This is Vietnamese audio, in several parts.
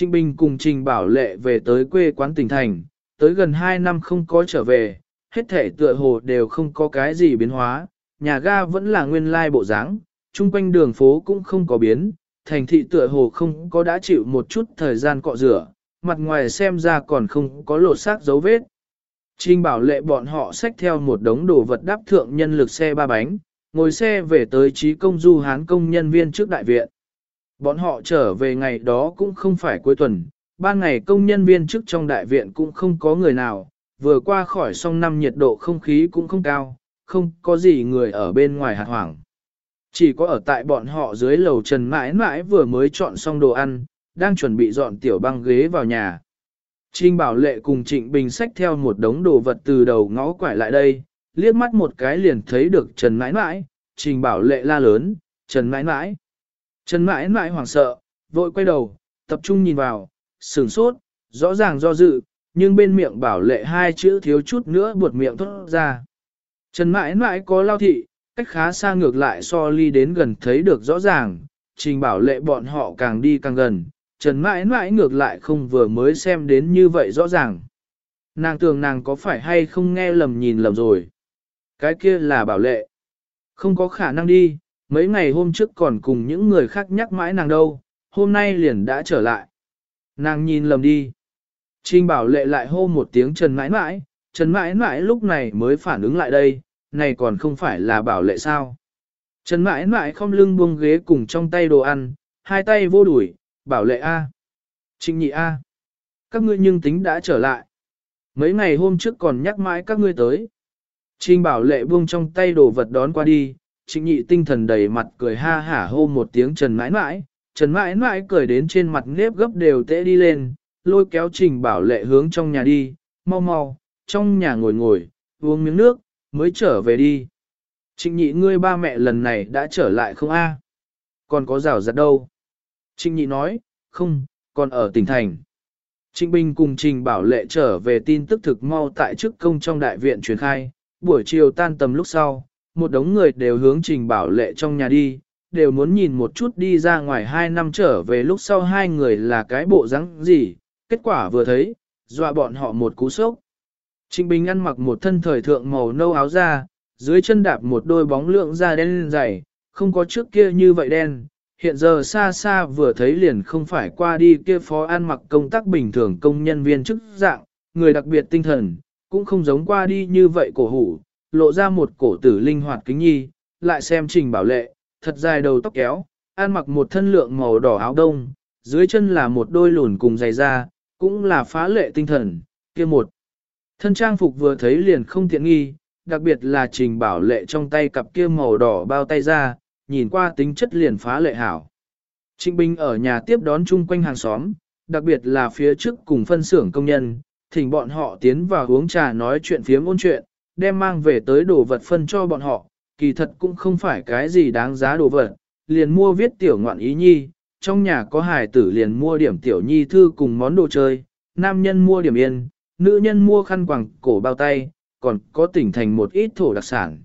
Trịnh Bình cùng Trình Bảo Lệ về tới quê quán tỉnh thành, tới gần 2 năm không có trở về, hết thể tựa hồ đều không có cái gì biến hóa, nhà ga vẫn là nguyên lai bộ dáng, chung quanh đường phố cũng không có biến, thành thị tựa hồ không có đã chịu một chút thời gian cọ rửa, mặt ngoài xem ra còn không có lột xác dấu vết. Trình bảo lệ bọn họ xách theo một đống đồ vật đáp thượng nhân lực xe ba bánh, ngồi xe về tới trí công du hán công nhân viên trước đại viện. Bọn họ trở về ngày đó cũng không phải cuối tuần, ba ngày công nhân viên chức trong đại viện cũng không có người nào, vừa qua khỏi xong năm nhiệt độ không khí cũng không cao, không có gì người ở bên ngoài hạt hoảng. Chỉ có ở tại bọn họ dưới lầu trần mãi mãi vừa mới chọn xong đồ ăn, đang chuẩn bị dọn tiểu băng ghế vào nhà. Trinh Bảo Lệ cùng Trịnh Bình xách theo một đống đồ vật từ đầu ngõ quải lại đây, liếc mắt một cái liền thấy được Trần Mãi Mãi, Trình Bảo Lệ la lớn, Trần Mãi Mãi. Trần Mãi Mãi hoảng sợ, vội quay đầu, tập trung nhìn vào, sửng sốt, rõ ràng do dự, nhưng bên miệng Bảo Lệ hai chữ thiếu chút nữa buột miệng thốt ra. Trần Mãi Mãi có lao thị, cách khá xa ngược lại so ly đến gần thấy được rõ ràng, Trình Bảo Lệ bọn họ càng đi càng gần, Trần mãi mãi ngược lại không vừa mới xem đến như vậy rõ ràng. Nàng tưởng nàng có phải hay không nghe lầm nhìn lầm rồi. Cái kia là bảo lệ. Không có khả năng đi, mấy ngày hôm trước còn cùng những người khác nhắc mãi nàng đâu, hôm nay liền đã trở lại. Nàng nhìn lầm đi. Trinh bảo lệ lại hô một tiếng Trần mãi mãi, Trần mãi mãi lúc này mới phản ứng lại đây, này còn không phải là bảo lệ sao. Trần mãi mãi không lưng buông ghế cùng trong tay đồ ăn, hai tay vô đuổi, bảo lệ A. Trịnh nhị A. Các ngươi nhưng tính đã trở lại. Mấy ngày hôm trước còn nhắc mãi các ngươi tới. Trinh bảo lệ buông trong tay đồ vật đón qua đi, trịnh nhị tinh thần đầy mặt cười ha hả hô một tiếng trần mãi mãi. Trần mãi mãi cười đến trên mặt nếp gấp đều tễ đi lên, lôi kéo trình bảo lệ hướng trong nhà đi, mau mau, trong nhà ngồi ngồi, uống miếng nước, mới trở về đi. Trịnh nhị ngươi ba mẹ lần này đã trở lại không a? Còn có rào rạt đâu? Trịnh nhị nói, không, còn ở tỉnh thành. Trịnh Bình cùng Trình Bảo Lệ trở về tin tức thực mau tại chức công trong đại viện truyền khai, buổi chiều tan tầm lúc sau, một đống người đều hướng Trình Bảo Lệ trong nhà đi, đều muốn nhìn một chút đi ra ngoài hai năm trở về lúc sau hai người là cái bộ rắn gì, kết quả vừa thấy, dọa bọn họ một cú sốc. Trình Bình ăn mặc một thân thời thượng màu nâu áo da, dưới chân đạp một đôi bóng lượng da đen dày, không có trước kia như vậy đen, hiện giờ xa xa vừa thấy liền không phải qua đi kia phó ăn mặc công tác bình thường công nhân viên chức dạng, người đặc biệt tinh thần, cũng không giống qua đi như vậy cổ hủ, lộ ra một cổ tử linh hoạt kính nhi, lại xem trình bảo lệ, thật dài đầu tóc kéo, an mặc một thân lượng màu đỏ áo đông, dưới chân là một đôi lùn cùng giày da, cũng là phá lệ tinh thần, kia một. Thân trang phục vừa thấy liền không tiện nghi, đặc biệt là trình bảo lệ trong tay cặp kia màu đỏ bao tay ra, nhìn qua tính chất liền phá lệ hảo. Trịnh Bình ở nhà tiếp đón chung quanh hàng xóm, đặc biệt là phía trước cùng phân xưởng công nhân, thỉnh bọn họ tiến vào uống trà nói chuyện phiếm ôn chuyện, đem mang về tới đồ vật phân cho bọn họ, kỳ thật cũng không phải cái gì đáng giá đồ vật, liền mua viết tiểu ngoạn ý nhi, trong nhà có hài tử liền mua điểm tiểu nhi thư cùng món đồ chơi, nam nhân mua điểm yên, nữ nhân mua khăn quàng cổ bao tay, còn có tỉnh thành một ít thổ đặc sản.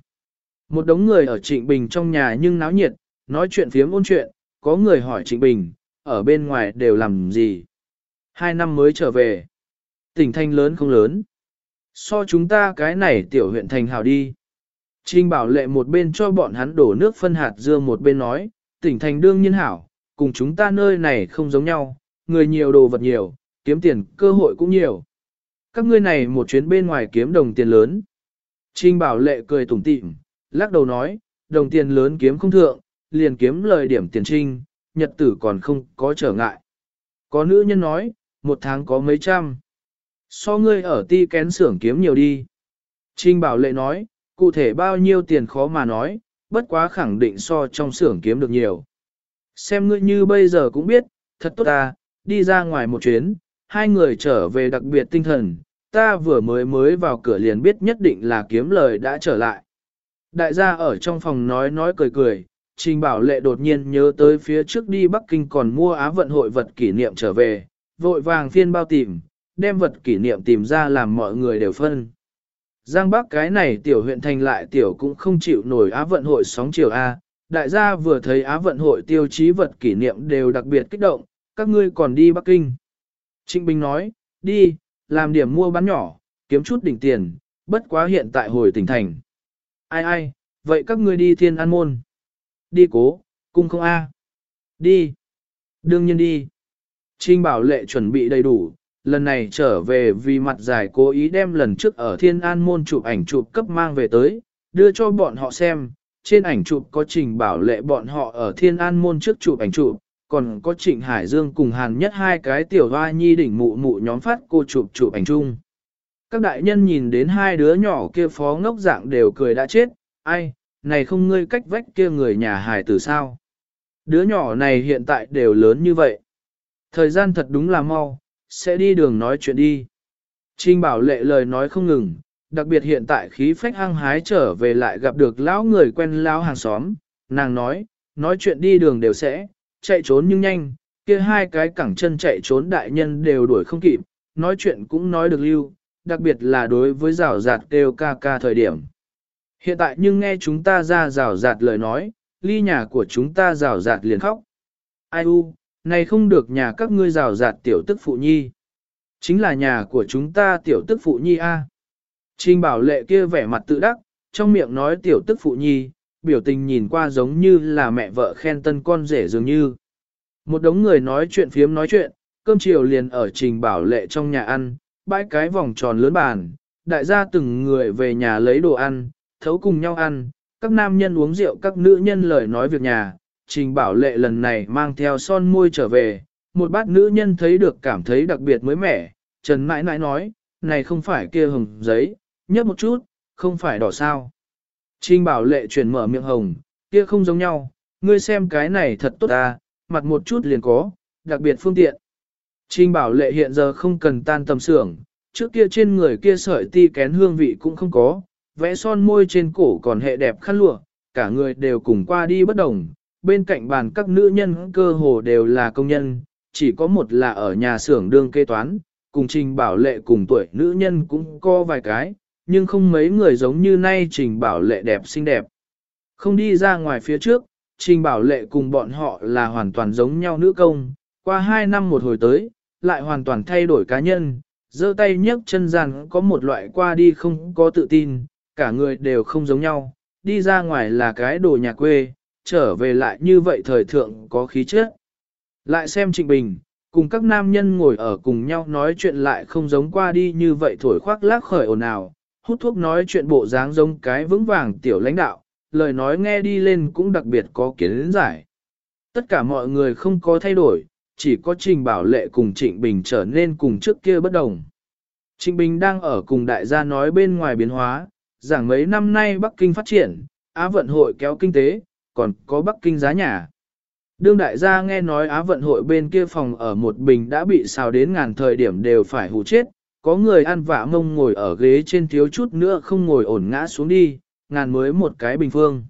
Một đống người ở Trịnh Bình trong nhà nhưng náo nhiệt, nói chuyện phiếm ôn chuyện, có người hỏi Trịnh Bình, ở bên ngoài đều làm gì? Hai năm mới trở về. Tỉnh thành lớn không lớn. So chúng ta cái này tiểu huyện thành hào đi. Trinh bảo lệ một bên cho bọn hắn đổ nước phân hạt dưa một bên nói, tỉnh thành đương nhiên hảo, cùng chúng ta nơi này không giống nhau, người nhiều đồ vật nhiều, kiếm tiền cơ hội cũng nhiều. Các ngươi này một chuyến bên ngoài kiếm đồng tiền lớn. Trinh bảo lệ cười tủm tỉm, lắc đầu nói, đồng tiền lớn kiếm không thượng, liền kiếm lời điểm tiền trinh, nhật tử còn không có trở ngại. Có nữ nhân nói, một tháng có mấy trăm. So ngươi ở ti kén xưởng kiếm nhiều đi. Trinh bảo lệ nói, cụ thể bao nhiêu tiền khó mà nói, bất quá khẳng định so trong xưởng kiếm được nhiều. Xem ngươi như bây giờ cũng biết, thật tốt ta, đi ra ngoài một chuyến, hai người trở về đặc biệt tinh thần, ta vừa mới mới vào cửa liền biết nhất định là kiếm lời đã trở lại. Đại gia ở trong phòng nói nói cười cười, Trình Bảo Lệ đột nhiên nhớ tới phía trước đi Bắc Kinh còn mua Á vận hội vật kỷ niệm trở về, vội vàng phiên bao tìm, đem vật kỷ niệm tìm ra làm mọi người đều phân. Giang Bắc cái này tiểu huyện thành lại tiểu cũng không chịu nổi Á vận hội sóng chiều A, đại gia vừa thấy Á vận hội tiêu chí vật kỷ niệm đều đặc biệt kích động, các ngươi còn đi Bắc Kinh. Trịnh Bình nói, đi, làm điểm mua bán nhỏ, kiếm chút đỉnh tiền, bất quá hiện tại hồi tỉnh thành. Ai ai, vậy các ngươi đi thiên an môn. Đi cố, cung không a Đi. Đương nhiên đi. Trinh bảo lệ chuẩn bị đầy đủ, lần này trở về vì mặt giải cố ý đem lần trước ở thiên an môn chụp ảnh chụp cấp mang về tới, đưa cho bọn họ xem. Trên ảnh chụp có trình bảo lệ bọn họ ở thiên an môn trước chụp ảnh chụp, còn có Trịnh Hải Dương cùng Hàn nhất hai cái tiểu hoa nhi đỉnh mụ mụ nhóm phát cô chụp chụp ảnh chung. Các đại nhân nhìn đến hai đứa nhỏ kia phó ngốc dạng đều cười đã chết, ai, này không ngươi cách vách kia người nhà hài tử sao. Đứa nhỏ này hiện tại đều lớn như vậy. Thời gian thật đúng là mau, sẽ đi đường nói chuyện đi. Trinh bảo lệ lời nói không ngừng, đặc biệt hiện tại khí phách hăng hái trở về lại gặp được lão người quen lão hàng xóm, nàng nói, nói chuyện đi đường đều sẽ, chạy trốn nhưng nhanh, kia hai cái cẳng chân chạy trốn đại nhân đều đuổi không kịp, nói chuyện cũng nói được lưu, đặc biệt là đối với rào rạt kêu ca ca thời điểm. Hiện tại nhưng nghe chúng ta ra rào rạt lời nói, ly nhà của chúng ta rào rạt liền khóc. Ai u, này không được nhà các ngươi rào rạt tiểu tức phụ nhi. Chính là nhà của chúng ta tiểu tức phụ nhi a. À. Trình bảo lệ kia vẻ mặt tự đắc, trong miệng nói tiểu tức phụ nhi, biểu tình nhìn qua giống như là mẹ vợ khen tân con rể dường như. Một đống người nói chuyện phiếm nói chuyện, cơm chiều liền ở trình bảo lệ trong nhà ăn, bãi cái vòng tròn lớn bàn, đại gia từng người về nhà lấy đồ ăn, thấu cùng nhau ăn, các nam nhân uống rượu các nữ nhân lời nói việc nhà, trình bảo lệ lần này mang theo son môi trở về, một bát nữ nhân thấy được cảm thấy đặc biệt mới mẻ, Trần mãi mãi nói, này không phải kia hồng giấy, nhấp một chút, không phải đỏ sao. Trình bảo lệ chuyển mở miệng hồng, kia không giống nhau, ngươi xem cái này thật tốt ta, mặt một chút liền có, đặc biệt phương tiện. Trình bảo lệ hiện giờ không cần tan tầm sưởng, trước kia trên người kia sợi ti kén hương vị cũng không có, vẽ son môi trên cổ còn hệ đẹp khăn lụa, cả người đều cùng qua đi bất đồng. Bên cạnh bàn các nữ nhân cơ hồ đều là công nhân, chỉ có một là ở nhà xưởng đương kê toán, cùng trình bảo lệ cùng tuổi nữ nhân cũng có vài cái, nhưng không mấy người giống như nay trình bảo lệ đẹp xinh đẹp. Không đi ra ngoài phía trước, trình bảo lệ cùng bọn họ là hoàn toàn giống nhau nữ công, qua hai năm một hồi tới, lại hoàn toàn thay đổi cá nhân, giơ tay nhấc chân rằng có một loại qua đi không có tự tin, cả người đều không giống nhau, đi ra ngoài là cái đồ nhà quê, trở về lại như vậy thời thượng có khí chất. Lại xem Trịnh Bình, cùng các nam nhân ngồi ở cùng nhau nói chuyện lại không giống qua đi như vậy thổi khoác lác khởi ồn ào, hút thuốc nói chuyện bộ dáng giống cái vững vàng tiểu lãnh đạo, lời nói nghe đi lên cũng đặc biệt có kiến giải. Tất cả mọi người không có thay đổi, chỉ có Trình Bảo Lệ cùng Trịnh Bình trở nên cùng trước kia bất đồng. Trịnh Bình đang ở cùng đại gia nói bên ngoài biến hóa, giảng mấy năm nay Bắc Kinh phát triển, Á vận hội kéo kinh tế, còn có Bắc Kinh giá nhà. Đương đại gia nghe nói Á vận hội bên kia phòng ở một bình đã bị xào đến ngàn thời điểm đều phải hù chết, có người ăn vạ mông ngồi ở ghế trên thiếu chút nữa không ngồi ổn ngã xuống đi, ngàn mới một cái bình phương.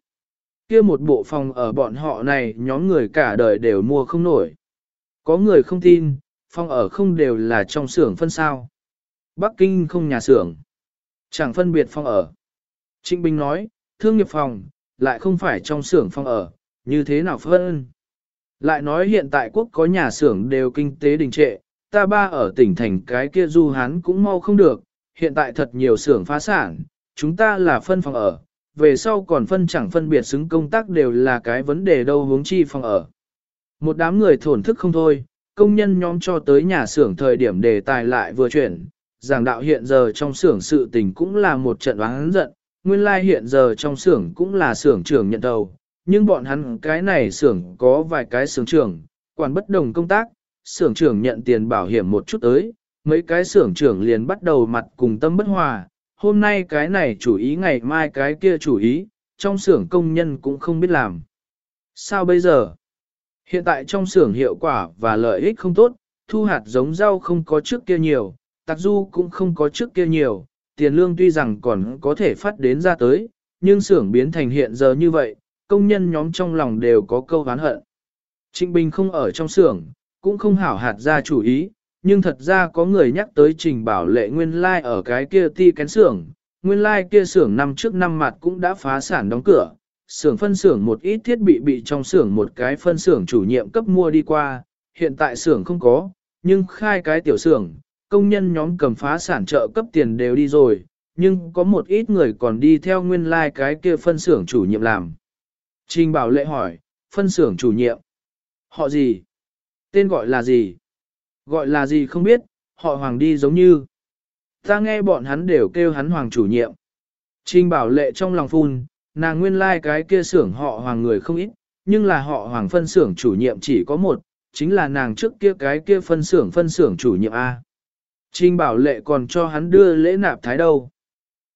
kia một bộ phòng ở bọn họ này nhóm người cả đời đều mua không nổi. Có người không tin, phòng ở không đều là trong xưởng phân sao. Bắc Kinh không nhà xưởng. Chẳng phân biệt phòng ở. Trịnh Bình nói, thương nghiệp phòng, lại không phải trong xưởng phong ở, như thế nào phân. Lại nói hiện tại quốc có nhà xưởng đều kinh tế đình trệ, ta ba ở tỉnh thành cái kia du hán cũng mau không được, hiện tại thật nhiều xưởng phá sản, chúng ta là phân phòng ở, về sau còn phân chẳng phân biệt xứng công tác đều là cái vấn đề đâu hướng chi phòng ở. Một đám người thổn thức không thôi, công nhân nhóm cho tới nhà xưởng thời điểm đề tài lại vừa chuyển, giảng đạo hiện giờ trong xưởng sự tình cũng là một trận oán giận, nguyên lai like hiện giờ trong xưởng cũng là xưởng trưởng nhận đầu, nhưng bọn hắn cái này xưởng có vài cái xưởng trưởng, quản bất đồng công tác, xưởng trưởng nhận tiền bảo hiểm một chút tới, mấy cái xưởng trưởng liền bắt đầu mặt cùng tâm bất hòa, hôm nay cái này chủ ý ngày mai cái kia chủ ý, trong xưởng công nhân cũng không biết làm. Sao bây giờ? Hiện tại trong xưởng hiệu quả và lợi ích không tốt, thu hạt giống rau không có trước kia nhiều, tạc du cũng không có trước kia nhiều, tiền lương tuy rằng còn có thể phát đến ra tới, nhưng xưởng biến thành hiện giờ như vậy, công nhân nhóm trong lòng đều có câu hán hận. Trịnh Bình không ở trong xưởng, cũng không hảo hạt ra chủ ý, nhưng thật ra có người nhắc tới trình bảo lệ nguyên lai like ở cái kia ti kén xưởng, nguyên lai like kia xưởng năm trước năm mặt cũng đã phá sản đóng cửa, xưởng phân xưởng một ít thiết bị bị trong xưởng một cái phân xưởng chủ nhiệm cấp mua đi qua, hiện tại xưởng không có, nhưng khai cái tiểu xưởng, công nhân nhóm cầm phá sản trợ cấp tiền đều đi rồi, nhưng có một ít người còn đi theo nguyên lai like cái kia phân xưởng chủ nhiệm làm. Trình Bảo Lệ hỏi, phân xưởng chủ nhiệm. Họ gì? Tên gọi là gì? Gọi là gì không biết, họ hoàng đi giống như. Ta nghe bọn hắn đều kêu hắn hoàng chủ nhiệm. Trình Bảo Lệ trong lòng phun, nàng nguyên lai like cái kia xưởng họ hoàng người không ít, nhưng là họ hoàng phân xưởng chủ nhiệm chỉ có một, chính là nàng trước kia cái kia phân xưởng phân xưởng chủ nhiệm A. Trình Bảo Lệ còn cho hắn đưa lễ nạp thái đâu.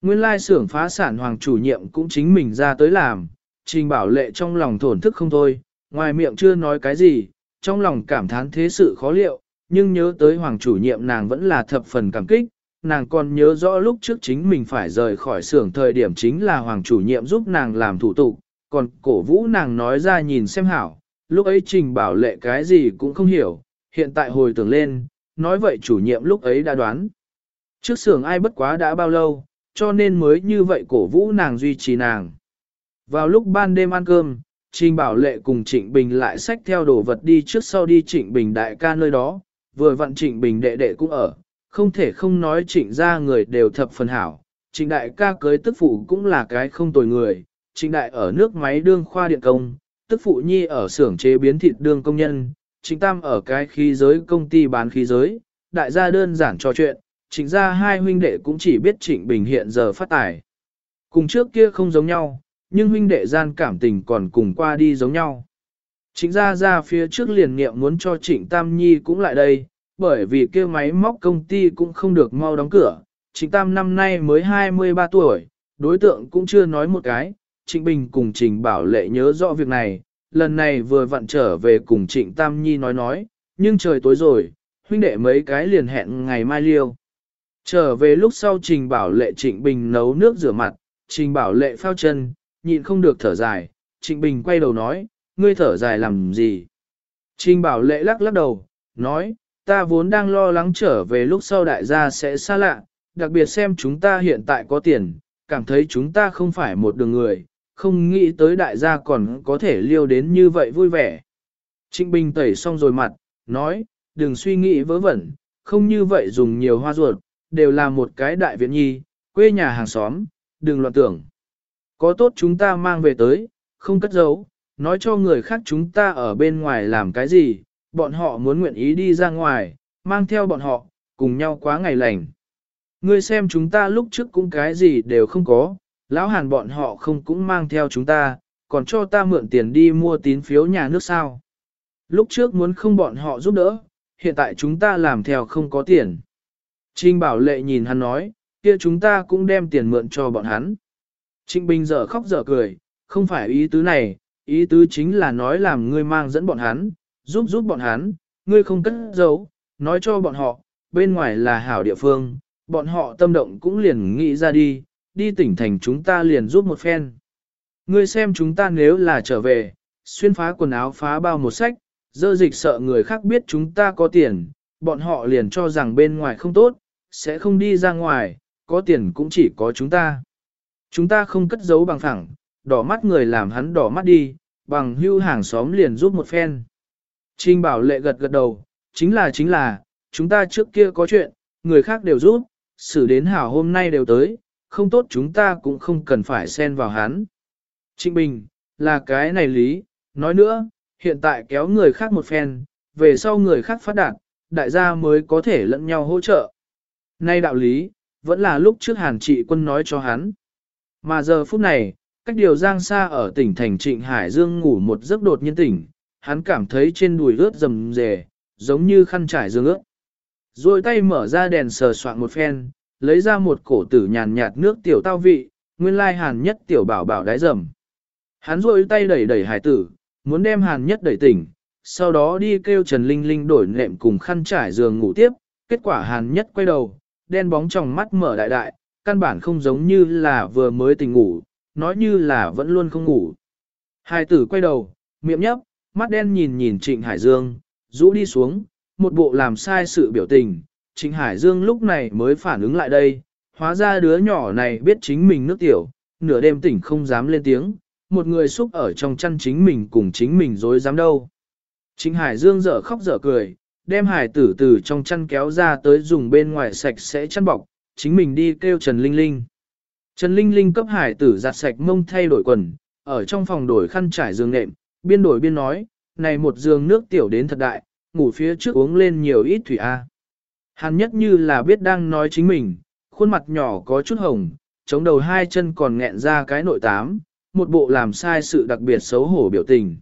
Nguyên lai xưởng phá sản hoàng chủ nhiệm cũng chính mình ra tới làm, Trình Bảo Lệ trong lòng thổn thức không thôi, ngoài miệng chưa nói cái gì, trong lòng cảm thán thế sự khó liệu, nhưng nhớ tới hoàng chủ nhiệm nàng vẫn là thập phần cảm kích, nàng còn nhớ rõ lúc trước chính mình phải rời khỏi xưởng thời điểm chính là hoàng chủ nhiệm giúp nàng làm thủ tục, còn cổ vũ nàng nói ra nhìn xem hảo, lúc ấy Trình Bảo Lệ cái gì cũng không hiểu, hiện tại hồi tưởng lên, nói vậy chủ nhiệm lúc ấy đã đoán. Trước xưởng ai bất quá đã bao lâu, cho nên mới như vậy cổ vũ nàng duy trì nàng. Vào lúc ban đêm ăn cơm, Trình Bảo Lệ cùng Trịnh Bình lại xách theo đồ vật đi trước sau đi Trịnh Bình đại ca nơi đó, vừa vặn Trịnh Bình đệ đệ cũng ở, không thể không nói Trịnh ra người đều thập phần hảo. Trịnh đại ca cưới tức phụ cũng là cái không tồi người, Trịnh đại ở nước máy đương khoa điện công, tức phụ nhi ở xưởng chế biến thịt đương công nhân, Trịnh tam ở cái khí giới công ty bán khí giới, đại gia đơn giản trò chuyện, trịnh gia hai huynh đệ cũng chỉ biết trịnh bình hiện giờ phát tài. Cùng trước kia không giống nhau, nhưng huynh đệ gian cảm tình còn cùng qua đi giống nhau. Trịnh gia ra phía trước liền nghiệm muốn cho trịnh Tam Nhi cũng lại đây, bởi vì kia máy móc công ty cũng không được mau đóng cửa. Trịnh Tam năm nay mới 23 tuổi, đối tượng cũng chưa nói một cái, Trịnh Bình cùng Trịnh Bảo Lệ nhớ rõ việc này, lần này vừa vặn trở về cùng Trịnh Tam Nhi nói nói, nhưng trời tối rồi, huynh đệ mấy cái liền hẹn ngày mai liêu. Trở về lúc sau Trình Bảo Lệ Trịnh Bình nấu nước rửa mặt, Trình Bảo Lệ phao chân, nhịn không được thở dài, Trịnh Bình quay đầu nói, ngươi thở dài làm gì? Trình Bảo Lệ lắc lắc đầu, nói, ta vốn đang lo lắng trở về lúc sau đại gia sẽ xa lạ, đặc biệt xem chúng ta hiện tại có tiền, cảm thấy chúng ta không phải một đường người, không nghĩ tới đại gia còn có thể liêu đến như vậy vui vẻ. Trịnh Bình tẩy xong rồi mặt, nói, đừng suy nghĩ vớ vẩn, không như vậy dùng nhiều hoa ruột, đều là một cái đại viện nhi, quê nhà hàng xóm, đừng loạn tưởng. Có tốt chúng ta mang về tới, không cất giấu, nói cho người khác chúng ta ở bên ngoài làm cái gì, bọn họ muốn nguyện ý đi ra ngoài, mang theo bọn họ, cùng nhau quá ngày lành. Ngươi xem chúng ta lúc trước cũng cái gì đều không có, lão hàn bọn họ không cũng mang theo chúng ta, còn cho ta mượn tiền đi mua tín phiếu nhà nước sao. Lúc trước muốn không bọn họ giúp đỡ, hiện tại chúng ta làm theo không có tiền. Trinh Bảo Lệ nhìn hắn nói, kia chúng ta cũng đem tiền mượn cho bọn hắn. Trịnh Bình dở khóc dở cười, không phải ý tứ này, ý tứ chính là nói làm ngươi mang dẫn bọn hắn, giúp giúp bọn hắn, ngươi không cất giấu, nói cho bọn họ, bên ngoài là hảo địa phương, bọn họ tâm động cũng liền nghĩ ra đi, đi tỉnh thành chúng ta liền giúp một phen. Ngươi xem chúng ta nếu là trở về, xuyên phá quần áo phá bao một sách, dơ dịch sợ người khác biết chúng ta có tiền, bọn họ liền cho rằng bên ngoài không tốt, sẽ không đi ra ngoài, có tiền cũng chỉ có chúng ta. Chúng ta không cất giấu bằng phẳng, đỏ mắt người làm hắn đỏ mắt đi, bằng hưu hàng xóm liền giúp một phen. Trình bảo lệ gật gật đầu, chính là chính là, chúng ta trước kia có chuyện, người khác đều giúp, xử đến hảo hôm nay đều tới, không tốt chúng ta cũng không cần phải xen vào hắn. Trịnh Bình, là cái này lý, nói nữa, hiện tại kéo người khác một phen, về sau người khác phát đạt, đại gia mới có thể lẫn nhau hỗ trợ. Nay đạo lý, vẫn là lúc trước hàn trị quân nói cho hắn. Mà giờ phút này, cách điều giang xa ở tỉnh thành trịnh Hải Dương ngủ một giấc đột nhiên tỉnh, hắn cảm thấy trên đùi ướt rầm rề, giống như khăn trải dương ướt. Rồi tay mở ra đèn sờ soạn một phen, lấy ra một cổ tử nhàn nhạt nước tiểu tao vị, nguyên lai hàn nhất tiểu bảo bảo đái dầm Hắn rôi tay đẩy đẩy hải tử, muốn đem hàn nhất đẩy tỉnh, sau đó đi kêu Trần Linh Linh đổi nệm cùng khăn trải giường ngủ tiếp, kết quả hàn nhất quay đầu, đen bóng trong mắt mở đại đại, căn bản không giống như là vừa mới tỉnh ngủ, nói như là vẫn luôn không ngủ. hải tử quay đầu, miệng nhấp, mắt đen nhìn nhìn Trịnh Hải Dương, rũ đi xuống, một bộ làm sai sự biểu tình. Trịnh Hải Dương lúc này mới phản ứng lại đây, hóa ra đứa nhỏ này biết chính mình nước tiểu, nửa đêm tỉnh không dám lên tiếng, một người xúc ở trong chăn chính mình cùng chính mình dối dám đâu. Trịnh Hải Dương dở khóc dở cười, đem hải tử từ trong chăn kéo ra tới dùng bên ngoài sạch sẽ chăn bọc, chính mình đi kêu Trần Linh Linh. Trần Linh Linh cấp hải tử giặt sạch mông thay đổi quần, ở trong phòng đổi khăn trải giường nệm, biên đổi biên nói, này một giường nước tiểu đến thật đại, ngủ phía trước uống lên nhiều ít thủy A. Hàn nhất như là biết đang nói chính mình, khuôn mặt nhỏ có chút hồng, chống đầu hai chân còn nghẹn ra cái nội tám, một bộ làm sai sự đặc biệt xấu hổ biểu tình.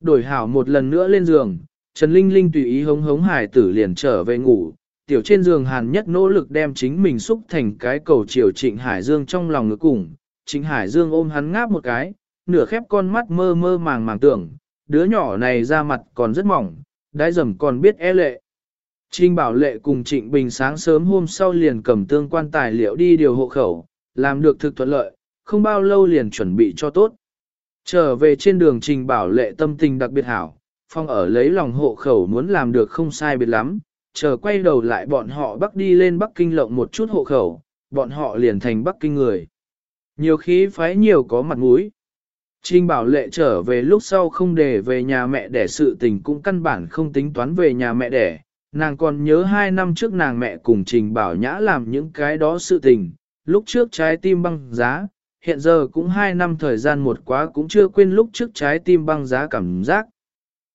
Đổi hảo một lần nữa lên giường, Trần Linh Linh tùy ý hống hống hải tử liền trở về ngủ, tiểu trên giường hàn nhất nỗ lực đem chính mình xúc thành cái cầu chiều trịnh Hải Dương trong lòng ngực cùng, trịnh Hải Dương ôm hắn ngáp một cái, nửa khép con mắt mơ mơ màng màng tưởng, đứa nhỏ này ra mặt còn rất mỏng, đái dầm còn biết e lệ. Trinh Bảo Lệ cùng Trịnh Bình sáng sớm hôm sau liền cầm tương quan tài liệu đi điều hộ khẩu, làm được thực thuận lợi, không bao lâu liền chuẩn bị cho tốt. Trở về trên đường Trình Bảo Lệ tâm tình đặc biệt hảo, phong ở lấy lòng hộ khẩu muốn làm được không sai biệt lắm, chờ quay đầu lại bọn họ bắt đi lên Bắc Kinh lộng một chút hộ khẩu, bọn họ liền thành Bắc Kinh người. Nhiều khí phái nhiều có mặt mũi. Trình bảo lệ trở về lúc sau không để về nhà mẹ đẻ sự tình cũng căn bản không tính toán về nhà mẹ đẻ. Nàng còn nhớ hai năm trước nàng mẹ cùng trình bảo nhã làm những cái đó sự tình, lúc trước trái tim băng giá, hiện giờ cũng hai năm thời gian một quá cũng chưa quên lúc trước trái tim băng giá cảm giác.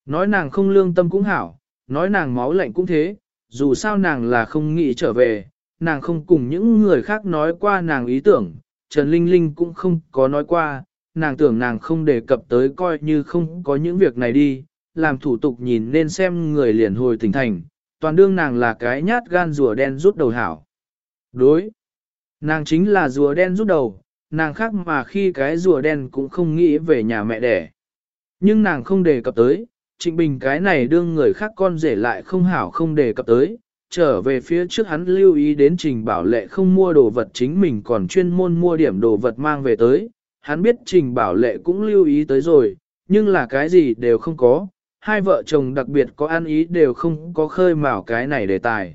Nói nàng không lương tâm cũng hảo, nói nàng máu lạnh cũng thế, dù sao nàng là không nghĩ trở về, nàng không cùng những người khác nói qua nàng ý tưởng, Trần Linh Linh cũng không có nói qua, nàng tưởng nàng không đề cập tới coi như không có những việc này đi, làm thủ tục nhìn nên xem người liền hồi tỉnh thành, toàn đương nàng là cái nhát gan rùa đen rút đầu hảo. Đối, nàng chính là rùa đen rút đầu, nàng khác mà khi cái rùa đen cũng không nghĩ về nhà mẹ đẻ. Nhưng nàng không đề cập tới, Trịnh Bình cái này đương người khác con rể lại không hảo không đề cập tới, trở về phía trước hắn lưu ý đến Trình Bảo Lệ không mua đồ vật chính mình còn chuyên môn mua điểm đồ vật mang về tới, hắn biết Trình Bảo Lệ cũng lưu ý tới rồi, nhưng là cái gì đều không có, hai vợ chồng đặc biệt có ăn ý đều không có khơi mào cái này đề tài.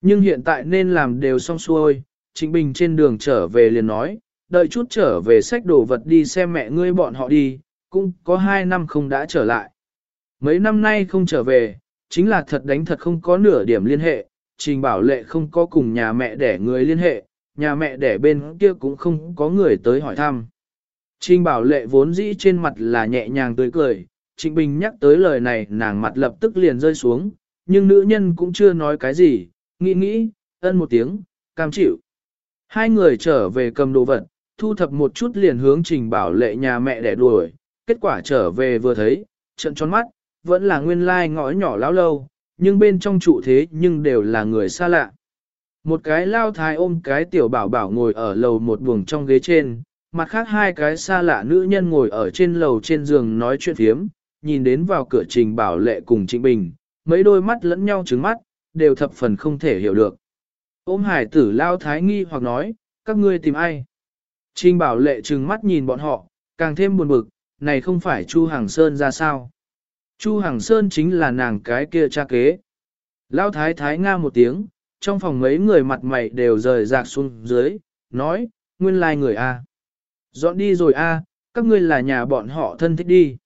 Nhưng hiện tại nên làm đều xong xuôi, Trịnh Bình trên đường trở về liền nói, đợi chút trở về sách đồ vật đi xem mẹ ngươi bọn họ đi, cũng có hai năm không đã trở lại. Mấy năm nay không trở về, chính là thật đánh thật không có nửa điểm liên hệ, Trình Bảo Lệ không có cùng nhà mẹ đẻ người liên hệ, nhà mẹ đẻ bên kia cũng không có người tới hỏi thăm. Trình Bảo Lệ vốn dĩ trên mặt là nhẹ nhàng tươi cười, Trịnh Bình nhắc tới lời này nàng mặt lập tức liền rơi xuống, nhưng nữ nhân cũng chưa nói cái gì, nghĩ nghĩ, ân một tiếng, cam chịu. Hai người trở về cầm đồ vật, thu thập một chút liền hướng Trình Bảo Lệ nhà mẹ đẻ đuổi, kết quả trở về vừa thấy, trận tròn mắt, vẫn là nguyên lai ngõ nhỏ lão lâu, nhưng bên trong trụ thế nhưng đều là người xa lạ. Một cái lao thái ôm cái tiểu bảo bảo ngồi ở lầu một buồng trong ghế trên, mặt khác hai cái xa lạ nữ nhân ngồi ở trên lầu trên giường nói chuyện thiếm, nhìn đến vào cửa trình bảo lệ cùng Trịnh Bình, mấy đôi mắt lẫn nhau trứng mắt, đều thập phần không thể hiểu được. Ôm hải tử lao thái nghi hoặc nói, các ngươi tìm ai? Trình bảo lệ trừng mắt nhìn bọn họ, càng thêm buồn bực, này không phải Chu Hàng Sơn ra sao? Chu Hằng Sơn chính là nàng cái kia cha kế. lao thái thái nga một tiếng, trong phòng mấy người mặt mày đều rời rạc xuống dưới, nói, nguyên lai người A. Dọn đi rồi A, các ngươi là nhà bọn họ thân thích đi.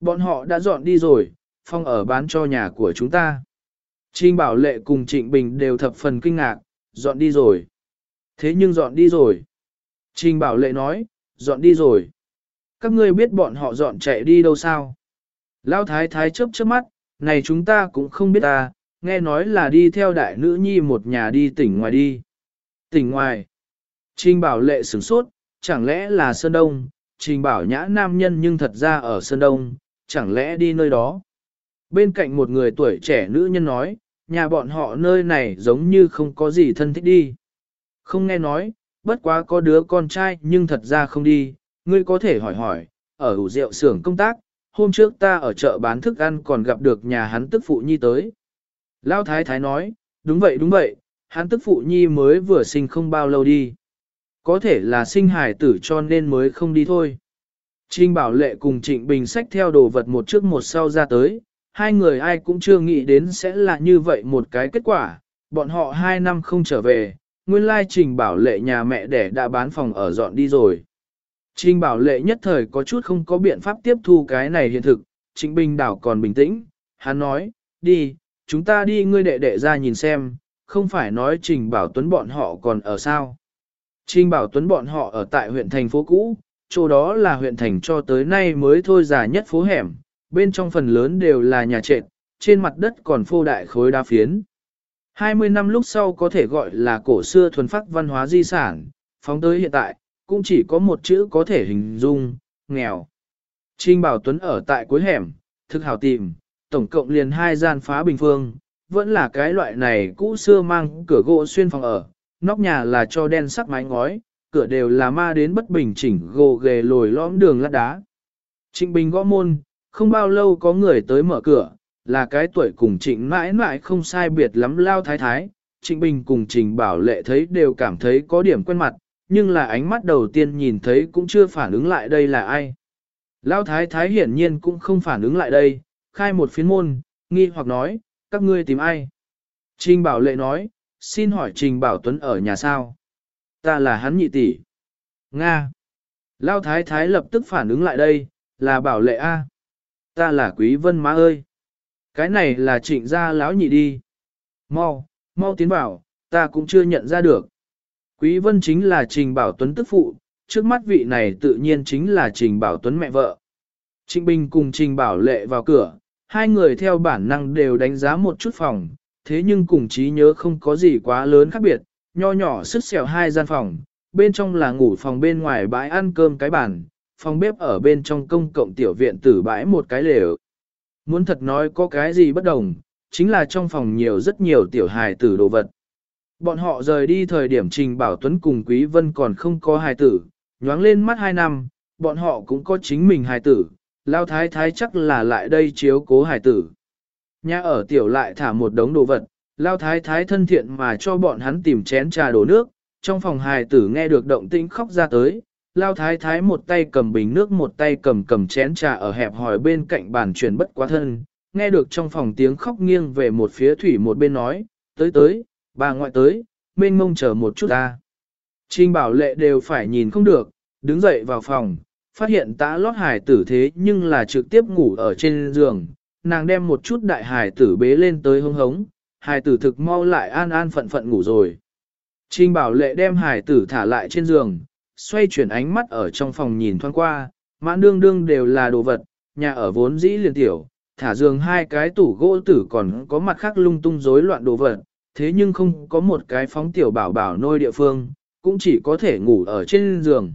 Bọn họ đã dọn đi rồi, phong ở bán cho nhà của chúng ta. Trinh Bảo Lệ cùng Trịnh Bình đều thập phần kinh ngạc, dọn đi rồi. Thế nhưng dọn đi rồi. Trình Bảo Lệ nói, dọn đi rồi. Các ngươi biết bọn họ dọn chạy đi đâu sao? Lão thái thái chớp chớp mắt, này chúng ta cũng không biết ta, nghe nói là đi theo đại nữ nhi một nhà đi tỉnh ngoài đi. Tỉnh ngoài. Trình bảo lệ sửng sốt, chẳng lẽ là Sơn Đông, trình bảo nhã nam nhân nhưng thật ra ở Sơn Đông, chẳng lẽ đi nơi đó. Bên cạnh một người tuổi trẻ nữ nhân nói, nhà bọn họ nơi này giống như không có gì thân thích đi. Không nghe nói, bất quá có đứa con trai nhưng thật ra không đi, ngươi có thể hỏi hỏi, ở ủ rượu xưởng công tác, hôm trước ta ở chợ bán thức ăn còn gặp được nhà hắn tức phụ nhi tới. lao thái thái nói, đúng vậy đúng vậy, hắn tức phụ nhi mới vừa sinh không bao lâu đi. Có thể là sinh hài tử cho nên mới không đi thôi. Trinh Bảo Lệ cùng Trịnh Bình sách theo đồ vật một trước một sau ra tới, hai người ai cũng chưa nghĩ đến sẽ là như vậy một cái kết quả, bọn họ hai năm không trở về, nguyên lai Trình Bảo Lệ nhà mẹ đẻ đã bán phòng ở dọn đi rồi. Trình bảo lệ nhất thời có chút không có biện pháp tiếp thu cái này hiện thực, Trịnh Bình đảo còn bình tĩnh, hắn nói, đi, chúng ta đi ngươi đệ đệ ra nhìn xem, không phải nói Trình Bảo Tuấn bọn họ còn ở sao. Trình Bảo Tuấn bọn họ ở tại huyện thành phố cũ, chỗ đó là huyện thành cho tới nay mới thôi già nhất phố hẻm, bên trong phần lớn đều là nhà trệt, trên mặt đất còn phô đại khối đa phiến. 20 năm lúc sau có thể gọi là cổ xưa thuần phát văn hóa di sản, phóng tới hiện tại, cũng chỉ có một chữ có thể hình dung, nghèo. Trinh Bảo Tuấn ở tại cuối hẻm, thực hảo tìm, tổng cộng liền hai gian phá bình phương, vẫn là cái loại này cũ xưa mang cửa gỗ xuyên phòng ở, nóc nhà là cho đen sắc mái ngói, cửa đều là ma đến bất bình chỉnh gồ ghề lồi lõm đường lát đá. Trịnh Bình gõ môn, không bao lâu có người tới mở cửa, là cái tuổi cùng trịnh mãi mãi không sai biệt lắm lao thái thái. Trịnh Bình cùng Trình Bảo Lệ thấy đều cảm thấy có điểm quen mặt, nhưng là ánh mắt đầu tiên nhìn thấy cũng chưa phản ứng lại đây là ai. Lao thái thái hiển nhiên cũng không phản ứng lại đây, khai một phiến môn, nghi hoặc nói, các ngươi tìm ai? Trình Bảo Lệ nói, xin hỏi Trình Bảo Tuấn ở nhà sao? Ta là hắn nhị tỷ. Nga. Lao Thái Thái lập tức phản ứng lại đây, là Bảo Lệ A. Ta là Quý Vân Má ơi. Cái này là trịnh gia lão nhị đi. Mau, mau tiến bảo, ta cũng chưa nhận ra được. Quý Vân chính là Trình Bảo Tuấn tức phụ, trước mắt vị này tự nhiên chính là Trình Bảo Tuấn mẹ vợ. Trịnh Bình cùng Trình Bảo Lệ vào cửa, hai người theo bản năng đều đánh giá một chút phòng, thế nhưng cùng trí nhớ không có gì quá lớn khác biệt, nho nhỏ sứt xẻo hai gian phòng, bên trong là ngủ phòng bên ngoài bãi ăn cơm cái bàn, phòng bếp ở bên trong công cộng tiểu viện tử bãi một cái lều. Muốn thật nói có cái gì bất đồng, chính là trong phòng nhiều rất nhiều tiểu hài tử đồ vật. Bọn họ rời đi thời điểm Trình Bảo Tuấn cùng Quý Vân còn không có hài tử, nhoáng lên mắt hai năm, bọn họ cũng có chính mình hài tử, lao thái thái chắc là lại đây chiếu cố hài tử. Nhà ở tiểu lại thả một đống đồ vật, lao thái thái thân thiện mà cho bọn hắn tìm chén trà đổ nước, trong phòng hài tử nghe được động tĩnh khóc ra tới, lao thái thái một tay cầm bình nước một tay cầm cầm chén trà ở hẹp hỏi bên cạnh bàn chuyển bất quá thân, nghe được trong phòng tiếng khóc nghiêng về một phía thủy một bên nói, tới tới, bà ngoại tới, mênh mông chờ một chút ta. Trình bảo lệ đều phải nhìn không được, đứng dậy vào phòng, phát hiện tã lót hài tử thế nhưng là trực tiếp ngủ ở trên giường, nàng đem một chút đại Hải tử bế lên tới hông hống, hài tử thực mau lại an an phận phận ngủ rồi. Trình bảo lệ đem hài tử thả lại trên giường, xoay chuyển ánh mắt ở trong phòng nhìn thoáng qua, mãn đương đương đều là đồ vật, nhà ở vốn dĩ liền tiểu, thả giường hai cái tủ gỗ tử còn có mặt khác lung tung rối loạn đồ vật, thế nhưng không có một cái phóng tiểu bảo bảo nôi địa phương, cũng chỉ có thể ngủ ở trên giường.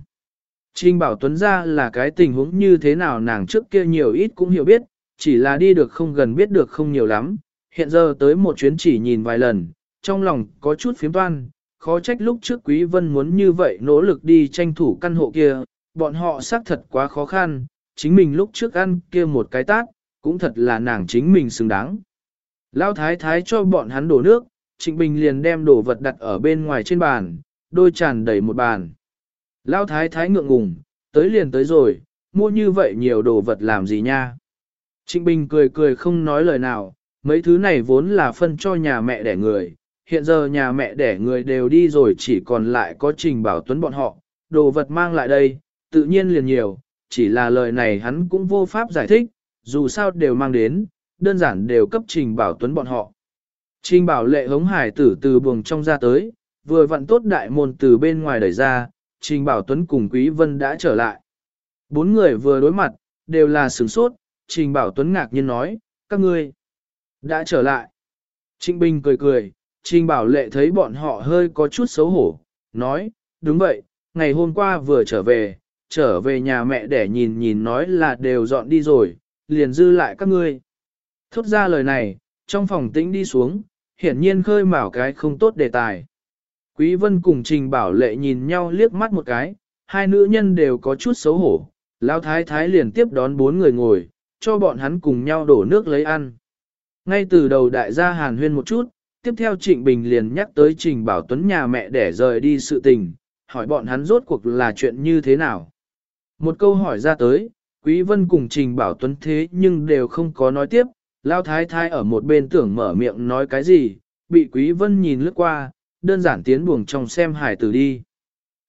Trình bảo tuấn ra là cái tình huống như thế nào nàng trước kia nhiều ít cũng hiểu biết, chỉ là đi được không gần biết được không nhiều lắm, hiện giờ tới một chuyến chỉ nhìn vài lần, trong lòng có chút phiếm toan, khó trách lúc trước Quý Vân muốn như vậy nỗ lực đi tranh thủ căn hộ kia, bọn họ xác thật quá khó khăn, chính mình lúc trước ăn kia một cái tát, cũng thật là nàng chính mình xứng đáng. Lão thái thái cho bọn hắn đổ nước, Trịnh Bình liền đem đồ vật đặt ở bên ngoài trên bàn, đôi tràn đầy một bàn. Lão thái thái ngượng ngùng, tới liền tới rồi, mua như vậy nhiều đồ vật làm gì nha. Trịnh Bình cười cười không nói lời nào, mấy thứ này vốn là phân cho nhà mẹ đẻ người, hiện giờ nhà mẹ đẻ người đều đi rồi chỉ còn lại có trình bảo tuấn bọn họ, đồ vật mang lại đây, tự nhiên liền nhiều, chỉ là lời này hắn cũng vô pháp giải thích, dù sao đều mang đến, đơn giản đều cấp trình bảo tuấn bọn họ. Trình bảo lệ hống hải tử từ buồng trong ra tới, vừa vặn tốt đại môn từ bên ngoài đẩy ra, trình bảo tuấn cùng quý vân đã trở lại. Bốn người vừa đối mặt, đều là sửng sốt, trình bảo tuấn ngạc nhiên nói, các ngươi đã trở lại. Trịnh Bình cười cười, Trình Bảo Lệ thấy bọn họ hơi có chút xấu hổ, nói, đúng vậy, ngày hôm qua vừa trở về, trở về nhà mẹ để nhìn nhìn nói là đều dọn đi rồi, liền dư lại các ngươi. Thốt ra lời này, trong phòng tĩnh đi xuống, hiển nhiên khơi mào cái không tốt đề tài. Quý Vân cùng Trình Bảo Lệ nhìn nhau liếc mắt một cái, hai nữ nhân đều có chút xấu hổ, Lão Thái Thái liền tiếp đón bốn người ngồi, cho bọn hắn cùng nhau đổ nước lấy ăn. Ngay từ đầu đại gia hàn huyên một chút, tiếp theo Trịnh Bình liền nhắc tới Trình Bảo Tuấn nhà mẹ để rời đi sự tình, hỏi bọn hắn rốt cuộc là chuyện như thế nào. Một câu hỏi ra tới, Quý Vân cùng Trình Bảo Tuấn thế nhưng đều không có nói tiếp, Lao Thái Thái ở một bên tưởng mở miệng nói cái gì, bị Quý Vân nhìn lướt qua, đơn giản tiến buồng trong xem hải tử đi.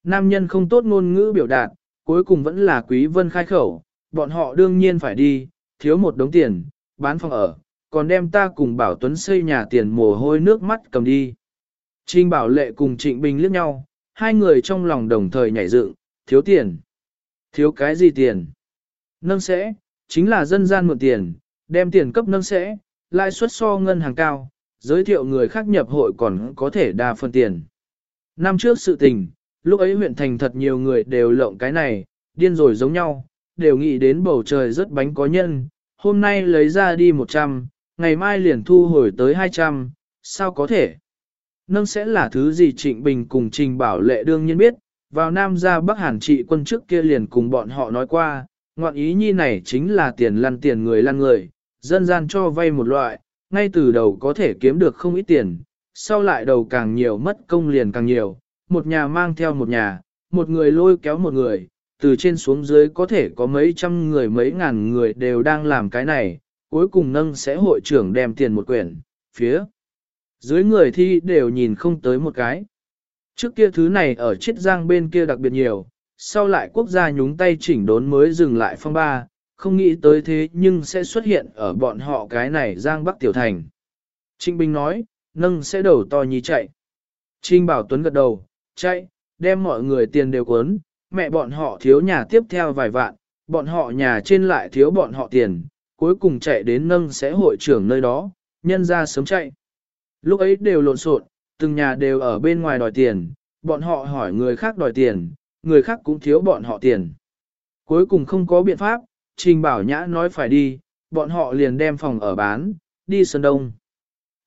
Nam nhân không tốt ngôn ngữ biểu đạt, cuối cùng vẫn là Quý Vân khai khẩu, bọn họ đương nhiên phải đi, thiếu một đống tiền, bán phòng ở, còn đem ta cùng Bảo Tuấn xây nhà tiền mồ hôi nước mắt cầm đi. Trinh Bảo Lệ cùng Trịnh Bình liếc nhau, hai người trong lòng đồng thời nhảy dựng, thiếu tiền. Thiếu cái gì tiền? Nâng sẽ, chính là dân gian mượn tiền, đem tiền cấp nâng sẽ, lãi suất so ngân hàng cao, giới thiệu người khác nhập hội còn có thể đa phân tiền. Năm trước sự tình, lúc ấy huyện thành thật nhiều người đều lộng cái này, điên rồi giống nhau, đều nghĩ đến bầu trời rất bánh có nhân, hôm nay lấy ra đi 100, ngày mai liền thu hồi tới 200, sao có thể? Nâng sẽ là thứ gì Trịnh Bình cùng Trình Bảo Lệ đương nhiên biết, vào Nam ra Bắc Hàn trị quân trước kia liền cùng bọn họ nói qua, ngoạn ý nhi này chính là tiền lăn tiền người lăn người, dân gian cho vay một loại, ngay từ đầu có thể kiếm được không ít tiền, sau lại đầu càng nhiều mất công liền càng nhiều, một nhà mang theo một nhà, một người lôi kéo một người, từ trên xuống dưới có thể có mấy trăm người mấy ngàn người đều đang làm cái này, cuối cùng nâng sẽ hội trưởng đem tiền một quyển, phía dưới người thi đều nhìn không tới một cái. Trước kia thứ này ở chiết giang bên kia đặc biệt nhiều, sau lại quốc gia nhúng tay chỉnh đốn mới dừng lại phong ba, không nghĩ tới thế nhưng sẽ xuất hiện ở bọn họ cái này giang bắc tiểu thành. Trinh Bình nói, nâng sẽ đầu to nhí chạy. Trinh Bảo Tuấn gật đầu, chạy, đem mọi người tiền đều cuốn, mẹ bọn họ thiếu nhà tiếp theo vài vạn, bọn họ nhà trên lại thiếu bọn họ tiền, cuối cùng chạy đến nâng sẽ hội trưởng nơi đó, nhân ra sớm chạy. Lúc ấy đều lộn xộn, từng nhà đều ở bên ngoài đòi tiền, bọn họ hỏi người khác đòi tiền, người khác cũng thiếu bọn họ tiền. Cuối cùng không có biện pháp, Trình Bảo Nhã nói phải đi, bọn họ liền đem phòng ở bán, đi Sơn Đông.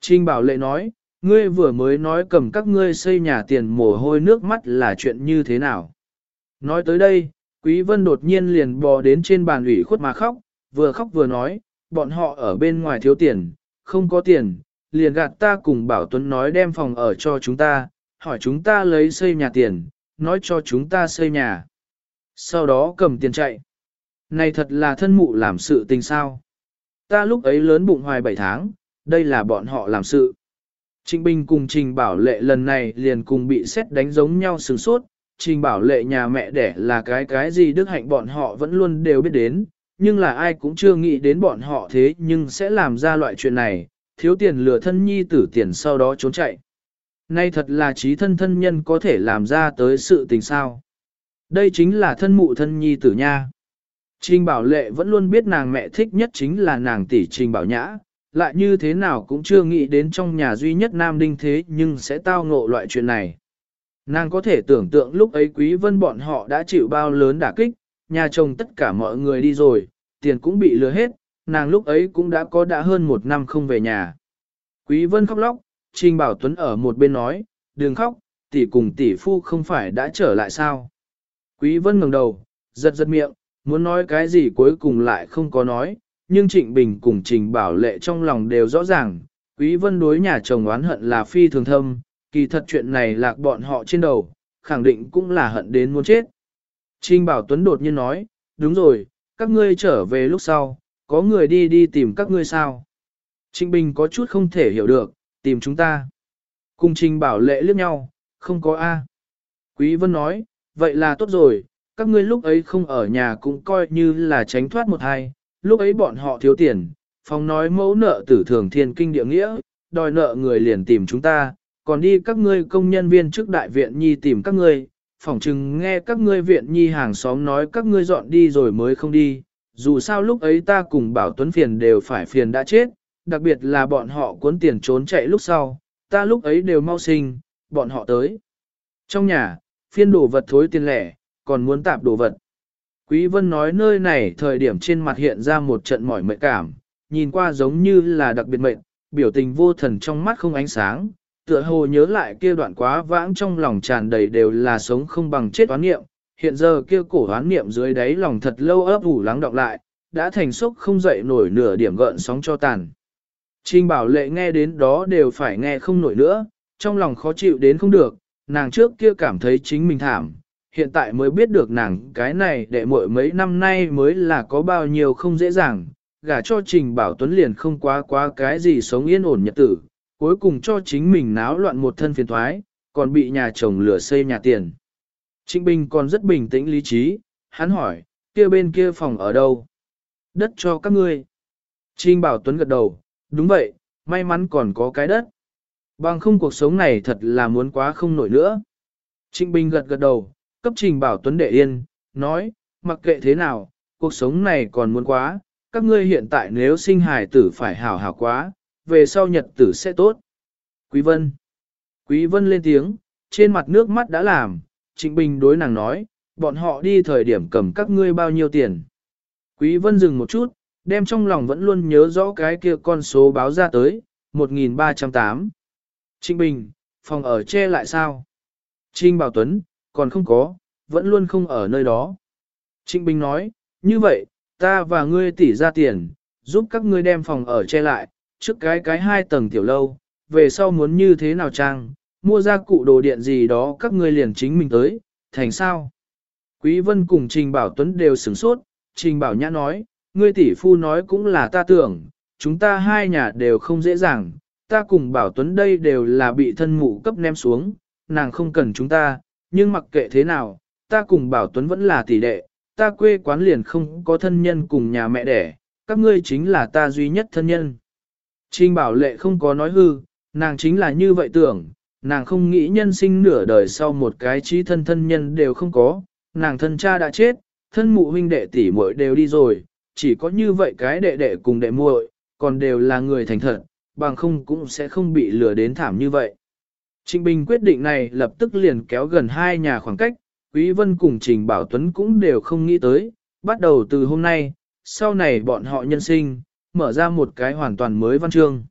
Trình Bảo Lệ nói, ngươi vừa mới nói cầm các ngươi xây nhà tiền mồ hôi nước mắt là chuyện như thế nào. Nói tới đây, Quý Vân đột nhiên liền bò đến trên bàn ủy khuất mà khóc, vừa khóc vừa nói, bọn họ ở bên ngoài thiếu tiền, không có tiền, liền gạt ta cùng Bảo Tuấn nói đem phòng ở cho chúng ta, hỏi chúng ta lấy xây nhà tiền, nói cho chúng ta xây nhà. Sau đó cầm tiền chạy. Này thật là thân mụ làm sự tình sao. Ta lúc ấy lớn bụng hoài 7 tháng, đây là bọn họ làm sự. Trịnh Bình cùng Trình Bảo Lệ lần này liền cùng bị xét đánh giống nhau sừng sốt. Trình Bảo Lệ nhà mẹ đẻ là cái cái gì đức hạnh bọn họ vẫn luôn đều biết đến, nhưng là ai cũng chưa nghĩ đến bọn họ thế nhưng sẽ làm ra loại chuyện này, thiếu tiền lừa thân nhi tử tiền sau đó trốn chạy. Nay thật là trí thân thân nhân có thể làm ra tới sự tình sao. Đây chính là thân mụ thân nhi tử nha. Trình Bảo Lệ vẫn luôn biết nàng mẹ thích nhất chính là nàng tỷ Trình Bảo Nhã, lại như thế nào cũng chưa nghĩ đến trong nhà duy nhất nam đinh thế nhưng sẽ tao ngộ loại chuyện này. Nàng có thể tưởng tượng lúc ấy quý vân bọn họ đã chịu bao lớn đả kích, nhà chồng tất cả mọi người đi rồi, tiền cũng bị lừa hết, nàng lúc ấy cũng đã có đã hơn một năm không về nhà. Quý vân khóc lóc, Trình Bảo Tuấn ở một bên nói, đừng khóc, tỷ cùng tỷ phu không phải đã trở lại sao. Quý vân ngẩng đầu, giật giật miệng, muốn nói cái gì cuối cùng lại không có nói, nhưng Trịnh Bình cùng Trình Bảo Lệ trong lòng đều rõ ràng, Quý Vân đối nhà chồng oán hận là phi thường thâm, kỳ thật chuyện này lạc bọn họ trên đầu, khẳng định cũng là hận đến muốn chết. Trình Bảo Tuấn đột nhiên nói, đúng rồi, các ngươi trở về lúc sau, có người đi đi tìm các ngươi sao? Trịnh Bình có chút không thể hiểu được, tìm chúng ta. Cùng Trình Bảo Lệ liếc nhau, không có A. Quý Vân nói, vậy là tốt rồi, các ngươi lúc ấy không ở nhà cũng coi như là tránh thoát một hai, lúc ấy bọn họ thiếu tiền, phòng nói mẫu nợ tử thường thiên kinh địa nghĩa, đòi nợ người liền tìm chúng ta, còn đi các ngươi công nhân viên trước đại viện nhi tìm các ngươi, phỏng chừng nghe các ngươi viện nhi hàng xóm nói các ngươi dọn đi rồi mới không đi, dù sao lúc ấy ta cùng bảo tuấn phiền đều phải phiền đã chết, đặc biệt là bọn họ cuốn tiền trốn chạy lúc sau, ta lúc ấy đều mau sinh, bọn họ tới. Trong nhà, phiên đồ vật thối tiền lẻ, còn muốn tạp đồ vật. Quý Vân nói nơi này thời điểm trên mặt hiện ra một trận mỏi mệt cảm, nhìn qua giống như là đặc biệt mệt, biểu tình vô thần trong mắt không ánh sáng, tựa hồ nhớ lại kia đoạn quá vãng trong lòng tràn đầy đều là sống không bằng chết oán niệm, hiện giờ kia cổ oán niệm dưới đáy lòng thật lâu ấp ủ lắng đọng lại, đã thành sốc không dậy nổi nửa điểm gợn sóng cho tàn. Trình bảo lệ nghe đến đó đều phải nghe không nổi nữa, trong lòng khó chịu đến không được, nàng trước kia cảm thấy chính mình thảm, hiện tại mới biết được nàng cái này đệ muội mấy năm nay mới là có bao nhiêu không dễ dàng, gả cho Trình Bảo Tuấn liền không quá quá cái gì sống yên ổn nhật tử, cuối cùng cho chính mình náo loạn một thân phiền thoái, còn bị nhà chồng lửa xây nhà tiền. Trịnh Bình còn rất bình tĩnh lý trí, hắn hỏi, kia bên kia phòng ở đâu? Đất cho các ngươi. Trình Bảo Tuấn gật đầu, đúng vậy, may mắn còn có cái đất. Bằng không cuộc sống này thật là muốn quá không nổi nữa. Trịnh Bình gật gật đầu, cấp trình bảo Tuấn Đệ Yên, nói, mặc kệ thế nào, cuộc sống này còn muốn quá, các ngươi hiện tại nếu sinh hài tử phải hảo hảo quá, về sau nhật tử sẽ tốt. Quý Vân Quý Vân lên tiếng, trên mặt nước mắt đã làm, Trịnh Bình đối nàng nói, bọn họ đi thời điểm cầm các ngươi bao nhiêu tiền. Quý Vân dừng một chút, đem trong lòng vẫn luôn nhớ rõ cái kia con số báo ra tới, 1308. Trịnh Bình, phòng ở che lại sao? Trinh Bảo Tuấn, còn không có, vẫn luôn không ở nơi đó. Trịnh Bình nói, như vậy, ta và ngươi tỉ ra tiền, giúp các ngươi đem phòng ở che lại, trước cái cái hai tầng tiểu lâu, về sau muốn như thế nào trang, mua ra cụ đồ điện gì đó các ngươi liền chính mình tới, thành sao? Quý Vân cùng Trình Bảo Tuấn đều sửng sốt, Trình Bảo Nhã nói, ngươi tỷ phu nói cũng là ta tưởng, chúng ta hai nhà đều không dễ dàng, ta cùng Bảo Tuấn đây đều là bị thân mụ cấp ném xuống, nàng không cần chúng ta, nhưng mặc kệ thế nào, ta cùng Bảo Tuấn vẫn là tỷ đệ, ta quê quán liền không có thân nhân cùng nhà mẹ đẻ, các ngươi chính là ta duy nhất thân nhân. Trình Bảo Lệ không có nói hư, nàng chính là như vậy tưởng, nàng không nghĩ nhân sinh nửa đời sau một cái trí thân thân nhân đều không có, nàng thân cha đã chết, thân mụ huynh đệ tỷ muội đều đi rồi, chỉ có như vậy cái đệ đệ cùng đệ muội, còn đều là người thành thật, bằng không cũng sẽ không bị lừa đến thảm như vậy. Trịnh Bình quyết định này lập tức liền kéo gần hai nhà khoảng cách, Quý Vân cùng Trình Bảo Tuấn cũng đều không nghĩ tới, bắt đầu từ hôm nay, sau này bọn họ nhân sinh, mở ra một cái hoàn toàn mới văn chương.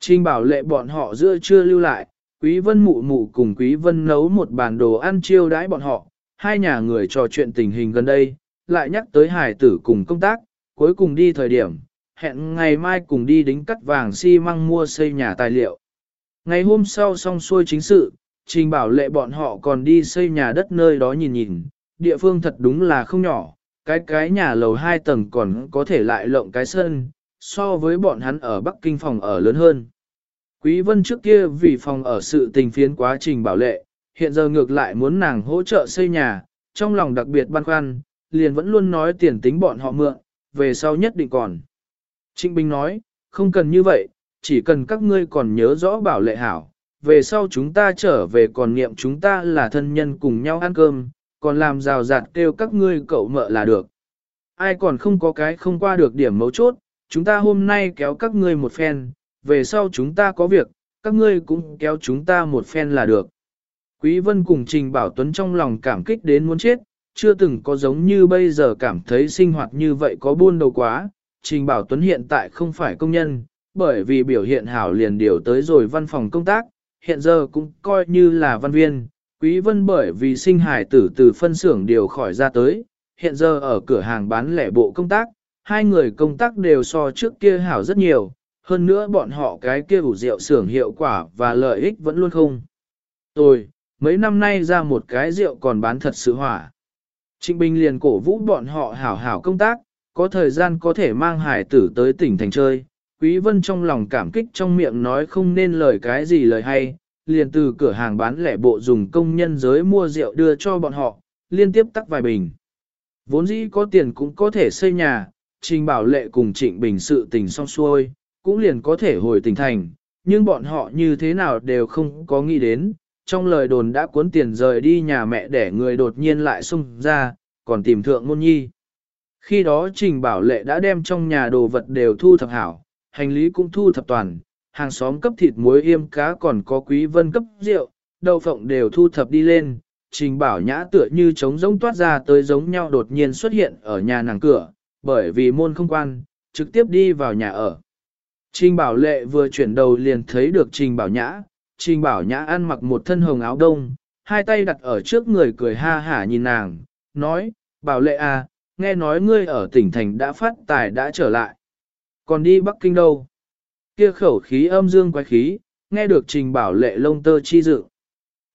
Trình Bảo lệ bọn họ giữa chưa lưu lại, Quý Vân mụ mụ cùng Quý Vân nấu một bàn đồ ăn chiêu đãi bọn họ, hai nhà người trò chuyện tình hình gần đây, lại nhắc tới hải tử cùng công tác, cuối cùng đi thời điểm, hẹn ngày mai cùng đi đính cắt vàng xi măng mua xây nhà tài liệu. Ngày hôm sau xong xuôi chính sự, trình bảo lệ bọn họ còn đi xây nhà đất nơi đó nhìn nhìn, địa phương thật đúng là không nhỏ, cái cái nhà lầu hai tầng còn có thể lại lộng cái sân, so với bọn hắn ở Bắc Kinh phòng ở lớn hơn. Quý vân trước kia vì phòng ở sự tình phiến quá trình bảo lệ, hiện giờ ngược lại muốn nàng hỗ trợ xây nhà, trong lòng đặc biệt băn khoăn, liền vẫn luôn nói tiền tính bọn họ mượn, về sau nhất định còn. Trịnh Bình nói, không cần như vậy, chỉ cần các ngươi còn nhớ rõ bảo lệ hảo, về sau chúng ta trở về còn niệm chúng ta là thân nhân cùng nhau ăn cơm, còn làm rào rạt kêu các ngươi cậu mợ là được. Ai còn không có cái không qua được điểm mấu chốt, chúng ta hôm nay kéo các ngươi một phen, về sau chúng ta có việc, các ngươi cũng kéo chúng ta một phen là được. Quý Vân cùng Trình Bảo Tuấn trong lòng cảm kích đến muốn chết, chưa từng có giống như bây giờ cảm thấy sinh hoạt như vậy có buôn đầu quá. Trình Bảo Tuấn hiện tại không phải công nhân, bởi vì biểu hiện hảo liền điều tới rồi văn phòng công tác, hiện giờ cũng coi như là văn viên. Quý Vân bởi vì sinh hải tử từ phân xưởng điều khỏi ra tới, hiện giờ ở cửa hàng bán lẻ bộ công tác, hai người công tác đều so trước kia hảo rất nhiều, hơn nữa bọn họ cái kia ủ rượu xưởng hiệu quả và lợi ích vẫn luôn không. Tôi, mấy năm nay ra một cái rượu còn bán thật sự hỏa. Trịnh Bình liền cổ vũ bọn họ hảo hảo công tác, có thời gian có thể mang hải tử tới tỉnh thành chơi. Quý Vân trong lòng cảm kích trong miệng nói không nên lời cái gì lời hay, liền từ cửa hàng bán lẻ bộ dùng công nhân giới mua rượu đưa cho bọn họ, liên tiếp tắc vài bình. Vốn dĩ có tiền cũng có thể xây nhà, Trình Bảo Lệ cùng Trịnh Bình sự tình xong xuôi, cũng liền có thể hồi tỉnh thành, nhưng bọn họ như thế nào đều không có nghĩ đến, trong lời đồn đã cuốn tiền rời đi nhà mẹ để người đột nhiên lại xung ra, còn tìm thượng môn nhi. Khi đó Trình Bảo Lệ đã đem trong nhà đồ vật đều thu thập hảo, hành lý cũng thu thập toàn, hàng xóm cấp thịt muối yêm cá còn có quý vân cấp rượu, đậu phộng đều thu thập đi lên. Trình Bảo Nhã tựa như trống rỗng toát ra tới giống nhau đột nhiên xuất hiện ở nhà nàng cửa, bởi vì môn không quan, trực tiếp đi vào nhà ở. Trình Bảo Lệ vừa chuyển đầu liền thấy được Trình Bảo Nhã, Trình Bảo Nhã ăn mặc một thân hồng áo đông, hai tay đặt ở trước người cười ha hả nhìn nàng, nói, Bảo Lệ à, nghe nói ngươi ở tỉnh thành đã phát tài đã trở lại. Còn đi Bắc Kinh đâu? Kia khẩu khí âm dương quái khí, nghe được Trình Bảo Lệ lông tơ chi dự.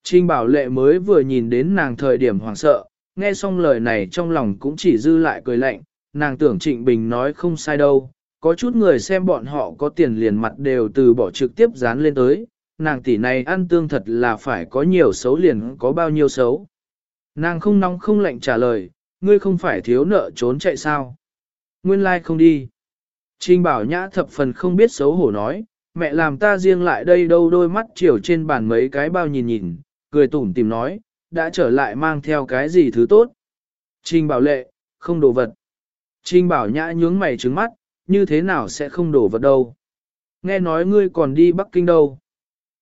Trình Bảo Lệ mới vừa nhìn đến nàng thời điểm hoảng sợ, nghe xong lời này trong lòng cũng chỉ dư lại cười lạnh, nàng tưởng Trịnh Bình nói không sai đâu, có chút người xem bọn họ có tiền liền mặt đều từ bỏ trực tiếp dán lên tới, nàng tỷ này ăn tương thật là phải có nhiều xấu liền có bao nhiêu xấu. Nàng không nóng không lạnh trả lời, ngươi không phải thiếu nợ trốn chạy sao. Nguyên lai like không đi. Trình bảo nhã thập phần không biết xấu hổ nói, mẹ làm ta riêng lại đây đâu đôi mắt chiều trên bàn mấy cái bao nhìn nhìn, cười tủm tìm nói, đã trở lại mang theo cái gì thứ tốt. Trình bảo lệ, không đồ vật. Trình bảo nhã nhướng mày trứng mắt, như thế nào sẽ không đổ vật đâu. Nghe nói ngươi còn đi Bắc Kinh đâu.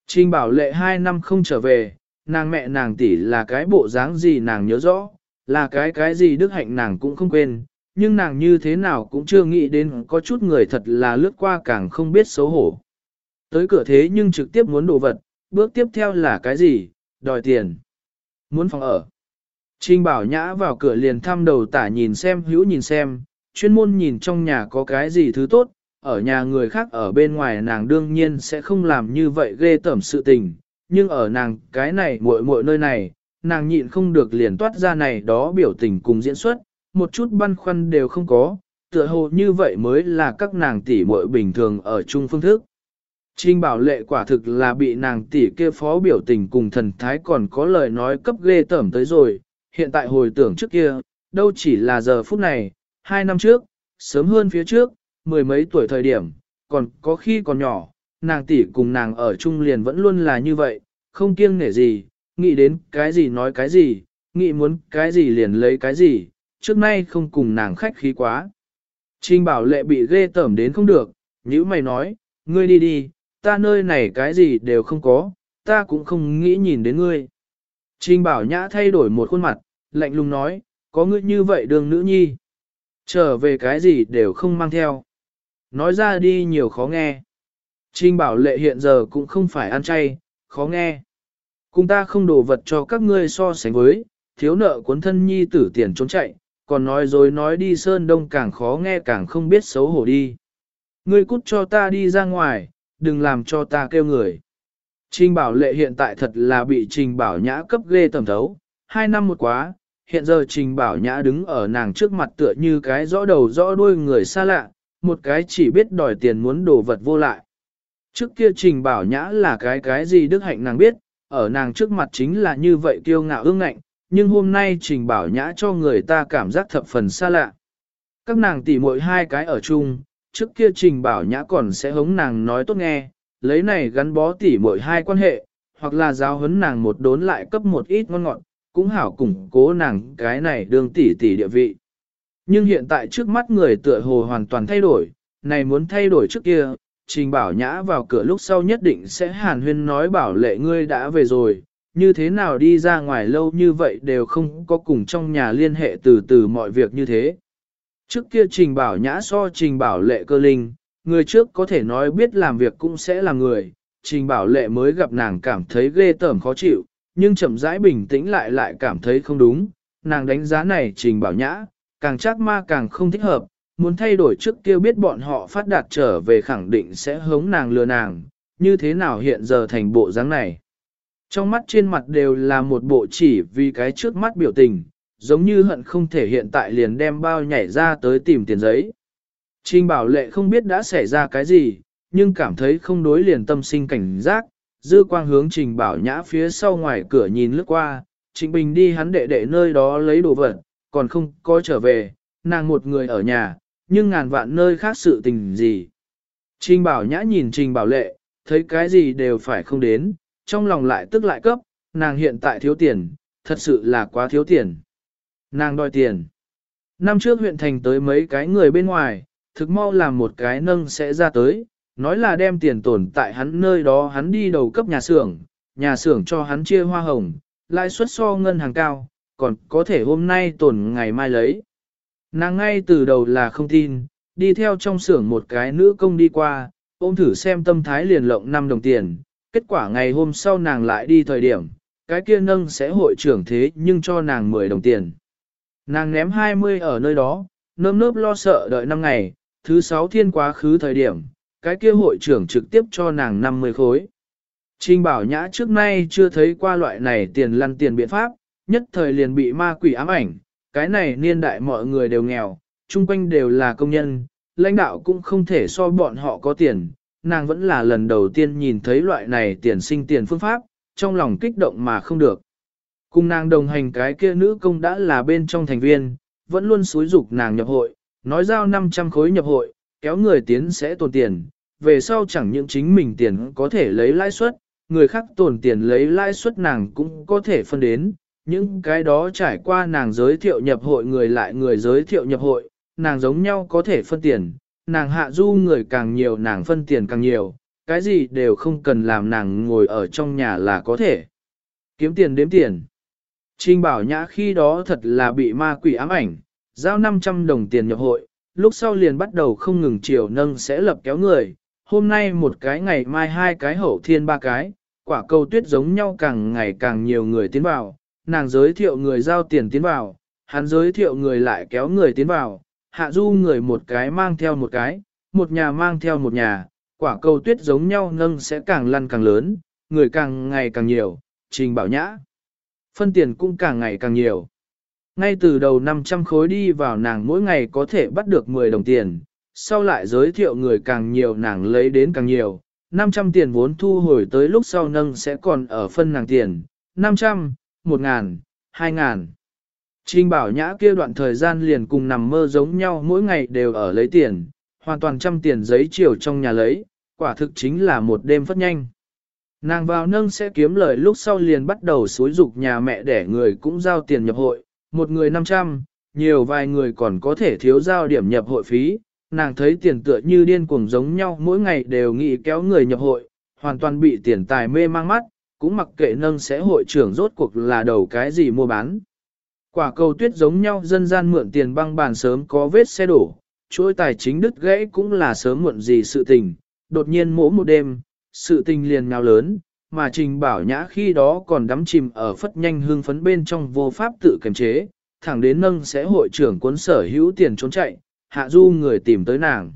Trình bảo lệ hai năm không trở về, nàng mẹ nàng tỷ là cái bộ dáng gì nàng nhớ rõ, là cái cái gì đức hạnh nàng cũng không quên, nhưng nàng như thế nào cũng chưa nghĩ đến có chút người thật là lướt qua càng không biết xấu hổ. Tới cửa thế nhưng trực tiếp muốn đồ vật, bước tiếp theo là cái gì, đòi tiền, muốn phòng ở. Trình bảo nhã vào cửa liền thăm đầu tả nhìn xem hữu nhìn xem, chuyên môn nhìn trong nhà có cái gì thứ tốt, ở nhà người khác ở bên ngoài nàng đương nhiên sẽ không làm như vậy ghê tẩm sự tình, nhưng ở nàng cái này muội muội nơi này, nàng nhịn không được liền toát ra này đó biểu tình cùng diễn xuất, một chút băn khoăn đều không có, tựa hồ như vậy mới là các nàng tỷ muội bình thường ở chung phương thức. Trinh bảo lệ quả thực là bị nàng tỷ kia phó biểu tình cùng thần thái còn có lời nói cấp ghê tởm tới rồi, hiện tại hồi tưởng trước kia, đâu chỉ là giờ phút này, hai năm trước, sớm hơn phía trước, mười mấy tuổi thời điểm, còn có khi còn nhỏ, nàng tỷ cùng nàng ở chung liền vẫn luôn là như vậy, không kiêng nể gì, nghĩ đến cái gì nói cái gì, nghĩ muốn cái gì liền lấy cái gì, trước nay không cùng nàng khách khí quá. Trình bảo lệ bị ghê tởm đến không được, như mày nói, ngươi đi đi, ta nơi này cái gì đều không có, ta cũng không nghĩ nhìn đến ngươi. Trình bảo nhã thay đổi một khuôn mặt, lạnh lùng nói, có ngươi như vậy đường nữ nhi. Trở về cái gì đều không mang theo. Nói ra đi nhiều khó nghe. Trình bảo lệ hiện giờ cũng không phải ăn chay, khó nghe. Cùng ta không đổ vật cho các ngươi so sánh với, thiếu nợ cuốn thân nhi tử tiền trốn chạy, còn nói rồi nói đi sơn đông càng khó nghe càng không biết xấu hổ đi. Ngươi cút cho ta đi ra ngoài, đừng làm cho ta kêu người. Trình bảo lệ hiện tại thật là bị trình bảo nhã cấp ghê tầm thấu, hai năm một quá, hiện giờ trình bảo nhã đứng ở nàng trước mặt tựa như cái rõ đầu rõ đuôi người xa lạ, một cái chỉ biết đòi tiền muốn đồ vật vô lại. Trước kia trình bảo nhã là cái cái gì đức hạnh nàng biết, ở nàng trước mặt chính là như vậy kiêu ngạo ương ngạnh, nhưng hôm nay trình bảo nhã cho người ta cảm giác thập phần xa lạ. Các nàng tỉ muội hai cái ở chung, trước kia trình bảo nhã còn sẽ hống nàng nói tốt nghe, lấy này gắn bó tỉ muội hai quan hệ, hoặc là giáo huấn nàng một đốn lại cấp một ít ngon ngọt, cũng hảo củng cố nàng cái này đương tỷ tỷ địa vị. Nhưng hiện tại trước mắt người tựa hồ hoàn toàn thay đổi, này muốn thay đổi trước kia, trình bảo nhã vào cửa lúc sau nhất định sẽ hàn huyên nói bảo lệ ngươi đã về rồi, như thế nào đi ra ngoài lâu như vậy đều không có cùng trong nhà liên hệ từ từ mọi việc như thế. Trước kia trình bảo nhã so trình bảo lệ cơ linh, người trước có thể nói biết làm việc cũng sẽ là người, trình bảo lệ mới gặp nàng cảm thấy ghê tởm khó chịu, nhưng chậm rãi bình tĩnh lại lại cảm thấy không đúng, nàng đánh giá này trình bảo nhã, càng chắc ma càng không thích hợp, muốn thay đổi trước kia biết bọn họ phát đạt trở về khẳng định sẽ hống nàng lừa nàng, như thế nào hiện giờ thành bộ dáng này. Trong mắt trên mặt đều là một bộ chỉ vì cái trước mắt biểu tình, giống như hận không thể hiện tại liền đem bao nhảy ra tới tìm tiền giấy. Trình bảo lệ không biết đã xảy ra cái gì, nhưng cảm thấy không đối liền tâm sinh cảnh giác, dư quang hướng trình bảo nhã phía sau ngoài cửa nhìn lướt qua, trình bình đi hắn đệ đệ nơi đó lấy đồ vật, còn không có trở về, nàng một người ở nhà, nhưng ngàn vạn nơi khác sự tình gì. Trình bảo nhã nhìn trình bảo lệ, thấy cái gì đều phải không đến, trong lòng lại tức lại cấp, nàng hiện tại thiếu tiền, thật sự là quá thiếu tiền. Nàng đòi tiền. Năm trước huyện thành tới mấy cái người bên ngoài, thực mau làm một cái nâng sẽ ra tới, nói là đem tiền tồn tại hắn nơi đó hắn đi đầu cấp nhà xưởng, nhà xưởng cho hắn chia hoa hồng, lãi suất so ngân hàng cao, còn có thể hôm nay tồn ngày mai lấy. Nàng ngay từ đầu là không tin, đi theo trong xưởng một cái nữ công đi qua, ôm thử xem tâm thái liền lộng 5 đồng tiền, kết quả ngày hôm sau nàng lại đi thời điểm, cái kia nâng sẽ hội trưởng thế nhưng cho nàng 10 đồng tiền. Nàng ném 20 ở nơi đó, nơm nớp lo sợ đợi 5 ngày, thứ 6 thiên quá khứ thời điểm, cái kia hội trưởng trực tiếp cho nàng 50 khối. Trình bảo nhã trước nay chưa thấy qua loại này tiền lăn tiền biện pháp, nhất thời liền bị ma quỷ ám ảnh, cái này niên đại mọi người đều nghèo, chung quanh đều là công nhân, lãnh đạo cũng không thể so bọn họ có tiền, nàng vẫn là lần đầu tiên nhìn thấy loại này tiền sinh tiền phương pháp, trong lòng kích động mà không được. Cùng nàng đồng hành cái kia nữ công đã là bên trong thành viên, vẫn luôn xúi dục nàng nhập hội, nói giao 500 khối nhập hội, kéo người tiến sẽ tồn tiền, về sau chẳng những chính mình tiền có thể lấy lãi suất, người khác tồn tiền lấy lãi suất nàng cũng có thể phân đến, những cái đó trải qua nàng giới thiệu nhập hội người lại người giới thiệu nhập hội, nàng giống nhau có thể phân tiền, nàng hạ du người càng nhiều nàng phân tiền càng nhiều, cái gì đều không cần làm nàng ngồi ở trong nhà là có thể. Kiếm tiền đếm tiền. Trình bảo nhã khi đó thật là bị ma quỷ ám ảnh, giao 500 đồng tiền nhập hội, lúc sau liền bắt đầu không ngừng chiều nâng sẽ lập kéo người, hôm nay một cái ngày mai hai cái hậu thiên ba cái, quả cầu tuyết giống nhau càng ngày càng nhiều người tiến vào, nàng giới thiệu người giao tiền tiến vào, hắn giới thiệu người lại kéo người tiến vào, hạ du người một cái mang theo một cái, một nhà mang theo một nhà, quả cầu tuyết giống nhau nâng sẽ càng lăn càng lớn, người càng ngày càng nhiều, trình bảo nhã. Phân tiền cũng càng ngày càng nhiều. Ngay từ đầu 500 khối đi vào nàng mỗi ngày có thể bắt được 10 đồng tiền, sau lại giới thiệu người càng nhiều nàng lấy đến càng nhiều, 500 tiền vốn thu hồi tới lúc sau nâng sẽ còn ở phân nàng tiền, 500, 1.000, 2.000. Trình bảo nhã kia đoạn thời gian liền cùng nằm mơ giống nhau mỗi ngày đều ở lấy tiền, hoàn toàn trăm tiền giấy chiều trong nhà lấy, quả thực chính là một đêm phất nhanh. Nàng vào nâng sẽ kiếm lời lúc sau liền bắt đầu xối dục nhà mẹ để người cũng giao tiền nhập hội, một người 500, nhiều vài người còn có thể thiếu giao điểm nhập hội phí, nàng thấy tiền tựa như điên cuồng giống nhau mỗi ngày đều nghĩ kéo người nhập hội, hoàn toàn bị tiền tài mê mang mắt, cũng mặc kệ nâng sẽ hội trưởng rốt cuộc là đầu cái gì mua bán. Quả cầu tuyết giống nhau dân gian mượn tiền băng bàn sớm có vết xe đổ, chuỗi tài chính đứt gãy cũng là sớm muộn gì sự tình, đột nhiên mỗi một đêm, sự tình liền ngào lớn, mà trình bảo nhã khi đó còn đắm chìm ở phất nhanh hương phấn bên trong vô pháp tự kiềm chế, thẳng đến nâng sẽ hội trưởng cuốn sở hữu tiền trốn chạy, hạ du người tìm tới nàng.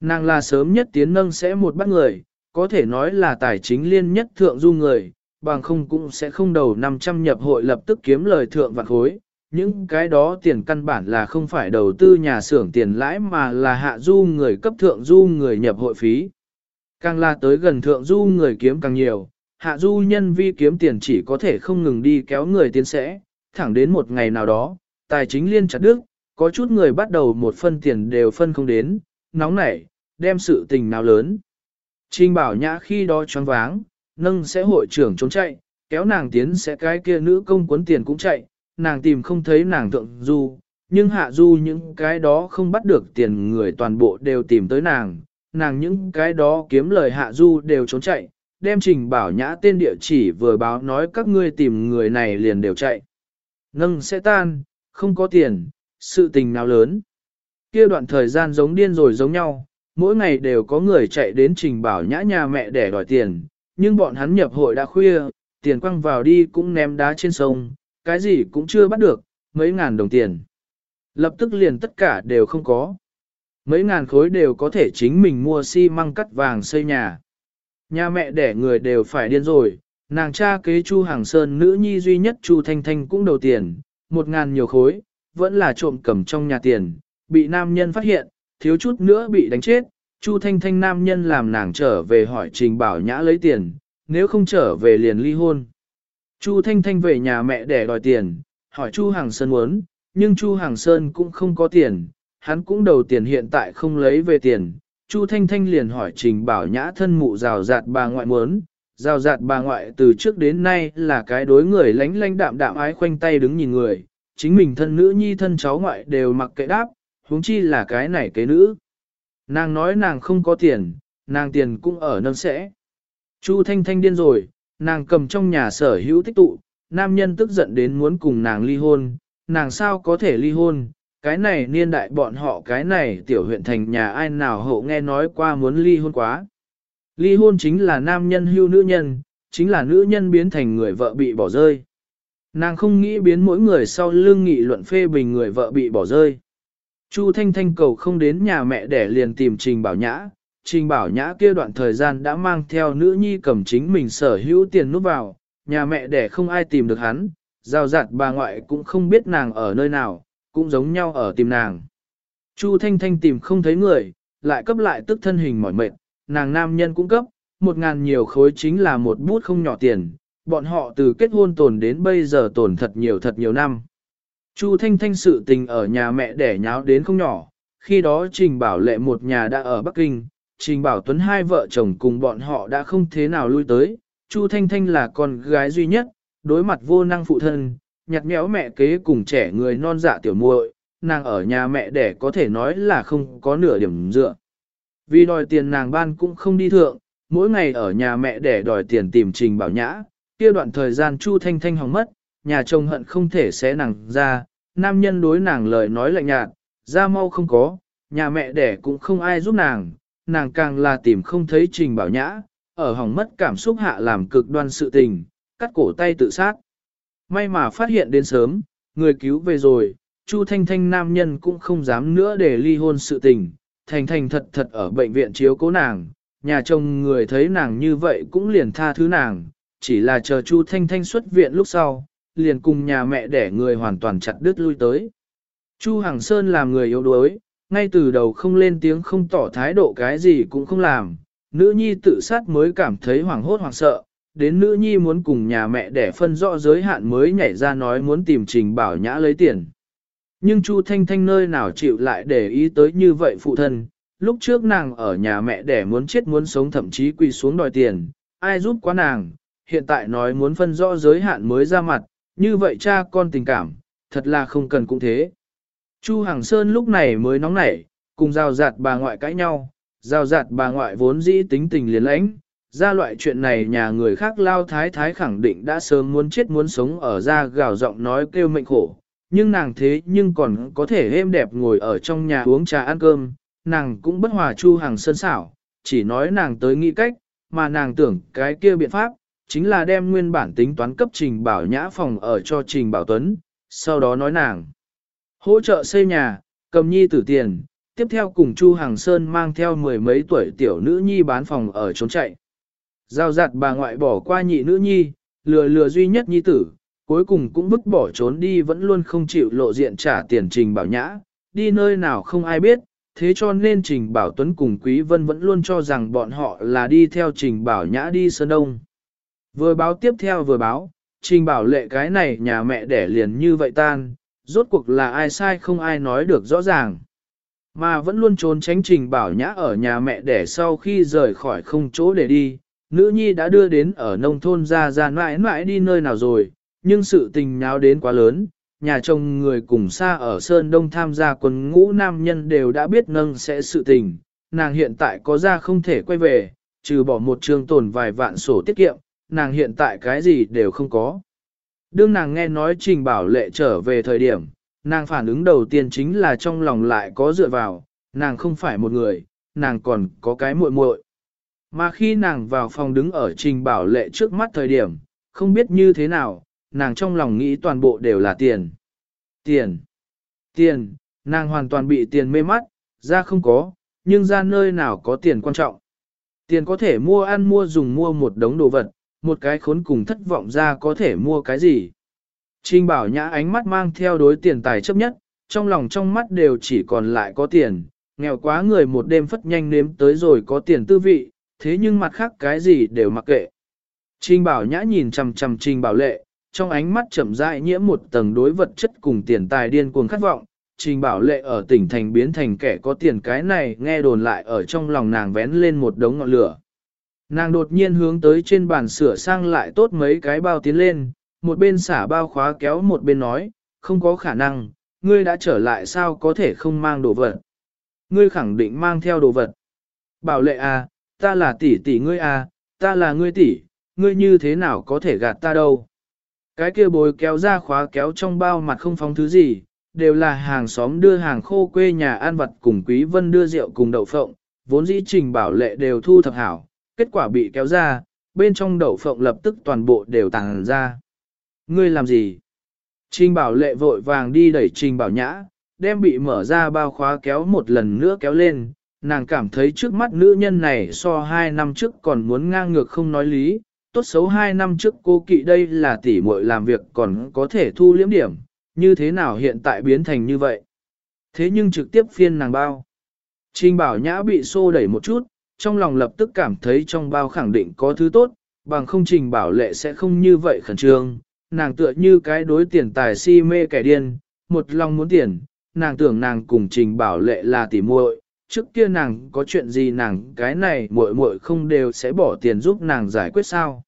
Nàng là sớm nhất tiến nâng sẽ một bắt người, có thể nói là tài chính liên nhất thượng du người, bằng không cũng sẽ không đầu 500 nhập hội lập tức kiếm lời thượng vạn khối. Những cái đó tiền căn bản là không phải đầu tư nhà xưởng tiền lãi mà là hạ du người cấp thượng du người nhập hội phí. Càng là tới gần thượng du người kiếm càng nhiều, hạ du nhân vi kiếm tiền chỉ có thể không ngừng đi kéo người tiến sẽ, thẳng đến một ngày nào đó, tài chính liên chặt đức, có chút người bắt đầu một phân tiền đều phân không đến, nóng nảy, đem sự tình nào lớn. Trình bảo nhã khi đó choáng váng, nâng sẽ hội trưởng trốn chạy, kéo nàng tiến sẽ cái kia nữ công cuốn tiền cũng chạy, nàng tìm không thấy nàng thượng du, nhưng hạ du những cái đó không bắt được tiền người toàn bộ đều tìm tới nàng, nàng những cái đó kiếm lời hạ du đều trốn chạy, đem trình bảo nhã tên địa chỉ vừa báo nói các ngươi tìm người này liền đều chạy. Nâng sẽ tan, không có tiền, sự tình nào lớn. Kia đoạn thời gian giống điên rồi giống nhau, mỗi ngày đều có người chạy đến trình bảo nhã nhà mẹ để đòi tiền, nhưng bọn hắn nhập hội đã khuya, tiền quăng vào đi cũng ném đá trên sông, cái gì cũng chưa bắt được, mấy ngàn đồng tiền. Lập tức liền tất cả đều không có. Mấy ngàn khối đều có thể chính mình mua xi măng cắt vàng xây nhà. Nhà mẹ đẻ người đều phải điên rồi, nàng cha kế Chu Hàng Sơn nữ nhi duy nhất Chu Thanh Thanh cũng đầu tiền, một ngàn nhiều khối, vẫn là trộm cầm trong nhà tiền, bị nam nhân phát hiện, thiếu chút nữa bị đánh chết, Chu Thanh Thanh nam nhân làm nàng trở về hỏi Trình Bảo Nhã lấy tiền, nếu không trở về liền ly hôn. Chu Thanh Thanh về nhà mẹ để đòi tiền, hỏi Chu Hàng Sơn muốn, nhưng Chu Hàng Sơn cũng không có tiền, hắn cũng đầu tiền hiện tại không lấy về tiền. Chu Thanh Thanh liền hỏi Trình Bảo Nhã thân mụ rào rạt bà ngoại muốn, rào rạt bà ngoại từ trước đến nay là cái đối người lánh lánh đạm đạm ái khoanh tay đứng nhìn người, chính mình thân nữ nhi thân cháu ngoại đều mặc kệ đáp, huống chi là cái này cái nữ. Nàng nói nàng không có tiền, nàng tiền cũng ở nâng sẽ. Chu Thanh Thanh điên rồi, nàng cầm trong nhà sở hữu tích tụ, nam nhân tức giận đến muốn cùng nàng ly hôn, nàng sao có thể ly hôn, cái này niên đại bọn họ cái này tiểu huyện thành nhà ai nào hậu nghe nói qua muốn ly hôn quá. Ly hôn chính là nam nhân hưu nữ nhân, chính là nữ nhân biến thành người vợ bị bỏ rơi. Nàng không nghĩ biến mỗi người sau lưng nghị luận phê bình người vợ bị bỏ rơi. Chu Thanh Thanh cầu không đến nhà mẹ để liền tìm Trình Bảo Nhã. Trình Bảo Nhã kia đoạn thời gian đã mang theo nữ nhi cầm chính mình sở hữu tiền núp vào, nhà mẹ để không ai tìm được hắn, giao giặt bà ngoại cũng không biết nàng ở nơi nào, cũng giống nhau ở tìm nàng. Chu Thanh Thanh tìm không thấy người, lại cấp lại tức thân hình mỏi mệt, nàng nam nhân cũng cấp, một ngàn nhiều khối chính là một bút không nhỏ tiền, bọn họ từ kết hôn tồn đến bây giờ tồn thật nhiều thật nhiều năm. Chu Thanh Thanh sự tình ở nhà mẹ đẻ nháo đến không nhỏ, khi đó Trình Bảo Lệ một nhà đã ở Bắc Kinh, Trình Bảo Tuấn hai vợ chồng cùng bọn họ đã không thế nào lui tới, Chu Thanh Thanh là con gái duy nhất, đối mặt vô năng phụ thân, nhặt nhẽo mẹ kế cùng trẻ người non dạ tiểu muội, nàng ở nhà mẹ đẻ có thể nói là không có nửa điểm dựa. Vì đòi tiền nàng ban cũng không đi thượng, mỗi ngày ở nhà mẹ đẻ đòi tiền tìm Trình Bảo Nhã, kia đoạn thời gian Chu Thanh Thanh hỏng mất, nhà chồng hận không thể xé nàng ra, nam nhân đối nàng lời nói lạnh nhạt, ra mau không có, nhà mẹ đẻ cũng không ai giúp nàng, nàng càng là tìm không thấy Trình Bảo Nhã, ở hỏng mất cảm xúc hạ làm cực đoan sự tình, cắt cổ tay tự sát. May mà phát hiện đến sớm, người cứu về rồi, Chu Thanh Thanh nam nhân cũng không dám nữa để ly hôn sự tình, thành thành thật thật ở bệnh viện chiếu cố nàng, nhà chồng người thấy nàng như vậy cũng liền tha thứ nàng, chỉ là chờ Chu Thanh Thanh xuất viện lúc sau, liền cùng nhà mẹ để người hoàn toàn chặt đứt lui tới. Chu Hằng Sơn làm người yếu đuối, ngay từ đầu không lên tiếng không tỏ thái độ cái gì cũng không làm, nữ nhi tự sát mới cảm thấy hoảng hốt hoảng sợ, đến nữ nhi muốn cùng nhà mẹ để phân rõ giới hạn mới nhảy ra nói muốn tìm trình bảo nhã lấy tiền. Nhưng Chu Thanh Thanh nơi nào chịu lại để ý tới như vậy phụ thân, lúc trước nàng ở nhà mẹ để muốn chết muốn sống thậm chí quỳ xuống đòi tiền, ai giúp quá nàng, hiện tại nói muốn phân rõ giới hạn mới ra mặt, như vậy cha con tình cảm, thật là không cần cũng thế. Chu Hằng Sơn lúc này mới nóng nảy, cùng giao giạt bà ngoại cãi nhau, giao giạt bà ngoại vốn dĩ tính tình liền lãnh, ra loại chuyện này nhà người khác lao thái thái khẳng định đã sớm muốn chết muốn sống ở ra gào giọng nói kêu mệnh khổ, nhưng nàng thế nhưng còn có thể êm đẹp ngồi ở trong nhà uống trà ăn cơm, nàng cũng bất hòa Chu hàng Sơn xảo, chỉ nói nàng tới nghĩ cách, mà nàng tưởng cái kia biện pháp, chính là đem nguyên bản tính toán cấp trình bảo nhã phòng ở cho trình bảo tuấn, sau đó nói nàng hỗ trợ xây nhà, cầm nhi tử tiền, tiếp theo cùng Chu Hàng Sơn mang theo mười mấy tuổi tiểu nữ nhi bán phòng ở trốn chạy. Giao giặt bà ngoại bỏ qua nhị nữ nhi, lừa lừa duy nhất nhi tử, cuối cùng cũng vứt bỏ trốn đi vẫn luôn không chịu lộ diện trả tiền trình bảo nhã, đi nơi nào không ai biết, thế cho nên Trình Bảo Tuấn cùng Quý Vân vẫn luôn cho rằng bọn họ là đi theo Trình Bảo Nhã đi Sơn Đông. Vừa báo tiếp theo vừa báo, Trình Bảo lệ cái này nhà mẹ đẻ liền như vậy tan, rốt cuộc là ai sai không ai nói được rõ ràng. Mà vẫn luôn trốn tránh Trình Bảo Nhã ở nhà mẹ đẻ sau khi rời khỏi không chỗ để đi, nữ nhi đã đưa đến ở nông thôn ra ra mãi mãi đi nơi nào rồi, nhưng sự tình nháo đến quá lớn, nhà chồng người cùng xa ở Sơn Đông tham gia quân ngũ nam nhân đều đã biết nâng sẽ sự tình, nàng hiện tại có ra không thể quay về, trừ bỏ một trường tồn vài vạn sổ tiết kiệm, nàng hiện tại cái gì đều không có. Đương nàng nghe nói trình bảo lệ trở về thời điểm, nàng phản ứng đầu tiên chính là trong lòng lại có dựa vào, nàng không phải một người, nàng còn có cái muội muội. Mà khi nàng vào phòng đứng ở trình bảo lệ trước mắt thời điểm, không biết như thế nào, nàng trong lòng nghĩ toàn bộ đều là tiền. Tiền, tiền, nàng hoàn toàn bị tiền mê mắt, ra không có, nhưng ra nơi nào có tiền quan trọng. Tiền có thể mua ăn mua dùng mua một đống đồ vật, một cái khốn cùng thất vọng ra có thể mua cái gì. Trình bảo nhã ánh mắt mang theo đối tiền tài chấp nhất, trong lòng trong mắt đều chỉ còn lại có tiền, nghèo quá người một đêm phất nhanh nếm tới rồi có tiền tư vị, thế nhưng mặt khác cái gì đều mặc kệ. Trình bảo nhã nhìn chằm chằm trình bảo lệ, trong ánh mắt chậm rãi nhiễm một tầng đối vật chất cùng tiền tài điên cuồng khát vọng. Trình bảo lệ ở tỉnh thành biến thành kẻ có tiền cái này nghe đồn lại ở trong lòng nàng vén lên một đống ngọn lửa. Nàng đột nhiên hướng tới trên bàn sửa sang lại tốt mấy cái bao tiến lên, một bên xả bao khóa kéo một bên nói, không có khả năng, ngươi đã trở lại sao có thể không mang đồ vật. Ngươi khẳng định mang theo đồ vật. Bảo lệ à, ta là tỷ tỷ ngươi à, ta là ngươi tỷ, ngươi như thế nào có thể gạt ta đâu. Cái kia bồi kéo ra khóa kéo trong bao mặt không phóng thứ gì, đều là hàng xóm đưa hàng khô quê nhà an vật cùng Quý Vân đưa rượu cùng đậu phộng, vốn dĩ trình bảo lệ đều thu thập hảo, kết quả bị kéo ra, bên trong đậu phộng lập tức toàn bộ đều tàng ra. Ngươi làm gì? Trình bảo lệ vội vàng đi đẩy trình bảo nhã, đem bị mở ra bao khóa kéo một lần nữa kéo lên, nàng cảm thấy trước mắt nữ nhân này so hai năm trước còn muốn ngang ngược không nói lý, tốt xấu hai năm trước cô kỵ đây là tỷ muội làm việc còn có thể thu liễm điểm, như thế nào hiện tại biến thành như vậy. Thế nhưng trực tiếp phiên nàng bao. Trình bảo nhã bị xô đẩy một chút, trong lòng lập tức cảm thấy trong bao khẳng định có thứ tốt, bằng không trình bảo lệ sẽ không như vậy khẩn trương, nàng tựa như cái đối tiền tài si mê kẻ điên, một lòng muốn tiền, nàng tưởng nàng cùng trình bảo lệ là tỉ muội, trước kia nàng có chuyện gì nàng cái này muội muội không đều sẽ bỏ tiền giúp nàng giải quyết sao.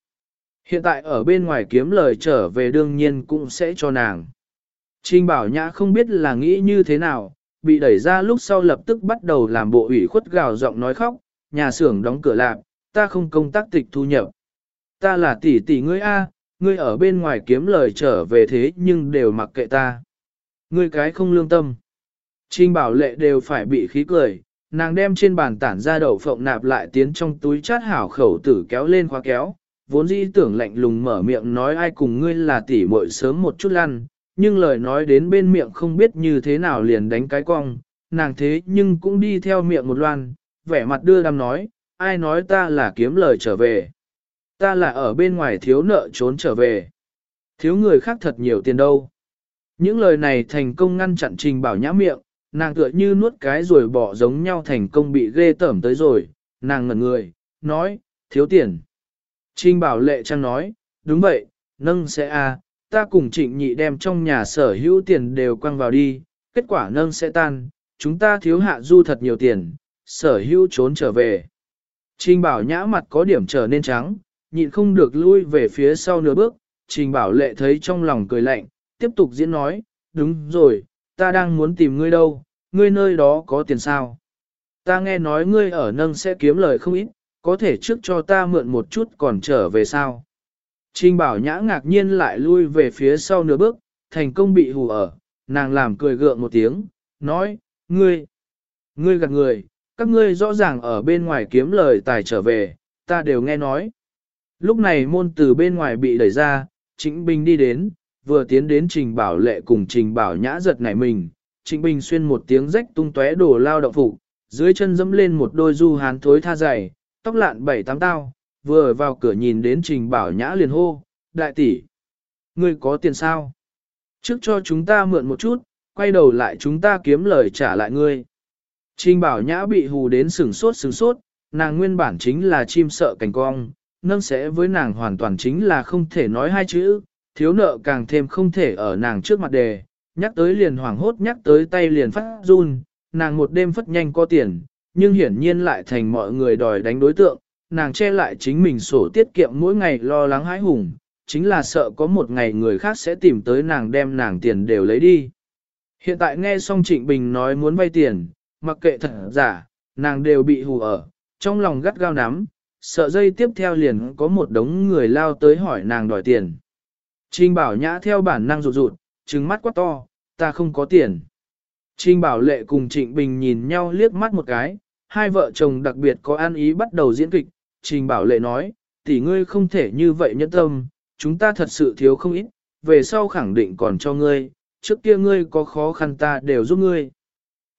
Hiện tại ở bên ngoài kiếm lời trở về đương nhiên cũng sẽ cho nàng. Trình bảo nhã không biết là nghĩ như thế nào, bị đẩy ra lúc sau lập tức bắt đầu làm bộ ủy khuất gào giọng nói khóc, nhà xưởng đóng cửa lạp, ta không công tác tịch thu nhập. Ta là tỷ tỷ ngươi A, ngươi ở bên ngoài kiếm lời trở về thế nhưng đều mặc kệ ta. Ngươi cái không lương tâm. Trình bảo lệ đều phải bị khí cười, nàng đem trên bàn tản ra đậu phộng nạp lại tiến trong túi chát hảo khẩu tử kéo lên khóa kéo, vốn dĩ tưởng lạnh lùng mở miệng nói ai cùng ngươi là tỷ muội sớm một chút lăn, nhưng lời nói đến bên miệng không biết như thế nào liền đánh cái cong, nàng thế nhưng cũng đi theo miệng một loan, vẻ mặt đưa đam nói, ai nói ta là kiếm lời trở về. Ta là ở bên ngoài thiếu nợ trốn trở về. Thiếu người khác thật nhiều tiền đâu. Những lời này thành công ngăn chặn trình bảo nhã miệng, nàng tựa như nuốt cái rồi bỏ giống nhau thành công bị ghê tởm tới rồi, nàng ngẩn người, nói, thiếu tiền. Trình bảo lệ trang nói, đúng vậy, nâng sẽ a, ta cùng trịnh nhị đem trong nhà sở hữu tiền đều quăng vào đi, kết quả nâng sẽ tan, chúng ta thiếu hạ du thật nhiều tiền, sở hữu trốn trở về. Trình bảo nhã mặt có điểm trở nên trắng, nhịn không được lui về phía sau nửa bước, trình bảo lệ thấy trong lòng cười lạnh, tiếp tục diễn nói, đúng rồi, ta đang muốn tìm ngươi đâu, ngươi nơi đó có tiền sao. Ta nghe nói ngươi ở nâng sẽ kiếm lời không ít, có thể trước cho ta mượn một chút còn trở về sao. Trình bảo nhã ngạc nhiên lại lui về phía sau nửa bước, thành công bị hù ở, nàng làm cười gượng một tiếng, nói, ngươi, ngươi gạt người, các ngươi rõ ràng ở bên ngoài kiếm lời tài trở về, ta đều nghe nói. Lúc này môn từ bên ngoài bị đẩy ra, Trịnh Bình đi đến, vừa tiến đến Trình Bảo Lệ cùng Trình Bảo Nhã giật nảy mình. Trịnh Bình xuyên một tiếng rách tung tóe đổ lao động phục, dưới chân dẫm lên một đôi du hán thối tha dày, tóc lạn bảy tám tao, vừa vào cửa nhìn đến Trình Bảo Nhã liền hô, đại tỷ, ngươi có tiền sao? Trước cho chúng ta mượn một chút, quay đầu lại chúng ta kiếm lời trả lại ngươi. Trình Bảo Nhã bị hù đến sừng sốt sừng sốt, nàng nguyên bản chính là chim sợ cảnh cong, nâng sẽ với nàng hoàn toàn chính là không thể nói hai chữ, thiếu nợ càng thêm không thể ở nàng trước mặt đề, nhắc tới liền hoảng hốt nhắc tới tay liền phát run, nàng một đêm phất nhanh có tiền, nhưng hiển nhiên lại thành mọi người đòi đánh đối tượng, nàng che lại chính mình sổ tiết kiệm mỗi ngày lo lắng hãi hùng, chính là sợ có một ngày người khác sẽ tìm tới nàng đem nàng tiền đều lấy đi. Hiện tại nghe xong Trịnh Bình nói muốn vay tiền, mặc kệ thật giả, nàng đều bị hù ở, trong lòng gắt gao nắm, sợ dây tiếp theo liền có một đống người lao tới hỏi nàng đòi tiền. Trình bảo nhã theo bản năng rụt rụt, trừng mắt quá to, ta không có tiền. Trình bảo lệ cùng Trịnh Bình nhìn nhau liếc mắt một cái, hai vợ chồng đặc biệt có an ý bắt đầu diễn kịch. Trình bảo lệ nói, tỷ ngươi không thể như vậy nhẫn tâm, chúng ta thật sự thiếu không ít, về sau khẳng định còn cho ngươi, trước kia ngươi có khó khăn ta đều giúp ngươi.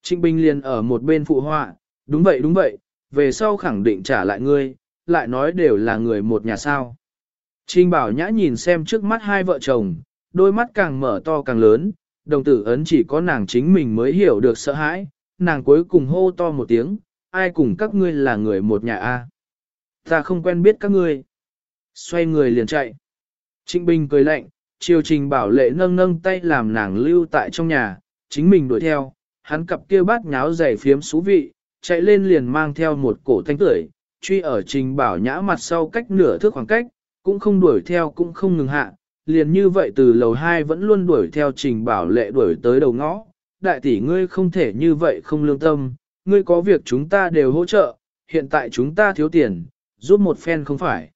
Trịnh Bình liền ở một bên phụ họa, đúng vậy đúng vậy, về sau khẳng định trả lại ngươi, lại nói đều là người một nhà sao. Trình bảo nhã nhìn xem trước mắt hai vợ chồng, đôi mắt càng mở to càng lớn, đồng tử ấn chỉ có nàng chính mình mới hiểu được sợ hãi, nàng cuối cùng hô to một tiếng, ai cùng các ngươi là người một nhà a? Ta không quen biết các ngươi. Xoay người liền chạy. Trịnh Bình cười lạnh, chiều trình bảo lệ nâng nâng tay làm nàng lưu tại trong nhà, chính mình đuổi theo, hắn cặp kia bát nháo giày phiếm xú vị, chạy lên liền mang theo một cổ thanh tưởi, truy ở trình bảo nhã mặt sau cách nửa thước khoảng cách, cũng không đuổi theo cũng không ngừng hạ, liền như vậy từ lầu 2 vẫn luôn đuổi theo trình bảo lệ đuổi tới đầu ngõ. Đại tỷ ngươi không thể như vậy không lương tâm, ngươi có việc chúng ta đều hỗ trợ, hiện tại chúng ta thiếu tiền, giúp một phen không phải.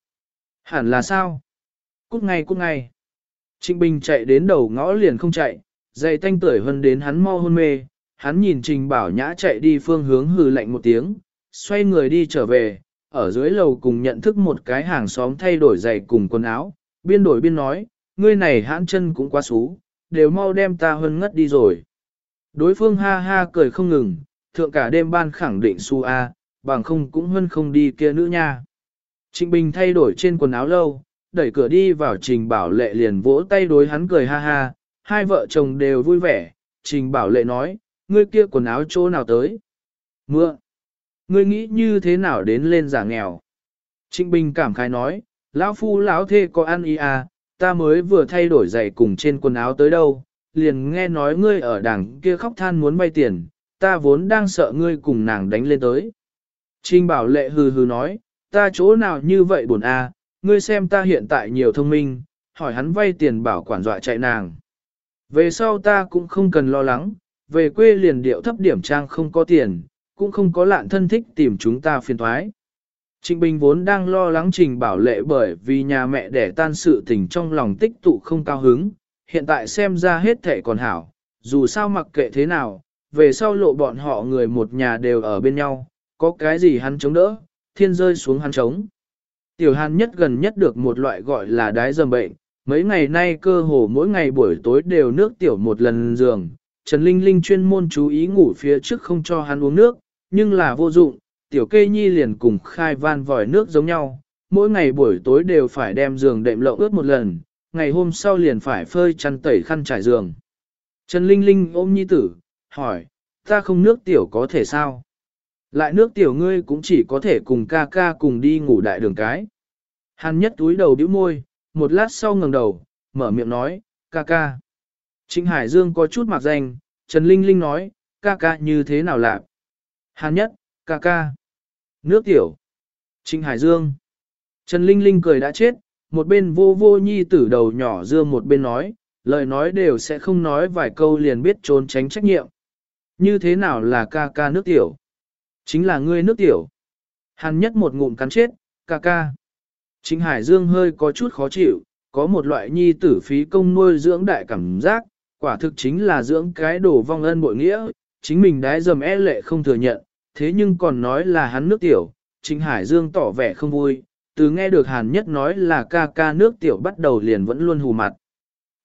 Hẳn là sao? Cút ngay cút ngay. Trịnh Bình chạy đến đầu ngõ liền không chạy, dày tanh tưởi hơn đến hắn mau hôn mê, hắn nhìn Trình Bảo Nhã chạy đi phương hướng hừ lạnh một tiếng, xoay người đi trở về, ở dưới lầu cùng nhận thức một cái hàng xóm thay đổi giày cùng quần áo, biên đổi biên nói, ngươi này hãn chân cũng quá xú, đều mau đem ta hơn ngất đi rồi. Đối phương ha ha cười không ngừng, thượng cả đêm ban khẳng định su a, bằng không cũng hơn không đi kia nữ nha. Trịnh Bình thay đổi trên quần áo lâu, đẩy cửa đi vào Trình Bảo Lệ liền vỗ tay đối hắn cười ha ha, hai vợ chồng đều vui vẻ, Trình Bảo Lệ nói, ngươi kia quần áo chỗ nào tới? Mưa! Ngươi nghĩ như thế nào đến lên giả nghèo. Trịnh Bình cảm khái nói, lão phu lão thê có ăn ý à, ta mới vừa thay đổi giày cùng trên quần áo tới đâu, liền nghe nói ngươi ở đảng kia khóc than muốn vay tiền, ta vốn đang sợ ngươi cùng nàng đánh lên tới. Trình bảo lệ hừ hừ nói, ta chỗ nào như vậy buồn à, ngươi xem ta hiện tại nhiều thông minh, hỏi hắn vay tiền bảo quản dọa chạy nàng. Về sau ta cũng không cần lo lắng, về quê liền điệu thấp điểm trang không có tiền, cũng không có lạn thân thích tìm chúng ta phiền thoái. Trịnh Bình vốn đang lo lắng Trình Bảo Lệ bởi vì nhà mẹ đẻ tan sự tình trong lòng tích tụ không cao hứng, hiện tại xem ra hết thể còn hảo, dù sao mặc kệ thế nào, về sau lộ bọn họ người một nhà đều ở bên nhau, có cái gì hắn chống đỡ, thiên rơi xuống hắn chống. Tiểu hàn nhất gần nhất được một loại gọi là đái dầm bệnh, mấy ngày nay cơ hồ mỗi ngày buổi tối đều nước tiểu một lần giường, Trần Linh Linh chuyên môn chú ý ngủ phía trước không cho hắn uống nước, nhưng là vô dụng, tiểu kê nhi liền cùng khai van vòi nước giống nhau, mỗi ngày buổi tối đều phải đem giường đệm lộng ướt một lần, ngày hôm sau liền phải phơi chăn tẩy khăn trải giường. Trần Linh Linh ôm nhi tử, hỏi, ta không nước tiểu có thể sao? Lại nước tiểu ngươi cũng chỉ có thể cùng ca ca cùng đi ngủ đại đường cái. Hàn nhất túi đầu bĩu môi, một lát sau ngẩng đầu, mở miệng nói, ca ca. Trịnh Hải Dương có chút mạc danh, Trần Linh Linh nói, ca ca như thế nào lạc? Hàn nhất, ca ca. Nước tiểu. Trinh Hải Dương. Trần Linh Linh cười đã chết, một bên vô vô nhi tử đầu nhỏ dương một bên nói, lời nói đều sẽ không nói vài câu liền biết trốn tránh trách nhiệm. Như thế nào là ca ca nước tiểu? Chính là ngươi nước tiểu. Hàn nhất một ngụm cắn chết, ca ca. Trịnh Hải Dương hơi có chút khó chịu, có một loại nhi tử phí công nuôi dưỡng đại cảm giác, quả thực chính là dưỡng cái đổ vong ân bội nghĩa, chính mình đái dầm e lệ không thừa nhận, thế nhưng còn nói là hắn nước tiểu, Trịnh Hải Dương tỏ vẻ không vui, từ nghe được Hàn Nhất nói là ca ca nước tiểu bắt đầu liền vẫn luôn hù mặt.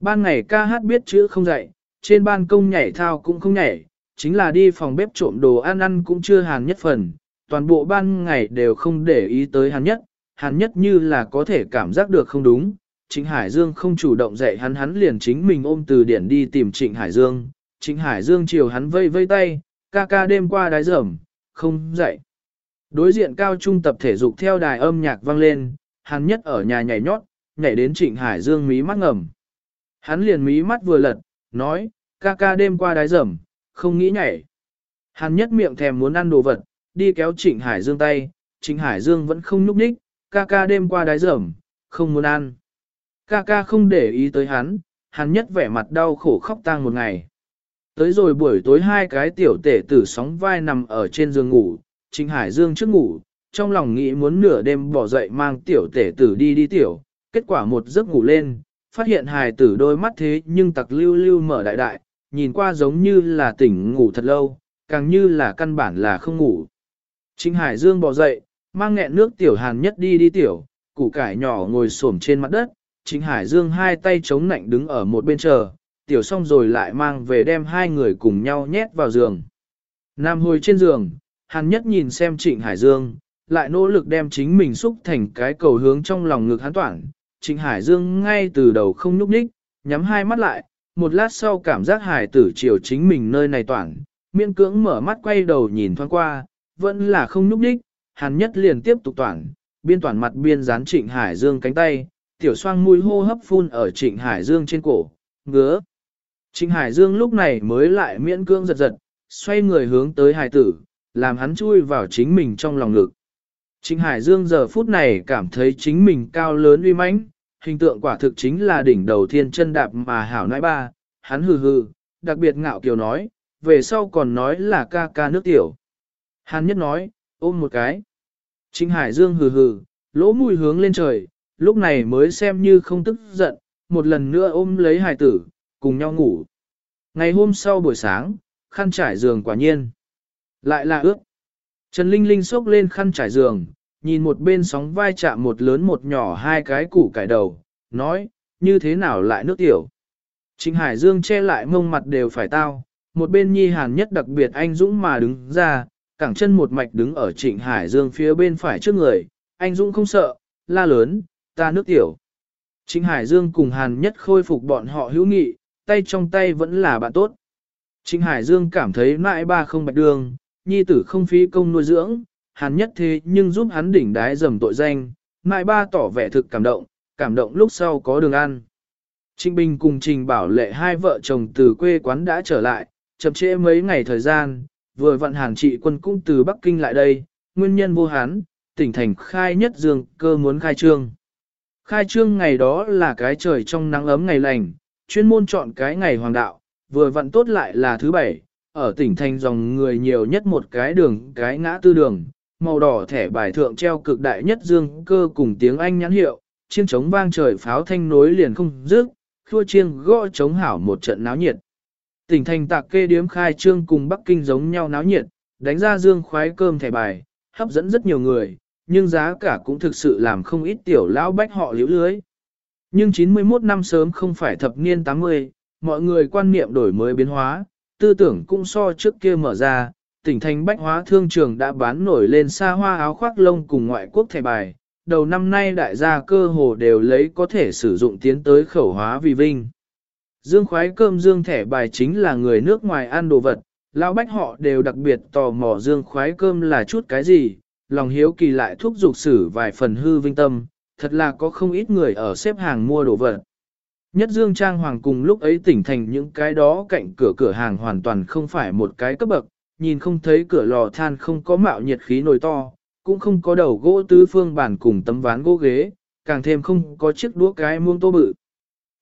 Ban ngày ca hát biết chữ không dạy, trên ban công nhảy thao cũng không nhảy, chính là đi phòng bếp trộm đồ ăn ăn cũng chưa Hàn Nhất phần, toàn bộ ban ngày đều không để ý tới Hàn Nhất, Hàn Nhất như là có thể cảm giác được không đúng. Trịnh Hải Dương không chủ động dạy hắn hắn liền chính mình ôm từ điển đi tìm Trịnh Hải Dương. Trịnh Hải Dương chiều hắn vây vây tay, ca ca đêm qua đái dởm, không dậy. Đối diện cao trung tập thể dục theo đài âm nhạc vang lên, hắn nhất ở nhà nhảy nhót, nhảy đến Trịnh Hải Dương mí mắt ngầm. Hắn liền mí mắt vừa lật, nói, ca ca đêm qua đái dầm, không nghĩ nhảy. Hắn nhất miệng thèm muốn ăn đồ vật, đi kéo Trịnh Hải Dương tay, Trịnh Hải Dương vẫn không nhúc nhích, ca ca đêm qua đái dầm, không muốn ăn. Ca ca không để ý tới hắn, hắn nhất vẻ mặt đau khổ khóc tang một ngày. Tới rồi buổi tối hai cái tiểu tể tử sóng vai nằm ở trên giường ngủ, Trịnh Hải Dương trước ngủ, trong lòng nghĩ muốn nửa đêm bỏ dậy mang tiểu tể tử đi đi tiểu, kết quả một giấc ngủ lên, phát hiện hài tử đôi mắt thế nhưng tặc lưu lưu mở đại đại, nhìn qua giống như là tỉnh ngủ thật lâu, càng như là căn bản là không ngủ. Trịnh Hải Dương bỏ dậy, mang nghẹn nước tiểu hàn nhất đi đi tiểu, củ cải nhỏ ngồi xổm trên mặt đất, Trịnh Hải Dương hai tay chống nạnh đứng ở một bên chờ, tiểu xong rồi lại mang về đem hai người cùng nhau nhét vào giường. Nam hồi trên giường, Hàn Nhất nhìn xem Trịnh Hải Dương, lại nỗ lực đem chính mình xúc thành cái cầu hướng trong lòng ngực hắn toản. Trịnh Hải Dương ngay từ đầu không nhúc nhích, nhắm hai mắt lại, một lát sau cảm giác hải tử chiều chính mình nơi này toản, miễn cưỡng mở mắt quay đầu nhìn thoáng qua, vẫn là không nhúc nhích, Hàn Nhất liền tiếp tục toản, biên toản mặt biên dán Trịnh Hải Dương cánh tay, tiểu xoang mũi hô hấp phun ở Trịnh Hải Dương trên cổ, ngứa. Trịnh Hải Dương lúc này mới lại miễn cưỡng giật giật, xoay người hướng tới hải tử, làm hắn chui vào chính mình trong lòng ngực. Trịnh Hải Dương giờ phút này cảm thấy chính mình cao lớn uy mãnh, hình tượng quả thực chính là đỉnh đầu thiên chân đạp mà hảo nãi ba, hắn hừ hừ, đặc biệt ngạo kiều nói, về sau còn nói là ca ca nước tiểu. Hắn nhất nói, ôm một cái. Trịnh Hải Dương hừ hừ, lỗ mùi hướng lên trời, lúc này mới xem như không tức giận, một lần nữa ôm lấy hài tử, cùng nhau ngủ. Ngày hôm sau buổi sáng, khăn trải giường quả nhiên. Lại là ướt. Trần Linh Linh xốc lên khăn trải giường, nhìn một bên sóng vai chạm một lớn một nhỏ hai cái củ cải đầu, nói, như thế nào lại nước tiểu. Trịnh Hải Dương che lại mông mặt đều phải tao, một bên nhi hàn nhất đặc biệt anh Dũng mà đứng ra, cẳng chân một mạch đứng ở Trịnh Hải Dương phía bên phải trước người, anh Dũng không sợ, la lớn, ta nước tiểu. Trịnh Hải Dương cùng hàn nhất khôi phục bọn họ hữu nghị, tay trong tay vẫn là bạn tốt. Trịnh Hải Dương cảm thấy mãi ba không bạch đường, nhi tử không phí công nuôi dưỡng, hắn nhất thế nhưng giúp hắn đỉnh đái dầm tội danh, mãi ba tỏ vẻ thực cảm động, cảm động lúc sau có đường ăn. Trịnh Bình cùng Trình Bảo Lệ hai vợ chồng từ quê quán đã trở lại, chậm trễ mấy ngày thời gian, vừa vận hàn trị quân cũng từ Bắc Kinh lại đây, nguyên nhân vô hán, tỉnh thành khai nhất dương cơ muốn khai trương. Khai trương ngày đó là cái trời trong nắng ấm ngày lành, chuyên môn chọn cái ngày hoàng đạo, vừa vận tốt lại là thứ bảy, ở tỉnh thành dòng người nhiều nhất một cái đường cái ngã tư đường, màu đỏ thẻ bài thượng treo cực đại nhất dương cơ cùng tiếng Anh nhãn hiệu, chiêng trống vang trời pháo thanh nối liền không dứt, khua chiêng gõ trống hảo một trận náo nhiệt. Tỉnh thành tạc kê điếm khai trương cùng Bắc Kinh giống nhau náo nhiệt, đánh ra dương khoái cơm thẻ bài, hấp dẫn rất nhiều người, nhưng giá cả cũng thực sự làm không ít tiểu lão bách họ liễu lưới. Nhưng 91 năm sớm không phải thập niên 80, mọi người quan niệm đổi mới biến hóa, tư tưởng cũng so trước kia mở ra, tỉnh thành bách hóa thương trường đã bán nổi lên xa hoa áo khoác lông cùng ngoại quốc thẻ bài. Đầu năm nay đại gia cơ hồ đều lấy có thể sử dụng tiến tới khẩu hóa vì vinh. Dương khoái cơm dương thẻ bài chính là người nước ngoài ăn đồ vật, lão bách họ đều đặc biệt tò mò dương khoái cơm là chút cái gì, lòng hiếu kỳ lại thúc giục sử vài phần hư vinh tâm, thật là có không ít người ở xếp hàng mua đồ vật. Nhất Dương Trang Hoàng cùng lúc ấy tỉnh thành những cái đó cạnh cửa cửa hàng hoàn toàn không phải một cái cấp bậc, nhìn không thấy cửa lò than không có mạo nhiệt khí nồi to, cũng không có đầu gỗ tứ phương bản cùng tấm ván gỗ ghế, càng thêm không có chiếc đũa cái muông tô bự.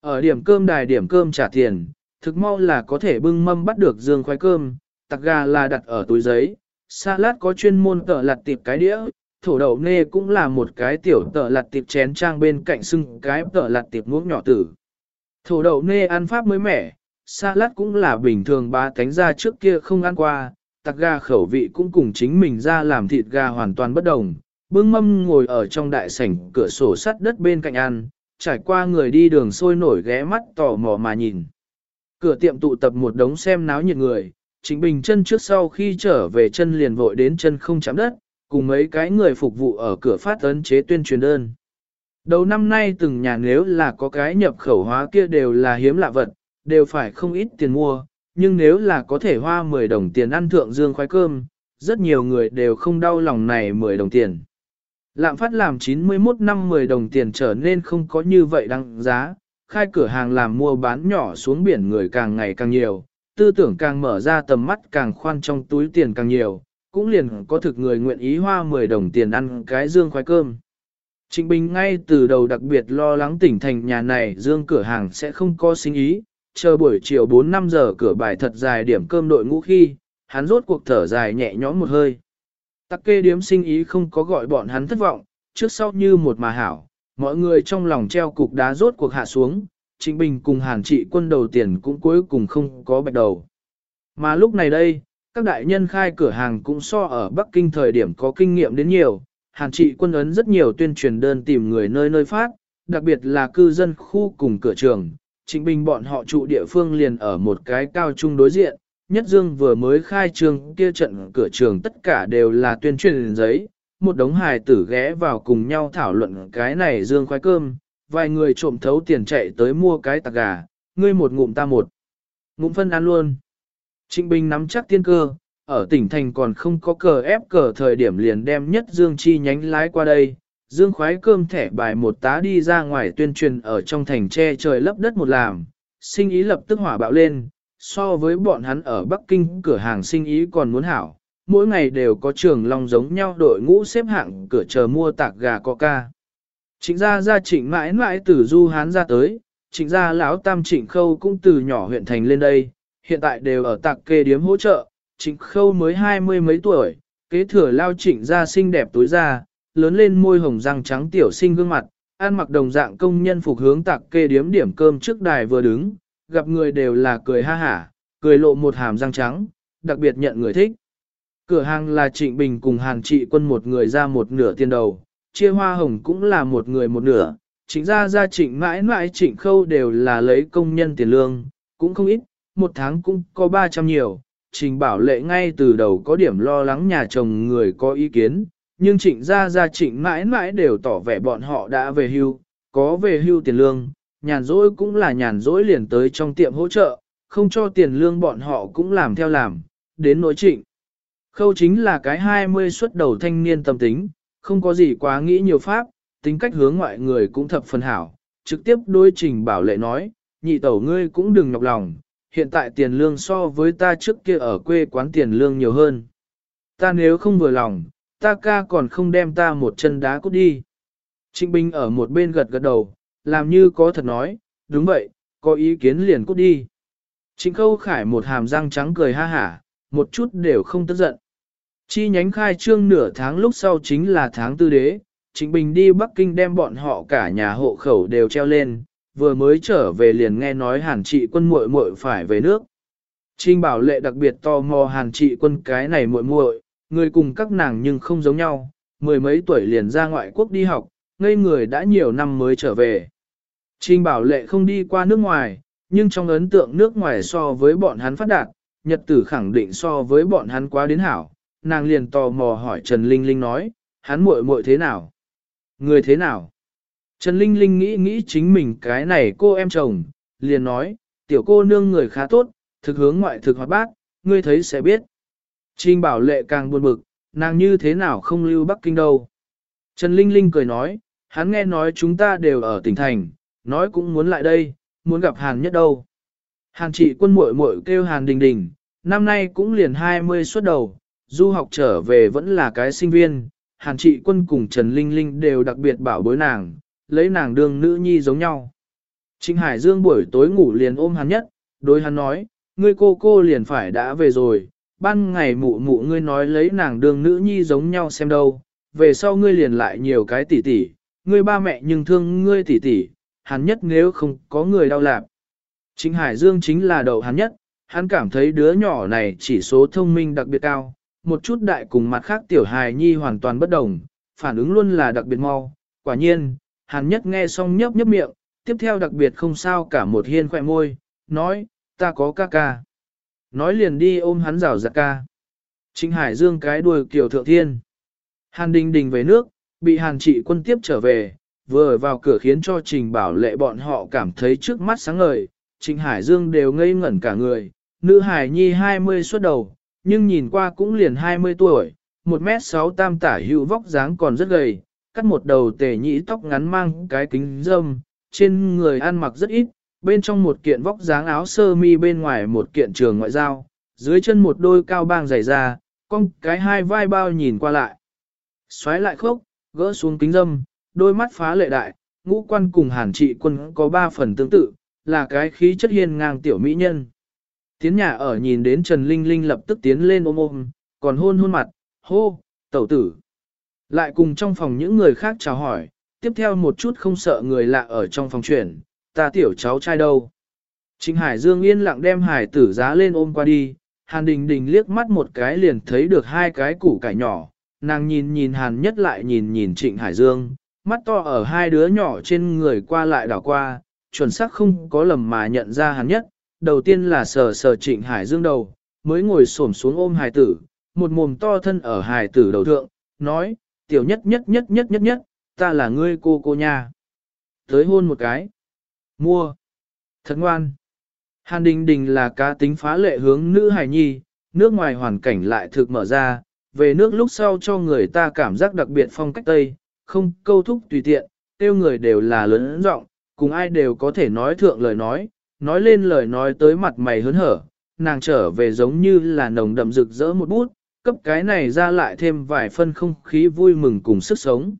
Ở điểm cơm đài điểm cơm trả tiền, thực mau là có thể bưng mâm bắt được dương khoai cơm, tặc gà là đặt ở túi giấy, salad có chuyên môn tợ lặt tiệp cái đĩa, thổ đậu nê cũng là một cái tiểu tợ lặt tiệp chén trang bên cạnh xưng cái tợ lặt tiệp muỗng nhỏ tử. Thổ đậu nê ăn pháp mới mẻ, salad cũng là bình thường ba cánh ra trước kia không ăn qua, tặc gà khẩu vị cũng cùng chính mình ra làm thịt gà hoàn toàn bất đồng. Bưng mâm ngồi ở trong đại sảnh cửa sổ sắt đất bên cạnh ăn, trải qua người đi đường sôi nổi ghé mắt tò mò mà nhìn. Cửa tiệm tụ tập một đống xem náo nhiệt người, Trịnh Bình chân trước sau khi trở về chân liền vội đến chân không chạm đất, cùng mấy cái người phục vụ ở cửa phát ấn chế tuyên truyền đơn. Đầu năm nay từng nhà nếu là có cái nhập khẩu hóa kia đều là hiếm lạ vật, đều phải không ít tiền mua, nhưng nếu là có thể hoa 10 đồng tiền ăn thượng dương khoái cơm, rất nhiều người đều không đau lòng này 10 đồng tiền. Lạm phát làm 91 năm 10 đồng tiền trở nên không có như vậy đăng giá, khai cửa hàng làm mua bán nhỏ xuống biển người càng ngày càng nhiều, tư tưởng càng mở ra tầm mắt càng khoan trong túi tiền càng nhiều, cũng liền có thực người nguyện ý hoa 10 đồng tiền ăn cái dương khoái cơm. Trịnh Bình ngay từ đầu đặc biệt lo lắng tỉnh thành nhà này dương cửa hàng sẽ không có sinh ý, chờ buổi chiều 4-5 giờ cửa bài thật dài điểm cơm đội ngũ khi, hắn rốt cuộc thở dài nhẹ nhõm một hơi. Tắc kê điếm sinh ý không có gọi bọn hắn thất vọng, trước sau như một mà hảo, mọi người trong lòng treo cục đá rốt cuộc hạ xuống, Trịnh Bình cùng hàn trị quân đầu tiền cũng cuối cùng không có bạch đầu. Mà lúc này đây, các đại nhân khai cửa hàng cũng so ở Bắc Kinh thời điểm có kinh nghiệm đến nhiều, hàn trị quân ấn rất nhiều tuyên truyền đơn tìm người nơi nơi phát, đặc biệt là cư dân khu cùng cửa trường. Trịnh Bình bọn họ trụ địa phương liền ở một cái cao trung đối diện, Nhất Dương vừa mới khai trường kia trận cửa trường tất cả đều là tuyên truyền giấy, một đống hài tử ghé vào cùng nhau thảo luận cái này Dương khoai cơm, vài người trộm thấu tiền chạy tới mua cái tạc gà, ngươi một ngụm ta một. Ngụm phân ăn luôn. Trịnh Bình nắm chắc tiên cơ, ở tỉnh thành còn không có cờ ép cờ thời điểm liền đem nhất Dương chi nhánh lái qua đây. Dương khoái cơm thẻ bài một tá đi ra ngoài tuyên truyền ở trong thành tre trời lấp đất một làm, sinh ý lập tức hỏa bạo lên, so với bọn hắn ở Bắc Kinh cửa hàng sinh ý còn muốn hảo, mỗi ngày đều có trường long giống nhau đội ngũ xếp hạng cửa chờ mua tạc gà coca. Trịnh gia gia trịnh mãi mãi từ du hán ra tới, trịnh gia lão tam trịnh khâu cũng từ nhỏ huyện thành lên đây, hiện tại đều ở tạc kê điếm hỗ trợ, trịnh khâu mới hai mươi mấy tuổi, kế thừa lao trịnh gia xinh đẹp tối ra, lớn lên môi hồng răng trắng tiểu sinh gương mặt, ăn mặc đồng dạng công nhân phục hướng tạc kê điếm điểm cơm trước đài vừa đứng, gặp người đều là cười ha hả, cười lộ một hàm răng trắng, đặc biệt nhận người thích. Cửa hàng là Trịnh Bình cùng hàng Trị Quân một người ra một nửa tiền đầu, chia hoa hồng cũng là một người một nửa, Trịnh gia gia trịnh mãi mãi trịnh khâu đều là lấy công nhân tiền lương, cũng không ít, một tháng cũng có 300 nhiều. Trình bảo lệ ngay từ đầu có điểm lo lắng nhà chồng người có ý kiến, nhưng trịnh gia gia trịnh mãi mãi đều tỏ vẻ bọn họ đã về hưu, có về hưu tiền lương, nhàn rỗi cũng là nhàn rỗi liền tới trong tiệm hỗ trợ, không cho tiền lương bọn họ cũng làm theo làm, đến nỗi trịnh. Khâu chính là cái 20 xuất đầu thanh niên tâm tính, không có gì quá nghĩ nhiều pháp, tính cách hướng ngoại người cũng thập phần hảo, trực tiếp đối trình bảo lệ nói, nhị tẩu ngươi cũng đừng nhọc lòng, hiện tại tiền lương so với ta trước kia ở quê quán tiền lương nhiều hơn. Ta nếu không vừa lòng, ta ca còn không đem ta một chân đá cút đi. Trịnh Bình ở một bên gật gật đầu, làm như có thật nói, đúng vậy, có ý kiến liền cút đi. Trịnh Khâu Khải một hàm răng trắng cười ha hả, một chút đều không tức giận. Chi nhánh khai trương nửa tháng lúc sau chính là tháng tư đế, Trịnh Bình đi Bắc Kinh đem bọn họ cả nhà hộ khẩu đều treo lên, vừa mới trở về liền nghe nói hàn trị quân muội muội phải về nước. Trinh bảo lệ đặc biệt tò mò hàn trị quân cái này muội muội, người cùng các nàng nhưng không giống nhau, mười mấy tuổi liền ra ngoại quốc đi học, ngây người đã nhiều năm mới trở về. Trinh bảo lệ không đi qua nước ngoài, nhưng trong ấn tượng nước ngoài so với bọn hắn phát đạt, nhật tử khẳng định so với bọn hắn quá đến hảo, nàng liền tò mò hỏi Trần Linh Linh nói, hắn muội muội thế nào? Người thế nào? Trần Linh Linh nghĩ nghĩ chính mình cái này cô em chồng, liền nói, tiểu cô nương người khá tốt, thực hướng ngoại thực hoạt bác, ngươi thấy sẽ biết. Trình bảo lệ càng buồn bực, nàng như thế nào không lưu Bắc Kinh đâu. Trần Linh Linh cười nói, hắn nghe nói chúng ta đều ở tỉnh thành, nói cũng muốn lại đây, muốn gặp Hàn nhất đâu. Hàn trị quân muội muội kêu Hàn Đình Đình, năm nay cũng liền 20 xuất đầu, du học trở về vẫn là cái sinh viên, Hàn trị quân cùng Trần Linh Linh đều đặc biệt bảo bối nàng, lấy nàng đương nữ nhi giống nhau. Trịnh Hải Dương buổi tối ngủ liền ôm hắn nhất, đối hắn nói, ngươi cô cô liền phải đã về rồi, ban ngày mụ mụ ngươi nói lấy nàng đương nữ nhi giống nhau xem đâu, về sau ngươi liền lại nhiều cái tỷ tỷ, ngươi ba mẹ nhưng thương ngươi tỷ tỷ, hắn nhất nếu không có người đau lạc. Trịnh Hải Dương chính là đầu hắn nhất, hắn cảm thấy đứa nhỏ này chỉ số thông minh đặc biệt cao, một chút đại cùng mặt khác tiểu hài nhi hoàn toàn bất đồng, phản ứng luôn là đặc biệt mau. Quả nhiên, hàn nhất nghe xong nhấp nhấp miệng, tiếp theo đặc biệt không sao cả một hiên khỏe môi, nói, ta có ca ca. Nói liền đi ôm hắn rào giặc ca. Trịnh Hải Dương cái đuôi kiểu thượng thiên. Hàn đình đình về nước, bị hàn trị quân tiếp trở về, vừa vào cửa khiến cho trình bảo lệ bọn họ cảm thấy trước mắt sáng ngời. Trịnh Hải Dương đều ngây ngẩn cả người, nữ hải nhi 20 xuất đầu, nhưng nhìn qua cũng liền 20 tuổi, 1m6 tam tả hữu vóc dáng còn rất gầy, cắt một đầu tề nhĩ tóc ngắn mang cái kính dâm, trên người ăn mặc rất ít, bên trong một kiện vóc dáng áo sơ mi bên ngoài một kiện trường ngoại giao, dưới chân một đôi cao bang dày da, con cái hai vai bao nhìn qua lại. Xoáy lại khốc, gỡ xuống kính dâm, đôi mắt phá lệ đại, ngũ quan cùng hàn trị quân có ba phần tương tự, là cái khí chất hiên ngang tiểu mỹ nhân. Tiến nhà ở nhìn đến Trần Linh Linh lập tức tiến lên ôm ôm, còn hôn hôn mặt, hô, tẩu tử. Lại cùng trong phòng những người khác chào hỏi, tiếp theo một chút không sợ người lạ ở trong phòng chuyển, ta tiểu cháu trai đâu. Trịnh Hải Dương yên lặng đem hải tử giá lên ôm qua đi, Hàn Đình Đình liếc mắt một cái liền thấy được hai cái củ cải nhỏ, nàng nhìn nhìn Hàn nhất lại nhìn nhìn Trịnh Hải Dương, mắt to ở hai đứa nhỏ trên người qua lại đảo qua, chuẩn xác không có lầm mà nhận ra Hàn nhất, đầu tiên là sờ sờ Trịnh Hải Dương đầu, mới ngồi xổm xuống ôm hải tử, một mồm to thân ở hải tử đầu thượng, nói, tiểu nhất nhất nhất nhất nhất nhất, ta là ngươi cô cô nha. Tới hôn một cái. Mua. Thật ngoan. Hàn Đình Đình là cá tính phá lệ hướng nữ hài nhi, nước ngoài hoàn cảnh lại thực mở ra, về nước lúc sau cho người ta cảm giác đặc biệt phong cách Tây, không câu thúc tùy tiện, tiêu người đều là lớn rộng, cùng ai đều có thể nói thượng lời nói, nói lên lời nói tới mặt mày hớn hở, nàng trở về giống như là nồng đậm rực rỡ một bút, cấp cái này ra lại thêm vài phân không khí vui mừng cùng sức sống.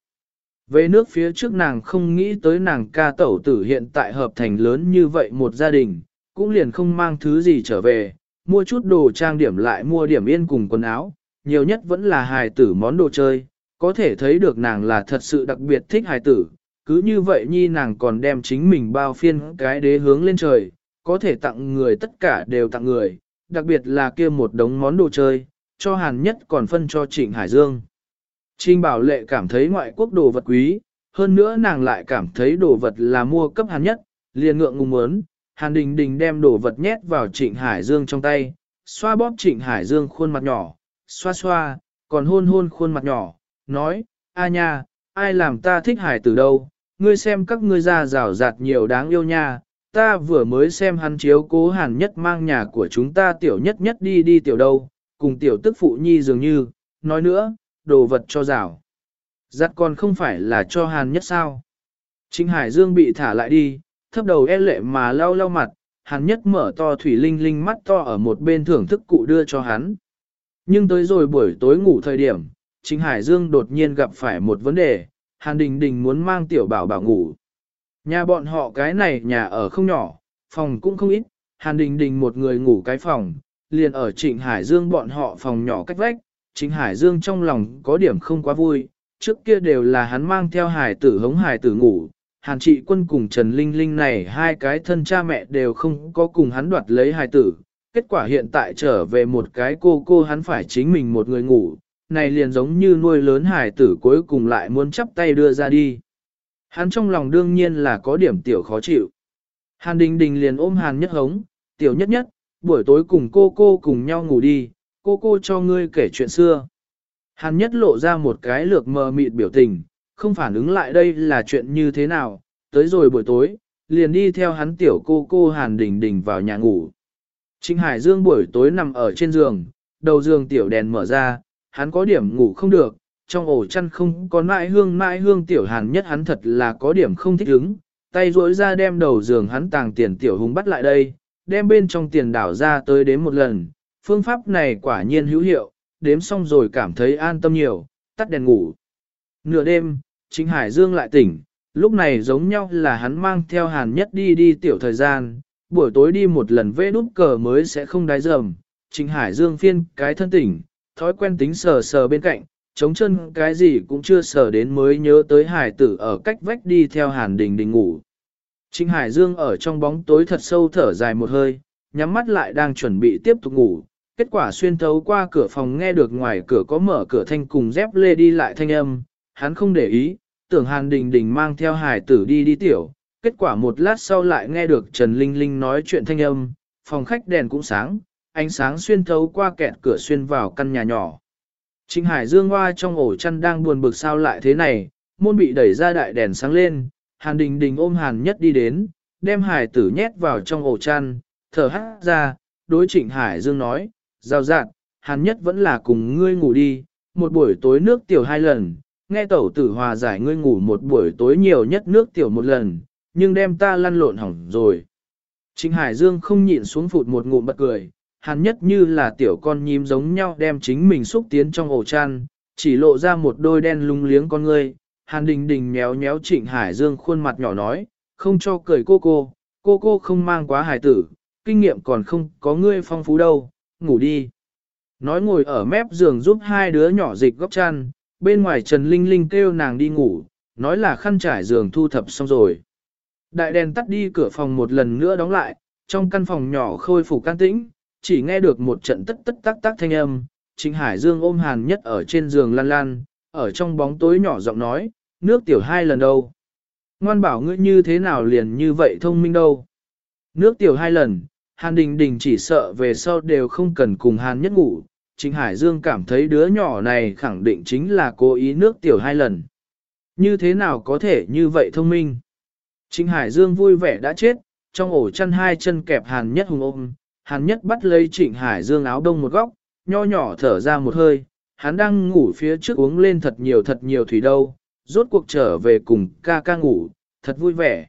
Về nước phía trước nàng không nghĩ tới nàng ca tẩu tử hiện tại hợp thành lớn như vậy một gia đình, cũng liền không mang thứ gì trở về, mua chút đồ trang điểm lại mua điểm yên cùng quần áo, nhiều nhất vẫn là hài tử món đồ chơi, có thể thấy được nàng là thật sự đặc biệt thích hài tử, cứ như vậy nhi nàng còn đem chính mình bao phiên cái đế hướng lên trời, có thể tặng người tất cả đều tặng người, đặc biệt là kia một đống món đồ chơi, cho hàn nhất còn phân cho Trịnh Hải Dương. Trinh Bảo Lệ cảm thấy ngoại quốc đồ vật quý, hơn nữa nàng lại cảm thấy đồ vật là mua cấp hàn nhất, liền ngượng ngùng muốn, hàn đình đình đem đồ vật nhét vào Trịnh Hải Dương trong tay, xoa bóp Trịnh Hải Dương khuôn mặt nhỏ, xoa xoa, còn hôn hôn khuôn mặt nhỏ, nói, a nha, ai làm ta thích hải từ đâu, ngươi xem các ngươi ra rào rạt nhiều đáng yêu nha, ta vừa mới xem hắn chiếu cố hàn nhất mang nhà của chúng ta tiểu nhất nhất đi đi tiểu đâu, cùng tiểu tức phụ nhi dường như, nói nữa, đồ vật cho rào. Giặt còn không phải là cho hàn nhất sao. Trịnh Hải Dương bị thả lại đi, thấp đầu e lệ mà lau lau mặt, hàn nhất mở to thủy linh linh mắt to ở một bên thưởng thức cụ đưa cho hắn. Nhưng tới rồi buổi tối ngủ thời điểm, Trịnh Hải Dương đột nhiên gặp phải một vấn đề, Hàn Đình Đình muốn mang tiểu bảo bảo ngủ. Nhà bọn họ cái này nhà ở không nhỏ, phòng cũng không ít, Hàn Đình Đình một người ngủ cái phòng, liền ở Trịnh Hải Dương bọn họ phòng nhỏ cách vách, Trịnh Hải Dương trong lòng có điểm không quá vui, trước kia đều là hắn mang theo hải tử hống hải tử ngủ, Hàn Trị Quân cùng Trần Linh Linh này hai cái thân cha mẹ đều không có cùng hắn đoạt lấy hải tử, kết quả hiện tại trở về một cái cô cô hắn phải chính mình một người ngủ, này liền giống như nuôi lớn hải tử cuối cùng lại muốn chắp tay đưa ra đi. Hắn trong lòng đương nhiên là có điểm tiểu khó chịu. Hàn Đình Đình liền ôm Hàn Nhất Hống, tiểu nhất nhất, buổi tối cùng cô cô cùng nhau ngủ đi, cô cô cho ngươi kể chuyện xưa. Hàn Nhất lộ ra một cái lược mờ mịt biểu tình, không phản ứng lại đây là chuyện như thế nào, tới rồi buổi tối, liền đi theo hắn tiểu cô cô Hàn Đình Đình vào nhà ngủ. Trịnh Hải Dương buổi tối nằm ở trên giường, đầu giường tiểu đèn mở ra, hắn có điểm ngủ không được, trong ổ chăn không có mãi hương mãi hương tiểu hàn nhất hắn thật là có điểm không thích ứng, tay rỗi ra đem đầu giường hắn tàng tiền tiểu hùng bắt lại đây, đem bên trong tiền đảo ra tới đếm một lần, phương pháp này quả nhiên hữu hiệu, đếm xong rồi cảm thấy an tâm nhiều, tắt đèn ngủ. Nửa đêm, chính Hải Dương lại tỉnh, lúc này giống nhau là hắn mang theo hàn nhất đi đi tiểu thời gian, buổi tối đi một lần vê đút cờ mới sẽ không đái dầm. Trình Hải Dương phiên cái thân tỉnh, thói quen tính sờ sờ bên cạnh, chống chân cái gì cũng chưa sờ đến mới nhớ tới hải tử ở cách vách đi theo hàn đình đình ngủ. Trịnh Hải Dương ở trong bóng tối thật sâu thở dài một hơi, nhắm mắt lại đang chuẩn bị tiếp tục ngủ. Kết quả xuyên thấu qua cửa phòng nghe được ngoài cửa có mở cửa thanh cùng dép lê đi lại thanh âm, hắn không để ý, tưởng Hàn Đình Đình mang theo hải tử đi đi tiểu. Kết quả một lát sau lại nghe được Trần Linh Linh nói chuyện thanh âm, phòng khách đèn cũng sáng, ánh sáng xuyên thấu qua kẹt cửa xuyên vào căn nhà nhỏ. Trịnh Hải Dương Hoa trong ổ chăn đang buồn bực sao lại thế này, môn bị đẩy ra đại đèn sáng lên, Hàn Đình Đình ôm Hàn Nhất đi đến, đem Hải tử nhét vào trong ổ chăn, thở hát ra, đối Trịnh Hải Dương nói, giao dạn, Hàn Nhất vẫn là cùng ngươi ngủ đi, một buổi tối nước tiểu hai lần, nghe tẩu tử hòa giải ngươi ngủ một buổi tối nhiều nhất nước tiểu một lần, nhưng đem ta lăn lộn hỏng rồi. Trịnh Hải Dương không nhịn xuống phụt một ngụm bật cười, hàn nhất như là tiểu con nhím giống nhau đem chính mình xúc tiến trong ổ chăn, chỉ lộ ra một đôi đen lung liếng con ngươi. Hàn đình đình méo méo trịnh Hải Dương khuôn mặt nhỏ nói, không cho cười cô cô, cô cô không mang quá hải tử, kinh nghiệm còn không có ngươi phong phú đâu, ngủ đi. Nói ngồi ở mép giường giúp hai đứa nhỏ dịch góc chăn, bên ngoài Trần Linh Linh kêu nàng đi ngủ, nói là khăn trải giường thu thập xong rồi. Đại đèn tắt đi cửa phòng một lần nữa đóng lại, trong căn phòng nhỏ khôi phục can tĩnh, chỉ nghe được một trận tất tất tác tác thanh âm, Trịnh Hải Dương ôm Hàn Nhất ở trên giường lăn lăn, ở trong bóng tối nhỏ giọng nói, nước tiểu hai lần đâu. Ngoan bảo ngươi như thế nào liền như vậy thông minh đâu. Nước tiểu hai lần, Hàn Đình Đình chỉ sợ về sau đều không cần cùng Hàn Nhất ngủ. Trịnh Hải Dương cảm thấy đứa nhỏ này khẳng định chính là cố ý nước tiểu hai lần. Như thế nào có thể như vậy thông minh? Trịnh Hải Dương vui vẻ đã chết, trong ổ chăn hai chân kẹp Hàn Nhất hùng ôm, Hàn nhất bắt lấy trịnh hải dương áo đông một góc, nho nhỏ thở ra một hơi, hắn đang ngủ phía trước uống lên thật nhiều thật nhiều thủy đâu, rốt cuộc trở về cùng ca ca ngủ, thật vui vẻ.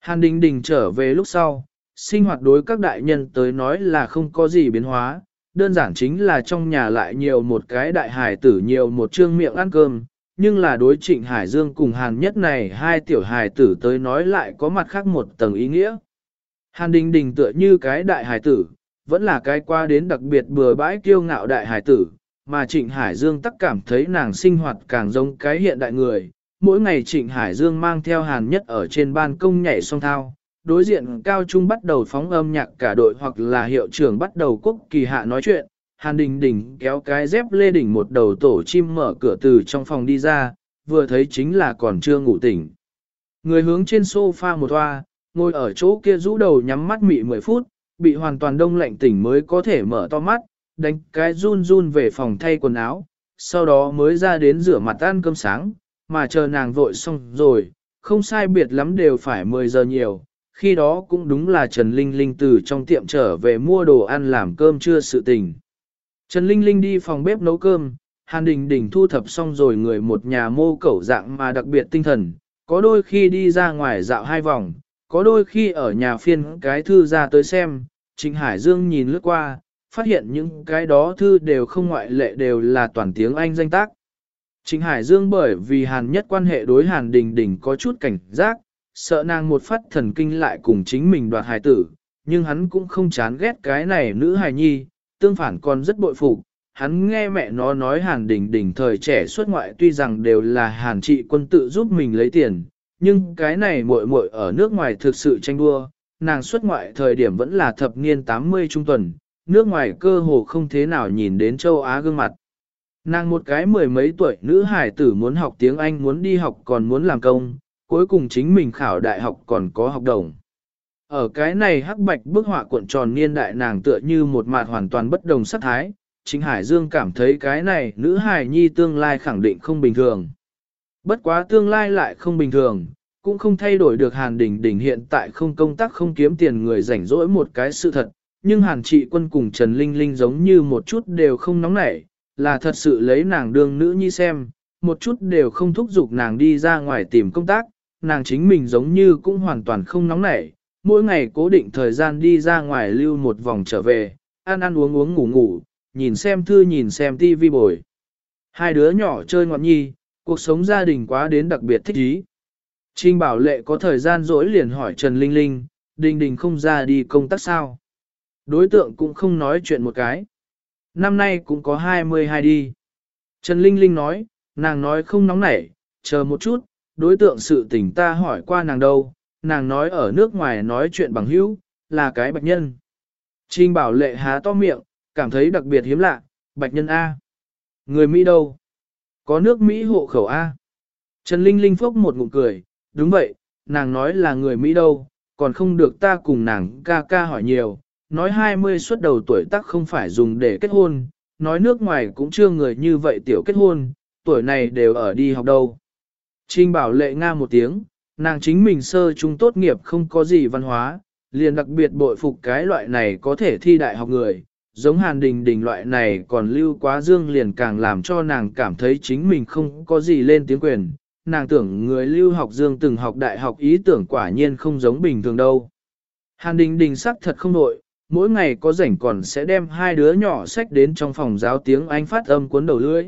Hàn đình đình trở về lúc sau, sinh hoạt đối các đại nhân tới nói là không có gì biến hóa, đơn giản chính là trong nhà lại nhiều một cái đại hải tử nhiều một trương miệng ăn cơm, nhưng là đối trịnh Hải Dương cùng Hàn nhất này hai tiểu hải tử tới nói lại có mặt khác một tầng ý nghĩa. Hàn Đình Đình tựa như cái đại hải tử, vẫn là cái qua đến đặc biệt bừa bãi kiêu ngạo đại hải tử, mà Trịnh Hải Dương tắc cảm thấy nàng sinh hoạt càng giống cái hiện đại người. Mỗi ngày Trịnh Hải Dương mang theo Hàn Nhất ở trên ban công nhảy song thao, đối diện cao trung bắt đầu phóng âm nhạc cả đội hoặc là hiệu trưởng bắt đầu quốc kỳ hạ nói chuyện. Hàn Đình Đình kéo cái dép lê đỉnh một đầu tổ chim mở cửa từ trong phòng đi ra, vừa thấy chính là còn chưa ngủ tỉnh. Người hướng trên sofa một toa, ngồi ở chỗ kia rũ đầu nhắm mắt mị 10 phút, bị hoàn toàn đông lạnh tỉnh mới có thể mở to mắt, đánh cái run run về phòng thay quần áo, sau đó mới ra đến rửa mặt ăn cơm sáng, mà chờ nàng vội xong rồi, không sai biệt lắm đều phải 10 giờ nhiều, khi đó cũng đúng là Trần Linh Linh từ trong tiệm trở về mua đồ ăn làm cơm trưa sự tình. Trần Linh Linh đi phòng bếp nấu cơm, Hàn Đình Đình thu thập xong rồi người một nhà mô cẩu dạng mà đặc biệt tinh thần, có đôi khi đi ra ngoài dạo hai vòng, có đôi khi ở nhà phiên cái thư ra tới xem, Trịnh Hải Dương nhìn lướt qua, phát hiện những cái đó thư đều không ngoại lệ đều là toàn tiếng Anh danh tác. Trịnh Hải Dương bởi vì Hàn nhất quan hệ đối Hàn Đình Đình có chút cảnh giác, sợ nàng một phát thần kinh lại cùng chính mình đoạt hài tử, nhưng hắn cũng không chán ghét cái này nữ hài nhi, tương phản còn rất bội phục. Hắn nghe mẹ nó nói Hàn Đình Đình thời trẻ xuất ngoại tuy rằng đều là Hàn trị quân tự giúp mình lấy tiền, nhưng cái này muội muội ở nước ngoài thực sự tranh đua, nàng xuất ngoại thời điểm vẫn là thập niên 80 trung tuần, nước ngoài cơ hồ không thế nào nhìn đến châu Á gương mặt. Nàng một cái mười mấy tuổi nữ hải tử muốn học tiếng Anh muốn đi học còn muốn làm công, cuối cùng chính mình khảo đại học còn có học đồng. Ở cái này hắc bạch bức họa cuộn tròn niên đại nàng tựa như một mặt hoàn toàn bất đồng sắc thái, chính Hải Dương cảm thấy cái này nữ hải nhi tương lai khẳng định không bình thường. Bất quá tương lai lại không bình thường, cũng không thay đổi được Hàn Đình Đình hiện tại không công tác không kiếm tiền người rảnh rỗi một cái sự thật, nhưng Hàn Trị Quân cùng Trần Linh Linh giống như một chút đều không nóng nảy, là thật sự lấy nàng đương nữ nhi xem, một chút đều không thúc giục nàng đi ra ngoài tìm công tác, nàng chính mình giống như cũng hoàn toàn không nóng nảy, mỗi ngày cố định thời gian đi ra ngoài lưu một vòng trở về, ăn ăn uống uống ngủ ngủ, nhìn xem thư nhìn xem tivi bồi. Hai đứa nhỏ chơi ngoạn nhi, cuộc sống gia đình quá đến đặc biệt thích ý. Trinh Bảo Lệ có thời gian rỗi liền hỏi Trần Linh Linh, Đình Đình không ra đi công tác sao? Đối tượng cũng không nói chuyện một cái. Năm nay cũng có 22 đi. Trần Linh Linh nói, nàng nói không nóng nảy, chờ một chút, đối tượng sự tình ta hỏi qua nàng đâu, nàng nói ở nước ngoài nói chuyện bằng hữu, là cái bạch nhân. Trinh Bảo Lệ há to miệng, cảm thấy đặc biệt hiếm lạ, bạch nhân A. Người Mỹ đâu? Có nước Mỹ hộ khẩu A. Trần Linh Linh phốc một ngụm cười, đúng vậy, nàng nói là người Mỹ đâu, còn không được ta cùng nàng ca ca hỏi nhiều, nói 20 xuất đầu tuổi tác không phải dùng để kết hôn, nói nước ngoài cũng chưa người như vậy tiểu kết hôn, tuổi này đều ở đi học đâu. Trinh bảo lệ Nga một tiếng, nàng chính mình sơ trung tốt nghiệp không có gì văn hóa, liền đặc biệt bội phục cái loại này có thể thi đại học người, giống hàn đình đình loại này còn lưu quá dương liền càng làm cho nàng cảm thấy chính mình không có gì lên tiếng quyền, nàng tưởng người lưu học dương từng học đại học ý tưởng quả nhiên không giống bình thường đâu. Hàn đình đình sắc thật không nội, mỗi ngày có rảnh còn sẽ đem hai đứa nhỏ sách đến trong phòng giáo tiếng Anh phát âm cuốn đầu lưỡi.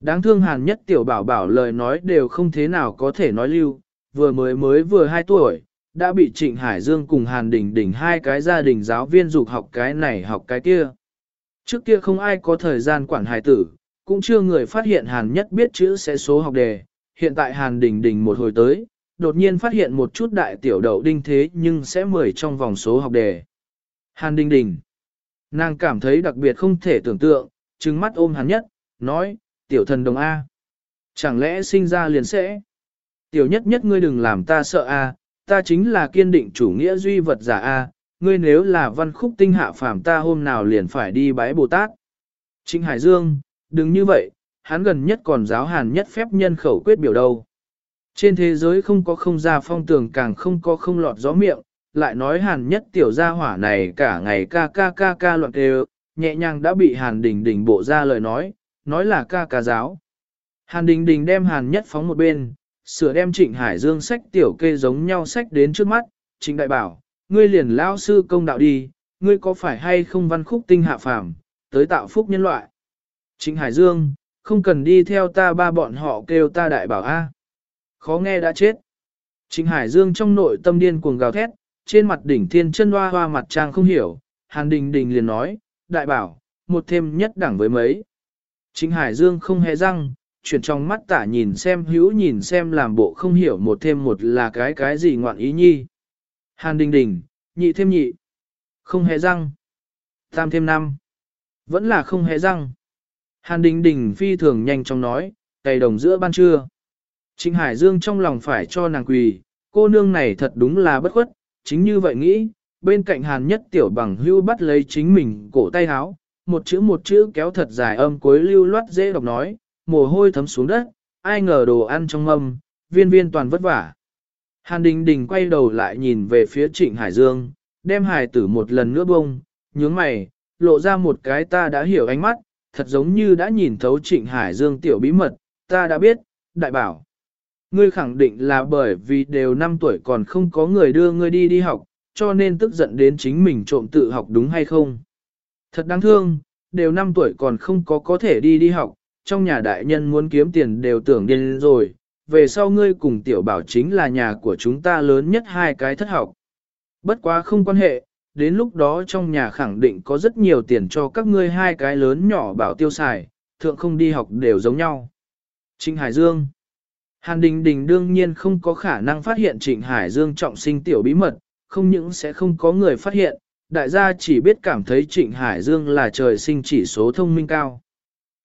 Đáng thương hàn nhất tiểu bảo bảo lời nói đều không thế nào có thể nói lưu, vừa mới mới vừa 2 tuổi, đã bị Trịnh Hải Dương cùng Hàn Đình Đình hai cái gia đình giáo viên dục học cái này học cái kia. Trước kia không ai có thời gian quản hài tử, cũng chưa người phát hiện Hàn nhất biết chữ sẽ số học đề, hiện tại Hàn Đình Đình một hồi tới, đột nhiên phát hiện một chút đại tiểu đậu đinh thế nhưng sẽ mười trong vòng số học đề. Hàn Đình Đình. Nàng cảm thấy đặc biệt không thể tưởng tượng, trừng mắt ôm hắn nhất, nói, tiểu thần đồng A. Chẳng lẽ sinh ra liền sẽ? Tiểu nhất nhất ngươi đừng làm ta sợ A, ta chính là kiên định chủ nghĩa duy vật giả A, ngươi nếu là văn khúc tinh hạ phàm ta hôm nào liền phải đi bái Bồ Tát. Trịnh Hải Dương, đừng như vậy, hắn gần nhất còn giáo hàn nhất phép nhân khẩu quyết biểu đâu. Trên thế giới không có không ra phong tường càng không có không lọt gió miệng, lại nói hàn nhất tiểu gia hỏa này cả ngày ca ca ca ca loạn đều, nhẹ nhàng đã bị hàn đình đình bộ ra lời nói, nói là ca ca giáo. Hàn đình đình đem hàn nhất phóng một bên, sửa đem trịnh hải dương sách tiểu kê giống nhau sách đến trước mắt, trịnh đại bảo, ngươi liền lao sư công đạo đi, ngươi có phải hay không văn khúc tinh hạ phàm, tới tạo phúc nhân loại. Trịnh hải dương, không cần đi theo ta ba bọn họ kêu ta đại bảo A. Khó nghe đã chết. Trịnh hải dương trong nội tâm điên cuồng gào thét, trên mặt đỉnh thiên chân hoa hoa mặt trang không hiểu, Hàn Đình Đình liền nói, đại bảo, một thêm nhất đẳng với mấy. Chính Hải Dương không hề răng, chuyển trong mắt tả nhìn xem hữu nhìn xem làm bộ không hiểu một thêm một là cái cái gì ngoạn ý nhi. Hàn Đình Đình, nhị thêm nhị, không hề răng, tam thêm năm, vẫn là không hề răng. Hàn Đình Đình phi thường nhanh chóng nói, cày đồng giữa ban trưa. Trịnh Hải Dương trong lòng phải cho nàng quỳ, cô nương này thật đúng là bất khuất, chính như vậy nghĩ, bên cạnh hàn nhất tiểu bằng hưu bắt lấy chính mình cổ tay háo, một chữ một chữ kéo thật dài âm cuối lưu loát dễ đọc nói, mồ hôi thấm xuống đất, ai ngờ đồ ăn trong âm viên viên toàn vất vả. Hàn Đình Đình quay đầu lại nhìn về phía Trịnh Hải Dương, đem hài tử một lần nữa bông, nhướng mày, lộ ra một cái ta đã hiểu ánh mắt, thật giống như đã nhìn thấu Trịnh Hải Dương tiểu bí mật, ta đã biết, đại bảo ngươi khẳng định là bởi vì đều 5 tuổi còn không có người đưa ngươi đi đi học, cho nên tức giận đến chính mình trộm tự học đúng hay không? Thật đáng thương, đều 5 tuổi còn không có có thể đi đi học, trong nhà đại nhân muốn kiếm tiền đều tưởng điên rồi, về sau ngươi cùng tiểu bảo chính là nhà của chúng ta lớn nhất hai cái thất học. Bất quá không quan hệ, đến lúc đó trong nhà khẳng định có rất nhiều tiền cho các ngươi hai cái lớn nhỏ bảo tiêu xài, thượng không đi học đều giống nhau. Trinh Hải Dương Hàn Đình Đình đương nhiên không có khả năng phát hiện Trịnh Hải Dương trọng sinh tiểu bí mật, không những sẽ không có người phát hiện, đại gia chỉ biết cảm thấy Trịnh Hải Dương là trời sinh chỉ số thông minh cao.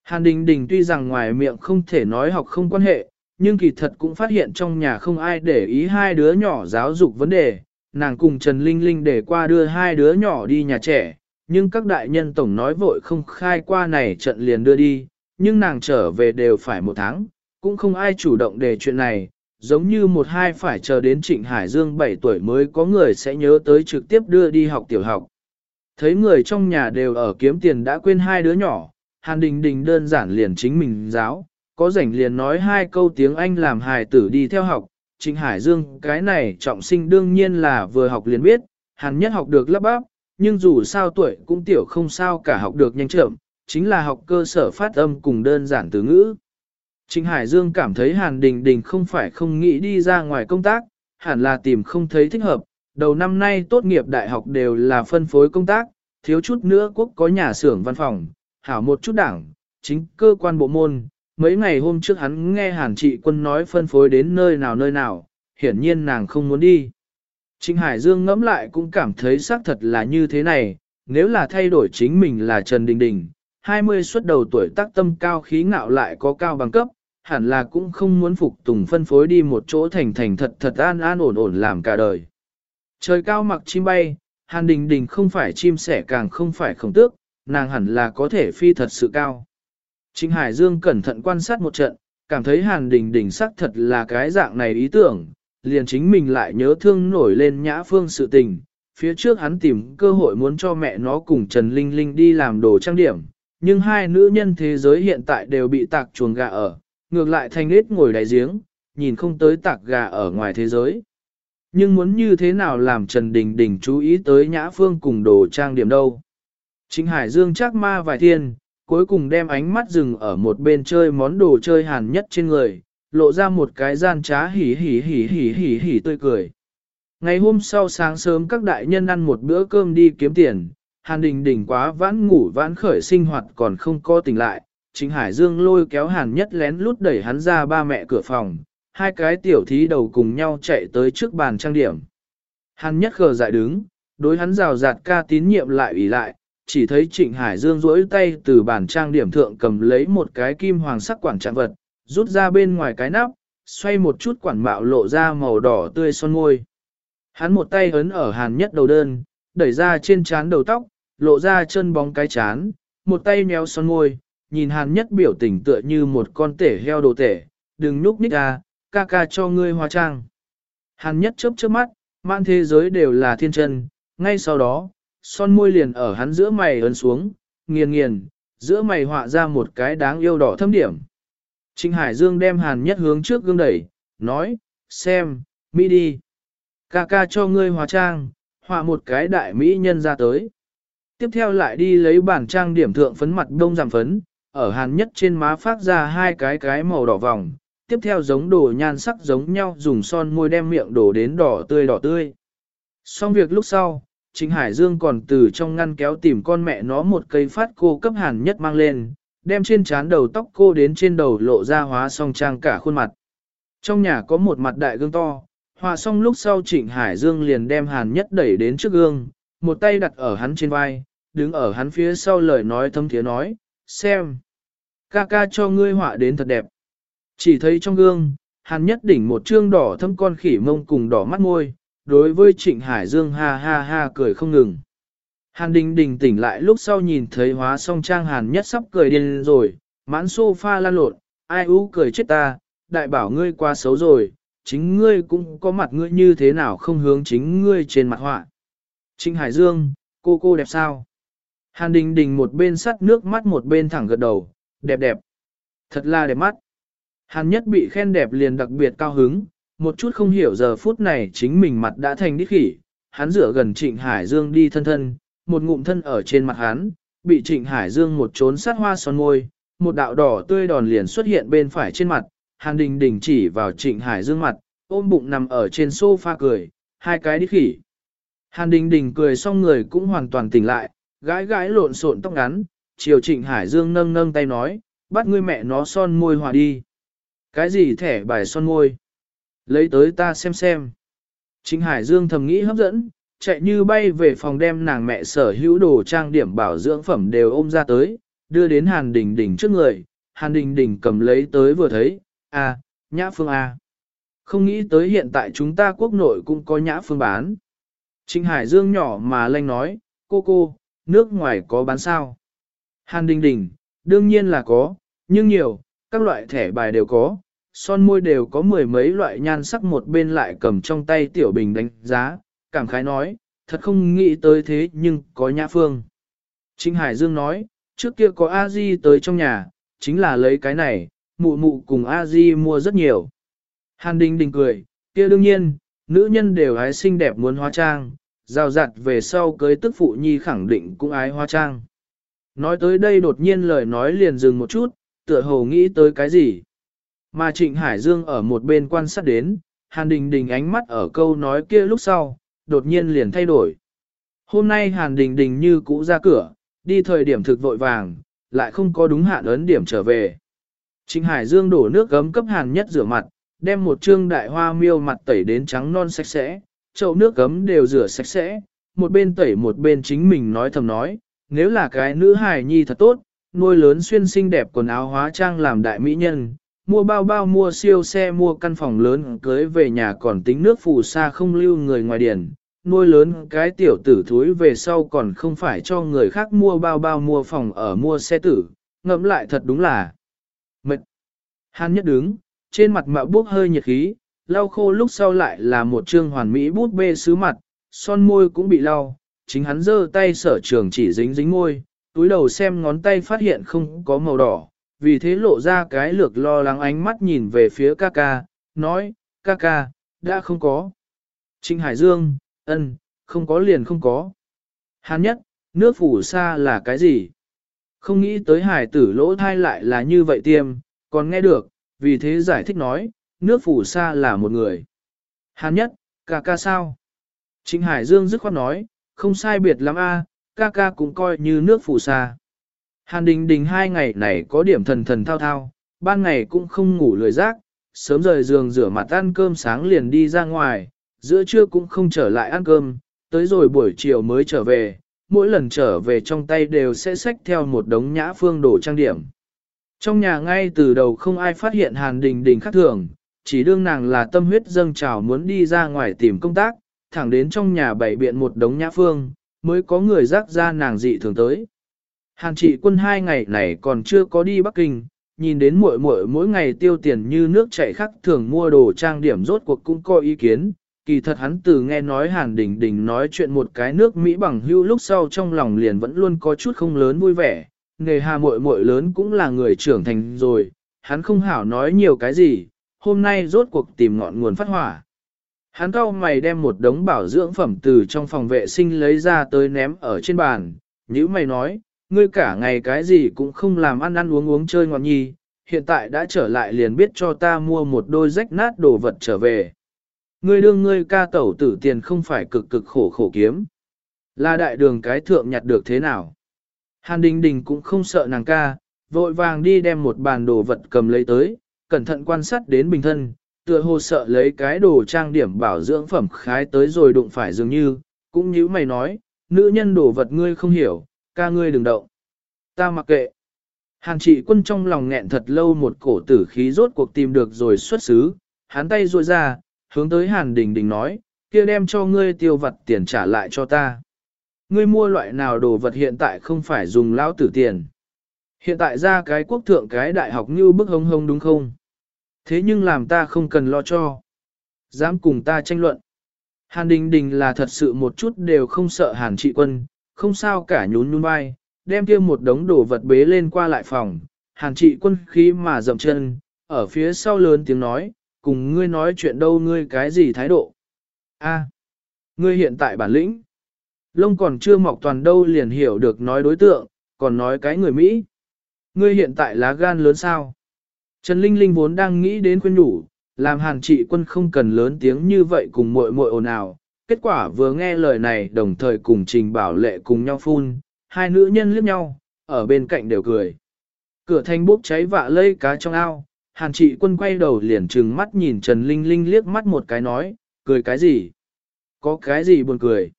Hàn Đình Đình tuy rằng ngoài miệng không thể nói học không quan hệ, nhưng kỳ thật cũng phát hiện trong nhà không ai để ý hai đứa nhỏ giáo dục vấn đề, nàng cùng Trần Linh Linh để qua đưa hai đứa nhỏ đi nhà trẻ, nhưng các đại nhân tổng nói vội không khai qua này trận liền đưa đi, nhưng nàng trở về đều phải một tháng, cũng không ai chủ động đề chuyện này, giống như một hai phải chờ đến Trịnh Hải Dương 7 tuổi mới có người sẽ nhớ tới trực tiếp đưa đi học tiểu học. Thấy người trong nhà đều ở kiếm tiền đã quên hai đứa nhỏ, Hàn Đình Đình đơn giản liền chính mình giáo, có rảnh liền nói hai câu tiếng Anh làm hài tử đi theo học. Trịnh Hải Dương cái này trọng sinh đương nhiên là vừa học liền biết, Hàn nhất học được lắp bắp, nhưng dù sao tuổi cũng tiểu không sao cả học được nhanh chậm, chính là học cơ sở phát âm cùng đơn giản từ ngữ. Trịnh Hải Dương cảm thấy Hàn Đình Đình không phải không nghĩ đi ra ngoài công tác, hẳn là tìm không thấy thích hợp. Đầu năm nay tốt nghiệp đại học đều là phân phối công tác, thiếu chút nữa quốc có nhà xưởng văn phòng, hảo một chút đảng, chính cơ quan bộ môn. Mấy ngày hôm trước hắn nghe Hàn Trị Quân nói phân phối đến nơi nào nơi nào, hiển nhiên nàng không muốn đi. Trịnh Hải Dương ngẫm lại cũng cảm thấy xác thật là như thế này, nếu là thay đổi chính mình là Trần Đình Đình, 20 xuất đầu tuổi tác tâm cao khí ngạo lại có cao bằng cấp, hẳn là cũng không muốn phục tùng phân phối đi một chỗ thành thành thật thật an an ổn ổn làm cả đời. Trời cao mặc chim bay, Hàn Đình Đình không phải chim sẻ càng không phải khổng tước, nàng hẳn là có thể phi thật sự cao. Trịnh Hải Dương cẩn thận quan sát một trận, cảm thấy Hàn Đình Đình sắc thật là cái dạng này ý tưởng, liền chính mình lại nhớ thương nổi lên nhã phương sự tình. Phía trước hắn tìm cơ hội muốn cho mẹ nó cùng Trần Linh Linh đi làm đồ trang điểm, nhưng hai nữ nhân thế giới hiện tại đều bị tạc chuồng gà ở, ngược lại thanh nết ngồi đáy giếng, nhìn không tới tạc gà ở ngoài thế giới. Nhưng muốn như thế nào làm Trần Đình Đình chú ý tới Nhã Phương cùng đồ trang điểm đâu. Chính Hải Dương chắc ma vài thiên, cuối cùng đem ánh mắt dừng ở một bên chơi món đồ chơi hàn nhất trên người, lộ ra một cái gian trá hỉ hỉ hỉ hỉ hỉ hỉ tươi cười. Ngày hôm sau sáng sớm các đại nhân ăn một bữa cơm đi kiếm tiền, Hàn Đình Đình quá vãn ngủ vãn khởi sinh hoạt còn không có tỉnh lại, Trịnh Hải Dương lôi kéo Hàn Nhất lén lút đẩy hắn ra ba mẹ cửa phòng, hai cái tiểu thí đầu cùng nhau chạy tới trước bàn trang điểm. Hàn Nhất khờ dại đứng, đối hắn rào rạt ca tín nhiệm lại ủy lại, chỉ thấy Trịnh Hải Dương duỗi tay từ bàn trang điểm thượng cầm lấy một cái kim hoàng sắc quản trạng vật, rút ra bên ngoài cái nắp, xoay một chút quản mạo lộ ra màu đỏ tươi son môi. Hắn một tay ấn ở Hàn Nhất đầu đơn, đẩy ra trên trán đầu tóc, lộ ra chân bóng cái chán, một tay nhéo son môi, nhìn hàn nhất biểu tình tựa như một con tể heo đồ tể, đừng núp ních ra, à, ca ca cho ngươi hóa trang. Hàn nhất chớp chớp mắt, man thế giới đều là thiên chân, ngay sau đó, son môi liền ở hắn giữa mày ấn xuống, nghiền nghiền, giữa mày họa ra một cái đáng yêu đỏ thâm điểm. Trịnh Hải Dương đem hàn nhất hướng trước gương đẩy, nói, xem, Mỹ đi. Ca ca cho ngươi hóa trang, họa một cái đại Mỹ nhân ra tới. Tiếp theo lại đi lấy bản trang điểm thượng phấn mặt đông giảm phấn, ở hàn nhất trên má phát ra hai cái cái màu đỏ vòng, tiếp theo giống đồ nhan sắc giống nhau dùng son môi đem miệng đổ đến đỏ tươi đỏ tươi. Xong việc lúc sau, Trịnh Hải Dương còn từ trong ngăn kéo tìm con mẹ nó một cây phát cô cấp hàn nhất mang lên, đem trên trán đầu tóc cô đến trên đầu lộ ra hóa song trang cả khuôn mặt. Trong nhà có một mặt đại gương to, hòa xong lúc sau Trịnh Hải Dương liền đem hàn nhất đẩy đến trước gương, một tay đặt ở hắn trên vai, đứng ở hắn phía sau lời nói thâm thiế nói, xem. Ca ca cho ngươi họa đến thật đẹp. Chỉ thấy trong gương, hàn nhất đỉnh một trương đỏ thâm con khỉ mông cùng đỏ mắt môi, đối với trịnh Hải Dương ha ha ha cười không ngừng. Hàn đình đình tỉnh lại lúc sau nhìn thấy hóa song trang hàn nhất sắp cười điên rồi, mãn sofa lan lộn, ai ú cười chết ta, đại bảo ngươi quá xấu rồi, chính ngươi cũng có mặt ngươi như thế nào không hướng chính ngươi trên mặt họa. Trịnh Hải Dương, cô cô đẹp sao? Hàn Đình Đình một bên sắt nước mắt một bên thẳng gật đầu, đẹp đẹp. Thật là đẹp mắt. Hàn nhất bị khen đẹp liền đặc biệt cao hứng, một chút không hiểu giờ phút này chính mình mặt đã thành đích khỉ, hắn rửa gần Trịnh Hải Dương đi thân thân, một ngụm thân ở trên mặt hắn, bị Trịnh Hải Dương một trốn sát hoa son môi, một đạo đỏ tươi đòn liền xuất hiện bên phải trên mặt, Hàn Đình Đình chỉ vào Trịnh Hải Dương mặt, ôm bụng nằm ở trên sofa cười, hai cái đích khỉ. Hàn Đình Đình cười xong người cũng hoàn toàn tỉnh lại, gái gái lộn xộn tóc ngắn, chiều Trịnh Hải Dương nâng nâng tay nói, bắt ngươi mẹ nó son môi hòa đi. Cái gì thẻ bài son môi? Lấy tới ta xem xem. Trịnh Hải Dương thầm nghĩ hấp dẫn, chạy như bay về phòng đem nàng mẹ sở hữu đồ trang điểm bảo dưỡng phẩm đều ôm ra tới, đưa đến Hàn Đình Đình trước người. Hàn Đình Đình cầm lấy tới vừa thấy, à, nhã phương A. Không nghĩ tới hiện tại chúng ta quốc nội cũng có nhã phương bán. Trịnh Hải Dương nhỏ mà lanh nói, cô cô, nước ngoài có bán sao? Hàn Đình Đình, đương nhiên là có, nhưng nhiều, các loại thẻ bài đều có, son môi đều có mười mấy loại nhan sắc một bên lại cầm trong tay tiểu bình đánh giá, cảm khái nói, thật không nghĩ tới thế nhưng có nhã phương. Trinh Hải Dương nói, trước kia có a di tới trong nhà, chính là lấy cái này, mụ mụ cùng a di mua rất nhiều. Hàn Đình Đình cười, kia đương nhiên, nữ nhân đều hái xinh đẹp muốn hóa trang, rào rạt về sau cưới tức phụ nhi khẳng định cũng ái hoa trang. Nói tới đây đột nhiên lời nói liền dừng một chút, tựa hồ nghĩ tới cái gì. Mà Trịnh Hải Dương ở một bên quan sát đến, Hàn Đình Đình ánh mắt ở câu nói kia lúc sau, đột nhiên liền thay đổi. Hôm nay Hàn Đình Đình như cũ ra cửa, đi thời điểm thực vội vàng, lại không có đúng hạn ấn điểm trở về. Trịnh Hải Dương đổ nước gấm cấp Hàn Nhất rửa mặt, đem một trương đại hoa miêu mặt tẩy đến trắng non sạch sẽ, chậu nước gấm đều rửa sạch sẽ, một bên tẩy một bên chính mình nói thầm nói, nếu là cái nữ hài nhi thật tốt, nuôi lớn xuyên xinh đẹp quần áo hóa trang làm đại mỹ nhân, mua bao bao mua siêu xe mua căn phòng lớn cưới về nhà còn tính nước phù sa không lưu người ngoài điển, nuôi lớn cái tiểu tử thúi về sau còn không phải cho người khác mua bao bao mua phòng ở mua xe tử, ngẫm lại thật đúng là mệt. Hàn nhất đứng, trên mặt mạo bốc hơi nhiệt khí, lau khô lúc sau lại là một trương hoàn mỹ bút bê sứ mặt, son môi cũng bị lau, chính hắn giơ tay sở trường chỉ dính dính môi, túi đầu xem ngón tay phát hiện không có màu đỏ, vì thế lộ ra cái lược lo lắng ánh mắt nhìn về phía ca ca, nói, ca ca, đã không có. Trinh Hải Dương, ân, không có liền không có. Hán nhất, nước phủ xa là cái gì? Không nghĩ tới hải tử lỗ thai lại là như vậy tiêm, còn nghe được, vì thế giải thích nói, nước phủ sa là một người. Hàn nhất, ca ca sao? Trịnh Hải Dương dứt khoát nói, không sai biệt lắm a, ca ca cũng coi như nước phủ sa. Hàn Đình Đình hai ngày này có điểm thần thần thao thao, ban ngày cũng không ngủ lười giác, sớm rời giường rửa mặt ăn cơm sáng liền đi ra ngoài, giữa trưa cũng không trở lại ăn cơm, tới rồi buổi chiều mới trở về, mỗi lần trở về trong tay đều sẽ xách theo một đống nhã phương đồ trang điểm. Trong nhà ngay từ đầu không ai phát hiện Hàn Đình Đình khác thường, chỉ đương nàng là tâm huyết dâng trào muốn đi ra ngoài tìm công tác, thẳng đến trong nhà bảy biện một đống nhã phương, mới có người rắc ra nàng dị thường tới. Hàn trị quân hai ngày này còn chưa có đi Bắc Kinh, nhìn đến muội muội mỗi ngày tiêu tiền như nước chảy khắc thường mua đồ trang điểm rốt cuộc cũng có ý kiến. Kỳ thật hắn từ nghe nói Hàn Đình Đình nói chuyện một cái nước Mỹ bằng hưu lúc sau trong lòng liền vẫn luôn có chút không lớn vui vẻ. Nghề hà muội muội lớn cũng là người trưởng thành rồi, hắn không hảo nói nhiều cái gì, hôm nay rốt cuộc tìm ngọn nguồn phát hỏa. Hắn cao mày đem một đống bảo dưỡng phẩm từ trong phòng vệ sinh lấy ra tới ném ở trên bàn, như mày nói, ngươi cả ngày cái gì cũng không làm ăn ăn uống uống chơi ngọn nhi, hiện tại đã trở lại liền biết cho ta mua một đôi rách nát đồ vật trở về. Ngươi đương ngươi ca tẩu tử tiền không phải cực cực khổ khổ kiếm. Là đại đường cái thượng nhặt được thế nào? Hàn Đình Đình cũng không sợ nàng ca, vội vàng đi đem một bàn đồ vật cầm lấy tới, cẩn thận quan sát đến bình thân, tựa hồ sợ lấy cái đồ trang điểm bảo dưỡng phẩm khái tới rồi đụng phải dường như, cũng như mày nói, nữ nhân đồ vật ngươi không hiểu, ca ngươi đừng động. Ta mặc kệ. Hàn trị quân trong lòng nghẹn thật lâu một cổ tử khí rốt cuộc tìm được rồi xuất xứ, hắn tay ruội ra, hướng tới hàn đình đình nói, kia đem cho ngươi tiêu vật tiền trả lại cho ta. Ngươi mua loại nào đồ vật hiện tại không phải dùng lão tử tiền. Hiện tại ra cái quốc thượng cái đại học như bức hông hông đúng không? Thế nhưng làm ta không cần lo cho. Dám cùng ta tranh luận. Hàn Đình Đình là thật sự một chút đều không sợ Hàn trị quân, không sao cả nhún nhún vai, đem kia một đống đồ vật bế lên qua lại phòng, hàn trị quân khí mà dậm chân, ở phía sau lớn tiếng nói, cùng ngươi nói chuyện đâu ngươi cái gì thái độ. A, ngươi hiện tại bản lĩnh. Lông còn chưa mọc toàn đâu liền hiểu được nói đối tượng, còn nói cái người Mỹ. Ngươi hiện tại lá gan lớn sao? Trần Linh Linh vốn đang nghĩ đến khuyên nhủ, làm hàn trị quân không cần lớn tiếng như vậy cùng muội muội ồn ào. Kết quả vừa nghe lời này đồng thời cùng trình bảo lệ cùng nhau phun, hai nữ nhân liếc nhau, ở bên cạnh đều cười. Cửa thanh bốc cháy vạ lây cá trong ao, hàn trị quân quay đầu liền trừng mắt nhìn Trần Linh Linh liếc mắt một cái nói, cười cái gì? Có cái gì buồn cười?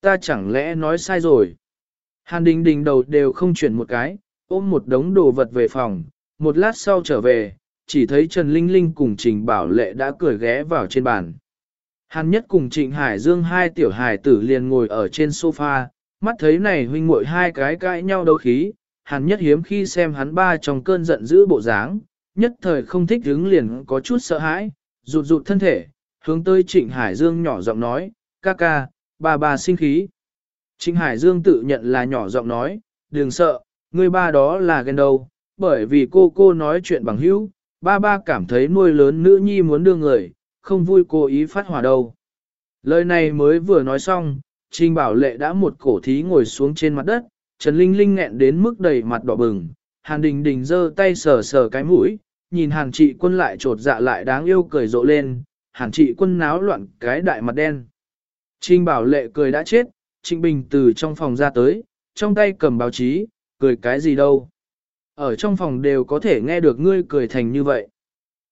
Ta chẳng lẽ nói sai rồi? Hàn đình đình đầu đều không chuyển một cái, ôm một đống đồ vật về phòng, một lát sau trở về, chỉ thấy Trần Linh Linh cùng Trình Bảo Lệ đã cười ghé vào trên bàn. Hàn nhất cùng Trịnh Hải Dương hai tiểu hải tử liền ngồi ở trên sofa, mắt thấy này huynh muội hai cái cãi nhau đấu khí, Hàn nhất hiếm khi xem hắn ba trong cơn giận dữ bộ dáng, nhất thời không thích đứng liền có chút sợ hãi, rụt rụt thân thể, hướng tới Trịnh Hải Dương nhỏ giọng nói, ca ca, bà bà sinh khí. Trịnh Hải Dương tự nhận là nhỏ giọng nói, đừng sợ, người ba đó là ghen đâu, bởi vì cô cô nói chuyện bằng hữu, ba ba cảm thấy nuôi lớn nữ nhi muốn đưa người, không vui cố ý phát hỏa đâu. Lời này mới vừa nói xong, Trình Bảo Lệ đã một cổ thí ngồi xuống trên mặt đất, Trần Linh Linh nghẹn đến mức đầy mặt đỏ bừng, Hàn Đình Đình giơ tay sờ sờ cái mũi, nhìn Hàn Trị Quân lại trột dạ lại đáng yêu cười rộ lên, Hàn Trị Quân náo loạn cái đại mặt đen. Trình Bảo Lệ cười đã chết, Trịnh Bình từ trong phòng ra tới, trong tay cầm báo chí, cười cái gì đâu. Ở trong phòng đều có thể nghe được ngươi cười thành như vậy.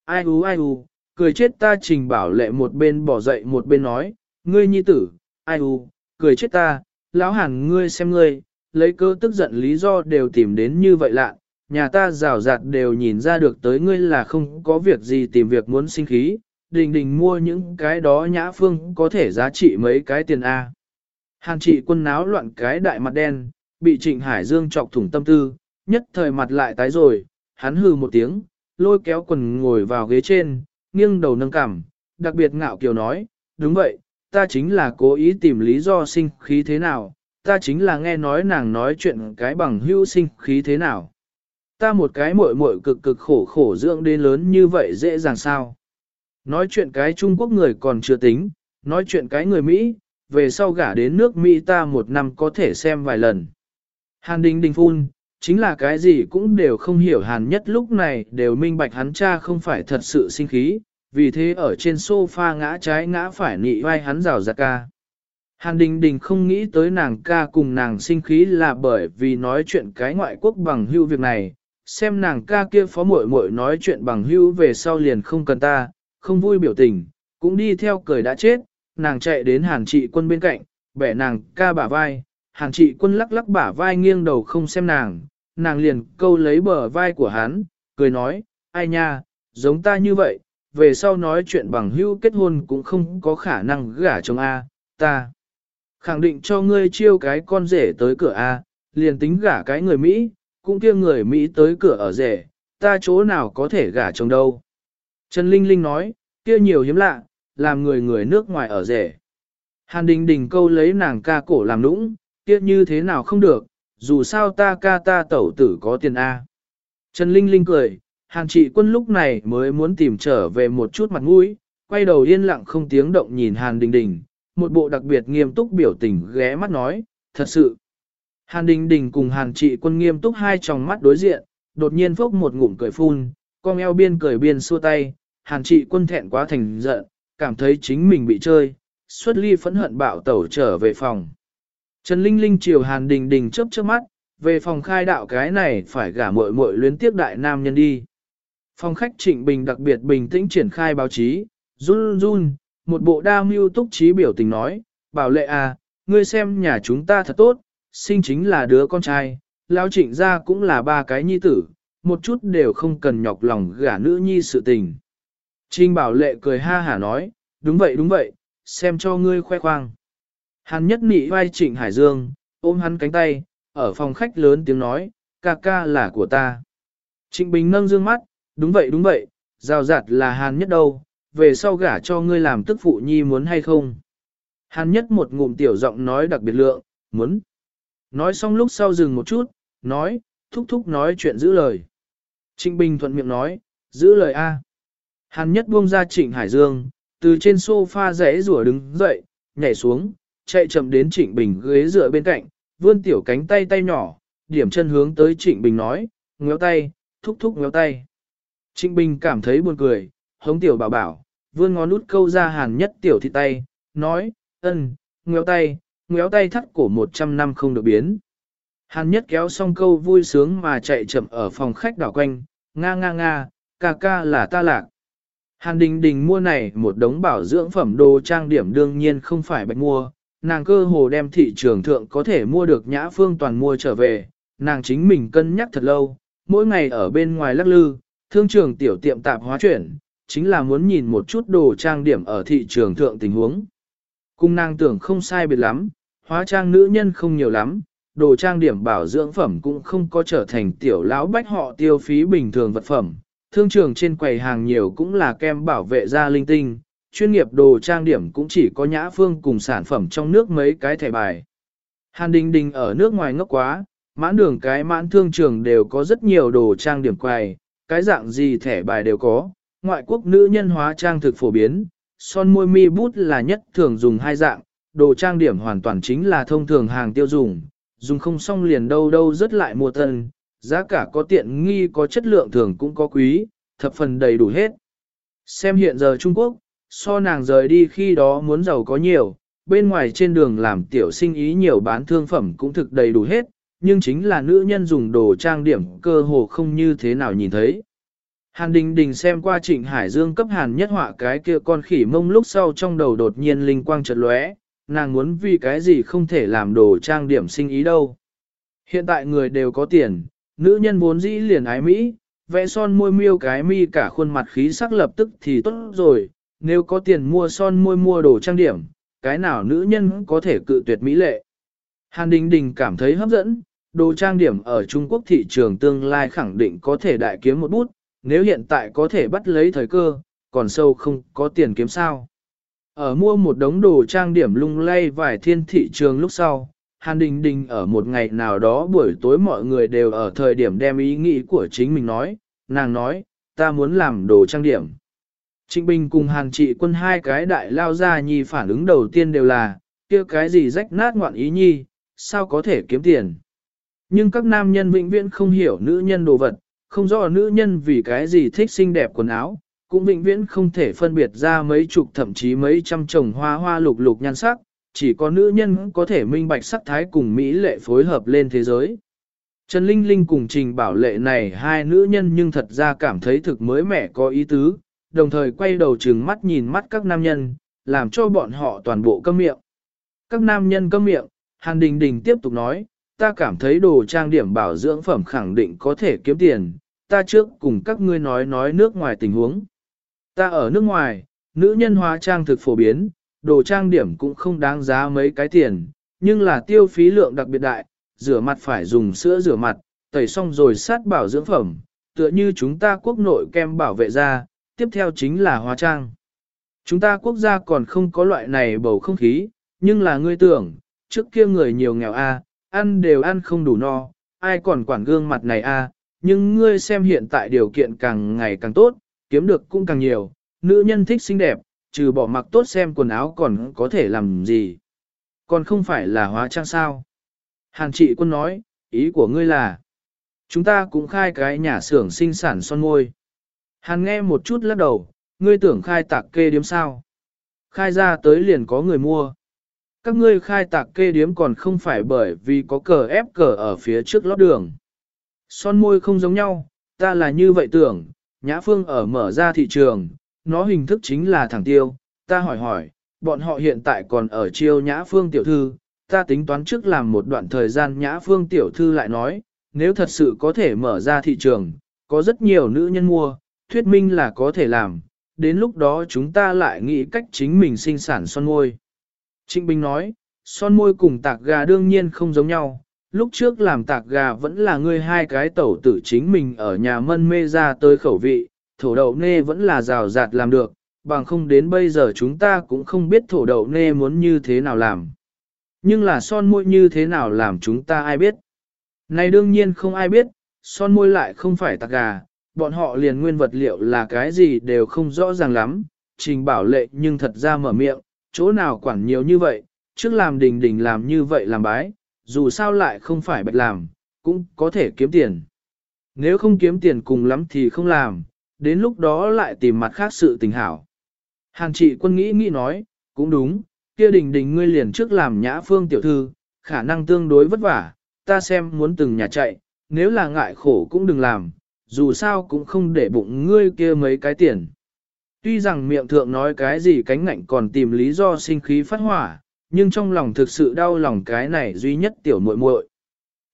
Ai u ai u, cười chết ta Trình Bảo Lệ một bên bỏ dậy một bên nói, ngươi nhi tử, ai u, cười chết ta, lão hẳn ngươi xem ngươi, lấy cơ tức giận lý do đều tìm đến như vậy lạ, nhà ta rào rạt đều nhìn ra được tới ngươi là không có việc gì tìm việc muốn sinh khí, đình đình mua những cái đó nhã phương có thể giá trị mấy cái tiền A. Hàn trị quân náo loạn cái đại mặt đen, bị trịnh Hải Dương chọc thủng tâm tư, nhất thời mặt lại tái rồi, hắn hừ một tiếng, lôi kéo quần ngồi vào ghế trên, nghiêng đầu nâng cằm, đặc biệt ngạo kiều nói, đúng vậy, ta chính là cố ý tìm lý do sinh khí thế nào, ta chính là nghe nói nàng nói chuyện cái bằng hữu sinh khí thế nào. Ta một cái muội muội cực cực khổ khổ dưỡng đến lớn như vậy dễ dàng sao. Nói chuyện cái Trung Quốc người còn chưa tính, nói chuyện cái người Mỹ, về sau gả đến nước Mỹ ta một năm có thể xem vài lần. Hàn Đình Đình phun, chính là cái gì cũng đều không hiểu Hàn nhất lúc này đều minh bạch hắn cha không phải thật sự sinh khí, vì thế ở trên sofa ngã trái ngã phải nị vai hắn rào ra ca. Hàn Đình Đình không nghĩ tới nàng ca cùng nàng sinh khí là bởi vì nói chuyện cái ngoại quốc bằng hưu việc này, xem nàng ca kia phó muội muội nói chuyện bằng hưu về sau liền không cần ta, không vui biểu tình, cũng đi theo cười đã chết, nàng chạy đến hàn trị quân bên cạnh, bẻ nàng ca bả vai, hàn trị quân lắc lắc bả vai nghiêng đầu không xem nàng, nàng liền câu lấy bờ vai của hắn, cười nói, ai nha, giống ta như vậy, về sau nói chuyện bằng hữu kết hôn cũng không có khả năng gả chồng A, ta. Khẳng định cho ngươi chiêu cái con rể tới cửa A, liền tính gả cái người Mỹ, cũng kia người Mỹ tới cửa ở rể, ta chỗ nào có thể gả chồng đâu. Trần Linh Linh nói, kia nhiều hiếm lạ, làm người người nước ngoài ở rể. Hàn Đình Đình câu lấy nàng ca cổ làm nũng, kia như thế nào không được, dù sao ta ca ta tẩu tử có tiền A. Trần Linh Linh cười, Hàn trị quân lúc này mới muốn tìm trở về một chút mặt mũi, quay đầu yên lặng không tiếng động nhìn Hàn Đình Đình, một bộ đặc biệt nghiêm túc biểu tình ghé mắt nói, thật sự. Hàn Đình Đình cùng Hàn trị quân nghiêm túc hai tròng mắt đối diện, đột nhiên phốc một ngụm cười phun, con eo biên cười biên xua tay, Hàn trị quân thẹn quá thành giận, cảm thấy chính mình bị chơi, xuất ly phẫn hận bạo tẩu trở về phòng. Trần Linh Linh chiều Hàn Đình Đình chớp chớp mắt, về phòng khai đạo cái này phải gả muội muội luyến tiếp đại nam nhân đi. Phòng khách Trịnh Bình đặc biệt bình tĩnh triển khai báo chí, run run, một bộ đa mưu túc trí biểu tình nói, bảo lệ à, ngươi xem nhà chúng ta thật tốt, sinh chính là đứa con trai, lão trịnh gia cũng là ba cái nhi tử, một chút đều không cần nhọc lòng gả nữ nhi sự tình. Trinh bảo lệ cười ha hả nói, đúng vậy đúng vậy, xem cho ngươi khoe khoang. Hàn nhất nị vai trịnh Hải Dương, ôm hắn cánh tay, ở phòng khách lớn tiếng nói, ca ca là của ta. Trịnh Bình nâng dương mắt, đúng vậy đúng vậy, rào rạt là hàn nhất đâu, về sau gả cho ngươi làm tức phụ nhi muốn hay không. Hàn nhất một ngụm tiểu giọng nói đặc biệt lượng, muốn. Nói xong lúc sau dừng một chút, nói, thúc thúc nói chuyện giữ lời. Trịnh Bình thuận miệng nói, giữ lời A. Hàn nhất buông ra trịnh Hải Dương, từ trên sofa rẽ rủa đứng dậy, nhảy xuống, chạy chậm đến trịnh Bình ghế dựa bên cạnh, vươn tiểu cánh tay tay nhỏ, điểm chân hướng tới trịnh Bình nói, ngéo tay, thúc thúc ngéo tay. Trịnh Bình cảm thấy buồn cười, hống tiểu bảo bảo, vươn ngón út câu ra hàn nhất tiểu thị tay, nói, ân, ngéo tay, ngéo tay thắt cổ một trăm năm không được biến. Hàn nhất kéo xong câu vui sướng mà chạy chậm ở phòng khách đảo quanh, nga nga nga, ca ca là ta lạc. Hàn đình đình mua này một đống bảo dưỡng phẩm đồ trang điểm đương nhiên không phải bạch mua, nàng cơ hồ đem thị trường thượng có thể mua được nhã phương toàn mua trở về, nàng chính mình cân nhắc thật lâu, mỗi ngày ở bên ngoài lắc lư, thương trường tiểu tiệm tạp hóa chuyển, chính là muốn nhìn một chút đồ trang điểm ở thị trường thượng tình huống. Cung nàng tưởng không sai biệt lắm, hóa trang nữ nhân không nhiều lắm, đồ trang điểm bảo dưỡng phẩm cũng không có trở thành tiểu lão bách họ tiêu phí bình thường vật phẩm. Thương trường trên quầy hàng nhiều cũng là kem bảo vệ da linh tinh, chuyên nghiệp đồ trang điểm cũng chỉ có nhã phương cùng sản phẩm trong nước mấy cái thẻ bài. Hàn Đình Đình ở nước ngoài ngốc quá, mãn đường cái mãn thương trường đều có rất nhiều đồ trang điểm quầy, cái dạng gì thẻ bài đều có, ngoại quốc nữ nhân hóa trang thực phổ biến, son môi mi bút là nhất thường dùng hai dạng, đồ trang điểm hoàn toàn chính là thông thường hàng tiêu dùng, dùng không xong liền đâu đâu rất lại mua tân, giá cả có tiện nghi có chất lượng thường cũng có quý, thập phần đầy đủ hết. Xem hiện giờ Trung Quốc, so nàng rời đi khi đó muốn giàu có nhiều, bên ngoài trên đường làm tiểu sinh ý nhiều bán thương phẩm cũng thực đầy đủ hết, nhưng chính là nữ nhân dùng đồ trang điểm cơ hồ không như thế nào nhìn thấy. Hàn Đình Đình xem qua Trịnh Hải Dương cấp Hàn nhất họa cái kia con khỉ mông lúc sau trong đầu đột nhiên linh quang chợt lóe, nàng muốn vì cái gì không thể làm đồ trang điểm sinh ý đâu. Hiện tại người đều có tiền, nữ nhân vốn dĩ liền ái Mỹ, vẽ son môi miêu cái mi cả khuôn mặt khí sắc lập tức thì tốt rồi, nếu có tiền mua son môi mua đồ trang điểm, cái nào nữ nhân có thể cự tuyệt Mỹ lệ. Hàn Đình Đình cảm thấy hấp dẫn, đồ trang điểm ở Trung Quốc thị trường tương lai khẳng định có thể đại kiếm một bút, nếu hiện tại có thể bắt lấy thời cơ, còn sâu không có tiền kiếm sao. Ở mua một đống đồ trang điểm lung lay vài thiên thị trường lúc sau, Hàn Đình Đình ở một ngày nào đó buổi tối mọi người đều ở thời điểm đem ý nghĩ của chính mình nói, nàng nói, ta muốn làm đồ trang điểm. Trịnh Bình cùng Hàn Trị quân hai cái đại lao ra nhi phản ứng đầu tiên đều là, kia cái gì rách nát ngoạn ý nhi, sao có thể kiếm tiền. Nhưng các nam nhân vĩnh viễn không hiểu nữ nhân đồ vật, không rõ nữ nhân vì cái gì thích xinh đẹp quần áo, cũng vĩnh viễn không thể phân biệt ra mấy chục thậm chí mấy trăm chồng hoa hoa lục lục nhan sắc, chỉ có nữ nhân có thể minh bạch sắc thái cùng Mỹ lệ phối hợp lên thế giới. Trần Linh Linh cùng Trình Bảo Lệ này hai nữ nhân nhưng thật ra cảm thấy thực mới mẻ có ý tứ, đồng thời quay đầu trừng mắt nhìn mắt các nam nhân, làm cho bọn họ toàn bộ câm miệng. Các nam nhân câm miệng, Hàn Đình Đình tiếp tục nói, ta cảm thấy đồ trang điểm bảo dưỡng phẩm khẳng định có thể kiếm tiền, ta trước cùng các ngươi nói nói nước ngoài tình huống. Ta ở nước ngoài, nữ nhân hóa trang thực phổ biến, đồ trang điểm cũng không đáng giá mấy cái tiền, nhưng là tiêu phí lượng đặc biệt đại, rửa mặt phải dùng sữa rửa mặt, tẩy xong rồi sát bảo dưỡng phẩm, tựa như chúng ta quốc nội kem bảo vệ da, tiếp theo chính là hóa trang. Chúng ta quốc gia còn không có loại này bầu không khí, nhưng là ngươi tưởng, trước kia người nhiều nghèo a, ăn đều ăn không đủ no, ai còn quản gương mặt này a, nhưng ngươi xem hiện tại điều kiện càng ngày càng tốt, kiếm được cũng càng nhiều, nữ nhân thích xinh đẹp, trừ bỏ mặc tốt xem quần áo còn có thể làm gì. Còn không phải là hóa trang sao. Hàn trị quân nói, ý của ngươi là, chúng ta cũng khai cái nhà xưởng sinh sản son môi. Hàn nghe một chút lắc đầu, ngươi tưởng khai tạc kê điếm sao. Khai ra tới liền có người mua. Các ngươi khai tạc kê điếm còn không phải bởi vì có cờ ép cờ ở phía trước lót đường. Son môi không giống nhau, ta là như vậy tưởng, Nhã Phương ở mở ra thị trường, nó hình thức chính là thẳng tiêu, ta hỏi hỏi, bọn họ hiện tại còn ở chiêu Nhã Phương tiểu thư, ta tính toán trước làm một đoạn thời gian Nhã Phương tiểu thư lại nói, nếu thật sự có thể mở ra thị trường, có rất nhiều nữ nhân mua, thuyết minh là có thể làm, đến lúc đó chúng ta lại nghĩ cách chính mình sinh sản son môi. Trịnh Bình nói, son môi cùng tạc gà đương nhiên không giống nhau, lúc trước làm tạc gà vẫn là ngươi hai cái tẩu tử chính mình ở nhà mân mê ra tới khẩu vị, thổ đậu nê vẫn là rào rạt làm được, bằng không đến bây giờ chúng ta cũng không biết thổ đậu nê muốn như thế nào làm. Nhưng là son môi như thế nào làm chúng ta ai biết. Này đương nhiên không ai biết, son môi lại không phải tạc gà, bọn họ liền nguyên vật liệu là cái gì đều không rõ ràng lắm, trình bảo lệ nhưng thật ra mở miệng, chỗ nào quản nhiều như vậy, trước làm đình đình làm như vậy làm bái, dù sao lại không phải bạch làm, cũng có thể kiếm tiền. Nếu không kiếm tiền cùng lắm thì không làm, đến lúc đó lại tìm mặt khác sự tình hảo. hàng trị quân nghĩ nghĩ nói, cũng đúng, kia đình đình ngươi liền trước làm nhã phương tiểu thư, khả năng tương đối vất vả, ta xem muốn từng nhà chạy, nếu là ngại khổ cũng đừng làm, dù sao cũng không để bụng ngươi kia mấy cái tiền. Tuy rằng miệng thượng nói cái gì cánh ngạnh còn tìm lý do sinh khí phát hỏa, nhưng trong lòng thực sự đau lòng cái này duy nhất tiểu muội muội.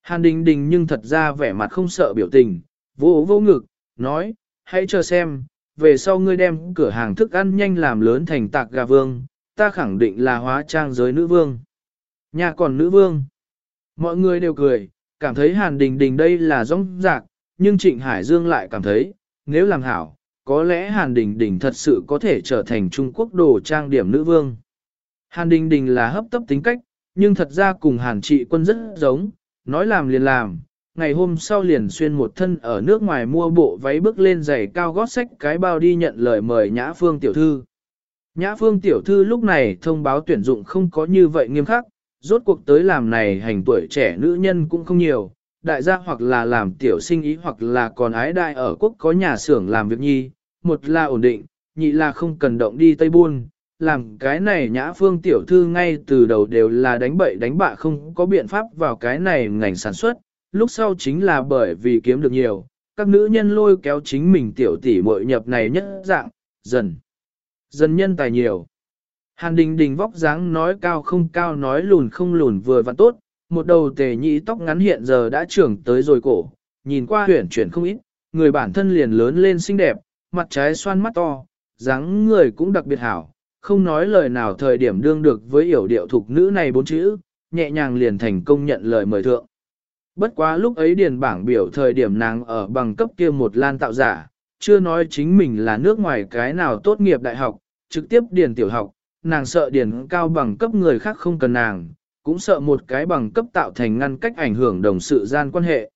Hàn Đình Đình nhưng thật ra vẻ mặt không sợ biểu tình, vô vô ngực, nói, hãy chờ xem, về sau ngươi đem cửa hàng thức ăn nhanh làm lớn thành tạc gà vương, ta khẳng định là hóa trang giới nữ vương. Nhà còn nữ vương. Mọi người đều cười, cảm thấy Hàn Đình Đình đây là rong rạc, nhưng Trịnh Hải Dương lại cảm thấy, nếu làm hảo, có lẽ Hàn Đình Đình thật sự có thể trở thành Trung Quốc đồ trang điểm nữ vương. Hàn Đình Đình là hấp tấp tính cách, nhưng thật ra cùng Hàn Trị Quân rất giống, nói làm liền làm. Ngày hôm sau liền xuyên một thân ở nước ngoài mua bộ váy bước lên giày cao gót sách cái bao đi nhận lời mời Nhã Phương Tiểu Thư. Nhã Phương Tiểu Thư lúc này thông báo tuyển dụng không có như vậy nghiêm khắc, rốt cuộc tới làm này hành tuổi trẻ nữ nhân cũng không nhiều, đại gia hoặc là làm tiểu sinh ý hoặc là còn ái đại ở quốc có nhà xưởng làm việc nhi, một là ổn định, nhị là không cần động đi Tây Buôn, làm cái này nhã phương tiểu thư ngay từ đầu đều là đánh bậy đánh bạ không có biện pháp vào cái này ngành sản xuất, lúc sau chính là bởi vì kiếm được nhiều, các nữ nhân lôi kéo chính mình tiểu tỷ muội nhập này nhất dạng, dần, dần nhân tài nhiều. Hàn đình đình vóc dáng nói cao không cao nói lùn không lùn vừa và tốt, một đầu tề nhị tóc ngắn hiện giờ đã trưởng tới rồi cổ, nhìn qua huyển chuyển không ít, người bản thân liền lớn lên xinh đẹp, mặt trái xoan mắt to, dáng người cũng đặc biệt hảo, không nói lời nào thời điểm đương được với hiểu điệu thục nữ này bốn chữ, nhẹ nhàng liền thành công nhận lời mời thượng. Bất quá lúc ấy điền bảng biểu thời điểm nàng ở bằng cấp kia một lan tạo giả, chưa nói chính mình là nước ngoài cái nào tốt nghiệp đại học, trực tiếp điền tiểu học, nàng sợ điền cao bằng cấp người khác không cần nàng, cũng sợ một cái bằng cấp tạo thành ngăn cách ảnh hưởng đồng sự gian quan hệ.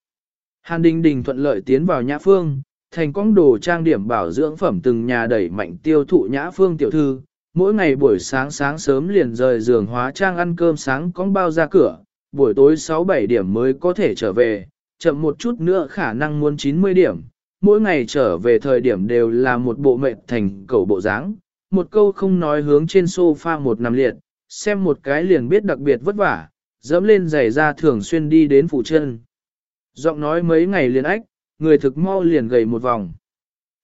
Hàn Đình Đình thuận lợi tiến vào nhã phương, thành công đồ trang điểm bảo dưỡng phẩm từng nhà đẩy mạnh tiêu thụ nhã phương tiểu thư, mỗi ngày buổi sáng sáng sớm liền rời giường hóa trang ăn cơm sáng con bao ra cửa, buổi tối 6-7 điểm mới có thể trở về, chậm một chút nữa khả năng muốn 90 điểm, mỗi ngày trở về thời điểm đều là một bộ mệt thành cầu bộ dáng, một câu không nói hướng trên sofa một nằm liệt, xem một cái liền biết đặc biệt vất vả, dẫm lên giày ra thường xuyên đi đến phủ chân. Giọng nói mấy ngày liền ách, người thực mau liền gầy một vòng.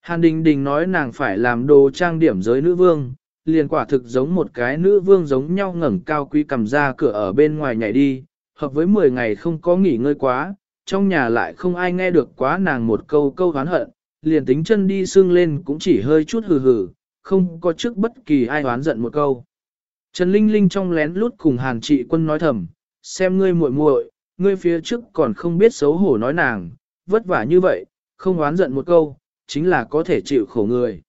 Hàn Đình Đình nói nàng phải làm đồ trang điểm giới nữ vương, liền quả thực giống một cái nữ vương giống nhau ngẩng cao quý cầm ra cửa ở bên ngoài nhảy đi, hợp với 10 ngày không có nghỉ ngơi quá, trong nhà lại không ai nghe được quá nàng một câu câu oán hận, liền tính chân đi xương lên cũng chỉ hơi chút hừ hừ, không có trước bất kỳ ai hoán giận một câu. Trần Linh Linh trong lén lút cùng Hàn Trị Quân nói thầm, xem ngươi muội muội, ngươi phía trước còn không biết xấu hổ nói nàng, vất vả như vậy, không oán giận một câu, chính là có thể chịu khổ người.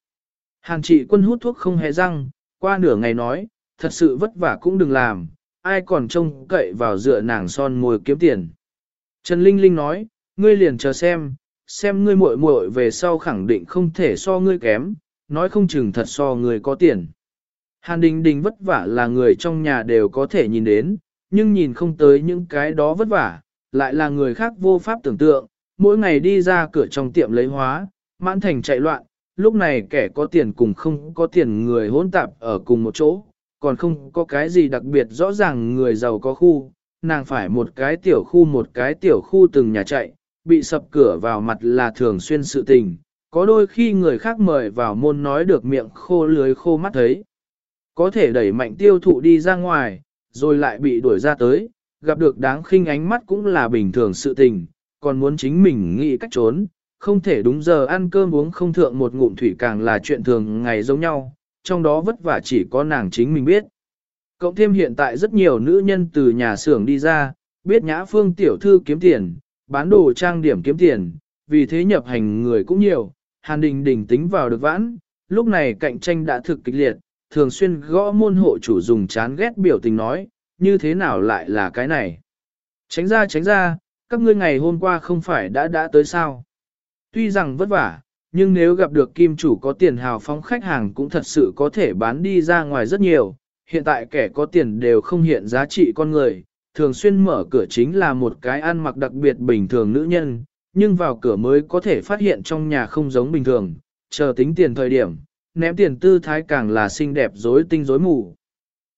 Hàn Trị Quân hút thuốc không hề răng, qua nửa ngày nói, thật sự vất vả cũng đừng làm, ai còn trông cậy vào dựa nàng son môi kiếm tiền. Trần Linh Linh nói, ngươi liền chờ xem, xem ngươi muội muội về sau khẳng định không thể so ngươi kém, nói không chừng thật so ngươi có tiền. Hàn Đình Đình vất vả là người trong nhà đều có thể nhìn đến, nhưng nhìn không tới những cái đó vất vả, lại là người khác vô pháp tưởng tượng, mỗi ngày đi ra cửa trong tiệm lấy hóa, mãn thành chạy loạn, lúc này kẻ có tiền cùng không có tiền người hỗn tạp ở cùng một chỗ, còn không có cái gì đặc biệt rõ ràng người giàu có khu, nàng phải một cái tiểu khu một cái tiểu khu từng nhà chạy, bị sập cửa vào mặt là thường xuyên sự tình, có đôi khi người khác mời vào môn nói được miệng khô lưới khô mắt thấy. Có thể đẩy mạnh tiêu thụ đi ra ngoài, rồi lại bị đuổi ra tới, gặp được đáng khinh ánh mắt cũng là bình thường sự tình, còn muốn chính mình nghĩ cách trốn, không thể đúng giờ ăn cơm uống không thượng một ngụm thủy càng là chuyện thường ngày giống nhau, trong đó vất vả chỉ có nàng chính mình biết. Cộng thêm hiện tại rất nhiều nữ nhân từ nhà xưởng đi ra, biết nhã phương tiểu thư kiếm tiền, bán đồ trang điểm kiếm tiền, vì thế nhập hành người cũng nhiều, hàn đình đình tính vào được vãn, lúc này cạnh tranh đã thực kịch liệt, thường xuyên gõ môn hộ chủ dùng chán ghét biểu tình nói, như thế nào lại là cái này. Tránh ra tránh ra, các ngươi ngày hôm qua không phải đã đã tới sao. tuy rằng vất vả, nhưng nếu gặp được kim chủ có tiền hào phóng khách hàng cũng thật sự có thể bán đi ra ngoài rất nhiều. Hiện tại kẻ có tiền đều không hiện giá trị con người, thường xuyên mở cửa chính là một cái ăn mặc đặc biệt bình thường nữ nhân, nhưng vào cửa mới có thể phát hiện trong nhà không giống bình thường, chờ tính tiền thời điểm, ném tiền tư thái càng là xinh đẹp rối tinh rối mù.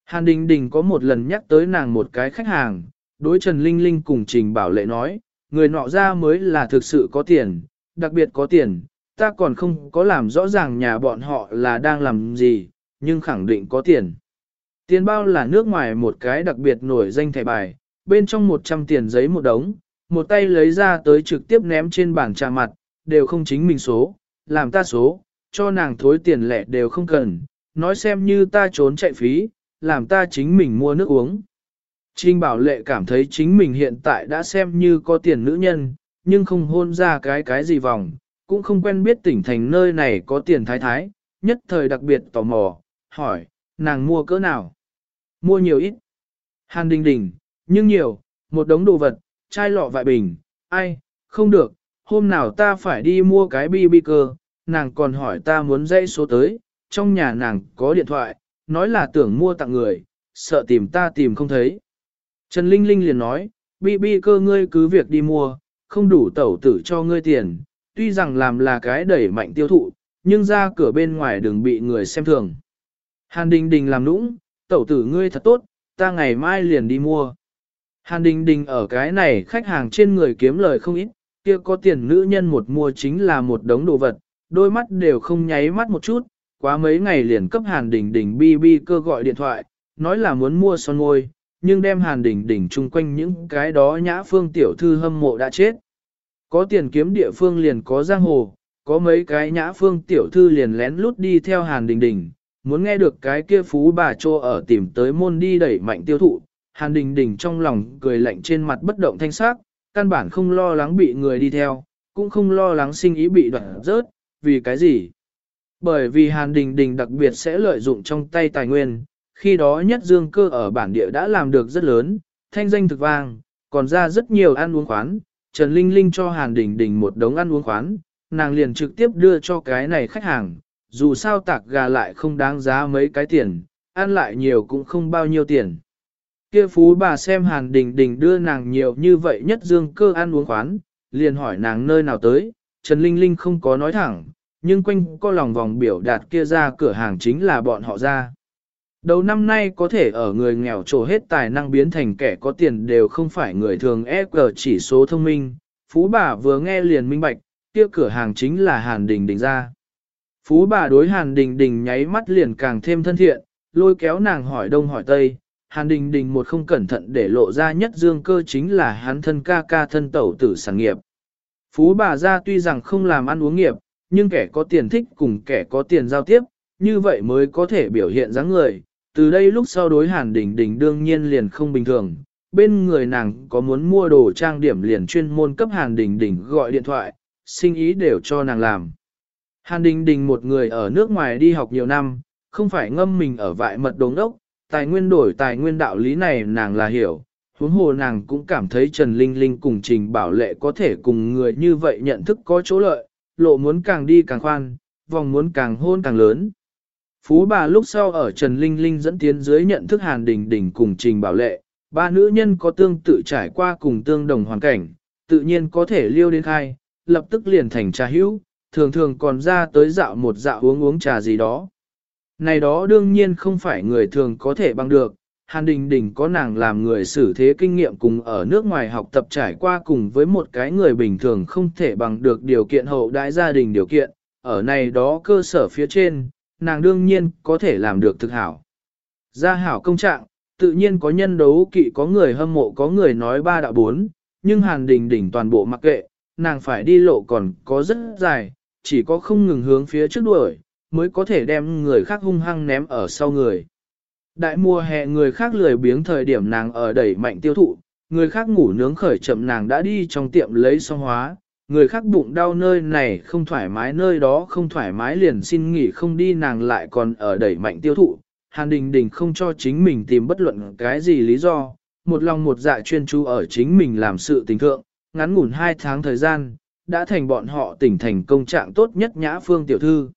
Hàn Đình Đình có một lần nhắc tới nàng một cái khách hàng, đối Trần Linh Linh cùng Trình Bảo Lệ nói, người nọ ra mới là thực sự có tiền, đặc biệt có tiền, ta còn không có làm rõ ràng nhà bọn họ là đang làm gì, nhưng khẳng định có tiền. Tiền bao là nước ngoài một cái đặc biệt nổi danh thẻ bài, bên trong 100 tiền giấy một đống, một tay lấy ra tới trực tiếp ném trên bàn trà mặt, đều không chính mình số, làm ta số, cho nàng thối tiền lẻ đều không cần, nói xem như ta trốn chạy phí, làm ta chính mình mua nước uống. Trinh Bảo Lệ cảm thấy chính mình hiện tại đã xem như có tiền nữ nhân, nhưng không hôn ra cái cái gì vòng, cũng không quen biết tỉnh thành nơi này có tiền thái thái, nhất thời đặc biệt tò mò, hỏi, nàng mua cỡ nào? Mua nhiều ít. Hàn đình đình, nhưng nhiều, một đống đồ vật, chai lọ vại bình, ai, không được, hôm nào ta phải đi mua cái bi bi cơ, nàng còn hỏi ta muốn dây số tới, trong nhà nàng có điện thoại, nói là tưởng mua tặng người, sợ tìm ta tìm không thấy. Trần Linh Linh liền nói, bi bi cơ ngươi cứ việc đi mua, không đủ tẩu tử cho ngươi tiền, tuy rằng làm là cái đẩy mạnh tiêu thụ, nhưng ra cửa bên ngoài đừng bị người xem thường. Hàn Đình Đình làm nũng, tẩu tử ngươi thật tốt, ta ngày mai liền đi mua. Hàn Đình Đình ở cái này khách hàng trên người kiếm lời không ít, kia có tiền nữ nhân một mua chính là một đống đồ vật, đôi mắt đều không nháy mắt một chút, quá mấy ngày liền cấp Hàn Đình Đình bi bi cơ gọi điện thoại, nói là muốn mua son môi, nhưng đem Hàn Đình Đình chung quanh những cái đó nhã phương tiểu thư hâm mộ đã chết. Có tiền kiếm địa phương liền có giang hồ, có mấy cái nhã phương tiểu thư liền lén lút đi theo Hàn Đình Đình, muốn nghe được cái kia phú bà trô ở tìm tới môn đi đẩy mạnh tiêu thụ. Hàn Đình Đình trong lòng cười lạnh trên mặt bất động thanh sắc, căn bản không lo lắng bị người đi theo, cũng không lo lắng sinh ý bị đoạn rớt, vì cái gì? Bởi vì Hàn Đình Đình đặc biệt sẽ lợi dụng trong tay tài nguyên, khi đó nhất dương cơ ở bản địa đã làm được rất lớn, thanh danh thực vang, còn ra rất nhiều ăn uống khoán, Trần Linh Linh cho Hàn Đình Đình một đống ăn uống khoán, nàng liền trực tiếp đưa cho cái này khách hàng, dù sao tạc gà lại không đáng giá mấy cái tiền, ăn lại nhiều cũng không bao nhiêu tiền. Kia phú bà xem Hàn Đình Đình đưa nàng nhiều như vậy nhất dương cơ ăn uống khoán, liền hỏi nàng nơi nào tới, Trần Linh Linh không có nói thẳng, nhưng quanh có lòng vòng biểu đạt kia ra cửa hàng chính là bọn họ ra. Đầu năm nay có thể ở người nghèo trổ hết tài năng biến thành kẻ có tiền đều không phải người thường EQ chỉ số thông minh, phú bà vừa nghe liền minh bạch, kia cửa hàng chính là Hàn Đình Đình ra. Phú bà đối Hàn Đình Đình nháy mắt liền càng thêm thân thiện, lôi kéo nàng hỏi đông hỏi tây, Hàn Đình Đình một không cẩn thận để lộ ra nhất dương cơ chính là hắn thân ca ca thân tẩu tử sản nghiệp. Phú bà ra tuy rằng không làm ăn uống nghiệp, nhưng kẻ có tiền thích cùng kẻ có tiền giao tiếp, như vậy mới có thể biểu hiện dáng người. Từ đây lúc sau đối Hàn Đình Đình đương nhiên liền không bình thường, bên người nàng có muốn mua đồ trang điểm liền chuyên môn cấp Hàn Đình Đình gọi điện thoại, sinh ý đều cho nàng làm. Hàn Đình Đình một người ở nước ngoài đi học nhiều năm, không phải ngâm mình ở vại mật đống đốc, tài nguyên đổi tài nguyên đạo lý này nàng là hiểu, huống hồ nàng cũng cảm thấy Trần Linh Linh cùng Trình Bảo Lệ có thể cùng người như vậy nhận thức có chỗ lợi, lộ muốn càng đi càng khoan, vòng muốn càng hôn càng lớn. Phú bà lúc sau ở Trần Linh Linh dẫn tiến dưới nhận thức Hàn Đình Đình cùng Trình Bảo Lệ, ba nữ nhân có tương tự trải qua cùng tương đồng hoàn cảnh, tự nhiên có thể liêu đến khai, lập tức liền thành trà hữu, thường thường còn ra tới dạo một dạo uống uống trà gì đó. Này đó đương nhiên không phải người thường có thể bằng được, Hàn Đình Đình có nàng làm người xử thế kinh nghiệm cùng ở nước ngoài học tập trải qua cùng với một cái người bình thường không thể bằng được điều kiện hậu đại gia đình điều kiện, ở này đó cơ sở phía trên, nàng đương nhiên có thể làm được thực hảo. Gia hảo công trạng, tự nhiên có nhân đấu kỵ có người hâm mộ có người nói ba đạo bốn, nhưng Hàn Đình Đình toàn bộ mặc kệ, nàng phải đi lộ còn có rất dài, chỉ có không ngừng hướng phía trước đuổi, mới có thể đem người khác hung hăng ném ở sau người. Đại mùa hè người khác lười biếng thời điểm nàng ở đẩy mạnh tiêu thụ, người khác ngủ nướng khởi chậm nàng đã đi trong tiệm lấy xong hóa, người khác bụng đau nơi này không thoải mái nơi đó không thoải mái liền xin nghỉ không đi nàng lại còn ở đẩy mạnh tiêu thụ. Hàn Đình Đình không cho chính mình tìm bất luận cái gì lý do, một lòng một dạ chuyên chú ở chính mình làm sự tình thượng, ngắn ngủn hai tháng thời gian, đã thành bọn họ tỉnh thành công trạng tốt nhất nhã phương tiểu thư.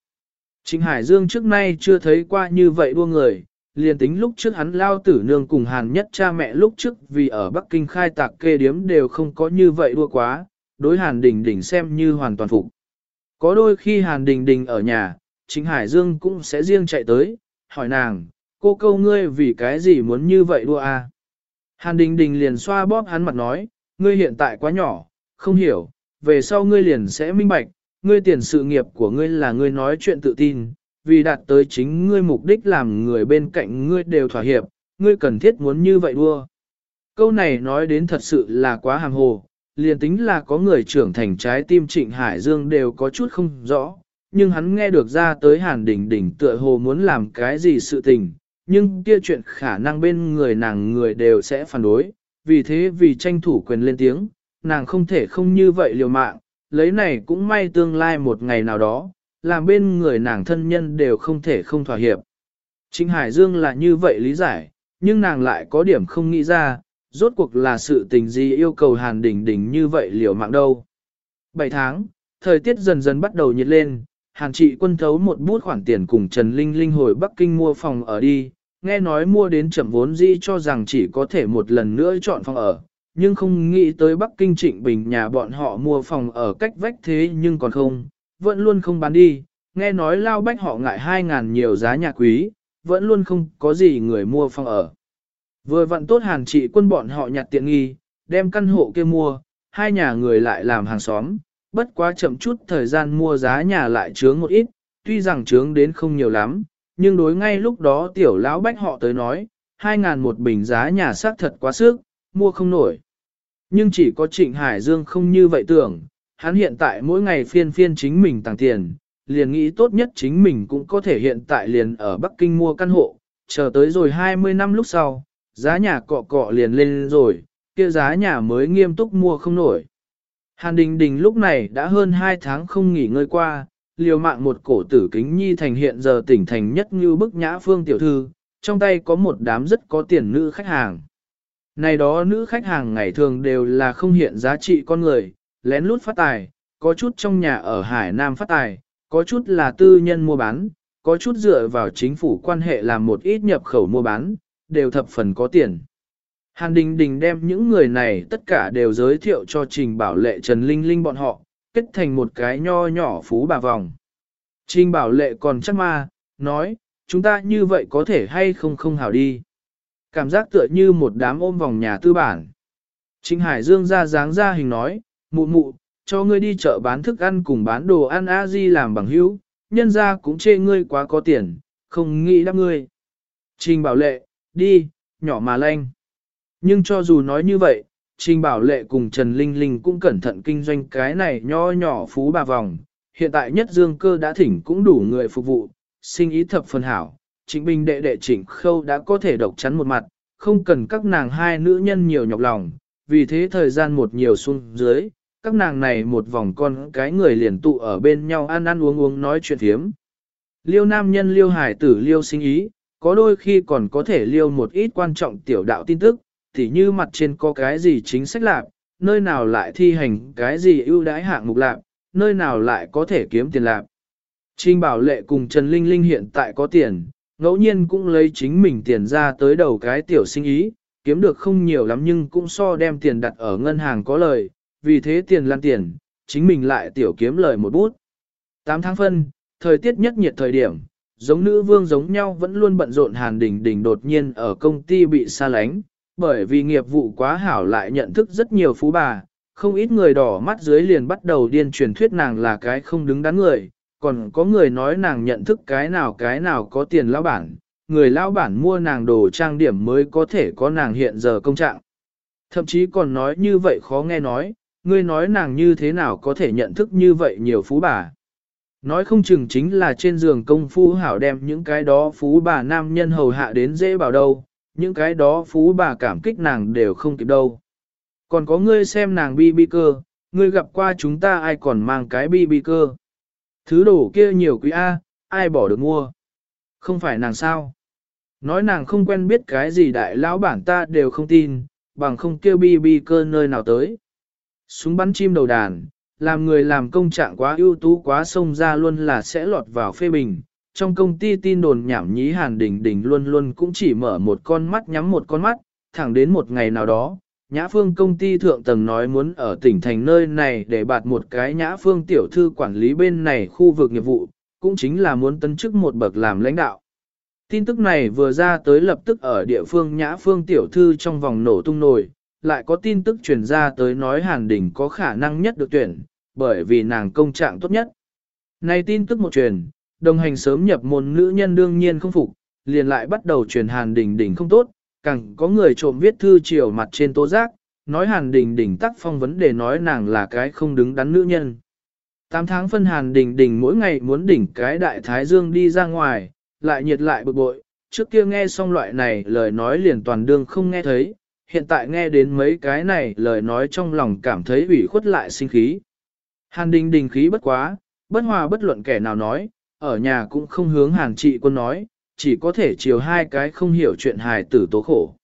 Trịnh Hải Dương trước nay chưa thấy qua như vậy đua người, liền tính lúc trước hắn lao tử nương cùng hàn nhất cha mẹ lúc trước vì ở Bắc Kinh khai tạc kê điếm đều không có như vậy đua quá, đối hàn đình đình xem như hoàn toàn phục. Có đôi khi hàn đình đình ở nhà, Chính Hải Dương cũng sẽ riêng chạy tới, hỏi nàng, cô câu ngươi vì cái gì muốn như vậy đua à? Hàn đình đình liền xoa bóp hắn mặt nói, ngươi hiện tại quá nhỏ, không hiểu, về sau ngươi liền sẽ minh bạch, ngươi tiền sự nghiệp của ngươi là ngươi nói chuyện tự tin, vì đạt tới chính ngươi mục đích làm người bên cạnh ngươi đều thỏa hiệp, ngươi cần thiết muốn như vậy đua. Câu này nói đến thật sự là quá hàng hồ, liền tính là có người trưởng thành trái tim Trịnh Hải Dương đều có chút không rõ, nhưng hắn nghe được ra tới Hàn Đình Đình tựa hồ muốn làm cái gì sự tình, nhưng kia chuyện khả năng bên người nàng người đều sẽ phản đối, vì thế vì tranh thủ quyền lên tiếng, nàng không thể không như vậy liều mạng, lấy này cũng may tương lai một ngày nào đó, làm bên người nàng thân nhân đều không thể không thỏa hiệp. Trịnh Hải Dương là như vậy lý giải, nhưng nàng lại có điểm không nghĩ ra, rốt cuộc là sự tình gì yêu cầu Hàn Đình Đình như vậy liều mạng đâu. 7 tháng, thời tiết dần dần bắt đầu nhiệt lên, Hàn trị quân thấu một bút khoản tiền cùng Trần Linh Linh hồi Bắc Kinh mua phòng ở đi, nghe nói mua đến chậm vốn dĩ cho rằng chỉ có thể một lần nữa chọn phòng ở, nhưng không nghĩ tới Bắc Kinh Trịnh Bình nhà bọn họ mua phòng ở cách vách thế nhưng còn không, vẫn luôn không bán đi, nghe nói lao bách họ ngại 2.000 nhiều giá nhà quý, vẫn luôn không có gì người mua phòng ở. Vừa vặn tốt hàn trị quân bọn họ nhặt tiện nghi, đem căn hộ kia mua, hai nhà người lại làm hàng xóm, bất quá chậm chút thời gian mua giá nhà lại trướng một ít, tuy rằng trướng đến không nhiều lắm, nhưng đối ngay lúc đó tiểu lão bách họ tới nói, 2.000 một bình giá nhà xác thật quá sức, mua không nổi. Nhưng chỉ có Trịnh Hải Dương không như vậy tưởng, hắn hiện tại mỗi ngày phiên phiên chính mình tặng tiền, liền nghĩ tốt nhất chính mình cũng có thể hiện tại liền ở Bắc Kinh mua căn hộ, chờ tới rồi 20 năm lúc sau, giá nhà cọ cọ liền lên rồi, kia giá nhà mới nghiêm túc mua không nổi. Hàn Đình Đình lúc này đã hơn 2 tháng không nghỉ ngơi qua, liều mạng một cổ tử kính nhi thành hiện giờ tỉnh thành nhất như bức nhã phương tiểu thư, trong tay có một đám rất có tiền nữ khách hàng. Này đó nữ khách hàng ngày thường đều là không hiện giá trị con người, lén lút phát tài, có chút trong nhà ở Hải Nam phát tài, có chút là tư nhân mua bán, có chút dựa vào chính phủ quan hệ làm một ít nhập khẩu mua bán, đều thập phần có tiền. Hàn Đình Đình đem những người này tất cả đều giới thiệu cho Trình Bảo Lệ Trần Linh Linh bọn họ, kết thành một cái nho nhỏ phú bà vòng. Trình Bảo Lệ còn chắc ma, nói, chúng ta như vậy có thể hay không không hảo đi. Cảm giác tựa như một đám ôm vòng nhà tư bản. Trình Hải Dương ra dáng ra hình nói, mụ mụ, cho ngươi đi chợ bán thức ăn cùng bán đồ ăn a di làm bằng hữu, nhân ra cũng chê ngươi quá có tiền, không nghĩ đáp ngươi. Trình Bảo Lệ, đi, nhỏ mà lanh. Nhưng cho dù nói như vậy, Trình Bảo Lệ cùng Trần Linh Linh cũng cẩn thận kinh doanh cái này nho nhỏ phú bà vòng. Hiện tại nhất dương cơ đã thỉnh cũng đủ người phục vụ, sinh ý thập phần hảo. Trịnh Bình đệ đệ Trịnh Khâu đã có thể độc chắn một mặt, không cần các nàng hai nữ nhân nhiều nhọc lòng, vì thế thời gian một nhiều xuống dưới, các nàng này một vòng con cái người liền tụ ở bên nhau ăn ăn uống uống nói chuyện thiếm. Liêu nam nhân liêu hải tử liêu sinh ý, có đôi khi còn có thể liêu một ít quan trọng tiểu đạo tin tức, thì như mặt trên có cái gì chính sách lạc, nơi nào lại thi hành cái gì ưu đãi hạng mục lạc, nơi nào lại có thể kiếm tiền lạc. Trình Bảo Lệ cùng Trần Linh Linh hiện tại có tiền, ngẫu nhiên cũng lấy chính mình tiền ra tới đầu cái tiểu sinh ý, kiếm được không nhiều lắm nhưng cũng so đem tiền đặt ở ngân hàng có lời, vì thế tiền lan tiền, chính mình lại tiểu kiếm lời một bút. 8 tháng phân, thời tiết nhất nhiệt thời điểm, giống nữ vương giống nhau vẫn luôn bận rộn hàn đỉnh đỉnh đột nhiên ở công ty bị xa lánh, bởi vì nghiệp vụ quá hảo lại nhận thức rất nhiều phú bà, không ít người đỏ mắt dưới liền bắt đầu điên truyền thuyết nàng là cái không đứng đắn người, còn có người nói nàng nhận thức cái nào cái nào có tiền lão bản, người lão bản mua nàng đồ trang điểm mới có thể có nàng hiện giờ công trạng. Thậm chí còn nói như vậy khó nghe nói, ngươi nói nàng như thế nào có thể nhận thức như vậy nhiều phú bà. Nói không chừng chính là trên giường công phu hảo đem những cái đó phú bà nam nhân hầu hạ đến dễ bảo đâu, những cái đó phú bà cảm kích nàng đều không kịp đâu. Còn có ngươi xem nàng bi bi cơ, ngươi gặp qua chúng ta ai còn mang cái bi bi cơ. Thứ đồ kia nhiều quý A, ai bỏ được mua. Không phải nàng sao. Nói nàng không quen biết cái gì đại lão bản ta đều không tin, bằng không kêu bi bi cơ nơi nào tới. Súng bắn chim đầu đàn, làm người làm công trạng quá ưu tú quá xông ra luôn là sẽ lọt vào phê bình. Trong công ty tin đồn nhảm nhí Hàn Đình Đình luôn luôn cũng chỉ mở một con mắt nhắm một con mắt, thẳng đến một ngày nào đó, Nhã Phương công ty thượng tầng nói muốn ở tỉnh thành nơi này để bạt một cái Nhã Phương tiểu thư quản lý bên này khu vực nghiệp vụ, cũng chính là muốn tấn chức một bậc làm lãnh đạo. Tin tức này vừa ra tới lập tức ở địa phương Nhã Phương tiểu thư trong vòng nổ tung nổi, lại có tin tức truyền ra tới nói Hàn Đình có khả năng nhất được tuyển, bởi vì nàng công trạng tốt nhất. Này tin tức một truyền, đồng hành sớm nhập môn nữ nhân đương nhiên không phục, liền lại bắt đầu truyền Hàn Đình Đình không tốt, càng có người trộm viết thư chiều mặt trên tố giác, nói Hàn Đình Đình tắc phong vấn đề nói nàng là cái không đứng đắn nữ nhân. Tám tháng phân Hàn Đình Đình mỗi ngày muốn đỉnh cái đại thái dương đi ra ngoài, lại nhiệt lại bực bội, trước kia nghe xong loại này lời nói liền toàn đương không nghe thấy, hiện tại nghe đến mấy cái này lời nói trong lòng cảm thấy ủy khuất lại sinh khí. Hàn Đình Đình khí bất quá, bất hòa bất luận kẻ nào nói, ở nhà cũng không hướng Hàn trị quân nói, chỉ có thể chiều hai cái không hiểu chuyện hài tử tố khổ.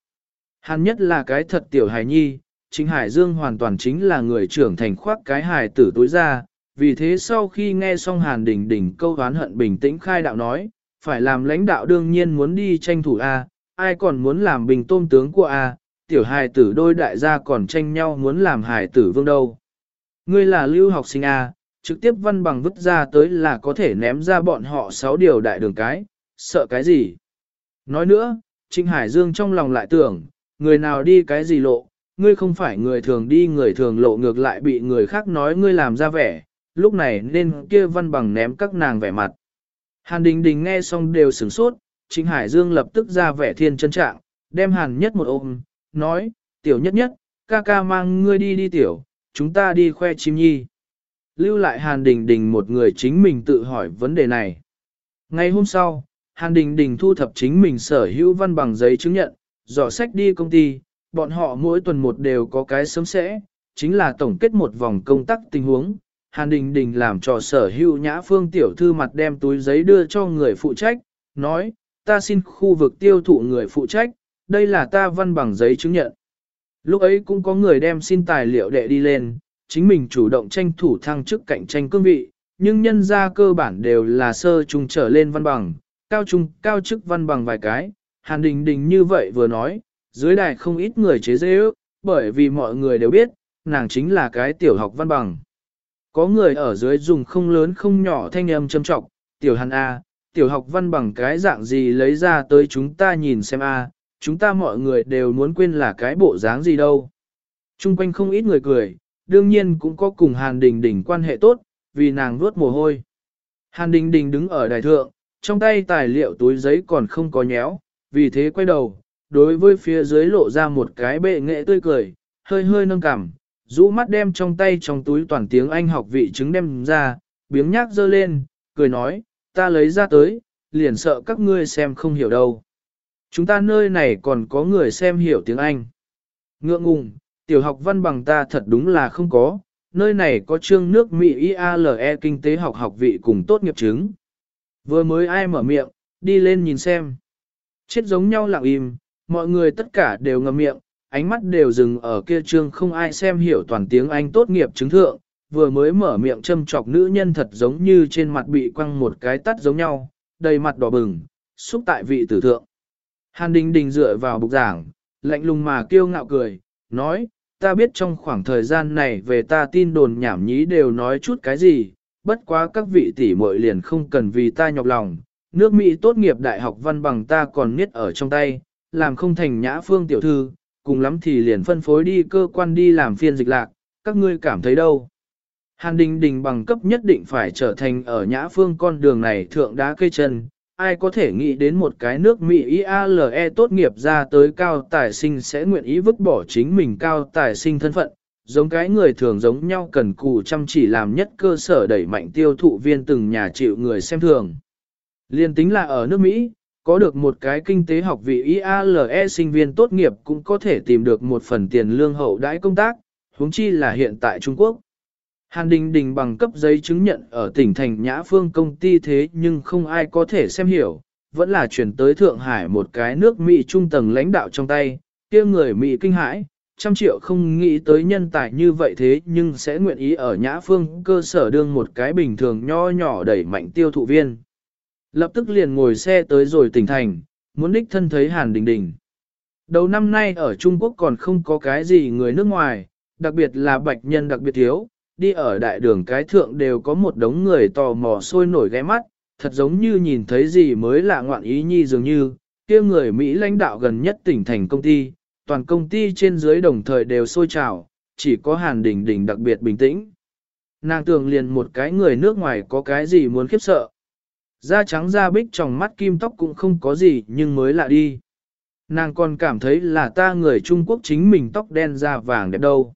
Hàn nhất là cái thật tiểu hài nhi, chính Hải Dương hoàn toàn chính là người trưởng thành khoác cái hài tử tối ra, vì thế sau khi nghe xong Hàn Đình Đình câu oán hận bình tĩnh khai đạo nói, phải làm lãnh đạo đương nhiên muốn đi tranh thủ A, ai còn muốn làm bình tôm tướng của A, tiểu hài tử đôi đại gia còn tranh nhau muốn làm hài tử vương đâu. Ngươi là lưu học sinh A, trực tiếp văn bằng vứt ra tới là có thể ném ra bọn họ sáu điều đại đường cái, sợ cái gì? Nói nữa, Trinh Hải Dương trong lòng lại tưởng, người nào đi cái gì lộ, ngươi không phải người thường đi người thường lộ ngược lại bị người khác nói ngươi làm ra vẻ, lúc này nên kia văn bằng ném các nàng vẻ mặt. Hàn Đình Đình nghe xong đều sửng sốt, Trịnh Hải Dương lập tức ra vẻ thiên chân trạng, đem Hàn nhất một ôm, nói, tiểu nhất nhất, ca ca mang ngươi đi đi tiểu, chúng ta đi khoe chim nhi. Lưu lại Hàn Đình Đình một người chính mình tự hỏi vấn đề này. Ngày hôm sau, Hàn Đình Đình thu thập chính mình sở hữu văn bằng giấy chứng nhận, dò sách đi công ty, bọn họ mỗi tuần một đều có cái sớm sẽ, chính là tổng kết một vòng công tác tình huống. Hàn Đình Đình làm cho sở hữu nhã phương tiểu thư mặt đem túi giấy đưa cho người phụ trách, nói, ta xin khu vực tiêu thụ người phụ trách, đây là ta văn bằng giấy chứng nhận. Lúc ấy cũng có người đem xin tài liệu đệ đi lên, chính mình chủ động tranh thủ thăng chức cạnh tranh cương vị, nhưng nhân ra cơ bản đều là sơ trung trở lên văn bằng, cao trung, cao chức văn bằng vài cái, Hàn Đình Đình như vậy vừa nói, dưới đài không ít người chế dễ ước, bởi vì mọi người đều biết, nàng chính là cái tiểu học văn bằng. Có người ở dưới dùng không lớn không nhỏ thanh âm châm trọng, tiểu hàn A, tiểu học văn bằng cái dạng gì lấy ra tới chúng ta nhìn xem A, chúng ta mọi người đều muốn quên là cái bộ dáng gì đâu. Trung quanh không ít người cười, đương nhiên cũng có cùng Hàn Đình Đình quan hệ tốt, vì nàng vuốt mồ hôi. Hàn Đình Đình đứng ở đài thượng, trong tay tài liệu túi giấy còn không có nhéo, vì thế quay đầu, đối với phía dưới lộ ra một cái bệ nghệ tươi cười, hơi hơi nâng cằm, rũ mắt đem trong tay trong túi toàn tiếng Anh học vị chứng đem ra, biếng nhác dơ lên, cười nói, ta lấy ra tới, liền sợ các ngươi xem không hiểu đâu. Chúng ta nơi này còn có người xem hiểu tiếng Anh. Ngượng ngùng, tiểu học văn bằng ta thật đúng là không có, nơi này có chương nước Mỹ IALE kinh tế học học vị cùng tốt nghiệp chứng. Vừa mới ai mở miệng, đi lên nhìn xem. Chết giống nhau lặng im, mọi người tất cả đều ngậm miệng, ánh mắt đều dừng ở kia trương không ai xem hiểu toàn tiếng Anh tốt nghiệp chứng thượng, vừa mới mở miệng châm chọc nữ nhân thật giống như trên mặt bị quăng một cái tắt giống nhau, đầy mặt đỏ bừng, xúc tại vị tử thượng. Hàn Đình Đình dựa vào bục giảng, lạnh lùng mà kiêu ngạo cười, nói, ta biết trong khoảng thời gian này về ta tin đồn nhảm nhí đều nói chút cái gì, bất quá các vị tỷ muội liền không cần vì ta nhọc lòng, nước Mỹ tốt nghiệp đại học văn bằng ta còn niết ở trong tay, làm không thành nhã phương tiểu thư, cùng lắm thì liền phân phối đi cơ quan đi làm phiên dịch lạc, các ngươi cảm thấy đâu. Hàn Đình Đình bằng cấp nhất định phải trở thành ở nhã phương con đường này thượng đá cây chân, ai có thể nghĩ đến một cái nước Mỹ IALE tốt nghiệp ra tới cao tài sinh sẽ nguyện ý vứt bỏ chính mình cao tài sinh thân phận, giống cái người thường giống nhau cần cù chăm chỉ làm nhất cơ sở đẩy mạnh tiêu thụ viên từng nhà chịu người xem thường. Liên tính là ở nước Mỹ, có được một cái kinh tế học vị IALE sinh viên tốt nghiệp cũng có thể tìm được một phần tiền lương hậu đãi công tác, huống chi là hiện tại Trung Quốc. Hàn Đình Đình bằng cấp giấy chứng nhận ở tỉnh thành Nhã Phương công ty thế nhưng không ai có thể xem hiểu, vẫn là chuyển tới Thượng Hải một cái nước Mỹ trung tầng lãnh đạo trong tay, kia người Mỹ kinh hãi, trăm triệu không nghĩ tới nhân tài như vậy thế nhưng sẽ nguyện ý ở nhã phương cơ sở đương một cái bình thường nho nhỏ đẩy mạnh tiêu thụ viên. Lập tức liền ngồi xe tới rồi tỉnh thành, muốn đích thân thấy Hàn Đình Đình. Đầu năm nay ở Trung Quốc còn không có cái gì người nước ngoài, đặc biệt là bạch nhân đặc biệt thiếu, đi ở đại đường cái thượng đều có một đống người tò mò sôi nổi ghé mắt, thật giống như nhìn thấy gì mới lạ ngoạn ý nhi dường như, kia người Mỹ lãnh đạo gần nhất tỉnh thành công ty, toàn công ty trên dưới đồng thời đều sôi trào, chỉ có Hàn Đình Đình đặc biệt bình tĩnh. Nàng tưởng liền một cái người nước ngoài có cái gì muốn khiếp sợ. Da trắng da bích trong mắt kim tóc cũng không có gì nhưng mới lạ đi. Nàng còn cảm thấy là ta người Trung Quốc chính mình tóc đen da vàng đẹp đâu.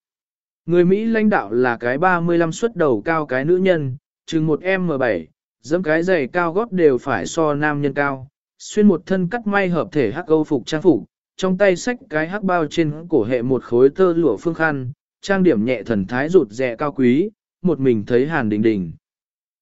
Người Mỹ lãnh đạo là cái 35 xuất đầu cao cái nữ nhân, chừng một M7, dẫm cái giày cao gót đều phải so nam nhân cao, xuyên một thân cắt may hợp thể hắc âu phục trang phục, trong tay xách cái hắc bao trên cổ hệ một khối tơ lụa phương khăn, trang điểm nhẹ thần thái rụt rẻ cao quý, một mình thấy Hàn Đình Đình.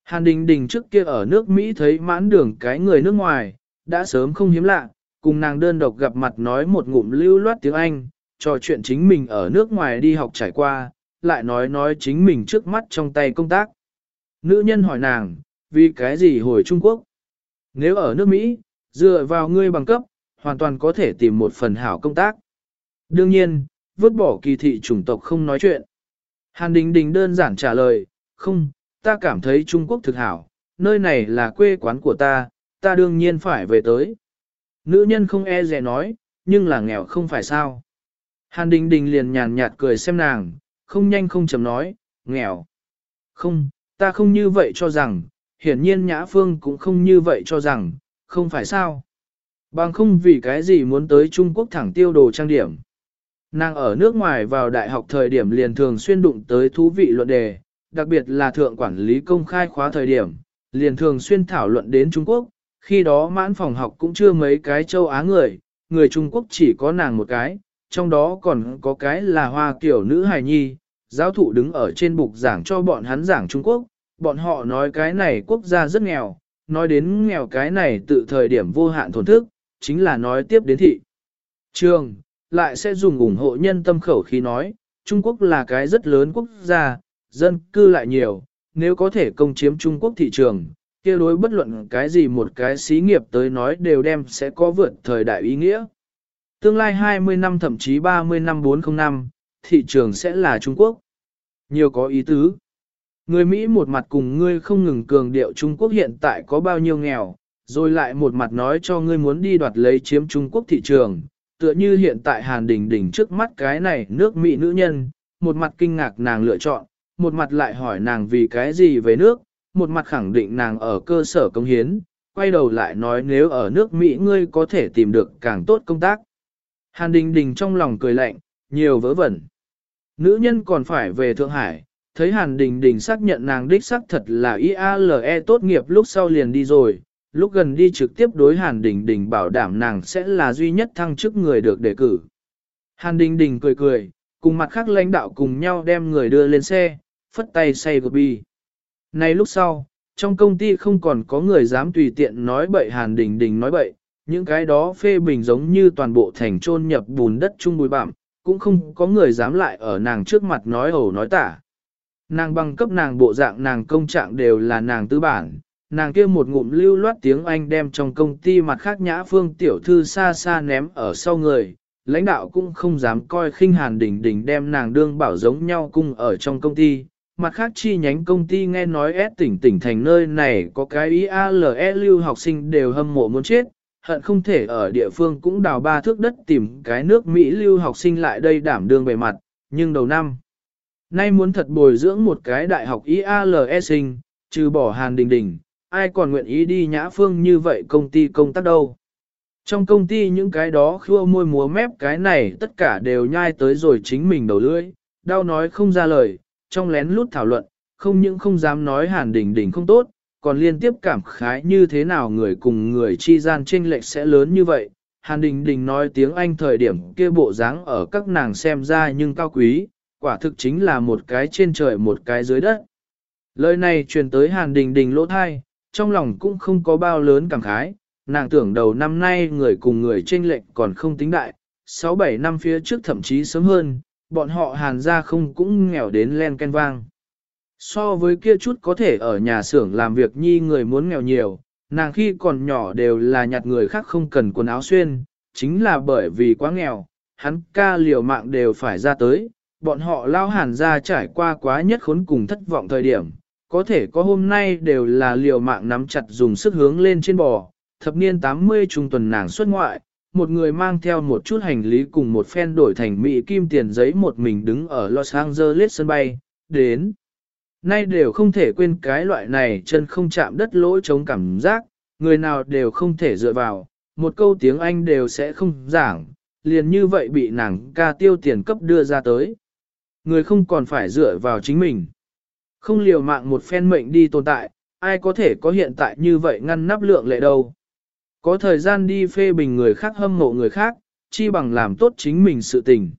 Hàn Đình Đình trước kia ở nước Mỹ thấy mãn đường cái người nước ngoài, đã sớm không hiếm lạ, cùng nàng đơn độc gặp mặt nói một ngụm lưu loát tiếng Anh, trò chuyện chính mình ở nước ngoài đi học trải qua, lại nói nói chính mình trước mắt trong tay công tác. Nữ nhân hỏi nàng, vì cái gì hồi Trung Quốc? Nếu ở nước Mỹ, dựa vào ngươi bằng cấp, hoàn toàn có thể tìm một phần hảo công tác. Đương nhiên, vứt bỏ kỳ thị chủng tộc không nói chuyện. Hàn Đình Đình đơn giản trả lời, không, ta cảm thấy Trung Quốc thực hảo, nơi này là quê quán của ta, ta đương nhiên phải về tới. Nữ nhân không e dè nói, nhưng là nghèo không phải sao. Hàn Đình Đình liền nhàn nhạt cười xem nàng, không nhanh không chậm nói, nghèo. Không, ta không như vậy cho rằng, hiển nhiên Nhã Phương cũng không như vậy cho rằng, không phải sao. Bằng không vì cái gì muốn tới Trung Quốc thẳng tiêu đồ trang điểm. Nàng ở nước ngoài vào đại học thời điểm liền thường xuyên đụng tới thú vị luận đề, đặc biệt là thượng quản lý công khai khóa thời điểm, liền thường xuyên thảo luận đến Trung Quốc, khi đó mãn phòng học cũng chưa mấy cái châu Á người, người Trung Quốc chỉ có nàng một cái, trong đó còn có cái là hoa kiểu nữ hài nhi, giáo thụ đứng ở trên bục giảng cho bọn hắn giảng Trung Quốc, bọn họ nói cái này quốc gia rất nghèo, nói đến nghèo cái này tự thời điểm vô hạn thổn thức, chính là nói tiếp đến thị. Trường, lại sẽ dùng ủng hộ nhân tâm khẩu khi nói, Trung Quốc là cái rất lớn quốc gia, dân cư lại nhiều, nếu có thể công chiếm Trung Quốc thị trường, kia đối bất luận cái gì một cái xí nghiệp tới nói đều đem sẽ có vượt thời đại ý nghĩa. Tương lai 20 năm thậm chí 30 năm 40 năm, thị trường sẽ là Trung Quốc. Nhiều có ý tứ. Người Mỹ một mặt cùng ngươi không ngừng cường điệu Trung Quốc hiện tại có bao nhiêu nghèo, rồi lại một mặt nói cho ngươi muốn đi đoạt lấy chiếm Trung Quốc thị trường, tựa như hiện tại Hàn Đình Đình trước mắt cái này nước Mỹ nữ nhân, một mặt kinh ngạc nàng lựa chọn, một mặt lại hỏi nàng vì cái gì về nước, một mặt khẳng định nàng ở cơ sở công hiến, quay đầu lại nói nếu ở nước Mỹ ngươi có thể tìm được càng tốt công tác. Hàn Đình Đình trong lòng cười lạnh, nhiều vớ vẩn. Nữ nhân còn phải về Thượng Hải, thấy Hàn Đình Đình xác nhận nàng đích xác thật là IALE tốt nghiệp lúc sau liền đi rồi, lúc gần đi trực tiếp đối Hàn Đình Đình bảo đảm nàng sẽ là duy nhất thăng chức người được đề cử. Hàn Đình Đình cười cười, cùng mặt khác lãnh đạo cùng nhau đem người đưa lên xe, phất tay say bi. Này lúc sau, trong công ty không còn có người dám tùy tiện nói bậy Hàn Đình Đình nói bậy, những cái đó phê bình giống như toàn bộ thành trôn nhập bùn đất chung bụi bặm, cũng không có người dám lại ở nàng trước mặt nói ẩu nói tả. Nàng bằng cấp nàng bộ dạng nàng công trạng đều là nàng tư bản, nàng kia một ngụm lưu loát tiếng Anh đem trong công ty mặt khác nhã phương tiểu thư xa xa ném ở sau người, lãnh đạo cũng không dám coi khinh hàn đỉnh đỉnh đem nàng đương bảo giống nhau cung ở trong công ty. Mặt khác chi nhánh công ty nghe nói S tỉnh tỉnh thành nơi này có cái IALE lưu học sinh đều hâm mộ muốn chết, hận không thể ở địa phương cũng đào ba thước đất tìm cái nước Mỹ lưu học sinh lại đây đảm đương bề mặt, nhưng đầu năm. Nay muốn thật bồi dưỡng một cái đại học IALE sinh, trừ bỏ hàn đình đình, ai còn nguyện ý đi nhã phương như vậy công ty công tác đâu. Trong công ty những cái đó khua môi múa mép cái này tất cả đều nhai tới rồi chính mình đầu lưỡi, đau nói không ra lời, trong lén lút thảo luận, không những không dám nói hàn đình đình không tốt, còn liên tiếp cảm khái như thế nào người cùng người chi gian chênh lệch sẽ lớn như vậy. Hàn Đình Đình nói tiếng Anh thời điểm kia bộ dáng ở các nàng xem ra nhưng cao quý, quả thực chính là một cái trên trời một cái dưới đất. Lời này truyền tới Hàn Đình Đình lỗ thai, trong lòng cũng không có bao lớn cảm khái, nàng tưởng đầu năm nay người cùng người chênh lệch còn không tính đại, 6-7 năm phía trước thậm chí sớm hơn, bọn họ hàn ra không cũng nghèo đến len ken vang. So với kia chút có thể ở nhà xưởng làm việc nhi người muốn nghèo nhiều, nàng khi còn nhỏ đều là nhặt người khác không cần quần áo xuyên, chính là bởi vì quá nghèo, hắn ca liều mạng đều phải ra tới, bọn họ lao hàn ra trải qua quá nhất khốn cùng thất vọng thời điểm, có thể có hôm nay đều là liều mạng nắm chặt dùng sức hướng lên trên bò, thập niên 80 trung tuần nàng xuất ngoại, một người mang theo một chút hành lý cùng một phen đổi thành mỹ kim tiền giấy một mình đứng ở Los Angeles sân bay, đến. Nay đều không thể quên cái loại này chân không chạm đất lỗ chống cảm giác, người nào đều không thể dựa vào, một câu tiếng Anh đều sẽ không giảng, liền như vậy bị nàng ca tiêu tiền cấp đưa ra tới. Người không còn phải dựa vào chính mình. Không liều mạng một phen mệnh đi tồn tại, ai có thể có hiện tại như vậy ngăn nắp lượng lệ đâu. Có thời gian đi phê bình người khác hâm mộ người khác, chi bằng làm tốt chính mình sự tình.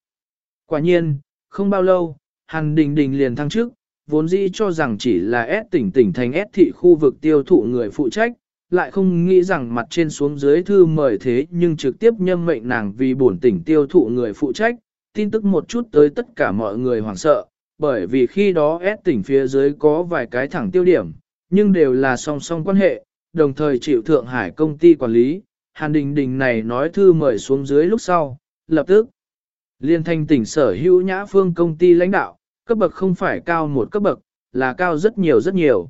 Quả nhiên, không bao lâu, Hàn Đình Đình liền thăng trước, vốn dĩ cho rằng chỉ là S tỉnh tỉnh thành S thị khu vực tiêu thụ người phụ trách, lại không nghĩ rằng mặt trên xuống dưới thư mời thế nhưng trực tiếp nhâm mệnh nàng vì bổn tỉnh tiêu thụ người phụ trách, tin tức một chút tới tất cả mọi người hoảng sợ, bởi vì khi đó S tỉnh phía dưới có vài cái thẳng tiêu điểm, nhưng đều là song song quan hệ, đồng thời chịu Thượng Hải công ty quản lý, Hàn Đình Đình này nói thư mời xuống dưới lúc sau, lập tức liên thanh tỉnh sở hữu nhã phương công ty lãnh đạo, cấp bậc không phải cao một cấp bậc, là cao rất nhiều rất nhiều.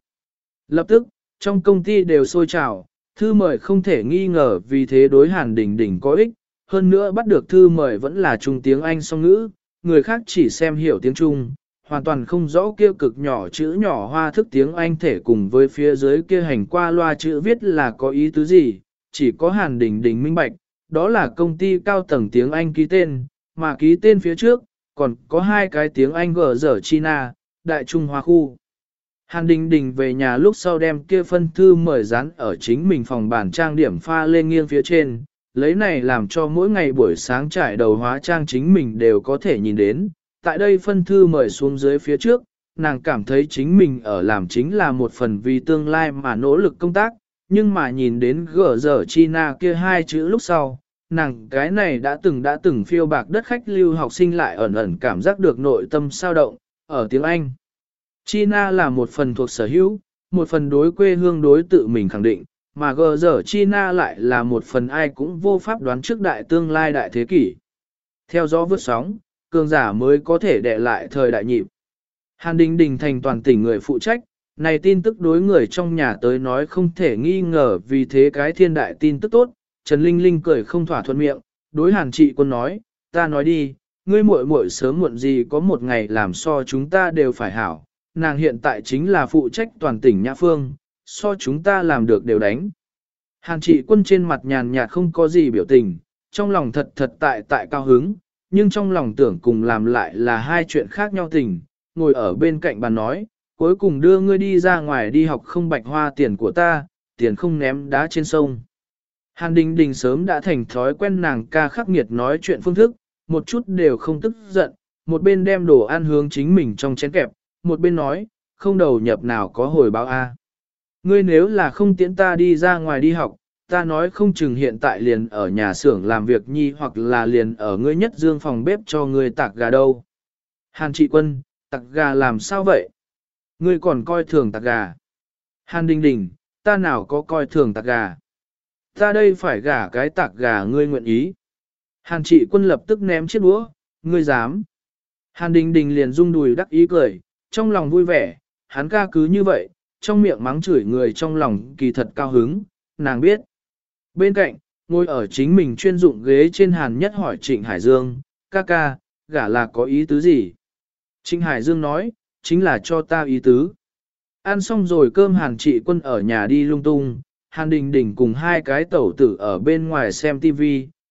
Lập tức, trong công ty đều sôi trào, thư mời không thể nghi ngờ vì thế đối Hàn Đình Đình có ích, hơn nữa bắt được thư mời vẫn là trung tiếng Anh song ngữ, người khác chỉ xem hiểu tiếng Trung, hoàn toàn không rõ kia cực nhỏ chữ nhỏ hoa thức tiếng Anh thể cùng với phía dưới kia hành qua loa chữ viết là có ý tứ gì, chỉ có Hàn Đình Đình minh bạch, đó là công ty cao tầng tiếng Anh ký tên, mà ký tên phía trước, còn có hai cái tiếng Anh gở dở China, Đại Trung Hoa khu. Hàn Đình Đình về nhà lúc sau đem kia phân thư mời dán ở chính mình phòng bản trang điểm pha lên nghiêng phía trên, lấy này làm cho mỗi ngày buổi sáng trải đầu hóa trang chính mình đều có thể nhìn đến. Tại đây phân thư mời xuống dưới phía trước, nàng cảm thấy chính mình ở làm chính là một phần vì tương lai mà nỗ lực công tác, nhưng mà nhìn đến gở dở China kia hai chữ lúc sau, nàng cái này đã từng đã từng phiêu bạc đất khách lưu học sinh lại ẩn ẩn cảm giác được nội tâm sao động, ở tiếng Anh. China là một phần thuộc sở hữu, một phần đối quê hương đối tự mình khẳng định, mà gờ giờ China lại là một phần ai cũng vô pháp đoán trước đại tương lai đại thế kỷ. Theo gió vượt sóng, cường giả mới có thể đệ lại thời đại nhịp. Hàn Đình Đình thành toàn tỉnh người phụ trách, này tin tức đối người trong nhà tới nói không thể nghi ngờ vì thế cái thiên đại tin tức tốt, Trần Linh Linh cười không thỏa thuận miệng, đối hàn trị quân nói, ta nói đi, ngươi muội muội sớm muộn gì có một ngày làm so chúng ta đều phải hảo, nàng hiện tại chính là phụ trách toàn tỉnh Nhã Phương, so chúng ta làm được đều đánh. Hàn trị quân trên mặt nhàn nhạt không có gì biểu tình, trong lòng thật thật tại tại cao hứng, nhưng trong lòng tưởng cùng làm lại là hai chuyện khác nhau tình, ngồi ở bên cạnh bàn nói, cuối cùng đưa ngươi đi ra ngoài đi học không bạch hoa tiền của ta, tiền không ném đá trên sông. Hàn Đình Đình sớm đã thành thói quen nàng ca khắc nghiệt nói chuyện phương thức, một chút đều không tức giận, một bên đem đồ ăn hướng chính mình trong chén kẹp, một bên nói, không đầu nhập nào có hồi báo a. Ngươi nếu là không tiễn ta đi ra ngoài đi học, ta nói không chừng hiện tại liền ở nhà xưởng làm việc nhi hoặc là liền ở ngươi nhất dương phòng bếp cho ngươi tạc gà đâu. Hàn trị quân, tạc gà làm sao vậy? Ngươi còn coi thường tạc gà. Hàn đình đình, ta nào có coi thường tạc gà. Ta đây phải gả cái tạc gà ngươi nguyện ý. Hàn trị quân lập tức ném chiếc đũa, ngươi dám. Hàn đình đình liền rung đùi đắc ý cười, trong lòng vui vẻ, hắn ca cứ như vậy, trong miệng mắng chửi người trong lòng kỳ thật cao hứng, nàng biết. Bên cạnh, ngồi ở chính mình chuyên dụng ghế trên hàn nhất hỏi Trịnh Hải Dương, ca ca, gả là có ý tứ gì? Trịnh Hải Dương nói, chính là cho ta ý tứ. Ăn xong rồi cơm hàn trị quân ở nhà đi lung tung, hàn đình đình cùng hai cái tẩu tử ở bên ngoài xem TV,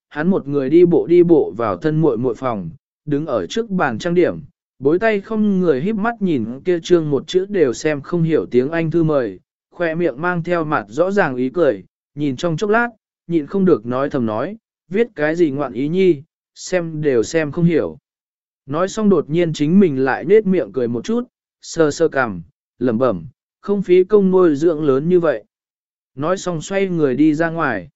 hắn một người đi bộ đi bộ vào thân muội muội phòng, đứng ở trước bàn trang điểm, bối tay không người híp mắt nhìn kia trương một chữ đều xem không hiểu tiếng Anh thư mời, khoe miệng mang theo mặt rõ ràng ý cười, nhìn trong chốc lát, nhịn không được nói thầm nói, viết cái gì ngoạn ý nhi, xem đều xem không hiểu. Nói xong đột nhiên chính mình lại nết miệng cười một chút, sơ sơ cằm, lẩm bẩm, không phí công nuôi dưỡng lớn như vậy. Nói xong xoay người đi ra ngoài.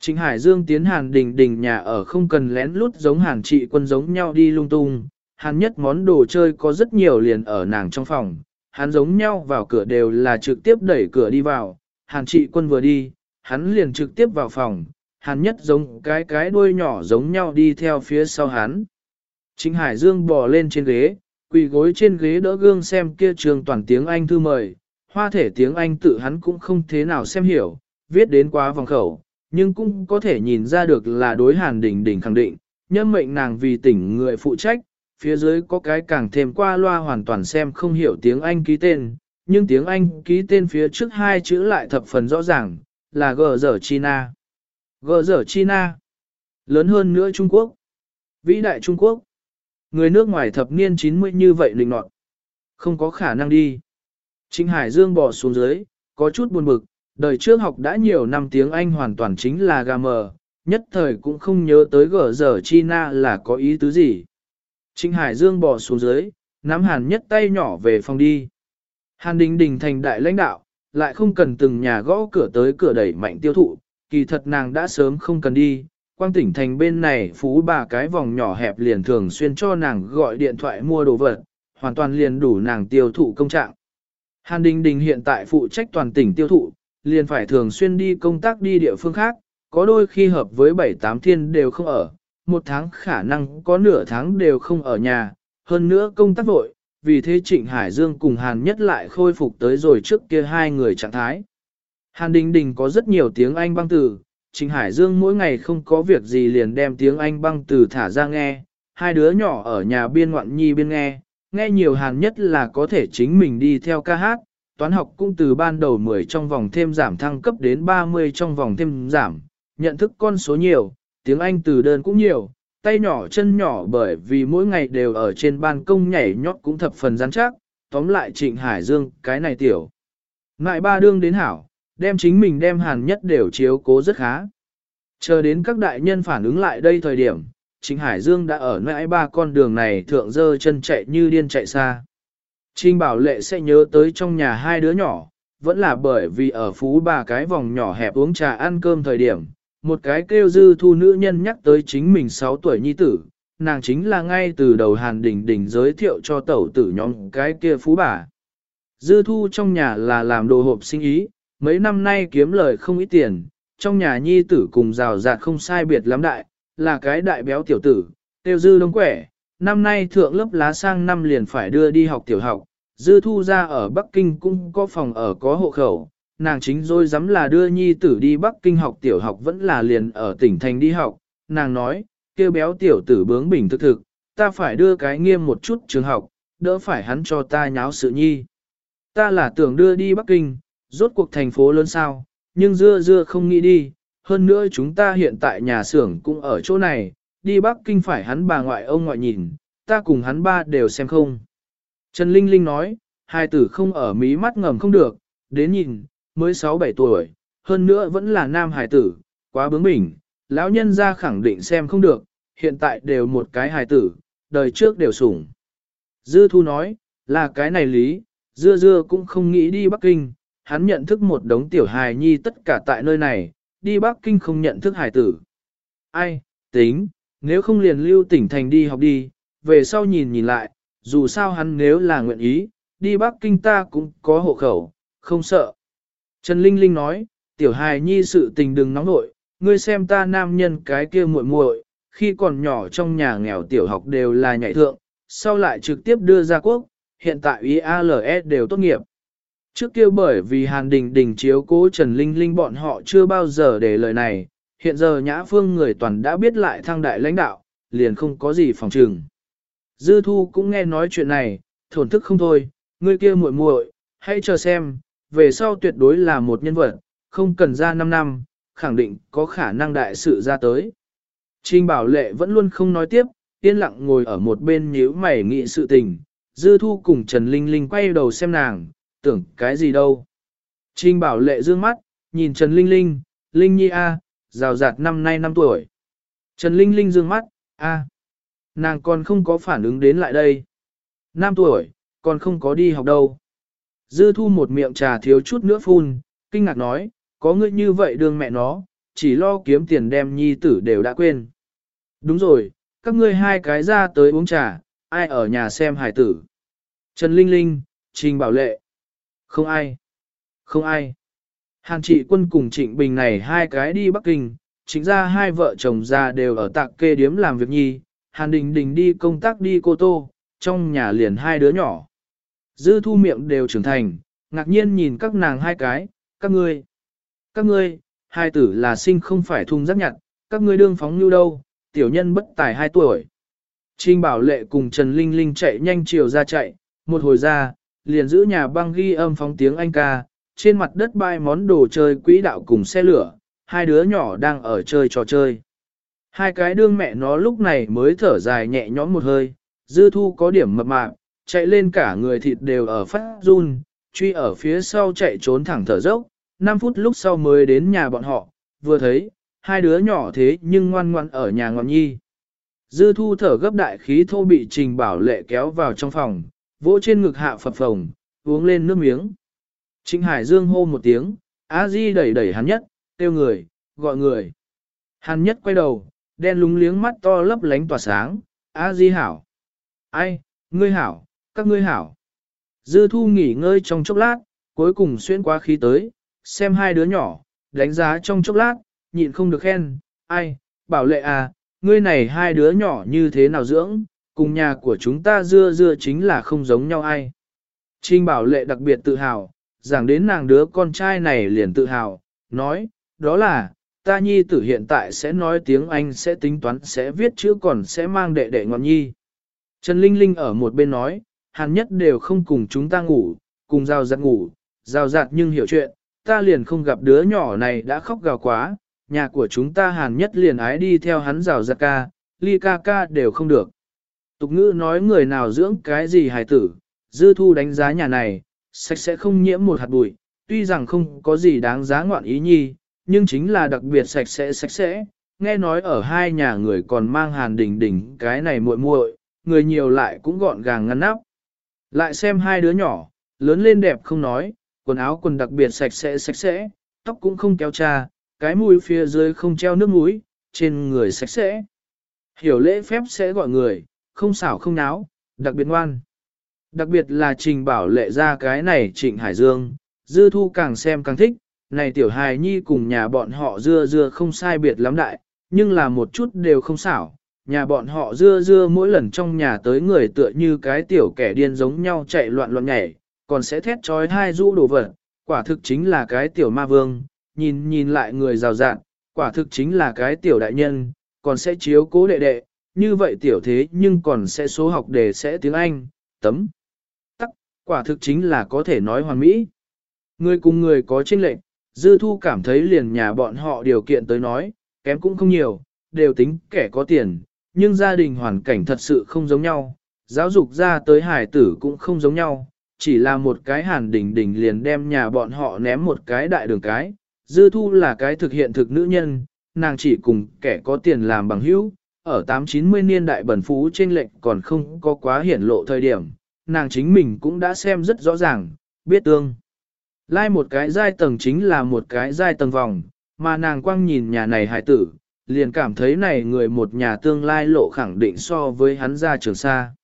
Trịnh Hải Dương tiến Hàn Đình Đình nhà ở không cần lén lút giống Hàn trị quân giống nhau đi lung tung, hàn nhất món đồ chơi có rất nhiều liền ở nàng trong phòng, hắn giống nhau vào cửa đều là trực tiếp đẩy cửa đi vào, hàn trị quân vừa đi, hắn liền trực tiếp vào phòng, hàn nhất giống cái cái đuôi nhỏ giống nhau đi theo phía sau hắn. Trịnh Hải Dương bò lên trên ghế, quỳ gối trên ghế đỡ gương xem kia trường toàn tiếng Anh thư mời, hoa thể tiếng Anh tự hắn cũng không thế nào xem hiểu, viết đến quá vòng khẩu, nhưng cũng có thể nhìn ra được là đối hàn đỉnh đỉnh khẳng định, nhâm mệnh nàng vì tỉnh người phụ trách, phía dưới có cái càng thêm qua loa hoàn toàn xem không hiểu tiếng Anh ký tên, nhưng tiếng Anh ký tên phía trước hai chữ lại thập phần rõ ràng, là gờ dở China. Gờ dở China. Lớn hơn nữa Trung Quốc. Vĩ đại Trung Quốc. Người nước ngoài thập niên 90 như vậy lình nọt. Không có khả năng đi. Trịnh Hải Dương bỏ xuống dưới, có chút buồn bực, đời trước học đã nhiều năm tiếng Anh hoàn toàn chính là gà mờ, nhất thời cũng không nhớ tới gở giờ China là có ý tứ gì. Trịnh Hải Dương bỏ xuống dưới, nắm hàn nhất tay nhỏ về phòng đi. Hàn Đình Đình thành đại lãnh đạo, lại không cần từng nhà gõ cửa tới cửa đẩy mạnh tiêu thụ, kỳ thật nàng đã sớm không cần đi. Quang tỉnh thành bên này phú bà cái vòng nhỏ hẹp liền thường xuyên cho nàng gọi điện thoại mua đồ vật, hoàn toàn liền đủ nàng tiêu thụ công trạng. Hàn Đình Đình hiện tại phụ trách toàn tỉnh tiêu thụ, liền phải thường xuyên đi công tác đi địa phương khác, có đôi khi hợp với 7-8 thiên đều không ở, một tháng khả năng có nửa tháng đều không ở nhà, hơn nữa công tác vội, vì thế Trịnh Hải Dương cùng Hàn Nhất lại khôi phục tới rồi trước kia hai người trạng thái. Hàn Đình Đình có rất nhiều tiếng Anh băng từ, Trịnh Hải Dương mỗi ngày không có việc gì liền đem tiếng Anh băng từ thả ra nghe, hai đứa nhỏ ở nhà biên ngoạn nhi biên nghe, nghe nhiều Hàn Nhất là có thể chính mình đi theo ca hát, toán học cũng từ ban đầu 10 trong vòng thêm giảm thăng cấp đến 30 trong vòng thêm giảm, nhận thức con số nhiều, tiếng Anh từ đơn cũng nhiều, tay nhỏ chân nhỏ bởi vì mỗi ngày đều ở trên ban công nhảy nhót cũng thập phần rắn chắc, tóm lại Trịnh Hải Dương cái này tiểu. Ngại ba đương đến hảo, đem chính mình đem hàn nhất đều chiếu cố rất khá. Chờ đến các đại nhân phản ứng lại đây thời điểm, Trịnh Hải Dương đã ở nãi ba con đường này thượng dơ chân chạy như điên chạy xa. Trinh Bảo Lệ sẽ nhớ tới trong nhà hai đứa nhỏ, vẫn là bởi vì ở phú bà cái vòng nhỏ hẹp uống trà ăn cơm thời điểm, một cái kêu dư thu nữ nhân nhắc tới chính mình 6 tuổi nhi tử, nàng chính là ngay từ đầu hàn đỉnh đỉnh giới thiệu cho tẩu tử nhóm cái kia phú bà. Dư thu trong nhà là làm đồ hộp sinh ý, mấy năm nay kiếm lời không ít tiền, trong nhà nhi tử cùng rào rạt không sai biệt lắm đại, là cái đại béo tiểu tử, tiêu dư đông quẻ, năm nay thượng lớp lá sang năm liền phải đưa đi học tiểu học, dư thu ra ở Bắc Kinh cũng có phòng ở có hộ khẩu, nàng chính rồi dám là đưa nhi tử đi Bắc Kinh học tiểu học vẫn là liền ở tỉnh thành đi học, nàng nói, kêu béo tiểu tử bướng bỉnh thực thực, ta phải đưa cái nghiêm một chút trường học, đỡ phải hắn cho ta nháo sự nhi. Ta là tưởng đưa đi Bắc Kinh, rốt cuộc thành phố lớn sao, nhưng dưa dưa không nghĩ đi, hơn nữa chúng ta hiện tại nhà xưởng cũng ở chỗ này, đi Bắc Kinh phải hắn bà ngoại ông ngoại nhìn, ta cùng hắn ba đều xem không. Trần Linh Linh nói, hai tử không ở mí mắt ngầm không được, đến nhìn, mới 6-7 tuổi, hơn nữa vẫn là nam hài tử, quá bướng bỉnh, lão nhân ra khẳng định xem không được, hiện tại đều một cái hài tử, đời trước đều sủng. Dư Thu nói, là cái này lý, Dưa Dưa cũng không nghĩ đi Bắc Kinh, hắn nhận thức một đống tiểu hài nhi tất cả tại nơi này, đi Bắc Kinh không nhận thức Hải tử. Ai, tính, nếu không liền lưu tỉnh thành đi học đi, về sau nhìn nhìn lại, dù sao hắn nếu là nguyện ý, đi Bắc Kinh ta cũng có hộ khẩu, không sợ. Trần Linh Linh nói, tiểu hài nhi sự tình đừng nóng nội, ngươi xem ta nam nhân cái kia muội muội, khi còn nhỏ trong nhà nghèo tiểu học đều là nhảy thượng, sau lại trực tiếp đưa ra quốc, hiện tại IALE đều tốt nghiệp. Trước kia bởi vì Hàn Đình Đình chiếu cố Trần Linh Linh bọn họ chưa bao giờ để lời này, hiện giờ Nhã Phương người toàn đã biết lại thăng đại lãnh đạo, liền không có gì phòng trừng. Dư Thu cũng nghe nói chuyện này, thổn thức không thôi, Người kia muội muội, hãy chờ xem, về sau tuyệt đối là một nhân vật, không cần ra 5 năm, khẳng định có khả năng đại sự ra tới. Trình Bảo Lệ vẫn luôn không nói tiếp, yên lặng ngồi ở một bên nhíu mày nghị sự tình, Dư Thu cùng Trần Linh Linh quay đầu xem nàng, tưởng cái gì đâu. Trình Bảo Lệ dương mắt, nhìn Trần Linh Linh, Linh Nhi A, rào rạt năm nay 5 tuổi. Trần Linh Linh dương mắt, A. Nàng còn không có phản ứng đến lại đây. 5 tuổi, còn không có đi học đâu. Dư thu một miệng trà thiếu chút nữa phun, kinh ngạc nói, có ngươi như vậy đương mẹ nó, chỉ lo kiếm tiền đem nhi tử đều đã quên. Đúng rồi, các ngươi hai cái ra tới uống trà, ai ở nhà xem Hải tử. Trần Linh Linh, Trình Bảo Lệ. Không ai. Không ai. Hàn trị quân cùng Trịnh Bình này hai cái đi Bắc Kinh, chính ra hai vợ chồng già đều ở tạc kê điếm làm việc nhi, Hàn Đình Đình đi công tác đi Cô Tô, trong nhà liền hai đứa nhỏ. Dư thu miệng đều trưởng thành, ngạc nhiên nhìn các nàng hai cái, các ngươi. Các ngươi, hai tử là sinh không phải thung rác nhặt, các ngươi đương phóng như đâu, tiểu nhân bất tài hai tuổi. Trinh Bảo Lệ cùng Trần Linh Linh chạy nhanh chiều ra chạy, một hồi ra, liền giữ nhà băng ghi âm phóng tiếng anh ca, trên mặt đất bay món đồ chơi quỹ đạo cùng xe lửa, hai đứa nhỏ đang ở chơi trò chơi. Hai cái đương mẹ nó lúc này mới thở dài nhẹ nhõm một hơi, dư thu có điểm mập mạp, chạy lên cả người thịt đều ở phát run, truy ở phía sau chạy trốn thẳng thở dốc, 5 phút lúc sau mới đến nhà bọn họ, vừa thấy, hai đứa nhỏ thế nhưng ngoan ngoan ở nhà ngọn nhi. Dư thu thở gấp đại khí thô bị trình bảo lệ kéo vào trong phòng, vỗ trên ngực hạ phập phồng, uống lên nước miếng. Trịnh Hải Dương hô một tiếng, A Di đẩy đẩy hắn nhất, kêu người, gọi người. Hắn nhất quay đầu, đen lúng liếng mắt to lấp lánh tỏa sáng, A Di hảo. Ai, ngươi hảo, các ngươi hảo. Dư thu nghỉ ngơi trong chốc lát, cuối cùng xuyên qua khí tới, xem hai đứa nhỏ, đánh giá trong chốc lát, nhịn không được khen, ai, bảo lệ à, ngươi này hai đứa nhỏ như thế nào dưỡng, cùng nhà của chúng ta dưa dưa chính là không giống nhau ai. Trinh bảo lệ đặc biệt tự hào, giảng đến nàng đứa con trai này liền tự hào, nói, đó là, ta nhi tử hiện tại sẽ nói tiếng Anh sẽ tính toán sẽ viết chữ còn sẽ mang đệ đệ ngọn nhi. Trần Linh Linh ở một bên nói, hàn nhất đều không cùng chúng ta ngủ, cùng giao giặt ngủ, giao giặt nhưng hiểu chuyện, ta liền không gặp đứa nhỏ này đã khóc gào quá, nhà của chúng ta hàn nhất liền ái đi theo hắn rào giặt ca, ly ca ca đều không được. Tục ngữ nói người nào dưỡng cái gì hài tử, dư thu đánh giá nhà này, sạch sẽ không nhiễm một hạt bụi, tuy rằng không có gì đáng giá ngoạn ý nhi, nhưng chính là đặc biệt sạch sẽ sạch sẽ. Nghe nói ở hai nhà người còn mang hàn đỉnh đỉnh cái này muội muội, người nhiều lại cũng gọn gàng ngăn nắp. Lại xem hai đứa nhỏ, lớn lên đẹp không nói, quần áo quần đặc biệt sạch sẽ sạch sẽ, tóc cũng không kéo cha, cái mũi phía dưới không treo nước mũi, trên người sạch sẽ. Hiểu lễ phép sẽ gọi người, không xảo không náo, đặc biệt ngoan. Đặc biệt là trình bảo lệ ra cái này trịnh Hải Dương, dư thu càng xem càng thích, này tiểu hài nhi cùng nhà bọn họ dưa dưa không sai biệt lắm đại, nhưng là một chút đều không xảo. Nhà bọn họ dưa dưa mỗi lần trong nhà tới người tựa như cái tiểu kẻ điên giống nhau chạy loạn loạn nhảy, còn sẽ thét trói hai rũ đồ vật, quả thực chính là cái tiểu ma vương, nhìn nhìn lại người rào rạn, quả thực chính là cái tiểu đại nhân, còn sẽ chiếu cố đệ đệ, như vậy tiểu thế nhưng còn sẽ số học đề sẽ tiếng Anh, tấm. Tắc, quả thực chính là có thể nói hoàn mỹ. Người cùng người có chênh lệnh, dư thu cảm thấy liền nhà bọn họ điều kiện tới nói, kém cũng không nhiều, đều tính kẻ có tiền, nhưng gia đình hoàn cảnh thật sự không giống nhau, giáo dục ra tới hải tử cũng không giống nhau, chỉ là một cái hàn đỉnh đỉnh liền đem nhà bọn họ ném một cái đại đường cái. Dư thu là cái thực hiện thực nữ nhân, nàng chỉ cùng kẻ có tiền làm bằng hữu, ở 8-90 niên đại bẩn phú trên lệnh còn không có quá hiển lộ thời điểm, nàng chính mình cũng đã xem rất rõ ràng, biết tương. Lai một cái giai tầng chính là một cái giai tầng vòng, mà nàng quang nhìn nhà này hải tử, liền cảm thấy này người một nhà tương lai lộ khẳng định so với hắn ra trường xa.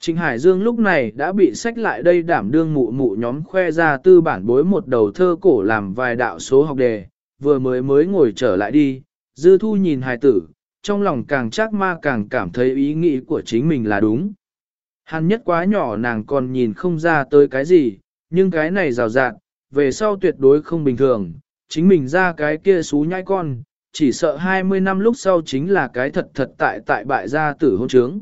Trịnh Hải Dương lúc này đã bị sách lại đây đảm đương mụ mụ nhóm khoe ra tư bản bối một đầu thơ cổ làm vài đạo số học đề, vừa mới mới ngồi trở lại đi, dư thu nhìn hài tử, trong lòng càng chắc ma càng cảm thấy ý nghĩ của chính mình là đúng. Hắn nhất quá nhỏ nàng còn nhìn không ra tới cái gì, nhưng cái này rào rạt, về sau tuyệt đối không bình thường, chính mình ra cái kia xú nhai con, chỉ sợ 20 năm lúc sau chính là cái thật thật tại tại bại gia tử hôn trướng.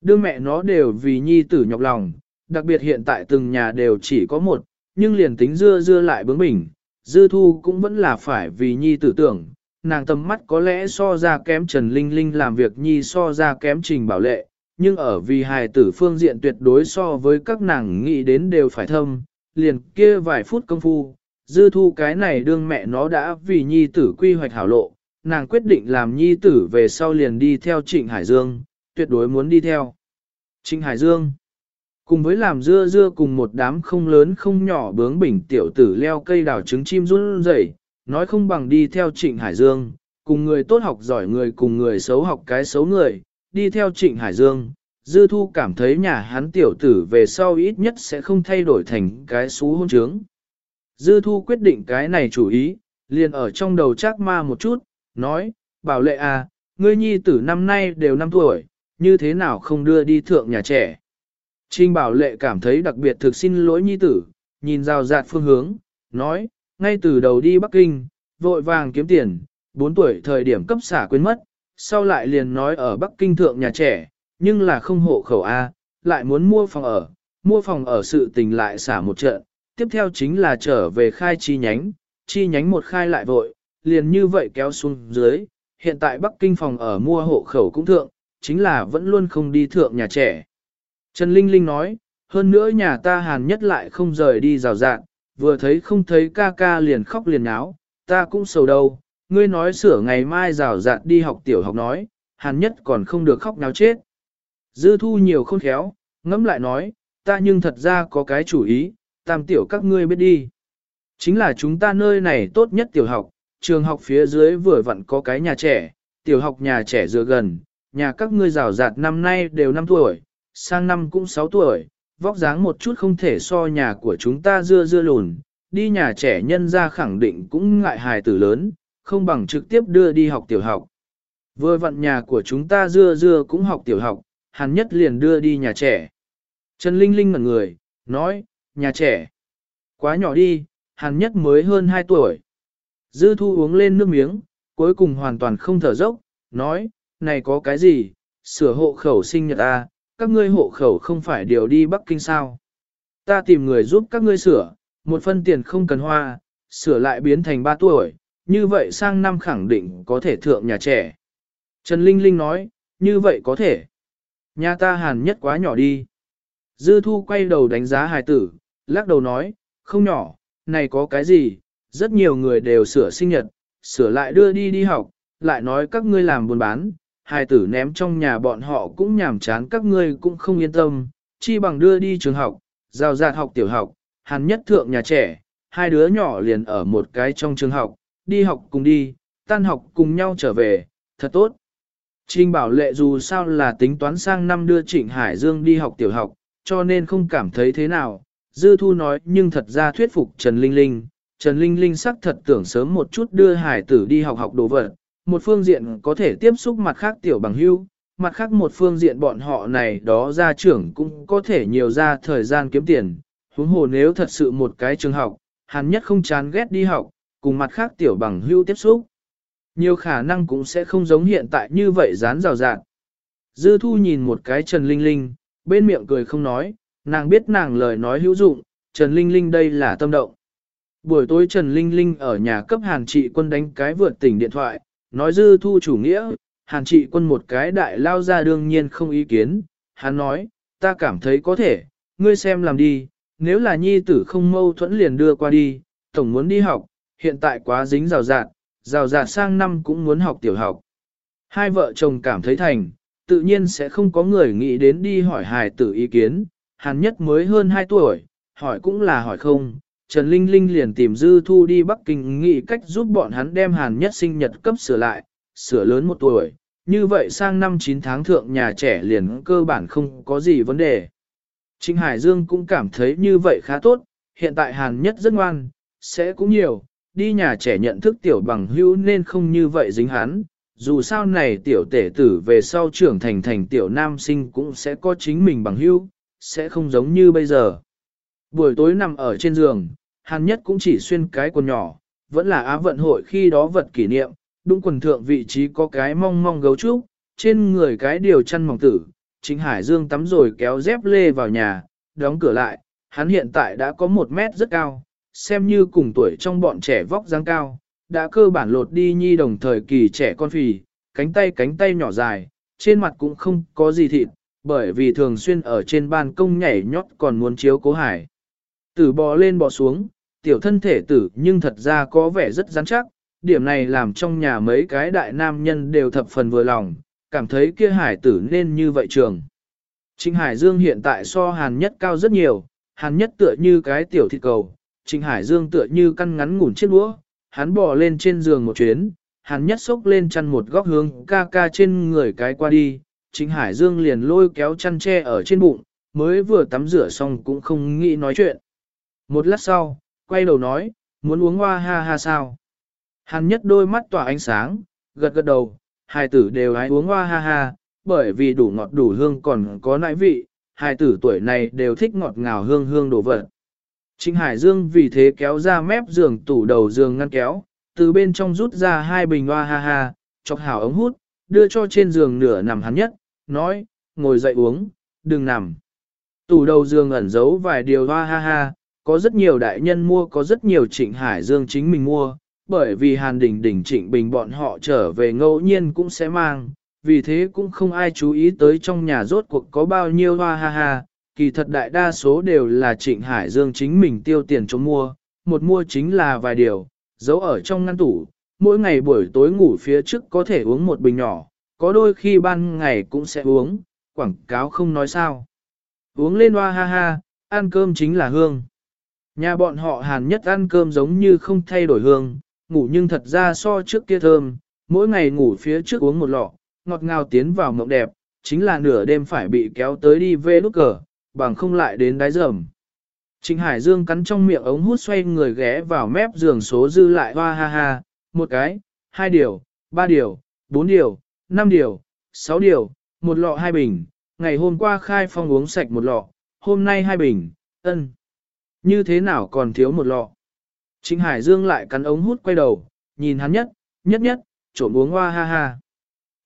Đương mẹ nó đều vì nhi tử nhọc lòng, đặc biệt hiện tại từng nhà đều chỉ có một, nhưng liền tính dưa dưa lại bướng bỉnh, dư thu cũng vẫn là phải vì nhi tử tưởng, nàng tầm mắt có lẽ so ra kém Trần Linh Linh làm việc nhi so ra kém trình bảo lệ, nhưng ở vì hài tử phương diện tuyệt đối so với các nàng nghĩ đến đều phải thâm, liền kia vài phút công phu, dư thu cái này đương mẹ nó đã vì nhi tử quy hoạch hảo lộ, nàng quyết định làm nhi tử về sau liền đi theo trịnh Hải Dương, tuyệt đối muốn đi theo. Trịnh Hải Dương Cùng với làm dưa dưa cùng một đám không lớn không nhỏ bướng bỉnh tiểu tử leo cây đào trứng chim run rẩy, nói không bằng đi theo Trịnh Hải Dương, cùng người tốt học giỏi người cùng người xấu học cái xấu người, đi theo Trịnh Hải Dương, dư thu cảm thấy nhà hắn tiểu tử về sau ít nhất sẽ không thay đổi thành cái xú hôn trướng. Dư thu quyết định cái này chủ ý, liền ở trong đầu chắc ma một chút, nói, bảo lệ à, ngươi nhi tử năm nay đều 5 tuổi, như thế nào không đưa đi thượng nhà trẻ. Trinh bảo lệ cảm thấy đặc biệt thực xin lỗi nhi tử, nhìn rào rạt phương hướng, nói, ngay từ đầu đi Bắc Kinh, vội vàng kiếm tiền, 4 tuổi thời điểm cấp xả quên mất, sau lại liền nói ở Bắc Kinh thượng nhà trẻ, nhưng là không hộ khẩu A, lại muốn mua phòng ở, mua phòng ở sự tình lại xả một trận, tiếp theo chính là trở về khai chi nhánh, chi nhánh một khai lại vội, liền như vậy kéo xuống dưới, hiện tại Bắc Kinh phòng ở mua hộ khẩu cũng thượng, chính là vẫn luôn không đi thượng nhà trẻ. Trần Linh Linh nói, hơn nữa nhà ta hàn nhất lại không rời đi rào rạng, vừa thấy không thấy ca ca liền khóc liền náo, ta cũng sầu đâu, ngươi nói sửa ngày mai rào rạt đi học tiểu học nói, hàn nhất còn không được khóc náo chết. Dư thu nhiều khôn khéo, ngẫm lại nói, ta nhưng thật ra có cái chủ ý, tam tiểu các ngươi biết đi. Chính là chúng ta nơi này tốt nhất tiểu học, trường học phía dưới vừa vặn có cái nhà trẻ, tiểu học nhà trẻ dựa gần, nhà các ngươi rào rạt năm nay đều 5 tuổi, sang năm cũng 6 tuổi, vóc dáng một chút không thể so nhà của chúng ta dưa dưa lùn, đi nhà trẻ nhân ra khẳng định cũng ngại hài tử lớn, không bằng trực tiếp đưa đi học tiểu học. Vừa vặn nhà của chúng ta dưa dưa cũng học tiểu học, hàn nhất liền đưa đi nhà trẻ. Trần Linh Linh ngẩn người, nói, nhà trẻ. Quá nhỏ đi, hàn nhất mới hơn 2 tuổi. Dư thu uống lên nước miếng, cuối cùng hoàn toàn không thở dốc, nói, này có cái gì, sửa hộ khẩu sinh nhật a, các ngươi hộ khẩu không phải điều đi Bắc Kinh sao. Ta tìm người giúp các ngươi sửa, một phân tiền không cần hoa, sửa lại biến thành 3 tuổi, như vậy sang năm khẳng định có thể thượng nhà trẻ. Trần Linh Linh nói, như vậy có thể. Nhà ta hàn nhất quá nhỏ đi. Dư thu quay đầu đánh giá hài tử, lắc đầu nói, không nhỏ, này có cái gì, rất nhiều người đều sửa sinh nhật, sửa lại đưa đi đi học, lại nói các ngươi làm buôn bán, hài tử ném trong nhà bọn họ cũng nhàm chán các ngươi cũng không yên tâm, chi bằng đưa đi trường học, giao giạt học tiểu học, hàn nhất thượng nhà trẻ, hai đứa nhỏ liền ở một cái trong trường học, đi học cùng đi, tan học cùng nhau trở về, thật tốt. Trình bảo lệ dù sao là tính toán sang năm đưa Trịnh Hải Dương đi học tiểu học, cho nên không cảm thấy thế nào. Dư Thu nói nhưng thật ra thuyết phục Trần Linh Linh. Trần Linh Linh sắc thật tưởng sớm một chút đưa hải tử đi học học đồ vật. Một phương diện có thể tiếp xúc mặt khác tiểu bằng hưu, mặt khác một phương diện bọn họ này đó gia trưởng cũng có thể nhiều ra thời gian kiếm tiền. Huống hồ nếu thật sự một cái trường học, hắn nhất không chán ghét đi học, cùng mặt khác tiểu bằng hưu tiếp xúc. Nhiều khả năng cũng sẽ không giống hiện tại như vậy dán rào rạng. Dư thu nhìn một cái Trần Linh Linh, bên miệng cười không nói, nàng biết nàng lời nói hữu dụng, Trần Linh Linh đây là tâm động. Buổi tối Trần Linh Linh ở nhà cấp Hàn trị quân đánh cái vượt tỉnh điện thoại, nói dư thu chủ nghĩa, Hàn trị quân một cái đại lao ra đương nhiên không ý kiến, hắn nói, ta cảm thấy có thể, ngươi xem làm đi, nếu là nhi tử không mâu thuẫn liền đưa qua đi, tổng muốn đi học, hiện tại quá dính rào rạt, rào rạt sang năm cũng muốn học tiểu học. Hai vợ chồng cảm thấy thành, tự nhiên sẽ không có người nghĩ đến đi hỏi hài tử ý kiến, hàn nhất mới hơn 2 tuổi, hỏi cũng là hỏi không. Trần Linh Linh liền tìm Dư Thu đi Bắc Kinh nghĩ cách giúp bọn hắn đem hàn nhất sinh nhật cấp sửa lại, sửa lớn một tuổi, như vậy sang năm 9 tháng thượng nhà trẻ liền cơ bản không có gì vấn đề. Trịnh Hải Dương cũng cảm thấy như vậy khá tốt, hiện tại hàn nhất rất ngoan, sẽ cũng nhiều, đi nhà trẻ nhận thức tiểu bằng hữu nên không như vậy dính hắn, dù sao này tiểu tể tử về sau trưởng thành thành tiểu nam sinh cũng sẽ có chính mình bằng hữu, sẽ không giống như bây giờ. Buổi tối nằm ở trên giường, hắn nhất cũng chỉ xuyên cái quần nhỏ, vẫn là á vận hội khi đó vật kỷ niệm, đúng quần thượng vị trí có cái mong mong gấu trúc, trên người cái điều chăn mỏng tử, chính Hải Dương tắm rồi kéo dép lê vào nhà, đóng cửa lại, hắn hiện tại đã có một mét rất cao, xem như cùng tuổi trong bọn trẻ vóc dáng cao, đã cơ bản lột đi nhi đồng thời kỳ trẻ con phì, cánh tay cánh tay nhỏ dài, trên mặt cũng không có gì thịt, bởi vì thường xuyên ở trên ban công nhảy nhót còn muốn chiếu cố hải. Tử bò lên bò xuống, tiểu thân thể tử nhưng thật ra có vẻ rất rắn chắc, điểm này làm trong nhà mấy cái đại nam nhân đều thập phần vừa lòng, cảm thấy kia hải tử nên như vậy trường. Trịnh Hải Dương hiện tại so hàn nhất cao rất nhiều, hàn nhất tựa như cái tiểu thịt cầu, Trịnh Hải Dương tựa như căn ngắn ngủn chiếc đũa, hắn bò lên trên giường một chuyến, hắn nhất xốc lên chăn một góc hướng ca ca trên người cái qua đi, Trịnh Hải Dương liền lôi kéo chăn tre ở trên bụng, mới vừa tắm rửa xong cũng không nghĩ nói chuyện. Một lát sau, quay đầu nói, muốn uống hoa ha ha sao. Hàn nhất đôi mắt tỏa ánh sáng, gật gật đầu, hai tử đều hái uống hoa ha ha, bởi vì đủ ngọt đủ hương còn có nãi vị, hai tử tuổi này đều thích ngọt ngào hương hương đồ vật. Trịnh Hải Dương vì thế kéo ra mép giường tủ đầu giường ngăn kéo, từ bên trong rút ra hai bình hoa ha ha, chọc hảo ống hút, đưa cho trên giường nửa nằm hắn nhất, nói, ngồi dậy uống, đừng nằm. Tủ đầu giường ẩn giấu vài điều hoa ha ha, có rất nhiều đại nhân mua có rất nhiều trịnh Hải Dương chính mình mua, bởi vì Hàn Đình Đình trịnh bình bọn họ trở về ngẫu nhiên cũng sẽ mang, vì thế cũng không ai chú ý tới trong nhà rốt cuộc có bao nhiêu hoa ha ha, kỳ thật đại đa số đều là trịnh Hải Dương chính mình tiêu tiền cho mua, một mua chính là vài điều, giấu ở trong ngăn tủ, mỗi ngày buổi tối ngủ phía trước có thể uống một bình nhỏ, có đôi khi ban ngày cũng sẽ uống, quảng cáo không nói sao. Uống lên hoa ha ha, ăn cơm chính là hương. Nhà bọn họ hàn nhất ăn cơm giống như không thay đổi hương, ngủ nhưng thật ra so trước kia thơm, mỗi ngày ngủ phía trước uống một lọ, ngọt ngào tiến vào mộng đẹp, chính là nửa đêm phải bị kéo tới đi về lúc cờ, bằng không lại đến đáy rầm. Trịnh Hải Dương cắn trong miệng ống hút xoay người ghé vào mép giường số dư lại hoa ha ha, một cái, hai điều, ba điều, bốn điều, năm điều, sáu điều, một lọ hai bình, ngày hôm qua khai phong uống sạch một lọ, hôm nay hai bình, ân. Như thế nào còn thiếu một lọ? Trịnh Hải Dương lại cắn ống hút quay đầu, nhìn hắn nhất, nhất nhất, trộm uống hoa ha ha.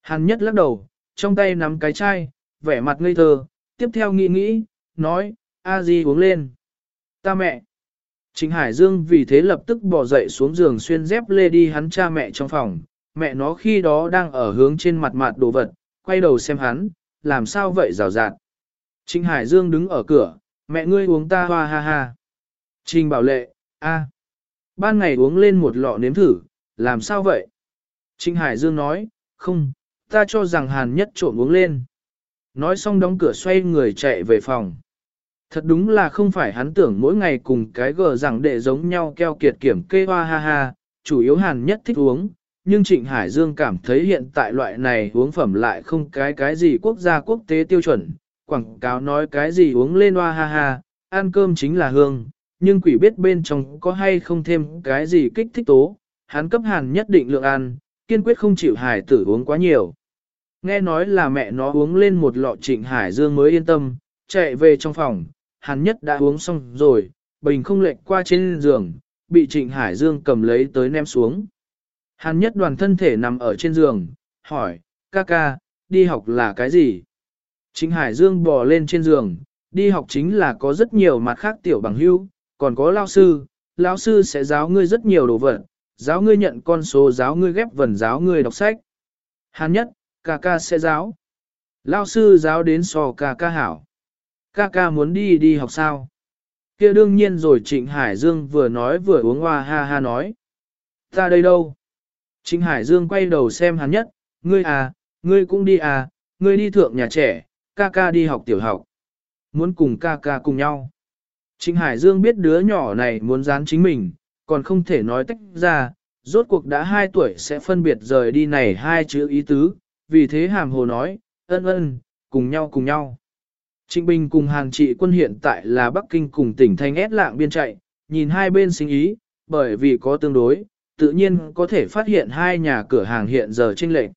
Hắn nhất lắc đầu, trong tay nắm cái chai, vẻ mặt ngây thơ, tiếp theo nghĩ nghĩ, nói, a di uống lên. Ta mẹ. Trịnh Hải Dương vì thế lập tức bỏ dậy xuống giường xuyên dép lê đi hắn cha mẹ trong phòng, mẹ nó khi đó đang ở hướng trên mặt mặt đồ vật, quay đầu xem hắn, làm sao vậy rào rạt. Trịnh Hải Dương đứng ở cửa, mẹ ngươi uống ta hoa ha ha. Trình bảo lệ, a, ban ngày uống lên một lọ nếm thử, làm sao vậy? Trịnh Hải Dương nói, không, ta cho rằng Hàn nhất trộm uống lên. Nói xong đóng cửa xoay người chạy về phòng. Thật đúng là không phải hắn tưởng mỗi ngày cùng cái gờ rằng đệ giống nhau keo kiệt kiểm kê hoa ha ha, chủ yếu Hàn nhất thích uống, nhưng Trịnh Hải Dương cảm thấy hiện tại loại này uống phẩm lại không cái cái gì quốc gia quốc tế tiêu chuẩn, quảng cáo nói cái gì uống lên hoa ha ha, ăn cơm chính là hương, nhưng quỷ biết bên trong có hay không thêm cái gì kích thích tố, hắn cấp hàn nhất định lượng ăn, kiên quyết không chịu hải tử uống quá nhiều. Nghe nói là mẹ nó uống lên một lọ trịnh hải dương mới yên tâm, chạy về trong phòng, hắn nhất đã uống xong rồi, bình không lệch qua trên giường, bị trịnh hải dương cầm lấy tới ném xuống. Hắn nhất đoàn thân thể nằm ở trên giường, hỏi, ca ca, đi học là cái gì? Trịnh hải dương bò lên trên giường, đi học chính là có rất nhiều mặt khác tiểu bằng hữu, còn có lao sư, lao sư sẽ giáo ngươi rất nhiều đồ vật, giáo ngươi nhận con số giáo ngươi ghép vần giáo ngươi đọc sách. Hàn nhất, ca ca sẽ giáo. Lao sư giáo đến so ca ca hảo. Ca ca muốn đi đi học sao? kia đương nhiên rồi Trịnh Hải Dương vừa nói vừa uống hoa ha ha nói. Ta đây đâu? Trịnh Hải Dương quay đầu xem hắn nhất, ngươi à, ngươi cũng đi à, ngươi đi thượng nhà trẻ, ca ca đi học tiểu học. Muốn cùng ca ca cùng nhau. Trịnh Hải Dương biết đứa nhỏ này muốn dán chính mình, còn không thể nói tách ra, rốt cuộc đã 2 tuổi sẽ phân biệt rời đi này hai chữ ý tứ, vì thế hàm hồ nói, ân ân, cùng nhau cùng nhau. Trịnh Bình cùng hàng trị quân hiện tại là Bắc Kinh cùng tỉnh Thanh ép lạng biên chạy, nhìn hai bên sinh ý, bởi vì có tương đối, tự nhiên có thể phát hiện hai nhà cửa hàng hiện giờ trên lệnh.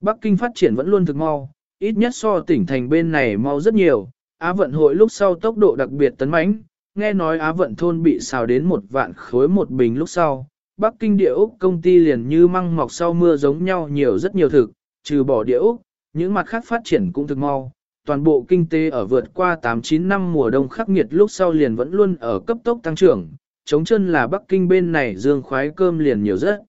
Bắc Kinh phát triển vẫn luôn thực mau, ít nhất so tỉnh thành bên này mau rất nhiều, Á vận hội lúc sau tốc độ đặc biệt tấn mãnh, nghe nói Á vận thôn bị xào đến một vạn khối một bình lúc sau. Bắc Kinh địa Úc công ty liền như măng mọc sau mưa giống nhau nhiều rất nhiều thực, trừ bỏ địa Úc, những mặt khác phát triển cũng thực mau. Toàn bộ kinh tế ở vượt qua 8-9 năm mùa đông khắc nghiệt lúc sau liền vẫn luôn ở cấp tốc tăng trưởng, chống chân là Bắc Kinh bên này dương khoái cơm liền nhiều rất.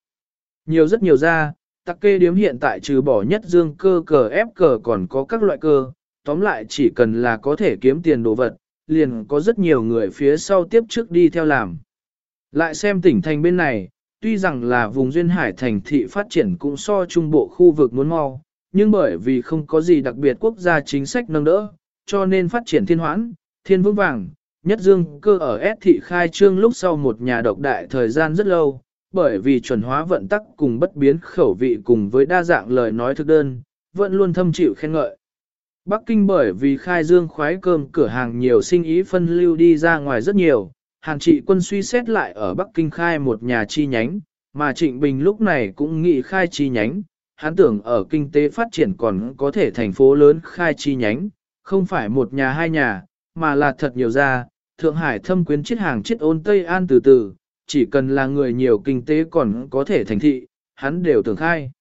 Nhiều rất nhiều ra, tắc kê điếm hiện tại trừ bỏ nhất dương cơ cờ ép cờ còn có các loại cơ, tóm lại chỉ cần là có thể kiếm tiền đồ vật, liền có rất nhiều người phía sau tiếp trước đi theo làm. Lại xem tỉnh thành bên này, tuy rằng là vùng duyên hải thành thị phát triển cũng so trung bộ khu vực muốn mau, nhưng bởi vì không có gì đặc biệt quốc gia chính sách nâng đỡ, cho nên phát triển thiên hoãn, thiên vững vàng, nhất dương cơ ở S thị khai trương lúc sau một nhà độc đại thời gian rất lâu, bởi vì chuẩn hóa vận tắc cùng bất biến khẩu vị cùng với đa dạng lời nói thực đơn, vẫn luôn thâm chịu khen ngợi. Bắc Kinh bởi vì khai dương khoái cơm cửa hàng nhiều sinh ý phân lưu đi ra ngoài rất nhiều, Hàn trị quân suy xét lại ở Bắc Kinh khai một nhà chi nhánh, mà Trịnh Bình lúc này cũng nghĩ khai chi nhánh, hắn tưởng ở kinh tế phát triển còn có thể thành phố lớn khai chi nhánh, không phải một nhà hai nhà, mà là thật nhiều ra, Thượng Hải thâm quyến chiết hàng chiết ôn Tây An từ từ, chỉ cần là người nhiều kinh tế còn có thể thành thị, hắn đều tưởng khai.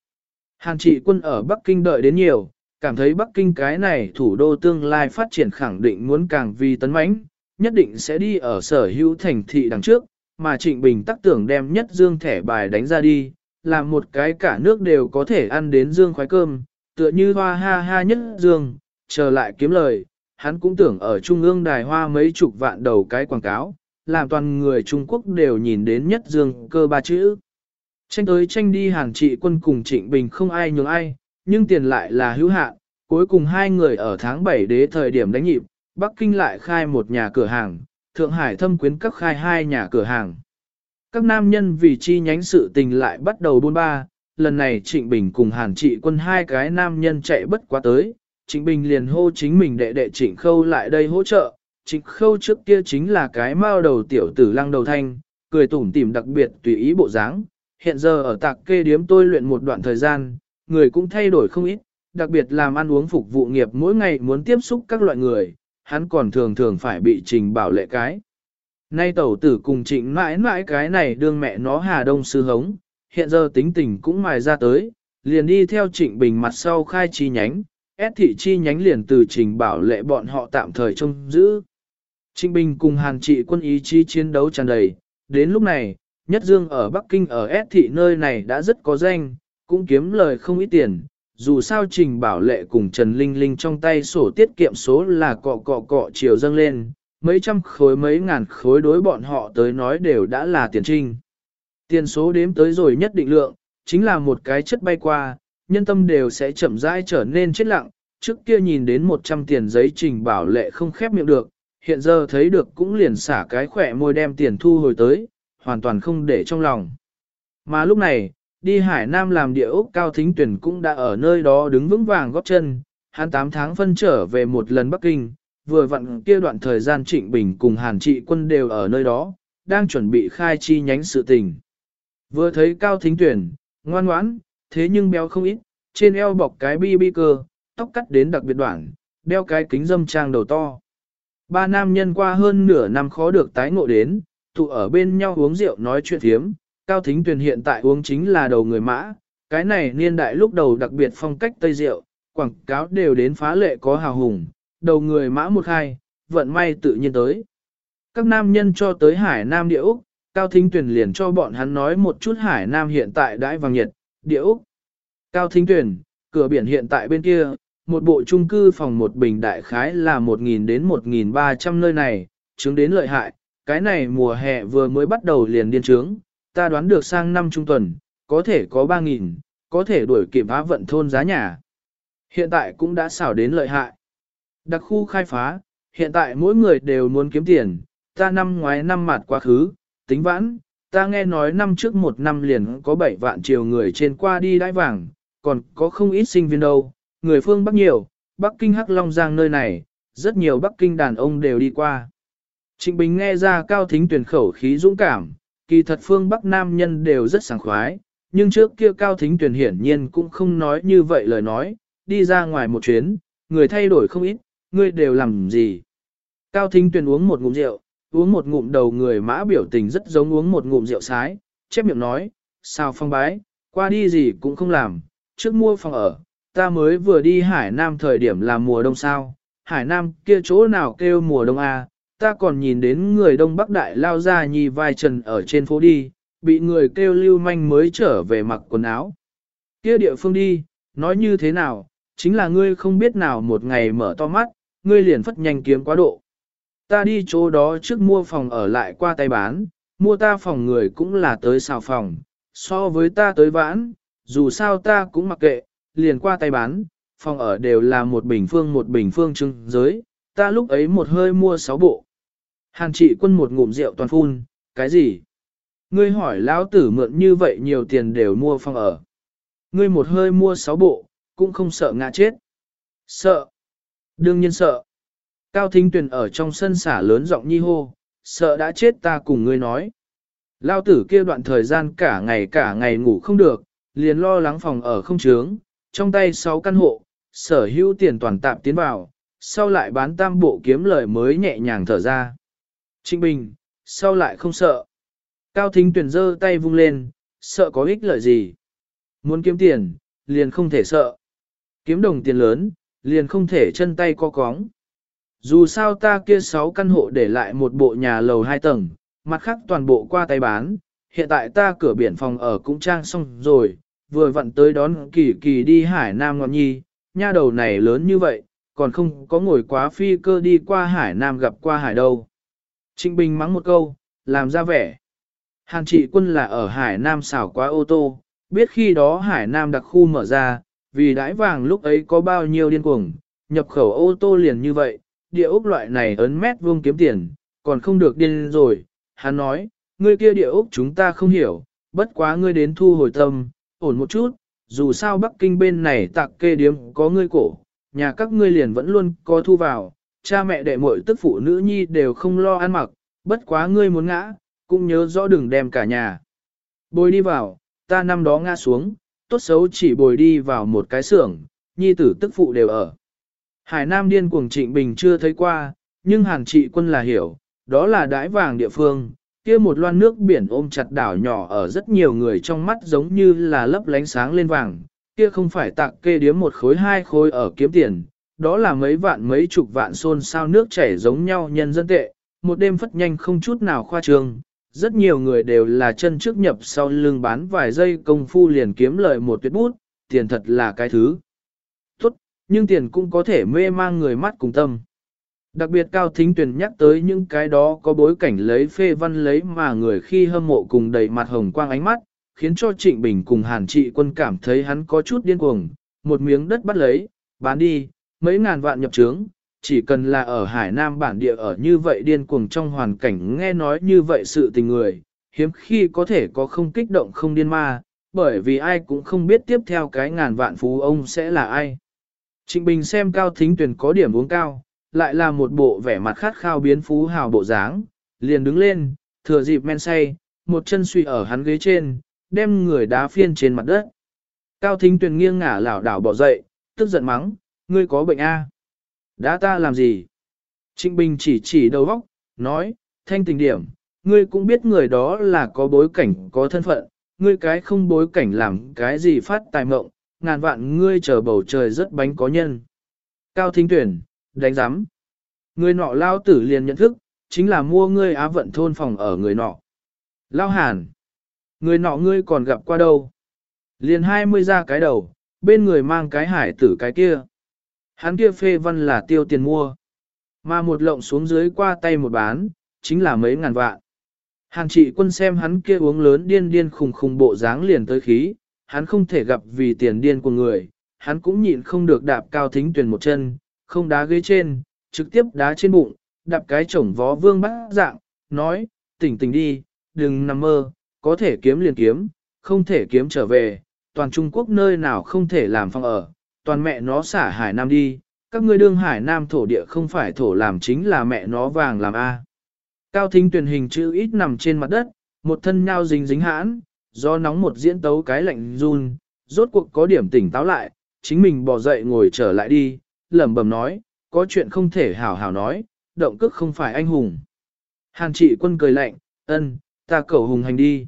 Hàn trị quân ở Bắc Kinh đợi đến nhiều, cảm thấy Bắc Kinh cái này thủ đô tương lai phát triển khẳng định muốn càng vì tấn mãnh, nhất định sẽ đi ở sở hữu thành thị đằng trước, mà Trịnh Bình tắc tưởng đem nhất dương thẻ bài đánh ra đi, làm một cái cả nước đều có thể ăn đến dương khoái cơm, tựa như hoa ha ha nhất dương, chờ lại kiếm lời, hắn cũng tưởng ở trung ương đài hoa mấy chục vạn đầu cái quảng cáo, làm toàn người Trung Quốc đều nhìn đến nhất dương cơ ba chữ. Tranh tới tranh đi hàng trị quân cùng Trịnh Bình không ai nhường ai, nhưng tiền lại là hữu hạn, cuối cùng hai người ở tháng 7 đế thời điểm đánh nhịp, Bắc Kinh lại khai một nhà cửa hàng, Thượng Hải thâm quyến các khai hai nhà cửa hàng. Các nam nhân vì chi nhánh sự tình lại bắt đầu buôn ba, lần này Trịnh Bình cùng Hàn Trị quân hai cái nam nhân chạy bất quá tới, Trịnh Bình liền hô chính mình đệ đệ Trịnh Khâu lại đây hỗ trợ, Trịnh Khâu trước kia chính là cái mao đầu tiểu tử lăng đầu thanh, cười tủm tỉm đặc biệt tùy ý bộ dáng. hiện giờ ở tạc kê điếm tôi luyện một đoạn thời gian, người cũng thay đổi không ít, đặc biệt làm ăn uống phục vụ nghiệp mỗi ngày muốn tiếp xúc các loại người, hắn còn thường thường phải bị trình bảo lệ cái. Nay tẩu tử cùng trịnh mãi mãi cái này đương mẹ nó hà đông sư hống, hiện giờ tính tình cũng mài ra tới, liền đi theo trịnh bình mặt sau khai chi nhánh, ép thị chi nhánh liền từ trình bảo lệ bọn họ tạm thời trông giữ. Trịnh bình cùng hàn trị quân ý chí chiến đấu tràn đầy, đến lúc này, Nhất Dương ở Bắc Kinh ở S thị nơi này đã rất có danh, cũng kiếm lời không ít tiền, dù sao trình bảo lệ cùng Trần Linh Linh trong tay sổ tiết kiệm số là cọ cọ cọ chiều dâng lên, mấy trăm khối mấy ngàn khối đối bọn họ tới nói đều đã là tiền trinh. Tiền số đếm tới rồi nhất định lượng, chính là một cái chất bay qua, nhân tâm đều sẽ chậm rãi trở nên chết lặng, trước kia nhìn đến 100 tiền giấy trình bảo lệ không khép miệng được, hiện giờ thấy được cũng liền xả cái khỏe môi đem tiền thu hồi tới, hoàn toàn không để trong lòng. Mà lúc này, đi Hải Nam làm địa ốc cao thính tuyển cũng đã ở nơi đó đứng vững vàng góp chân, hắn 8 tháng phân trở về một lần Bắc Kinh, vừa vặn kia đoạn thời gian Trịnh Bình cùng Hàn Trị quân đều ở nơi đó, đang chuẩn bị khai chi nhánh sự tình. Vừa thấy cao thính tuyển, ngoan ngoãn, thế nhưng béo không ít, trên eo bọc cái bi bi cơ, tóc cắt đến đặc biệt đoạn, đeo cái kính dâm trang đầu to. Ba nam nhân qua hơn nửa năm khó được tái ngộ đến, tụ ở bên nhau uống rượu nói chuyện thiếm, Cao Thính Tuyền hiện tại uống chính là đầu người mã, cái này niên đại lúc đầu đặc biệt phong cách Tây diệu, quảng cáo đều đến phá lệ có hào hùng, đầu người mã một hai, vận may tự nhiên tới. Các nam nhân cho tới Hải Nam địa Úc, Cao Thính Tuyền liền cho bọn hắn nói một chút Hải Nam hiện tại đãi vàng nhiệt, địa Úc. Cao Thính Tuyền, cửa biển hiện tại bên kia, một bộ chung cư phòng một bình đại khái là 1.000 đến 1.300 nơi này, chứng đến lợi hại, cái này mùa hè vừa mới bắt đầu liền điên trướng, ta đoán được sang năm trung tuần, có thể có 3.000, có thể đuổi kịp á vận thôn giá nhà. Hiện tại cũng đã xảo đến lợi hại. Đặc khu khai phá, hiện tại mỗi người đều muốn kiếm tiền, ta năm ngoái năm mặt quá khứ, tính vãn, ta nghe nói năm trước một năm liền có 7 vạn triệu người trên qua đi đãi vàng, còn có không ít sinh viên đâu, người phương Bắc nhiều, Bắc Kinh Hắc Long Giang nơi này, rất nhiều Bắc Kinh đàn ông đều đi qua. Trịnh Bình nghe ra cao thính tuyển khẩu khí dũng cảm, kỳ thật phương Bắc Nam nhân đều rất sảng khoái, nhưng trước kia Cao Thính Tuyền hiển nhiên cũng không nói như vậy lời nói, đi ra ngoài một chuyến, người thay đổi không ít, người đều làm gì. Cao Thính Tuyền uống một ngụm rượu, uống một ngụm đầu người mã biểu tình rất giống uống một ngụm rượu sái, chép miệng nói, sao phong bái, qua đi gì cũng không làm, trước mua phòng ở, ta mới vừa đi Hải Nam thời điểm là mùa đông sao, Hải Nam kia chỗ nào kêu mùa đông à, ta còn nhìn đến người Đông Bắc Đại lao ra nhì vai trần ở trên phố đi, bị người kêu lưu manh mới trở về mặc quần áo. Kia địa phương đi, nói như thế nào, chính là ngươi không biết nào một ngày mở to mắt, ngươi liền phất nhanh kiếm quá độ. Ta đi chỗ đó trước mua phòng ở lại qua tay bán, mua ta phòng người cũng là tới xào phòng, so với ta tới vãn, dù sao ta cũng mặc kệ, liền qua tay bán, phòng ở đều là một bình phương một bình phương trưng giới, ta lúc ấy một hơi mua sáu bộ. Hàn trị quân một ngụm rượu toàn phun, cái gì? Ngươi hỏi lão tử mượn như vậy nhiều tiền đều mua phòng ở. Ngươi một hơi mua sáu bộ, cũng không sợ ngã chết. Sợ. Đương nhiên sợ. Cao Thính Tuyền ở trong sân xả lớn giọng nhi hô, sợ đã chết ta cùng ngươi nói. Lao tử kia đoạn thời gian cả ngày cả ngày ngủ không được, liền lo lắng phòng ở không trướng, trong tay sáu căn hộ, sở hữu tiền toàn tạm tiến vào, sau lại bán tam bộ kiếm lời mới nhẹ nhàng thở ra. Trịnh Bình, sau lại không sợ. Cao Thính Tuyền giơ tay vung lên, sợ có ích lợi gì. Muốn kiếm tiền, liền không thể sợ. Kiếm đồng tiền lớn, liền không thể chân tay co cóng. Dù sao ta kia sáu căn hộ để lại một bộ nhà lầu hai tầng, mặt khác toàn bộ qua tay bán, hiện tại ta cửa biển phòng ở cũng trang xong rồi, vừa vặn tới đón kỳ kỳ đi Hải Nam ngọn nhi, nha đầu này lớn như vậy, còn không có ngồi quá phi cơ đi qua Hải Nam gặp qua Hải đâu. Trịnh Bình mắng một câu, làm ra vẻ. Hàn trị quân là ở Hải Nam xảo quá ô tô, biết khi đó Hải Nam đặc khu mở ra, vì đãi vàng lúc ấy có bao nhiêu điên cuồng, nhập khẩu ô tô liền như vậy, địa ốc loại này ấn mét vuông kiếm tiền, còn không được điên rồi. Hắn nói, ngươi kia địa ốc chúng ta không hiểu, bất quá ngươi đến thu hồi tâm, ổn một chút, dù sao Bắc Kinh bên này tạc kê điếm có ngươi cổ, nhà các ngươi liền vẫn luôn có thu vào, cha mẹ đệ muội tức phụ nữ nhi đều không lo ăn mặc, bất quá ngươi muốn ngã, cũng nhớ rõ đừng đem cả nhà. Bồi đi vào, ta năm đó ngã xuống, tốt xấu chỉ bồi đi vào một cái xưởng, nhi tử tức phụ đều ở. Hải Nam điên cuồng trịnh bình chưa thấy qua, nhưng hàn trị quân là hiểu, đó là đái vàng địa phương, kia một loan nước biển ôm chặt đảo nhỏ ở rất nhiều người trong mắt giống như là lấp lánh sáng lên vàng, kia không phải tạc kê điếm một khối hai khối ở kiếm tiền, đó là mấy vạn mấy chục vạn xôn sao nước chảy giống nhau nhân dân tệ, một đêm phất nhanh không chút nào khoa trương. Rất nhiều người đều là chân trước nhập sau lưng bán vài giây công phu liền kiếm lợi một tuyệt bút, tiền thật là cái thứ. Tốt, nhưng tiền cũng có thể mê mang người mắt cùng tâm. Đặc biệt Cao Thính Tuyền nhắc tới những cái đó có bối cảnh lấy phê văn lấy mà người khi hâm mộ cùng đầy mặt hồng quang ánh mắt, khiến cho Trịnh Bình cùng Hàn Trị Quân cảm thấy hắn có chút điên cuồng, một miếng đất bắt lấy, bán đi, mấy ngàn vạn nhập trướng, chỉ cần là ở Hải Nam bản địa ở như vậy điên cuồng trong hoàn cảnh nghe nói như vậy sự tình người, hiếm khi có thể có không kích động không điên ma, bởi vì ai cũng không biết tiếp theo cái ngàn vạn phú ông sẽ là ai. Trịnh Bình xem Cao Thính Tuyền có điểm uống cao, lại là một bộ vẻ mặt khát khao biến phú hào bộ dáng, liền đứng lên, thừa dịp men say, một chân suy ở hắn ghế trên, đem người đá phiên trên mặt đất. Cao Thính Tuyền nghiêng ngả lảo đảo bỏ dậy, tức giận mắng, ngươi có bệnh a? Đã ta làm gì? Trịnh Bình chỉ chỉ đầu góc, nói, thanh tình điểm, ngươi cũng biết người đó là có bối cảnh, có thân phận, ngươi cái không bối cảnh làm cái gì phát tài mộng, ngàn vạn ngươi chờ bầu trời rất bánh có nhân. Cao Thính Tuyển, đánh giám. Người nọ lao tử liền nhận thức, chính là mua ngươi á vận thôn phòng ở người nọ. Lao hàn. Người nọ ngươi còn gặp qua đâu? Liền hai mươi ra cái đầu, bên người mang cái hải tử cái kia. Hắn kia phê văn là tiêu tiền mua. Mà một lộng xuống dưới qua tay một bán, chính là mấy ngàn vạn. hàng trị quân xem hắn kia uống lớn điên điên khùng khùng bộ dáng liền tới khí, hắn không thể gặp vì tiền điên của người, hắn cũng nhịn không được đạp cao thính tuyển một chân, không đá ghế trên, trực tiếp đá trên bụng, đạp cái chổng vó vương bác dạng, nói, tỉnh tỉnh đi, đừng nằm mơ, có thể kiếm liền kiếm, không thể kiếm trở về, toàn Trung Quốc nơi nào không thể làm phòng ở, toàn mẹ nó xả Hải Nam đi, các ngươi đương Hải Nam thổ địa không phải thổ làm chính là mẹ nó vàng làm A. Cao thính tuyển hình chữ ít nằm trên mặt đất, một thân nhao dính dính hãn, do nóng một diễn tấu cái lạnh run, rốt cuộc có điểm tỉnh táo lại, chính mình bỏ dậy ngồi trở lại đi, lẩm bẩm nói, có chuyện không thể hảo hảo nói, động cước không phải anh hùng. Hàn trị quân cười lạnh, ân, ta cầu hùng hành đi.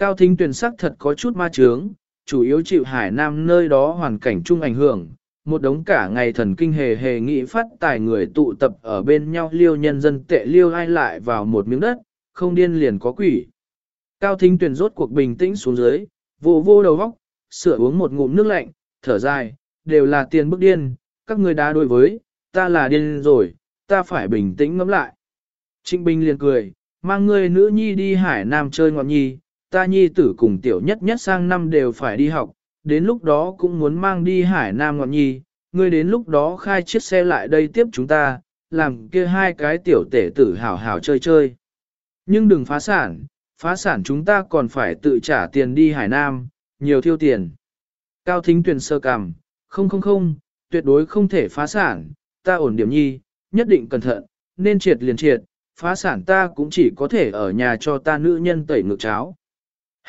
Cao thính tuyển sắc thật có chút ma trướng, chủ yếu chịu hải nam nơi đó hoàn cảnh chung ảnh hưởng, một đống cả ngày thần kinh hề hề nghĩ phát tài người tụ tập ở bên nhau liêu nhân dân tệ liêu ai lại vào một miếng đất, không điên liền có quỷ. Cao thính tuyển rốt cuộc bình tĩnh xuống dưới, vô vô đầu vóc, sửa uống một ngụm nước lạnh, thở dài, đều là tiền bức điên, các người đá đối với, ta là điên rồi, ta phải bình tĩnh ngẫm lại. Trịnh Bình liền cười, mang người nữ nhi đi hải nam chơi ngọn nhi, ta nhi tử cùng tiểu nhất nhất sang năm đều phải đi học, đến lúc đó cũng muốn mang đi hải nam ngọn nhi, ngươi đến lúc đó khai chiếc xe lại đây tiếp chúng ta, làm kia hai cái tiểu tể tử hảo hảo chơi chơi. Nhưng đừng phá sản, phá sản chúng ta còn phải tự trả tiền đi hải nam, nhiều thiêu tiền. Cao thính tuyển sơ cằm, không không không, tuyệt đối không thể phá sản, ta ổn điểm nhi, nhất định cẩn thận, nên triệt liền triệt, phá sản ta cũng chỉ có thể ở nhà cho ta nữ nhân tẩy ngược cháo.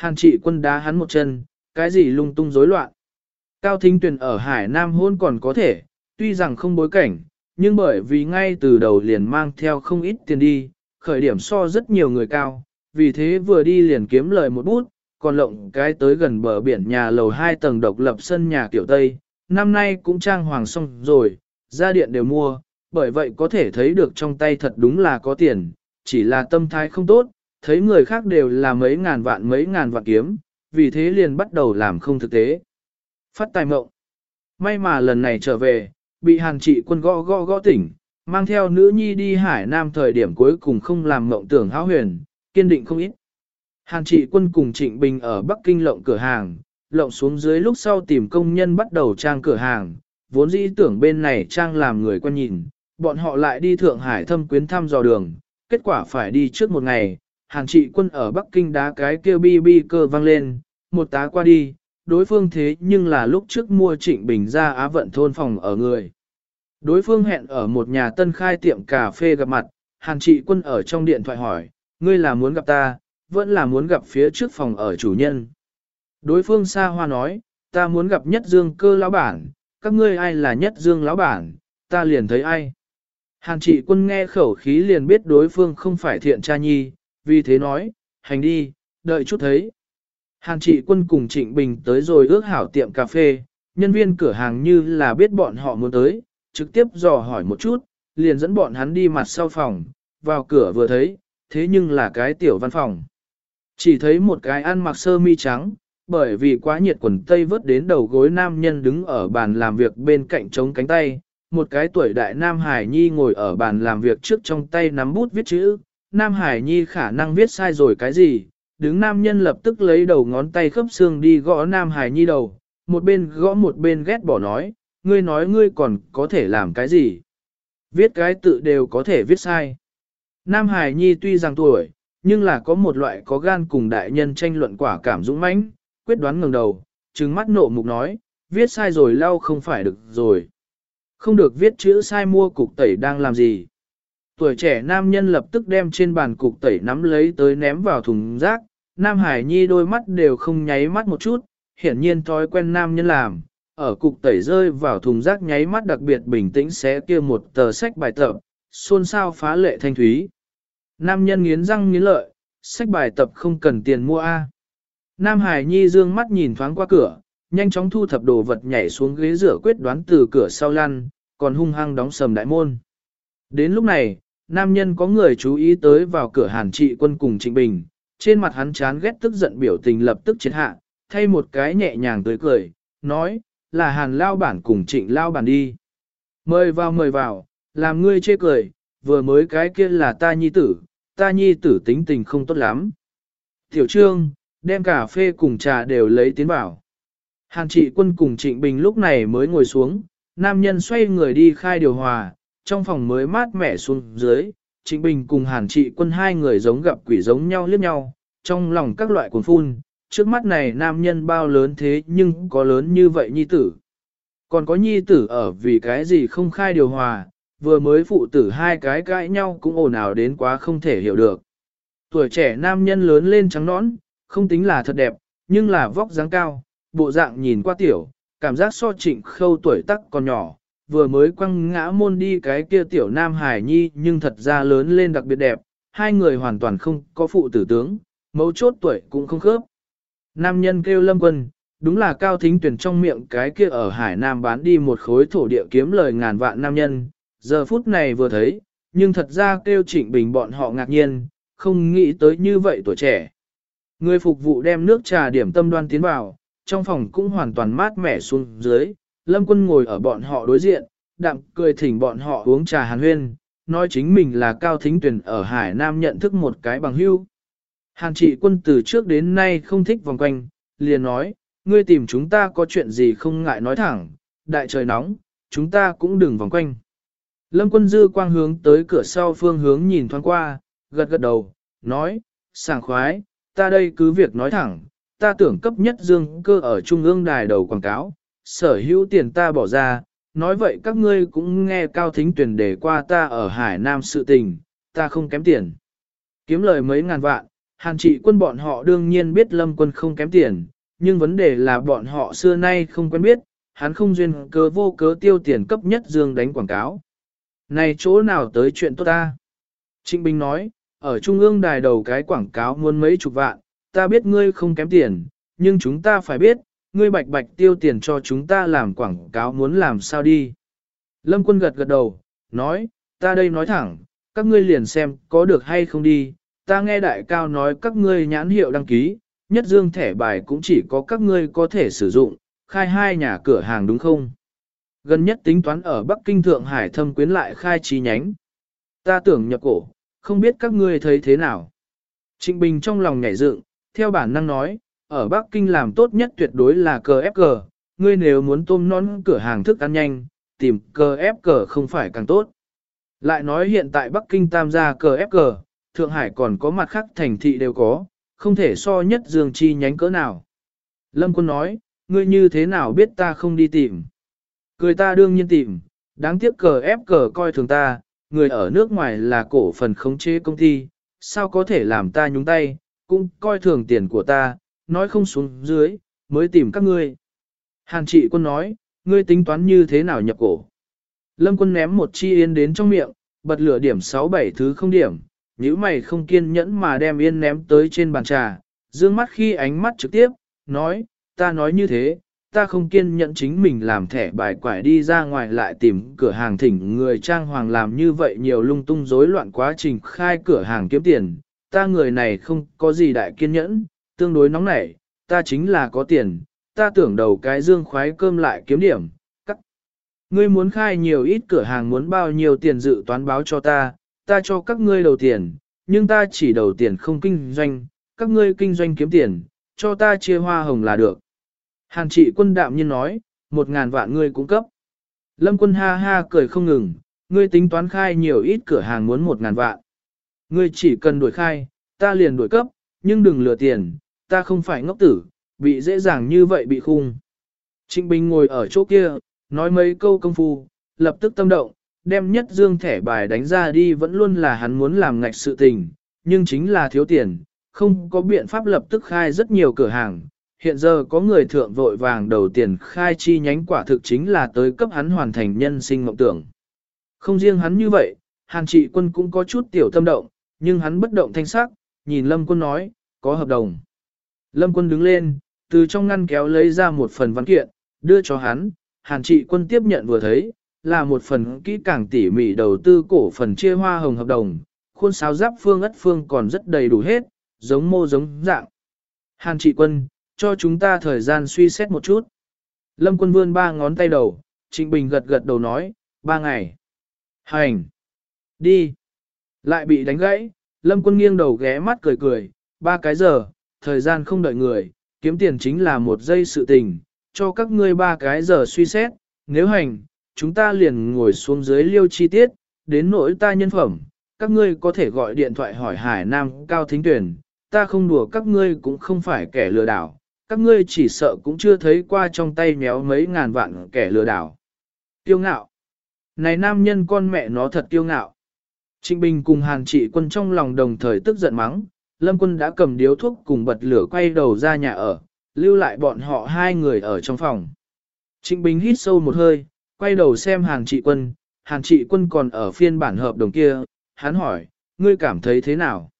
Hàn trị quân đá hắn một chân, cái gì lung tung rối loạn. Cao Thính Tuyền ở Hải Nam hôn còn có thể, tuy rằng không bối cảnh, nhưng bởi vì ngay từ đầu liền mang theo không ít tiền đi, khởi điểm so rất nhiều người cao, vì thế vừa đi liền kiếm lời một bút, còn lộng cái tới gần bờ biển nhà lầu hai tầng độc lập sân nhà kiểu Tây, năm nay cũng trang hoàng xong rồi, ra điện đều mua, bởi vậy có thể thấy được trong tay thật đúng là có tiền, chỉ là tâm thái không tốt, thấy người khác đều là mấy ngàn vạn mấy ngàn vạn kiếm, vì thế liền bắt đầu làm không thực tế. Phát tài mộng. May mà lần này trở về, bị hàn trị quân gõ gõ gõ tỉnh, mang theo nữ nhi đi hải nam thời điểm cuối cùng không làm mộng tưởng hão huyền, kiên định không ít. Hàn trị quân cùng Trịnh Bình ở Bắc Kinh lộng cửa hàng, lộng xuống dưới lúc sau tìm công nhân bắt đầu trang cửa hàng, vốn dĩ tưởng bên này trang làm người quen nhìn, bọn họ lại đi Thượng Hải thâm quyến thăm dò đường, kết quả phải đi trước một ngày, Hàn trị quân ở Bắc Kinh đá cái kêu bi bi cơ vang lên, một tá qua đi, đối phương thế nhưng là lúc trước mua Trịnh Bình ra Á vận thôn phòng ở người. Đối phương hẹn ở một nhà tân khai tiệm cà phê gặp mặt, Hàn trị quân ở trong điện thoại hỏi, ngươi là muốn gặp ta, vẫn là muốn gặp phía trước phòng ở chủ nhân. Đối phương xa hoa nói, ta muốn gặp nhất dương cơ lão bản, các ngươi ai là nhất dương lão bản, ta liền thấy ai. Hàn trị quân nghe khẩu khí liền biết đối phương không phải thiện cha nhi, vì thế nói, hành đi, đợi chút thấy. Hàn trị quân cùng Trịnh Bình tới rồi ước hảo tiệm cà phê, nhân viên cửa hàng như là biết bọn họ muốn tới, trực tiếp dò hỏi một chút, liền dẫn bọn hắn đi mặt sau phòng, vào cửa vừa thấy, thế nhưng là cái tiểu văn phòng. Chỉ thấy một cái ăn mặc sơ mi trắng, bởi vì quá nhiệt quần tây vớt đến đầu gối nam nhân đứng ở bàn làm việc bên cạnh chống cánh tay, một cái tuổi đại Nam Hải Nhi ngồi ở bàn làm việc trước trong tay nắm bút viết chữ, Nam Hải Nhi khả năng viết sai rồi cái gì, đứng nam nhân lập tức lấy đầu ngón tay khớp xương đi gõ Nam Hải Nhi đầu, một bên gõ một bên ghét bỏ nói, ngươi nói ngươi còn có thể làm cái gì. Viết cái tự đều có thể viết sai. Nam Hải Nhi tuy rằng tuổi, nhưng là có một loại có gan cùng đại nhân tranh luận quả cảm dũng mãnh, quyết đoán ngẩng đầu, trừng mắt nộ mục nói, viết sai rồi lau không phải được rồi. Không được viết chữ sai mua cục tẩy đang làm gì. Tuổi trẻ nam nhân lập tức đem trên bàn cục tẩy nắm lấy tới ném vào thùng rác, Nam Hải Nhi đôi mắt đều không nháy mắt một chút, hiển nhiên thói quen nam nhân làm, ở cục tẩy rơi vào thùng rác nháy mắt đặc biệt bình tĩnh xé kia một tờ sách bài tập, xôn xao phá lệ thanh thúy. Nam nhân nghiến răng nghiến lợi, sách bài tập không cần tiền mua A. Nam Hải Nhi dương mắt nhìn thoáng qua cửa, nhanh chóng thu thập đồ vật nhảy xuống ghế rửa quyết đoán từ cửa sau lăn, còn hung hăng đóng sầm đại môn. Đến lúc này, nam nhân có người chú ý tới vào cửa hàn trị quân cùng Trịnh Bình, trên mặt hắn chán ghét tức giận biểu tình lập tức triệt hạ, thay một cái nhẹ nhàng tươi cười, nói, là hàn lao bản cùng trịnh lao bản đi. Mời vào mời vào, làm ngươi chê cười, vừa mới cái kia là ta nhi tử, ta nhi tử tính tình không tốt lắm. Tiểu trương, đem cà phê cùng trà đều lấy tiến vào. Hàn trị quân cùng trịnh bình lúc này mới ngồi xuống, nam nhân xoay người đi khai điều hòa, trong phòng mới mát mẻ xuống dưới, trịnh bình cùng hàn trị quân hai người giống gặp quỷ giống nhau liếc nhau, trong lòng các loại cuồng phun, trước mắt này nam nhân bao lớn thế nhưng có lớn như vậy nhi tử. Còn có nhi tử ở vì cái gì không khai điều hòa, vừa mới phụ tử hai cái cãi nhau cũng ồn ào đến quá không thể hiểu được. Tuổi trẻ nam nhân lớn lên trắng nõn, không tính là thật đẹp, nhưng là vóc dáng cao, bộ dạng nhìn qua tiểu, cảm giác so trịnh khâu tuổi tắc còn nhỏ, vừa mới quăng ngã môn đi cái kia tiểu nam hải nhi nhưng thật ra lớn lên đặc biệt đẹp, hai người hoàn toàn không có phụ tử tướng, mấu chốt tuổi cũng không khớp. Nam nhân kêu lâm quân, đúng là cao thính tuyển trong miệng cái kia ở Hải Nam bán đi một khối thổ địa kiếm lời ngàn vạn nam nhân, giờ phút này vừa thấy, nhưng thật ra kêu trịnh bình bọn họ ngạc nhiên, không nghĩ tới như vậy tuổi trẻ. Người phục vụ đem nước trà điểm tâm đoan tiến vào, trong phòng cũng hoàn toàn mát mẻ xuống dưới, lâm quân ngồi ở bọn họ đối diện, đạm cười thỉnh bọn họ uống trà hàn huyên, nói chính mình là cao thính tuyển ở Hải Nam nhận thức một cái bằng hưu. Hàn trị quân từ trước đến nay không thích vòng quanh, liền nói, ngươi tìm chúng ta có chuyện gì không ngại nói thẳng, đại trời nóng, chúng ta cũng đừng vòng quanh. Lâm quân dư quang hướng tới cửa sau phương hướng nhìn thoáng qua, gật gật đầu, nói, sảng khoái, ta đây cứ việc nói thẳng, ta tưởng cấp nhất dương cơ ở trung ương đài đầu quảng cáo, sở hữu tiền ta bỏ ra, nói vậy các ngươi cũng nghe Cao Thính Tuyển để qua ta ở Hải Nam sự tình, ta không kém tiền. Kiếm lời mấy ngàn vạn, hàn trị quân bọn họ đương nhiên biết lâm quân không kém tiền, nhưng vấn đề là bọn họ xưa nay không quen biết, hắn không duyên cớ vô cớ tiêu tiền cấp nhất dương đánh quảng cáo. Này chỗ nào tới chuyện tốt ta? Trịnh Bình nói, ở trung ương đài đầu cái quảng cáo muốn mấy chục vạn, ta biết ngươi không kém tiền, nhưng chúng ta phải biết, ngươi bạch bạch tiêu tiền cho chúng ta làm quảng cáo muốn làm sao đi. Lâm quân gật gật đầu, nói, ta đây nói thẳng, các ngươi liền xem có được hay không đi, ta nghe đại cao nói các ngươi nhãn hiệu đăng ký, nhất dương thẻ bài cũng chỉ có các ngươi có thể sử dụng, khai hai nhà cửa hàng đúng không? Gần nhất tính toán ở Bắc Kinh Thượng Hải thâm quyến lại khai chi nhánh. Ta tưởng nhập cổ, không biết các ngươi thấy thế nào. Trịnh Bình trong lòng nhảy dựng, theo bản năng nói, ở Bắc Kinh làm tốt nhất tuyệt đối là cờ ép cờ, ngươi nếu muốn tôm non cửa hàng thức ăn nhanh, tìm cờ ép cờ không phải càng tốt. Lại nói hiện tại Bắc Kinh tam gia cờ ép cờ, Thượng Hải còn có mặt khác thành thị đều có, không thể so nhất dương chi nhánh cỡ nào. Lâm Quân nói, ngươi như thế nào biết ta không đi tìm. Cười ta đương nhiên tìm, đáng tiếc cờ ép cờ coi thường ta, người ở nước ngoài là cổ phần khống chế công ty, sao có thể làm ta nhúng tay, cũng coi thường tiền của ta, nói không xuống dưới, mới tìm các ngươi. Hàn trị quân nói, ngươi tính toán như thế nào nhập cổ. Lâm quân ném một chi yên đến trong miệng, bật lửa điểm 6-7 thứ không điểm, nếu mày không kiên nhẫn mà đem yên ném tới trên bàn trà, dương mắt khi ánh mắt trực tiếp, nói, ta nói như thế, ta không kiên nhẫn chính mình làm thẻ bài quải đi ra ngoài lại tìm cửa hàng thỉnh người trang hoàng làm như vậy nhiều lung tung rối loạn quá trình khai cửa hàng kiếm tiền, ta người này không có gì đại kiên nhẫn, tương đối nóng nảy, ta chính là có tiền, ta tưởng đầu cái dương khoái cơm lại kiếm điểm, cắt. Ngươi muốn khai nhiều ít cửa hàng muốn bao nhiêu tiền dự toán báo cho ta, ta cho các ngươi đầu tiền, nhưng ta chỉ đầu tiền không kinh doanh, các ngươi kinh doanh kiếm tiền, cho ta chia hoa hồng là được. Hàn trị quân đạm nhiên nói, một ngàn vạn ngươi cung cấp. Lâm quân ha ha cười không ngừng, ngươi tính toán khai nhiều ít cửa hàng muốn một ngàn vạn. Ngươi chỉ cần đuổi khai, ta liền đuổi cấp, nhưng đừng lừa tiền, ta không phải ngốc tử, bị dễ dàng như vậy bị khung. Trịnh Bình ngồi ở chỗ kia, nói mấy câu công phu, lập tức tâm động, đem nhất dương thẻ bài đánh ra đi vẫn luôn là hắn muốn làm ngạch sự tình, nhưng chính là thiếu tiền, không có biện pháp lập tức khai rất nhiều cửa hàng. Hiện giờ có người thượng vội vàng đầu tiền khai chi nhánh quả thực chính là tới cấp hắn hoàn thành nhân sinh mộng tưởng. Không riêng hắn như vậy, Hàn trị quân cũng có chút tiểu tâm động, nhưng hắn bất động thanh sắc, nhìn Lâm quân nói, có hợp đồng. Lâm quân đứng lên, từ trong ngăn kéo lấy ra một phần văn kiện, đưa cho hắn, Hàn trị quân tiếp nhận vừa thấy, là một phần kỹ càng tỉ mỉ đầu tư cổ phần chia hoa hồng hợp đồng, khuôn sáo giáp phương ất phương còn rất đầy đủ hết, giống mô giống dạng. Hàn trị quân, cho chúng ta thời gian suy xét một chút. Lâm quân vươn ba ngón tay đầu, Trịnh Bình gật gật đầu nói, ba ngày. Hành. Đi. Lại bị đánh gãy, Lâm quân nghiêng đầu ghé mắt cười cười, ba cái giờ, thời gian không đợi người, kiếm tiền chính là một giây sự tình, cho các ngươi ba cái giờ suy xét, nếu hành, chúng ta liền ngồi xuống dưới liêu chi tiết, đến nỗi ta nhân phẩm, các ngươi có thể gọi điện thoại hỏi Hải Nam Cao Thính Tuyển, ta không đùa các ngươi cũng không phải kẻ lừa đảo, các ngươi chỉ sợ cũng chưa thấy qua trong tay méo mấy ngàn vạn kẻ lừa đảo. kiêu ngạo. Này nam nhân con mẹ nó thật kiêu ngạo. Trịnh Bình cùng Hàn Trị Quân trong lòng đồng thời tức giận mắng, Lâm Quân đã cầm điếu thuốc cùng bật lửa quay đầu ra nhà ở, lưu lại bọn họ hai người ở trong phòng. Trịnh Bình hít sâu một hơi, quay đầu xem Hàn Trị Quân, Hàn Trị Quân còn ở phiên bản hợp đồng kia, hắn hỏi, ngươi cảm thấy thế nào?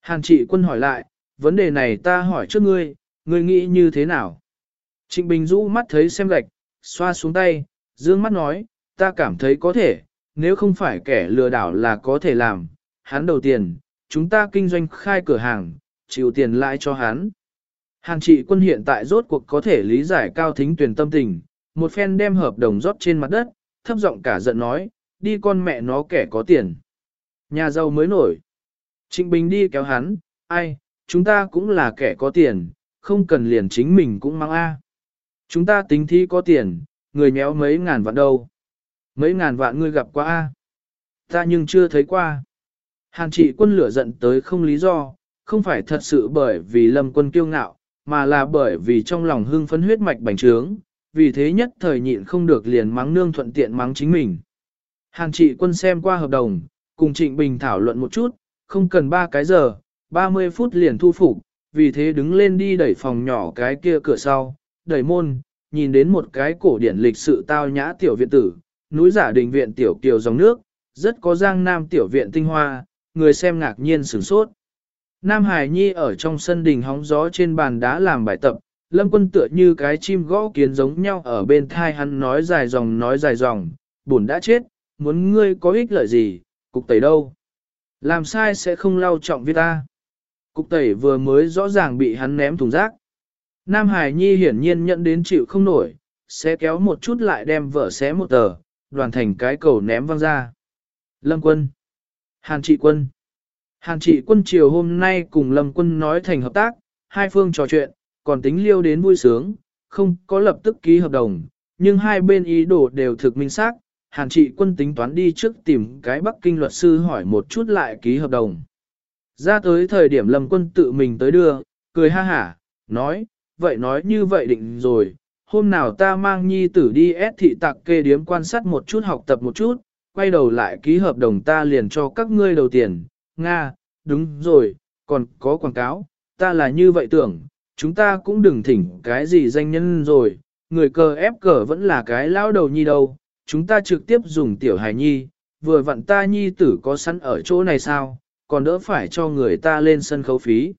Hàn Trị Quân hỏi lại, vấn đề này ta hỏi trước ngươi, ngươi nghĩ như thế nào? Trịnh Bình rũ mắt thấy xem gạch, xoa xuống tay, dương mắt nói, ta cảm thấy có thể, nếu không phải kẻ lừa đảo là có thể làm, hắn đầu tiền, chúng ta kinh doanh khai cửa hàng, chịu tiền lãi cho hắn. Hàn trị quân hiện tại rốt cuộc có thể lý giải cao thính tuyển tâm tình, một phen đem hợp đồng rót trên mặt đất, thấp giọng cả giận nói, đi con mẹ nó kẻ có tiền. Nhà giàu mới nổi. Trịnh Bình đi kéo hắn, ai, chúng ta cũng là kẻ có tiền, không cần liền chính mình cũng mang A. Chúng ta tính thi có tiền, người méo mấy ngàn vạn đâu. Mấy ngàn vạn ngươi gặp qua A. Ta nhưng chưa thấy qua. Hàn trị quân lửa giận tới không lý do, không phải thật sự bởi vì lâm quân kiêu ngạo, mà là bởi vì trong lòng hưng phấn huyết mạch bành trướng, vì thế nhất thời nhịn không được liền mắng nương thuận tiện mắng chính mình. Hàn trị quân xem qua hợp đồng, cùng Trịnh Bình thảo luận một chút, không cần 3 cái giờ, 30 phút liền thu phục, vì thế đứng lên đi đẩy phòng nhỏ cái kia cửa sau, đẩy môn, nhìn đến một cái cổ điển lịch sự tao nhã tiểu viện tử, núi giả đình viện tiểu kiều dòng nước, rất có giang nam tiểu viện tinh hoa, người xem ngạc nhiên sửng sốt. Nam Hải Nhi ở trong sân đình hóng gió trên bàn đá làm bài tập, lâm quân tựa như cái chim gõ kiến giống nhau ở bên thai hắn nói dài dòng nói dài dòng, buồn đã chết, muốn ngươi có ích lợi gì, cục tẩy đâu. Làm sai sẽ không lau trọng viết ta. Cục tẩy vừa mới rõ ràng bị hắn ném thùng rác. Nam Hải Nhi hiển nhiên nhận đến chịu không nổi, sẽ kéo một chút lại đem vợ xé một tờ, đoàn thành cái cầu ném văng ra. Lâm quân. Hàn trị quân. Hàn trị quân chiều hôm nay cùng Lâm quân nói thành hợp tác, hai phương trò chuyện, còn tính liêu đến vui sướng, không có lập tức ký hợp đồng, nhưng hai bên ý đồ đều thực minh xác. Hàn trị quân tính toán đi trước tìm cái Bắc Kinh luật sư hỏi một chút lại ký hợp đồng. Ra tới thời điểm Lâm quân tự mình tới đưa, cười ha hả, nói, vậy nói như vậy định rồi, hôm nào ta mang nhi tử đi ép thị tạc kê điếm quan sát một chút học tập một chút, quay đầu lại ký hợp đồng ta liền cho các ngươi đầu tiền, Nga, đúng rồi, còn có quảng cáo, ta là như vậy tưởng, chúng ta cũng đừng thỉnh cái gì danh nhân rồi, người cờ ép cờ vẫn là cái lão đầu nhi đâu, chúng ta trực tiếp dùng tiểu hài nhi, vừa vặn ta nhi tử có sẵn ở chỗ này sao, còn đỡ phải cho người ta lên sân khấu phí.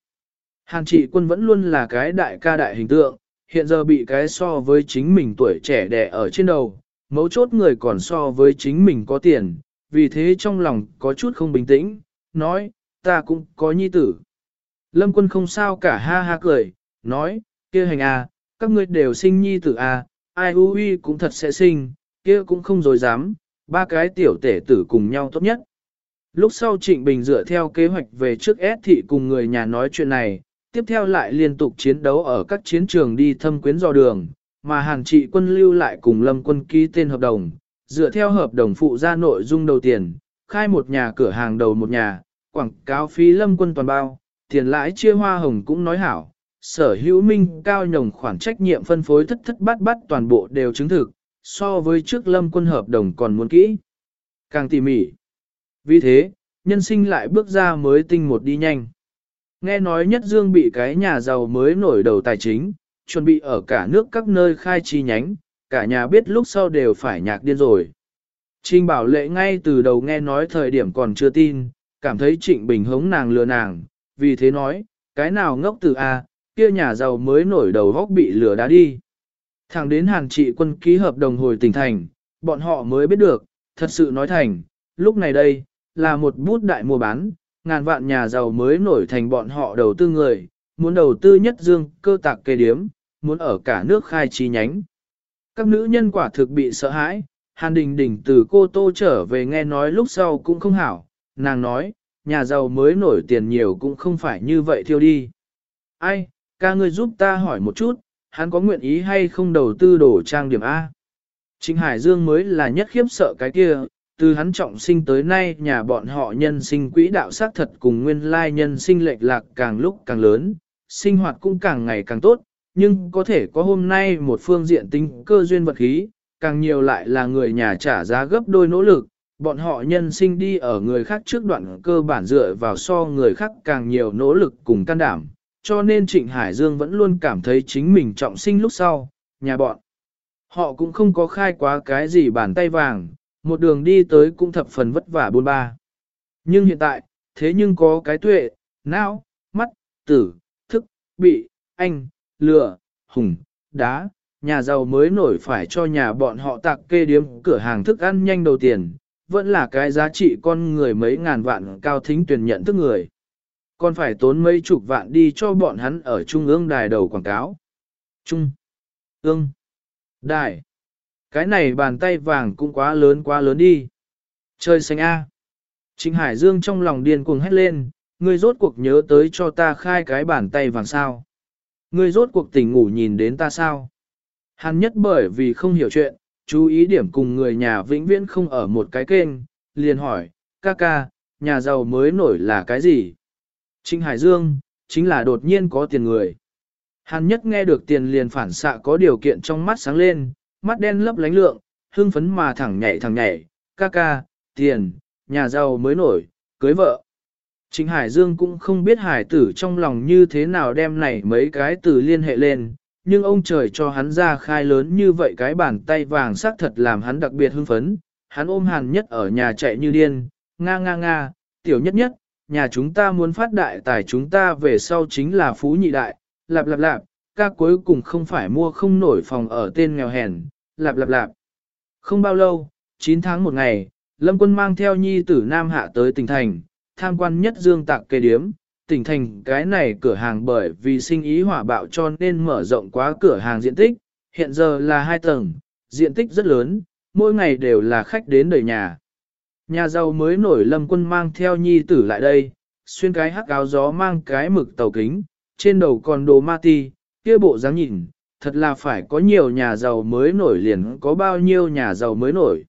Hàn trị quân vẫn luôn là cái đại ca đại hình tượng, hiện giờ bị cái so với chính mình tuổi trẻ đẻ ở trên đầu, mấu chốt người còn so với chính mình có tiền, vì thế trong lòng có chút không bình tĩnh, nói, ta cũng có nhi tử. Lâm quân không sao cả ha ha cười, nói, kia hành à, các ngươi đều sinh nhi tử à, ai u uy cũng thật sẽ sinh, kia cũng không dối dám, ba cái tiểu tể tử cùng nhau tốt nhất. Lúc sau Trịnh Bình dựa theo kế hoạch về trước S thị cùng người nhà nói chuyện này, tiếp theo lại liên tục chiến đấu ở các chiến trường đi thâm quyến dò đường, mà Hàn Trị quân lưu lại cùng Lâm quân ký tên hợp đồng, dựa theo hợp đồng phụ ra nội dung đầu tiền, khai một nhà cửa hàng đầu một nhà, quảng cáo phí Lâm quân toàn bao, tiền lãi chia hoa hồng cũng nói hảo, sở hữu minh cao nhồng khoản trách nhiệm phân phối thất thất bát bát toàn bộ đều chứng thực, so với trước Lâm quân hợp đồng còn muốn kỹ, càng tỉ mỉ. Vì thế, nhân sinh lại bước ra mới tinh một đi nhanh. Nghe nói nhất dương bị cái nhà giàu mới nổi đầu tài chính, chuẩn bị ở cả nước các nơi khai chi nhánh, cả nhà biết lúc sau đều phải nhạc điên rồi. Trinh bảo lệ ngay từ đầu nghe nói thời điểm còn chưa tin, cảm thấy trịnh bình hống nàng lừa nàng, vì thế nói, cái nào ngốc từ A, à, kia nhà giàu mới nổi đầu góc bị lừa đá đi. Thẳng đến hàng trị quân ký hợp đồng hồi tỉnh thành, bọn họ mới biết được, thật sự nói thành, lúc này đây, là một bút đại mua bán, ngàn vạn nhà giàu mới nổi thành bọn họ đầu tư người, muốn đầu tư nhất dương cơ tạc kê điếm, muốn ở cả nước khai chi nhánh. Các nữ nhân quả thực bị sợ hãi, Hàn Đình Đình từ cô Tô trở về nghe nói lúc sau cũng không hảo, nàng nói, nhà giàu mới nổi tiền nhiều cũng không phải như vậy thiêu đi. Ai, ca ngươi giúp ta hỏi một chút, hắn có nguyện ý hay không đầu tư đổ trang điểm A? Trịnh Hải Dương mới là nhất khiếp sợ cái kia, từ hắn trọng sinh tới nay nhà bọn họ nhân sinh quỹ đạo xác thật cùng nguyên lai nhân sinh lệch lạc càng lúc càng lớn, sinh hoạt cũng càng ngày càng tốt, nhưng có thể có hôm nay một phương diện tính cơ duyên vật khí, càng nhiều lại là người nhà trả giá gấp đôi nỗ lực, bọn họ nhân sinh đi ở người khác trước đoạn cơ bản dựa vào so người khác càng nhiều nỗ lực cùng can đảm, cho nên Trịnh Hải Dương vẫn luôn cảm thấy chính mình trọng sinh lúc sau, nhà bọn. Họ cũng không có khai quá cái gì bàn tay vàng, một đường đi tới cũng thập phần vất vả buôn ba. Nhưng hiện tại, thế nhưng có cái tuệ, não, mắt, tử, thức, bị, anh, lừa, hùng, đá, nhà giàu mới nổi phải cho nhà bọn họ tạc kê điếm cửa hàng thức ăn nhanh đầu tiền, vẫn là cái giá trị con người mấy ngàn vạn cao thính tuyển nhận thức người. Còn phải tốn mấy chục vạn đi cho bọn hắn ở trung ương đài đầu quảng cáo. Trung, ương, đài. Cái này bàn tay vàng cũng quá lớn quá lớn đi. Chơi xanh A. Trịnh Hải Dương trong lòng điên cuồng hét lên, ngươi rốt cuộc nhớ tới cho ta khai cái bàn tay vàng sao. Ngươi rốt cuộc tỉnh ngủ nhìn đến ta sao. Hắn nhất bởi vì không hiểu chuyện, chú ý điểm cùng người nhà vĩnh viễn không ở một cái kênh, liền hỏi, ca ca, nhà giàu mới nổi là cái gì? Trinh Hải Dương, chính là đột nhiên có tiền người. Hàn nhất nghe được tiền liền phản xạ có điều kiện trong mắt sáng lên, mắt đen lấp lánh lượng, hưng phấn mà thẳng nhảy thẳng nhảy, ca ca, tiền, nhà giàu mới nổi, cưới vợ. Trịnh Hải Dương cũng không biết hải tử trong lòng như thế nào đem này mấy cái từ liên hệ lên, nhưng ông trời cho hắn ra khai lớn như vậy cái bàn tay vàng xác thật làm hắn đặc biệt hưng phấn, hắn ôm hàn nhất ở nhà chạy như điên, nga nga nga, tiểu nhất nhất, nhà chúng ta muốn phát đại tài chúng ta về sau chính là phú nhị đại, lạp lạp lạp, ca cuối cùng không phải mua không nổi phòng ở tên nghèo hèn, lạp lạp lạp. Không bao lâu, 9 tháng một ngày, Lâm quân mang theo nhi tử Nam Hạ tới tỉnh thành, tham quan nhất dương tạc kê điếm, tỉnh thành cái này cửa hàng bởi vì sinh ý hỏa bạo cho nên mở rộng quá cửa hàng diện tích, hiện giờ là hai tầng, diện tích rất lớn, mỗi ngày đều là khách đến đời nhà. Nhà giàu mới nổi lâm quân mang theo nhi tử lại đây, xuyên cái hắc áo gió mang cái mực tàu kính, trên đầu còn đồ ma ti, kia bộ dáng nhìn, thật là phải có nhiều nhà giàu mới nổi liền có bao nhiêu nhà giàu mới nổi.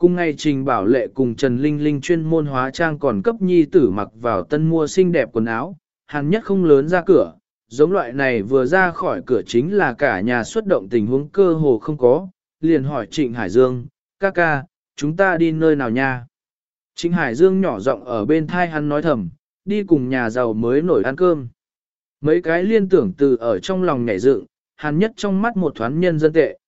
Cùng ngày Trình Bảo Lệ cùng Trần Linh Linh chuyên môn hóa trang còn cấp nhi tử mặc vào tân mua xinh đẹp quần áo, hàn nhất không lớn ra cửa, giống loại này vừa ra khỏi cửa chính là cả nhà xuất động tình huống cơ hồ không có, liền hỏi Trịnh Hải Dương, ca ca, chúng ta đi nơi nào nha? Trịnh Hải Dương nhỏ giọng ở bên thai hắn nói thầm, đi cùng nhà giàu mới nổi ăn cơm. Mấy cái liên tưởng từ ở trong lòng nhảy dựng, hàn nhất trong mắt một thoáng nhân dân tệ.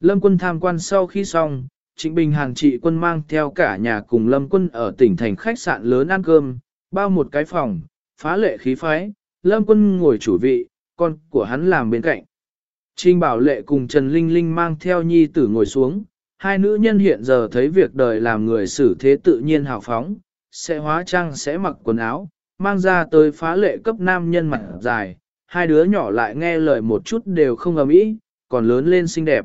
Lâm quân tham quan sau khi xong, Trịnh Bình Hàn trị quân mang theo cả nhà cùng Lâm quân ở tỉnh thành khách sạn lớn ăn cơm, bao một cái phòng, phá lệ khí phái, Lâm quân ngồi chủ vị, con của hắn làm bên cạnh. Trình Bảo Lệ cùng Trần Linh Linh mang theo nhi tử ngồi xuống, hai nữ nhân hiện giờ thấy việc đời làm người xử thế tự nhiên hào phóng, sẽ hóa trang sẽ mặc quần áo, mang ra tới phá lệ cấp nam nhân mặt dài, hai đứa nhỏ lại nghe lời một chút đều không ầm ĩ, còn lớn lên xinh đẹp.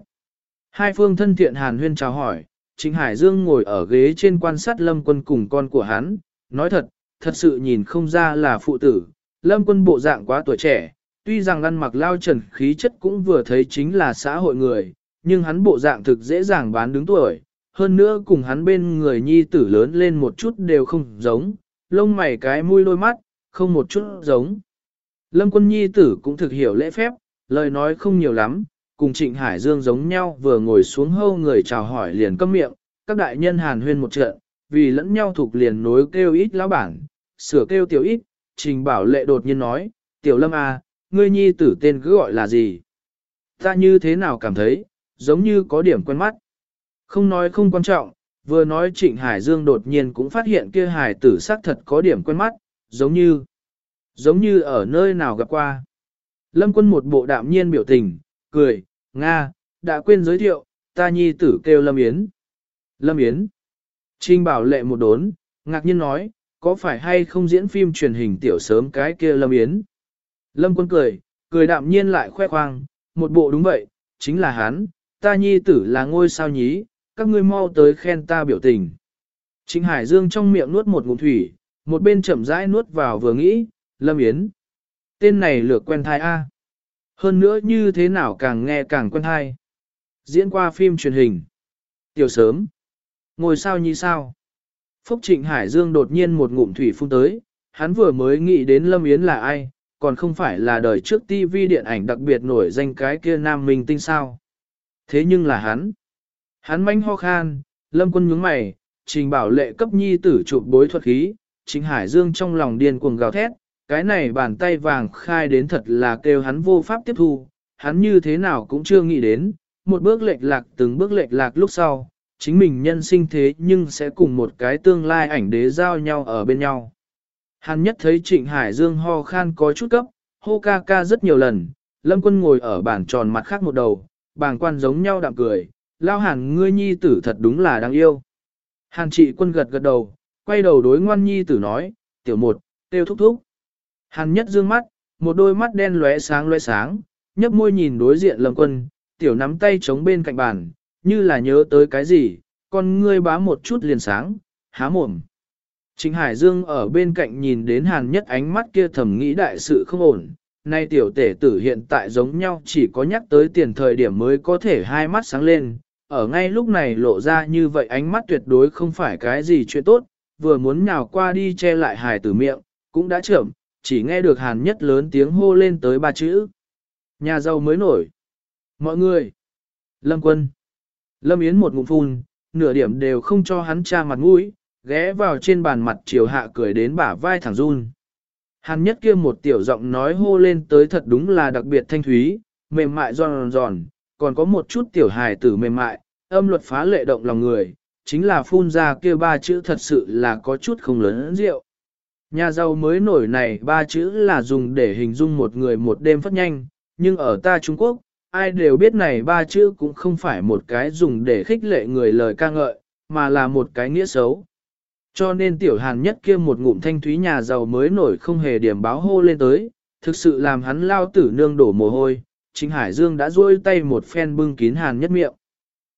Hai phương thân thiện hàn huyên chào hỏi, Trịnh Hải Dương ngồi ở ghế trên quan sát Lâm Quân cùng con của hắn, nói thật, thật sự nhìn không ra là phụ tử, Lâm Quân bộ dạng quá tuổi trẻ, tuy rằng ăn mặc lao trần khí chất cũng vừa thấy chính là xã hội người, nhưng hắn bộ dạng thực dễ dàng bán đứng tuổi, hơn nữa cùng hắn bên người nhi tử lớn lên một chút đều không giống, lông mày cái mũi đôi mắt, không một chút giống. Lâm quân nhi tử cũng thực hiểu lễ phép, lời nói không nhiều lắm, cùng Trịnh Hải Dương giống nhau vừa ngồi xuống hâu người chào hỏi liền câm miệng, các đại nhân hàn huyên một trận, vì lẫn nhau thuộc liền nối kêu ít lão bản, sửa kêu tiểu ít, Trình Bảo Lệ đột nhiên nói, tiểu lâm à, ngươi nhi tử tên cứ gọi là gì? Ta như thế nào cảm thấy, giống như có điểm quen mắt. Không nói không quan trọng, vừa nói Trịnh Hải Dương đột nhiên cũng phát hiện kia hải tử xác thật có điểm quen mắt, giống như, giống như ở nơi nào gặp qua. Lâm quân một bộ đạm nhiên biểu tình, cười, Nga, đã quên giới thiệu, ta nhi tử kêu Lâm Yến. Lâm Yến. Trinh bảo lệ một đốn, ngạc nhiên nói, có phải hay không diễn phim truyền hình tiểu sớm cái kia Lâm Yến. Lâm quân cười, cười đạm nhiên lại khoe khoang, một bộ đúng vậy, chính là hắn, ta nhi tử là ngôi sao nhí, các ngươi mau tới khen ta biểu tình. Trịnh Hải Dương trong miệng nuốt một ngụm thủy, một bên chậm rãi nuốt vào vừa nghĩ, Lâm Yến. Tên này lược quen thai A. Hơn nữa như thế nào càng nghe càng quen hay Diễn qua phim truyền hình. Tiểu sớm. Ngồi sao như sao. Phúc Trịnh Hải Dương đột nhiên một ngụm thủy phun tới, hắn vừa mới nghĩ đến Lâm Yến là ai, còn không phải là đời trước TV điện ảnh đặc biệt nổi danh cái kia nam minh tinh sao. Thế nhưng là hắn. Hắn manh ho khan, lâm quân nhướng mày, trình bảo lệ cấp nhi tử chụp bối thuật khí, chính hải dương trong lòng điên cuồng gào thét, cái này bàn tay vàng khai đến thật là kêu hắn vô pháp tiếp thu, hắn như thế nào cũng chưa nghĩ đến, một bước lệch lạc từng bước lệch lạc lúc sau, chính mình nhân sinh thế nhưng sẽ cùng một cái tương lai ảnh đế giao nhau ở bên nhau. Hắn nhất thấy Trịnh Hải Dương ho khan có chút cấp, hô ca ca rất nhiều lần, Lâm Quân ngồi ở bàn tròn mặt khác một đầu, bàng quan giống nhau đạm cười, lao hẳn ngươi nhi tử thật đúng là đáng yêu. Hàn trị quân gật gật đầu, quay đầu đối ngoan nhi tử nói, tiểu một, tiêu thúc thúc. Hàn nhất dương mắt, một đôi mắt đen lóe sáng lóe sáng, nhấp môi nhìn đối diện lâm quân, tiểu nắm tay chống bên cạnh bàn, như là nhớ tới cái gì, con ngươi bá một chút liền sáng, há mồm. Trịnh Hải Dương ở bên cạnh nhìn đến hàn nhất ánh mắt kia thầm nghĩ đại sự không ổn, nay tiểu tể tử hiện tại giống nhau chỉ có nhắc tới tiền thời điểm mới có thể hai mắt sáng lên, ở ngay lúc này lộ ra như vậy ánh mắt tuyệt đối không phải cái gì chuyện tốt, vừa muốn nhào qua đi che lại hài tử miệng, cũng đã chậm, chỉ nghe được hàn nhất lớn tiếng hô lên tới ba chữ. Nhà giàu mới nổi. Mọi người. Lâm quân. Lâm Yến một ngụm phun, nửa điểm đều không cho hắn cha mặt mũi, ghé vào trên bàn mặt chiều hạ cười đến bả vai thẳng run. Hàn nhất kia một tiểu giọng nói hô lên tới thật đúng là đặc biệt thanh thúy, mềm mại giòn giòn, còn có một chút tiểu hài tử mềm mại, âm luật phá lệ động lòng người, chính là phun ra kia ba chữ thật sự là có chút không lớn rượu. Nhà giàu mới nổi này ba chữ là dùng để hình dung một người một đêm phát nhanh, nhưng ở ta Trung Quốc, ai đều biết này ba chữ cũng không phải một cái dùng để khích lệ người lời ca ngợi, mà là một cái nghĩa xấu. Cho nên tiểu hàn nhất kia một ngụm thanh thúy nhà giàu mới nổi không hề điểm báo hô lên tới, thực sự làm hắn lao tử nương đổ mồ hôi, Chính Hải Dương đã duỗi tay một phen bưng kín hàn nhất miệng.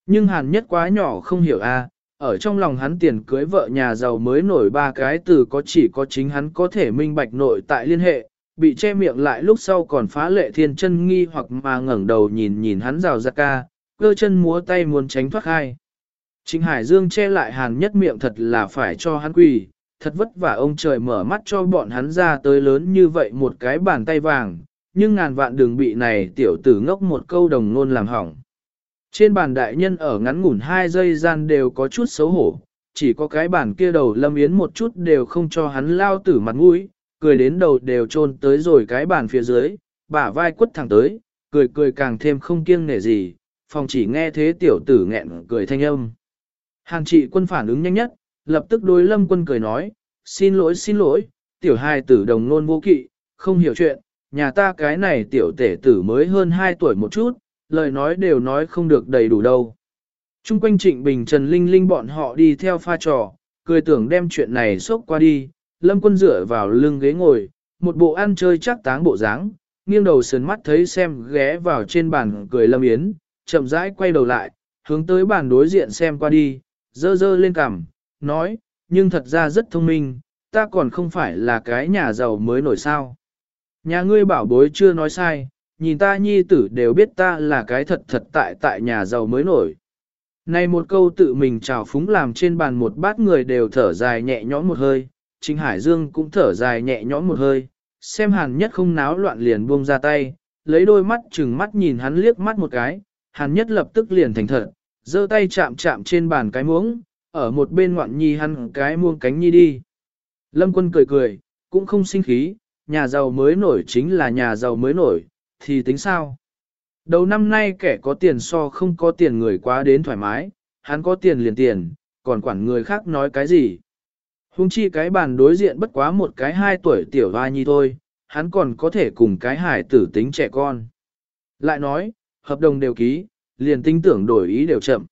Nhưng hàn nhất quá nhỏ không hiểu a ở trong lòng hắn tiền cưới vợ nhà giàu mới nổi ba cái từ có chỉ có chính hắn có thể minh bạch nội tại liên hệ, bị che miệng lại lúc sau còn phá lệ thiên chân nghi hoặc mà ngẩng đầu nhìn nhìn hắn rào ra ca, cơ chân múa tay muốn tránh thoát hai. Trịnh Hải Dương che lại hàn nhất miệng thật là phải cho hắn quỳ, thật vất vả ông trời mở mắt cho bọn hắn ra tới lớn như vậy một cái bàn tay vàng, nhưng ngàn vạn đường bị này tiểu tử ngốc một câu đồng ngôn làm hỏng. Trên bàn đại nhân ở ngắn ngủn hai giây gian đều có chút xấu hổ, chỉ có cái bàn kia đầu lâm yến một chút đều không cho hắn lao tử mặt mũi, cười đến đầu đều trôn tới rồi cái bàn phía dưới, bả vai quất thẳng tới, cười cười càng thêm không kiêng nể gì, phòng chỉ nghe thế tiểu tử nghẹn cười thanh âm. Hàn trị quân phản ứng nhanh nhất, lập tức đối lâm quân cười nói, xin lỗi xin lỗi, tiểu hai tử đồng nôn vô kỵ, không hiểu chuyện, nhà ta cái này tiểu tể tử mới hơn 2 tuổi một chút, lời nói đều nói không được đầy đủ đâu. Trung quanh trịnh bình Trần Linh Linh bọn họ đi theo pha trò, cười tưởng đem chuyện này xốc qua đi, lâm quân dựa vào lưng ghế ngồi, một bộ ăn chơi chắc táng bộ dáng, nghiêng đầu sườn mắt thấy xem ghé vào trên bàn cười lâm yến, chậm rãi quay đầu lại, hướng tới bàn đối diện xem qua đi, dơ dơ lên cằm, nói, nhưng thật ra rất thông minh, ta còn không phải là cái nhà giàu mới nổi sao. Nhà ngươi bảo bối chưa nói sai, nhìn ta nhi tử đều biết ta là cái thật thật tại tại nhà giàu mới nổi. Này một câu tự mình trào phúng làm trên bàn một bát người đều thở dài nhẹ nhõm một hơi, trinh Hải Dương cũng thở dài nhẹ nhõm một hơi, xem hàn nhất không náo loạn liền buông ra tay, lấy đôi mắt chừng mắt nhìn hắn liếc mắt một cái, hàn nhất lập tức liền thành thật, giơ tay chạm chạm trên bàn cái muỗng, ở một bên ngoạn nhi hắn cái muông cánh nhi đi. Lâm quân cười cười, cũng không sinh khí, nhà giàu mới nổi chính là nhà giàu mới nổi, thì tính sao? Đầu năm nay kẻ có tiền so không có tiền người quá đến thoải mái, hắn có tiền liền tiền, còn quản người khác nói cái gì? Hùng chi cái bàn đối diện bất quá một cái hai tuổi tiểu hoa nhi thôi, hắn còn có thể cùng cái hải tử tính trẻ con. Lại nói, hợp đồng đều ký, liền tính tưởng đổi ý đều chậm.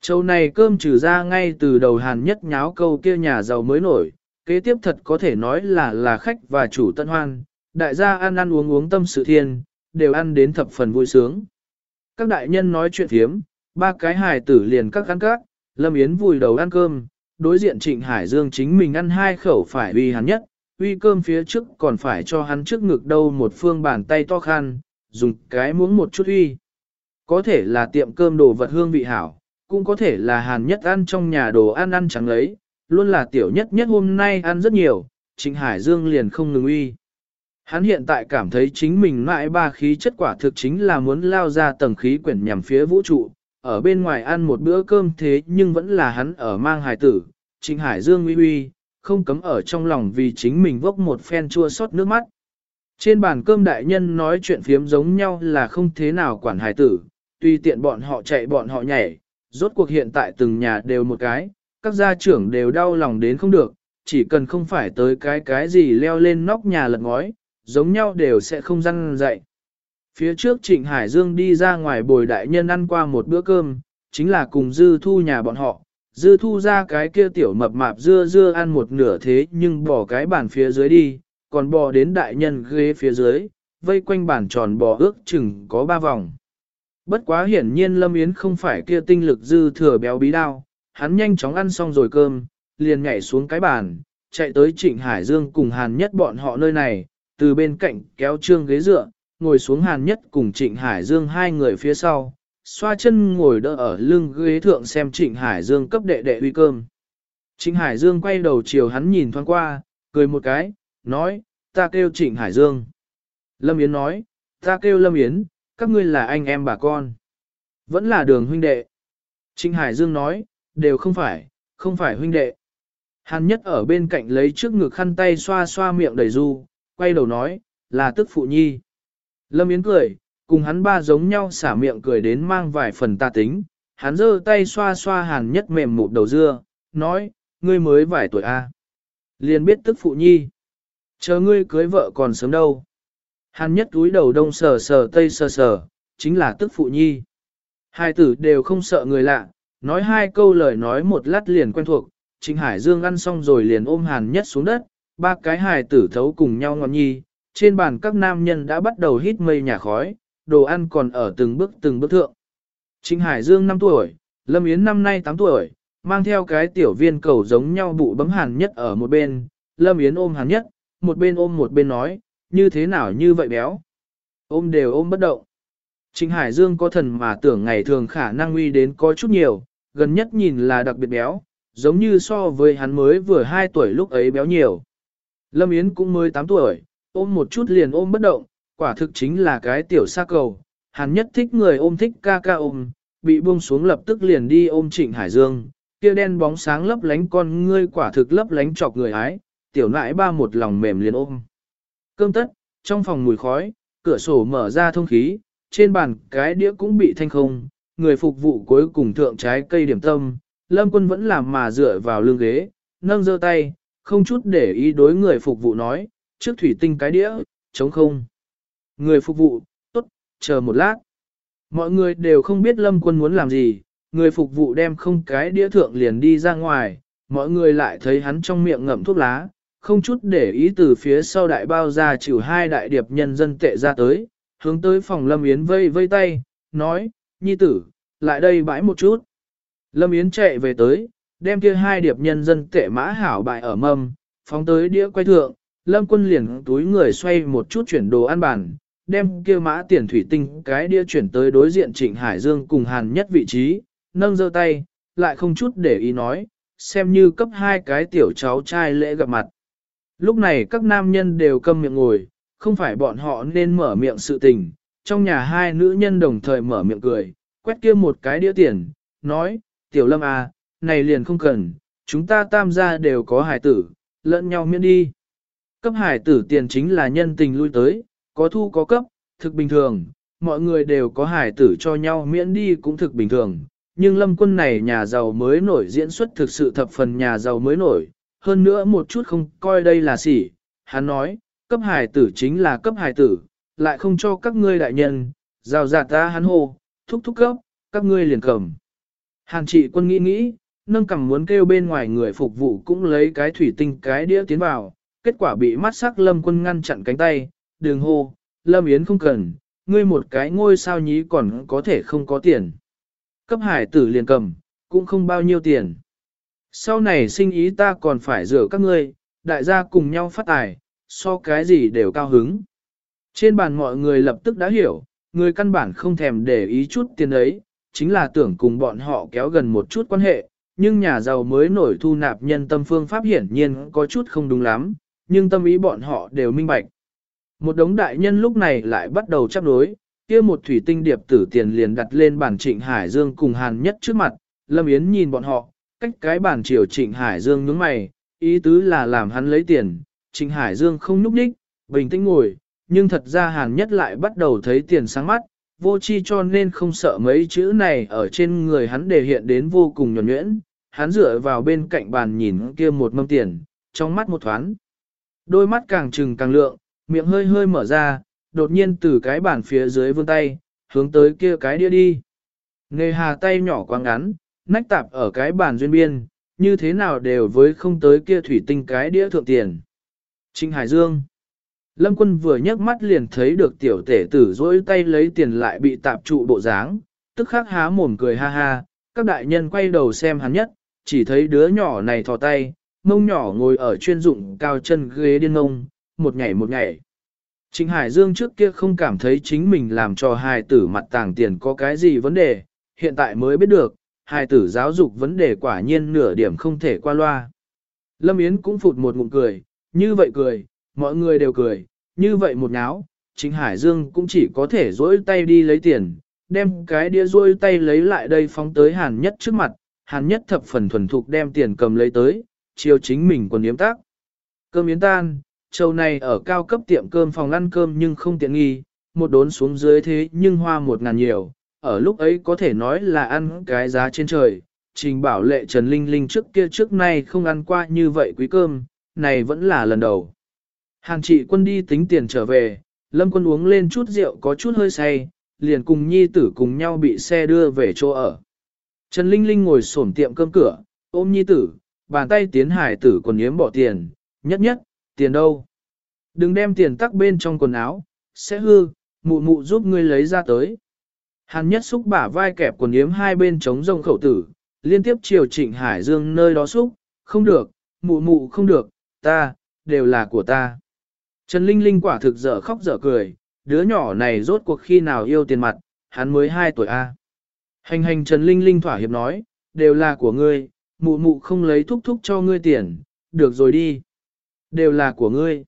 Châu này cơm trừ ra ngay từ đầu hàn nhất nháo câu kia nhà giàu mới nổi, kế tiếp thật có thể nói là là khách và chủ tân hoan, đại gia ăn ăn uống uống tâm sự thiên, đều ăn đến thập phần vui sướng. Các đại nhân nói chuyện thiếm, ba cái hài tử liền các ăn các, Lâm Yến vùi đầu ăn cơm, đối diện Trịnh Hải Dương chính mình ăn hai khẩu phải uy hắn nhất, uy cơm phía trước còn phải cho hắn trước ngực đâu một phương bàn tay to khăn, dùng cái muỗng một chút uy. Có thể là tiệm cơm đồ vật hương vị hảo, cũng có thể là hàn nhất ăn trong nhà đồ ăn ăn chẳng lấy, luôn là tiểu nhất nhất hôm nay ăn rất nhiều, Trịnh Hải Dương liền không ngừng uy. Hắn hiện tại cảm thấy chính mình mãi ba khí chất quả thực chính là muốn lao ra tầng khí quyển nhằm phía vũ trụ, ở bên ngoài ăn một bữa cơm thế nhưng vẫn là hắn ở mang hài tử, Trịnh Hải Dương uy uy, không cấm ở trong lòng vì chính mình vốc một phen chua xót nước mắt. Trên bàn cơm đại nhân nói chuyện phiếm giống nhau là không thế nào quản hài tử, tuy tiện bọn họ chạy bọn họ nhảy, rốt cuộc hiện tại từng nhà đều một cái, các gia trưởng đều đau lòng đến không được, chỉ cần không phải tới cái cái gì leo lên nóc nhà lật ngói, giống nhau đều sẽ không răn dạy Phía trước Trịnh Hải Dương đi ra ngoài bồi đại nhân ăn qua một bữa cơm, chính là cùng dư thu nhà bọn họ, dư thu ra cái kia tiểu mập mạp dưa dưa ăn một nửa thế nhưng bỏ cái bàn phía dưới đi, còn bò đến đại nhân ghế phía dưới, vây quanh bàn tròn bò ước chừng có ba vòng. Bất quá hiển nhiên Lâm Yến không phải kia tinh lực dư thừa béo bí đao, hắn nhanh chóng ăn xong rồi cơm, liền nhảy xuống cái bàn, chạy tới Trịnh Hải Dương cùng Hàn Nhất bọn họ nơi này, từ bên cạnh kéo trương ghế dựa, ngồi xuống Hàn Nhất cùng Trịnh Hải Dương hai người phía sau, xoa chân ngồi đỡ ở lưng ghế thượng xem Trịnh Hải Dương cấp đệ đệ uy cơm. Trịnh Hải Dương quay đầu chiều hắn nhìn thoáng qua, cười một cái, nói, ta kêu Trịnh Hải Dương. Lâm Yến nói, Ta kêu Lâm Yến, các ngươi là anh em bà con. Vẫn là đường huynh đệ. Trịnh Hải Dương nói, đều không phải, không phải huynh đệ. Hàn nhất ở bên cạnh lấy trước ngực khăn tay xoa xoa miệng đầy du, quay đầu nói, là tức phụ nhi. Lâm Yến cười, cùng hắn ba giống nhau xả miệng cười đến mang vài phần ta tính. Hắn giơ tay xoa xoa hàn nhất mềm mụt đầu dưa, nói, ngươi mới vài tuổi a, Liền biết tức phụ nhi. Chờ ngươi cưới vợ còn sớm đâu. Hàn nhất túi đầu đông sờ sờ tây sờ sờ, chính là tức phụ nhi. Hai tử đều không sợ người lạ, nói hai câu lời nói một lát liền quen thuộc, Trịnh Hải Dương ăn xong rồi liền ôm Hàn Nhất xuống đất, ba cái hài tử thấu cùng nhau ngọn nhi, trên bàn các nam nhân đã bắt đầu hít mây nhà khói, đồ ăn còn ở từng bước từng bước thượng. Trịnh Hải Dương 5 tuổi, Lâm Yến năm nay 8 tuổi, mang theo cái tiểu viên cầu giống nhau bụ bấm Hàn Nhất ở một bên, Lâm Yến ôm Hàn Nhất, một bên ôm một bên nói, như thế nào như vậy béo. Ôm đều ôm bất động. Trịnh Hải Dương có thần mà tưởng ngày thường khả năng uy đến có chút nhiều, gần nhất nhìn là đặc biệt béo, giống như so với hắn mới vừa 2 tuổi lúc ấy béo nhiều. Lâm Yến cũng mới 8 tuổi, ôm một chút liền ôm bất động, quả thực chính là cái tiểu xa cầu. Hàn nhất thích người ôm thích ca ca ôm, bị buông xuống lập tức liền đi ôm Trịnh Hải Dương, kia đen bóng sáng lấp lánh con ngươi quả thực lấp lánh chọc người ái, tiểu nãi ba một lòng mềm liền ôm. Cơm tất, trong phòng mùi khói, cửa sổ mở ra thông khí, trên bàn cái đĩa cũng bị thanh không, người phục vụ cuối cùng thượng trái cây điểm tâm, lâm quân vẫn làm mà dựa vào lưng ghế, nâng giơ tay, không chút để ý đối người phục vụ nói, trước thủy tinh cái đĩa, chống không. Người phục vụ, tốt, chờ một lát. Mọi người đều không biết lâm quân muốn làm gì, người phục vụ đem không cái đĩa thượng liền đi ra ngoài, mọi người lại thấy hắn trong miệng ngậm thuốc lá, không chút để ý từ phía sau đại bao ra chịu hai đại điệp nhân dân tệ ra tới, hướng tới phòng Lâm Yến vây vây tay, nói, nhi tử, lại đây bãi một chút. Lâm Yến chạy về tới, đem kia hai điệp nhân dân tệ mã hảo bại ở mâm, phóng tới đĩa quay thượng, Lâm quân liền túi người xoay một chút chuyển đồ ăn bàn, đem kia mã tiền thủy tinh cái đĩa chuyển tới đối diện Trịnh Hải Dương cùng Hàn nhất vị trí, nâng giơ tay, lại không chút để ý nói, xem như cấp hai cái tiểu cháu trai lễ gặp mặt. Lúc này các nam nhân đều câm miệng ngồi, không phải bọn họ nên mở miệng sự tình. Trong nhà hai nữ nhân đồng thời mở miệng cười, quét kia một cái đĩa tiền, nói, tiểu lâm à, này liền không cần, chúng ta tam gia đều có hải tử, lẫn nhau miễn đi. Cấp hải tử tiền chính là nhân tình lui tới, có thu có cấp, thực bình thường, mọi người đều có hải tử cho nhau miễn đi cũng thực bình thường. Nhưng lâm quân này nhà giàu mới nổi diễn xuất thực sự thập phần nhà giàu mới nổi, hơn nữa một chút không coi đây là sỉ. Hắn nói, cấp hải tử chính là cấp hải tử, lại không cho các ngươi đại nhân, rào rạt ta hắn hô, thúc thúc cấp, các ngươi liền cầm. Hàn trị quân nghĩ nghĩ, nâng cầm muốn kêu bên ngoài người phục vụ cũng lấy cái thủy tinh cái đĩa tiến vào, kết quả bị mắt sắc lâm quân ngăn chặn cánh tay, đường hô, lâm yến không cần, ngươi một cái ngôi sao nhí còn có thể không có tiền. Cấp hải tử liền cầm, cũng không bao nhiêu tiền. Sau này sinh ý ta còn phải rửa các ngươi, đại gia cùng nhau phát tài, so cái gì đều cao hứng. Trên bàn mọi người lập tức đã hiểu, người căn bản không thèm để ý chút tiền ấy, chính là tưởng cùng bọn họ kéo gần một chút quan hệ, nhưng nhà giàu mới nổi thu nạp nhân tâm phương pháp hiển nhiên có chút không đúng lắm, nhưng tâm ý bọn họ đều minh bạch. Một đống đại nhân lúc này lại bắt đầu chấp đối, kia một thủy tinh điệp tử tiền liền đặt lên bàn trịnh Hải Dương cùng Hàn Nhất trước mặt, Lâm Yến nhìn bọn họ, cách cái bàn chiều trịnh Hải Dương nhướng mày, ý tứ là làm hắn lấy tiền, trịnh Hải Dương không nhúc nhích, bình tĩnh ngồi, nhưng thật ra Hàn Nhất lại bắt đầu thấy tiền sáng mắt, vô chi cho nên không sợ mấy chữ này ở trên người hắn đề hiện đến vô cùng nhuẩn nhuyễn, hắn dựa vào bên cạnh bàn nhìn kia một mâm tiền, trong mắt một thoáng. Đôi mắt càng trừng càng lượng, miệng hơi hơi mở ra, đột nhiên từ cái bàn phía dưới vươn tay, hướng tới kia cái đĩa đi. Nề hà tay nhỏ quá ngắn, nách tạp ở cái bàn duyên biên, như thế nào đều với không tới kia thủy tinh cái đĩa thượng tiền. Trinh Hải Dương Lâm quân vừa nhấc mắt liền thấy được tiểu tể tử dỗi tay lấy tiền lại bị tạp trụ bộ dáng, tức khắc há mồm cười ha ha, các đại nhân quay đầu xem hắn nhất, chỉ thấy đứa nhỏ này thò tay, mông nhỏ ngồi ở chuyên dụng cao chân ghế điên ngông, một nhảy một nhảy. Trịnh Hải Dương trước kia không cảm thấy chính mình làm cho hài tử mặt tàng tiền có cái gì vấn đề, hiện tại mới biết được, hài tử giáo dục vấn đề quả nhiên nửa điểm không thể qua loa. Lâm Yến cũng phụt một ngụm cười, như vậy cười, mọi người đều cười, như vậy một náo, Trịnh Hải Dương cũng chỉ có thể dỗi tay đi lấy tiền, đem cái đĩa dỗi tay lấy lại đây phóng tới Hàn Nhất trước mặt, Hàn Nhất thập phần thuần thục đem tiền cầm lấy tới, chiều chính mình còn yếm tác. Cơm yến tan, châu này ở cao cấp tiệm cơm phòng ăn cơm nhưng không tiện nghi, một đốn xuống dưới thế nhưng hoa một ngàn nhiều, ở lúc ấy có thể nói là ăn cái giá trên trời. Trình bảo lệ Trần Linh Linh trước kia trước nay không ăn qua như vậy quý cơm, này vẫn là lần đầu. Hàng trị quân đi tính tiền trở về, lâm quân uống lên chút rượu có chút hơi say, liền cùng nhi tử cùng nhau bị xe đưa về chỗ ở. Trần Linh Linh ngồi xổm tiệm cơm cửa, ôm nhi tử, bàn tay tiến hải tử quần yếm bỏ tiền, nhất nhất, tiền đâu? Đừng đem tiền tắc bên trong quần áo, sẽ hư, mụ mụ giúp ngươi lấy ra tới. Hàn nhất xúc bả vai kẹp quần yếm hai bên chống rông khẩu tử, liên tiếp chiều trịnh Hải Dương nơi đó xúc, không được, mụ mụ không được, ta, đều là của ta. Trần Linh Linh quả thực dở khóc dở cười, đứa nhỏ này rốt cuộc khi nào yêu tiền mặt, hắn mới 2 tuổi A. Hành hành Trần Linh Linh thỏa hiệp nói, đều là của ngươi, mụ mụ không lấy thúc thúc cho ngươi tiền, được rồi đi. Đều là của ngươi.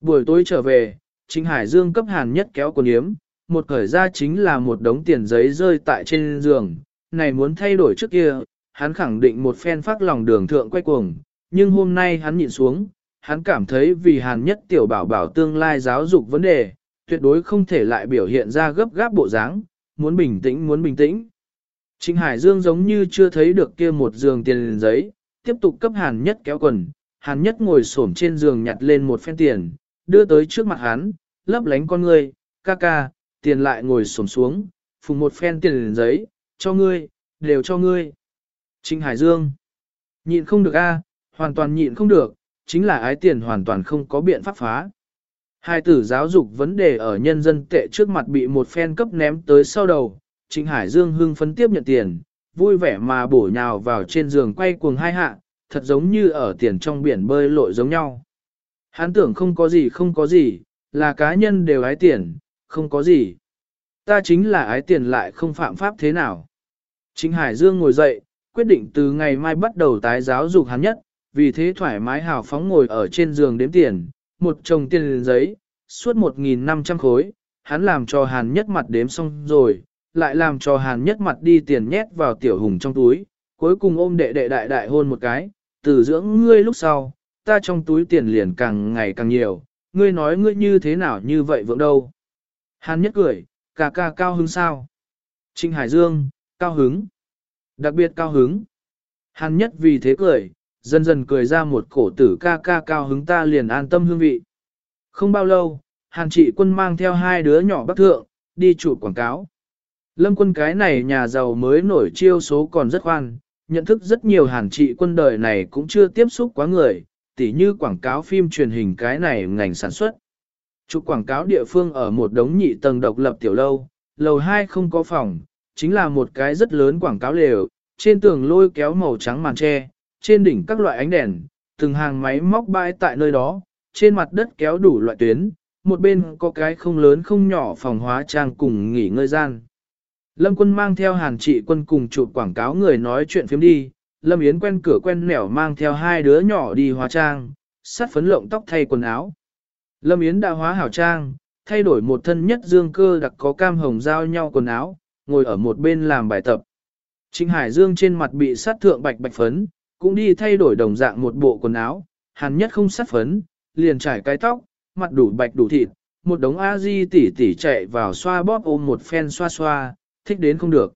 Buổi tối trở về, Trịnh Hải Dương cấp hàn nhất kéo quần yếm, một khởi ra chính là một đống tiền giấy rơi tại trên giường, này muốn thay đổi trước kia, hắn khẳng định một phen phát lòng đường thượng quay cuồng, nhưng hôm nay hắn nhìn xuống, hắn cảm thấy vì hàn nhất tiểu bảo bảo tương lai giáo dục vấn đề, tuyệt đối không thể lại biểu hiện ra gấp gáp bộ dáng, muốn bình tĩnh muốn bình tĩnh. Trịnh Hải Dương giống như chưa thấy được kia một giường tiền giấy, tiếp tục cấp hàn nhất kéo quần, hàn nhất ngồi xổm trên giường nhặt lên một phen tiền, đưa tới trước mặt hắn, lấp lánh con ngươi, ca ca, tiền lại ngồi xổm xuống, phùng một phen tiền giấy, cho ngươi, đều cho ngươi. Trịnh Hải Dương, nhịn không được a, hoàn toàn nhịn không được, chính là ái tiền hoàn toàn không có biện pháp phá. Hai tử giáo dục vấn đề ở nhân dân tệ trước mặt bị một phen cấp ném tới sau đầu, Trịnh Hải Dương hưng phấn tiếp nhận tiền, vui vẻ mà bổ nhào vào trên giường quay cuồng hai hạ, thật giống như ở tiền trong biển bơi lội giống nhau. Hắn tưởng không có gì không có gì, là cá nhân đều ái tiền, không có gì. Ta chính là ái tiền lại không phạm pháp thế nào. Trịnh Hải Dương ngồi dậy, quyết định từ ngày mai bắt đầu tái giáo dục hắn nhất, vì thế thoải mái hào phóng ngồi ở trên giường đếm tiền, một chồng tiền giấy, suốt 1.500 khối, hắn làm cho hàn nhất mặt đếm xong rồi, lại làm cho hàn nhất mặt đi tiền nhét vào tiểu hùng trong túi, cuối cùng ôm đệ đệ đại đại hôn một cái, từ dưỡng ngươi lúc sau, ta trong túi tiền liền càng ngày càng nhiều, ngươi nói ngươi như thế nào như vậy vượng đâu. Hàn nhất cười, ca ca cao hứng sao? Trinh Hải Dương, cao hứng. Đặc biệt cao hứng. Hàn nhất vì thế cười, dần dần cười ra một cổ tử ca ca cao hứng ta liền an tâm hương vị. Không bao lâu, hàn trị quân mang theo hai đứa nhỏ bắc thượng, đi chụp quảng cáo. Lâm quân cái này nhà giàu mới nổi chiêu số còn rất khoan, nhận thức rất nhiều hàn trị quân đời này cũng chưa tiếp xúc quá người, tỉ như quảng cáo phim truyền hình cái này ngành sản xuất. Chụp quảng cáo địa phương ở một đống nhị tầng độc lập tiểu lâu, lầu 2 không có phòng, chính là một cái rất lớn quảng cáo lều, trên tường lôi kéo màu trắng màn tre, trên đỉnh các loại ánh đèn, từng hàng máy móc bãi tại nơi đó, trên mặt đất kéo đủ loại tuyến, một bên có cái không lớn không nhỏ phòng hóa trang cùng nghỉ ngơi gian. Lâm quân mang theo hàn trị quân cùng chụp quảng cáo người nói chuyện phiếm đi, Lâm Yến quen cửa quen nẻo mang theo hai đứa nhỏ đi hóa trang, sắt phấn lộng tóc thay quần áo. Lâm Yến đã hóa hảo trang, thay đổi một thân nhất dương cơ đặc có cam hồng giao nhau quần áo, ngồi ở một bên làm bài tập. Trịnh Hải Dương trên mặt bị sát thượng bạch bạch phấn, cũng đi thay đổi đồng dạng một bộ quần áo, hàn nhất không sát phấn, liền trải cái tóc, mặt đủ bạch đủ thịt, một đống a di tỉ tỉ chạy vào xoa bóp ôm một phen xoa xoa, thích đến không được.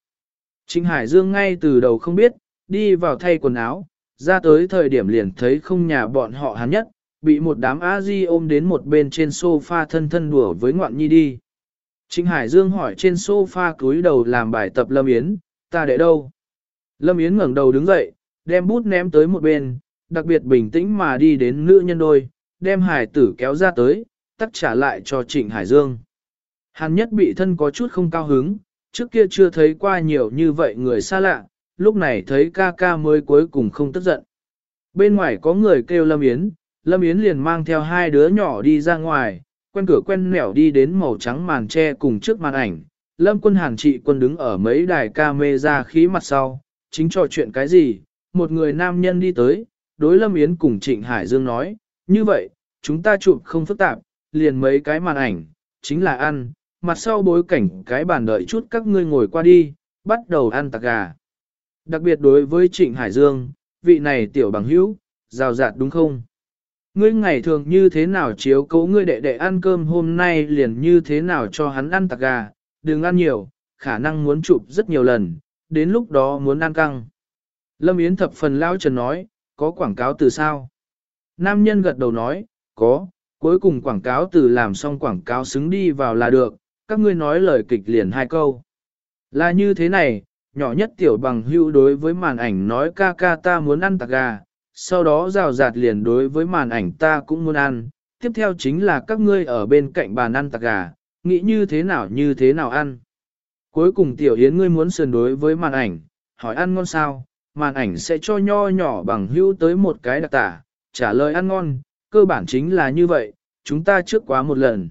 Trịnh Hải Dương ngay từ đầu không biết, đi vào thay quần áo, ra tới thời điểm liền thấy không nhà bọn họ hàn nhất, bị một đám a di ôm đến một bên trên sofa thân thân đùa với ngoạn nhi đi. Trịnh Hải Dương hỏi trên sofa cúi đầu làm bài tập Lâm Yến, ta để đâu? Lâm Yến ngẩng đầu đứng dậy, đem bút ném tới một bên, đặc biệt bình tĩnh mà đi đến nữ nhân đôi, đem hải tử kéo ra tới, tắt trả lại cho Trịnh Hải Dương. Hàn nhất bị thân có chút không cao hứng, trước kia chưa thấy qua nhiều như vậy người xa lạ, lúc này thấy ca ca mới cuối cùng không tức giận. Bên ngoài có người kêu Lâm Yến, Lâm Yến liền mang theo hai đứa nhỏ đi ra ngoài, quen cửa quen nẻo đi đến màu trắng màn tre cùng trước màn ảnh. Lâm quân hàn trị quân đứng ở mấy đài ca mê ra khí mặt sau, chính trò chuyện cái gì, một người nam nhân đi tới, đối Lâm Yến cùng Trịnh Hải Dương nói, như vậy, chúng ta chụp không phức tạp, liền mấy cái màn ảnh, chính là ăn, mặt sau bối cảnh cái bàn đợi chút các ngươi ngồi qua đi, bắt đầu ăn tạc gà. Đặc biệt đối với Trịnh Hải Dương, vị này tiểu bằng hữu, rào rạt đúng không? Ngươi ngày thường như thế nào chiếu cố ngươi đệ đệ ăn cơm hôm nay liền như thế nào cho hắn ăn tạc gà, đừng ăn nhiều, khả năng muốn chụp rất nhiều lần, đến lúc đó muốn ăn căng. Lâm Yến thập phần lao trần nói, có quảng cáo từ sao? Nam nhân gật đầu nói, có, cuối cùng quảng cáo từ làm xong quảng cáo xứng đi vào là được, các ngươi nói lời kịch liền hai câu. Là như thế này, nhỏ nhất tiểu bằng hưu đối với màn ảnh nói ca ca ta muốn ăn tạc gà, sau đó rào rạt liền đối với màn ảnh ta cũng muốn ăn, tiếp theo chính là các ngươi ở bên cạnh bàn ăn tạc gà, nghĩ như thế nào như thế nào ăn. Cuối cùng tiểu yến ngươi muốn sườn đối với màn ảnh, hỏi ăn ngon sao, màn ảnh sẽ cho nho nhỏ bằng hữu tới một cái đặc tả, trả lời ăn ngon, cơ bản chính là như vậy, chúng ta trước quá một lần.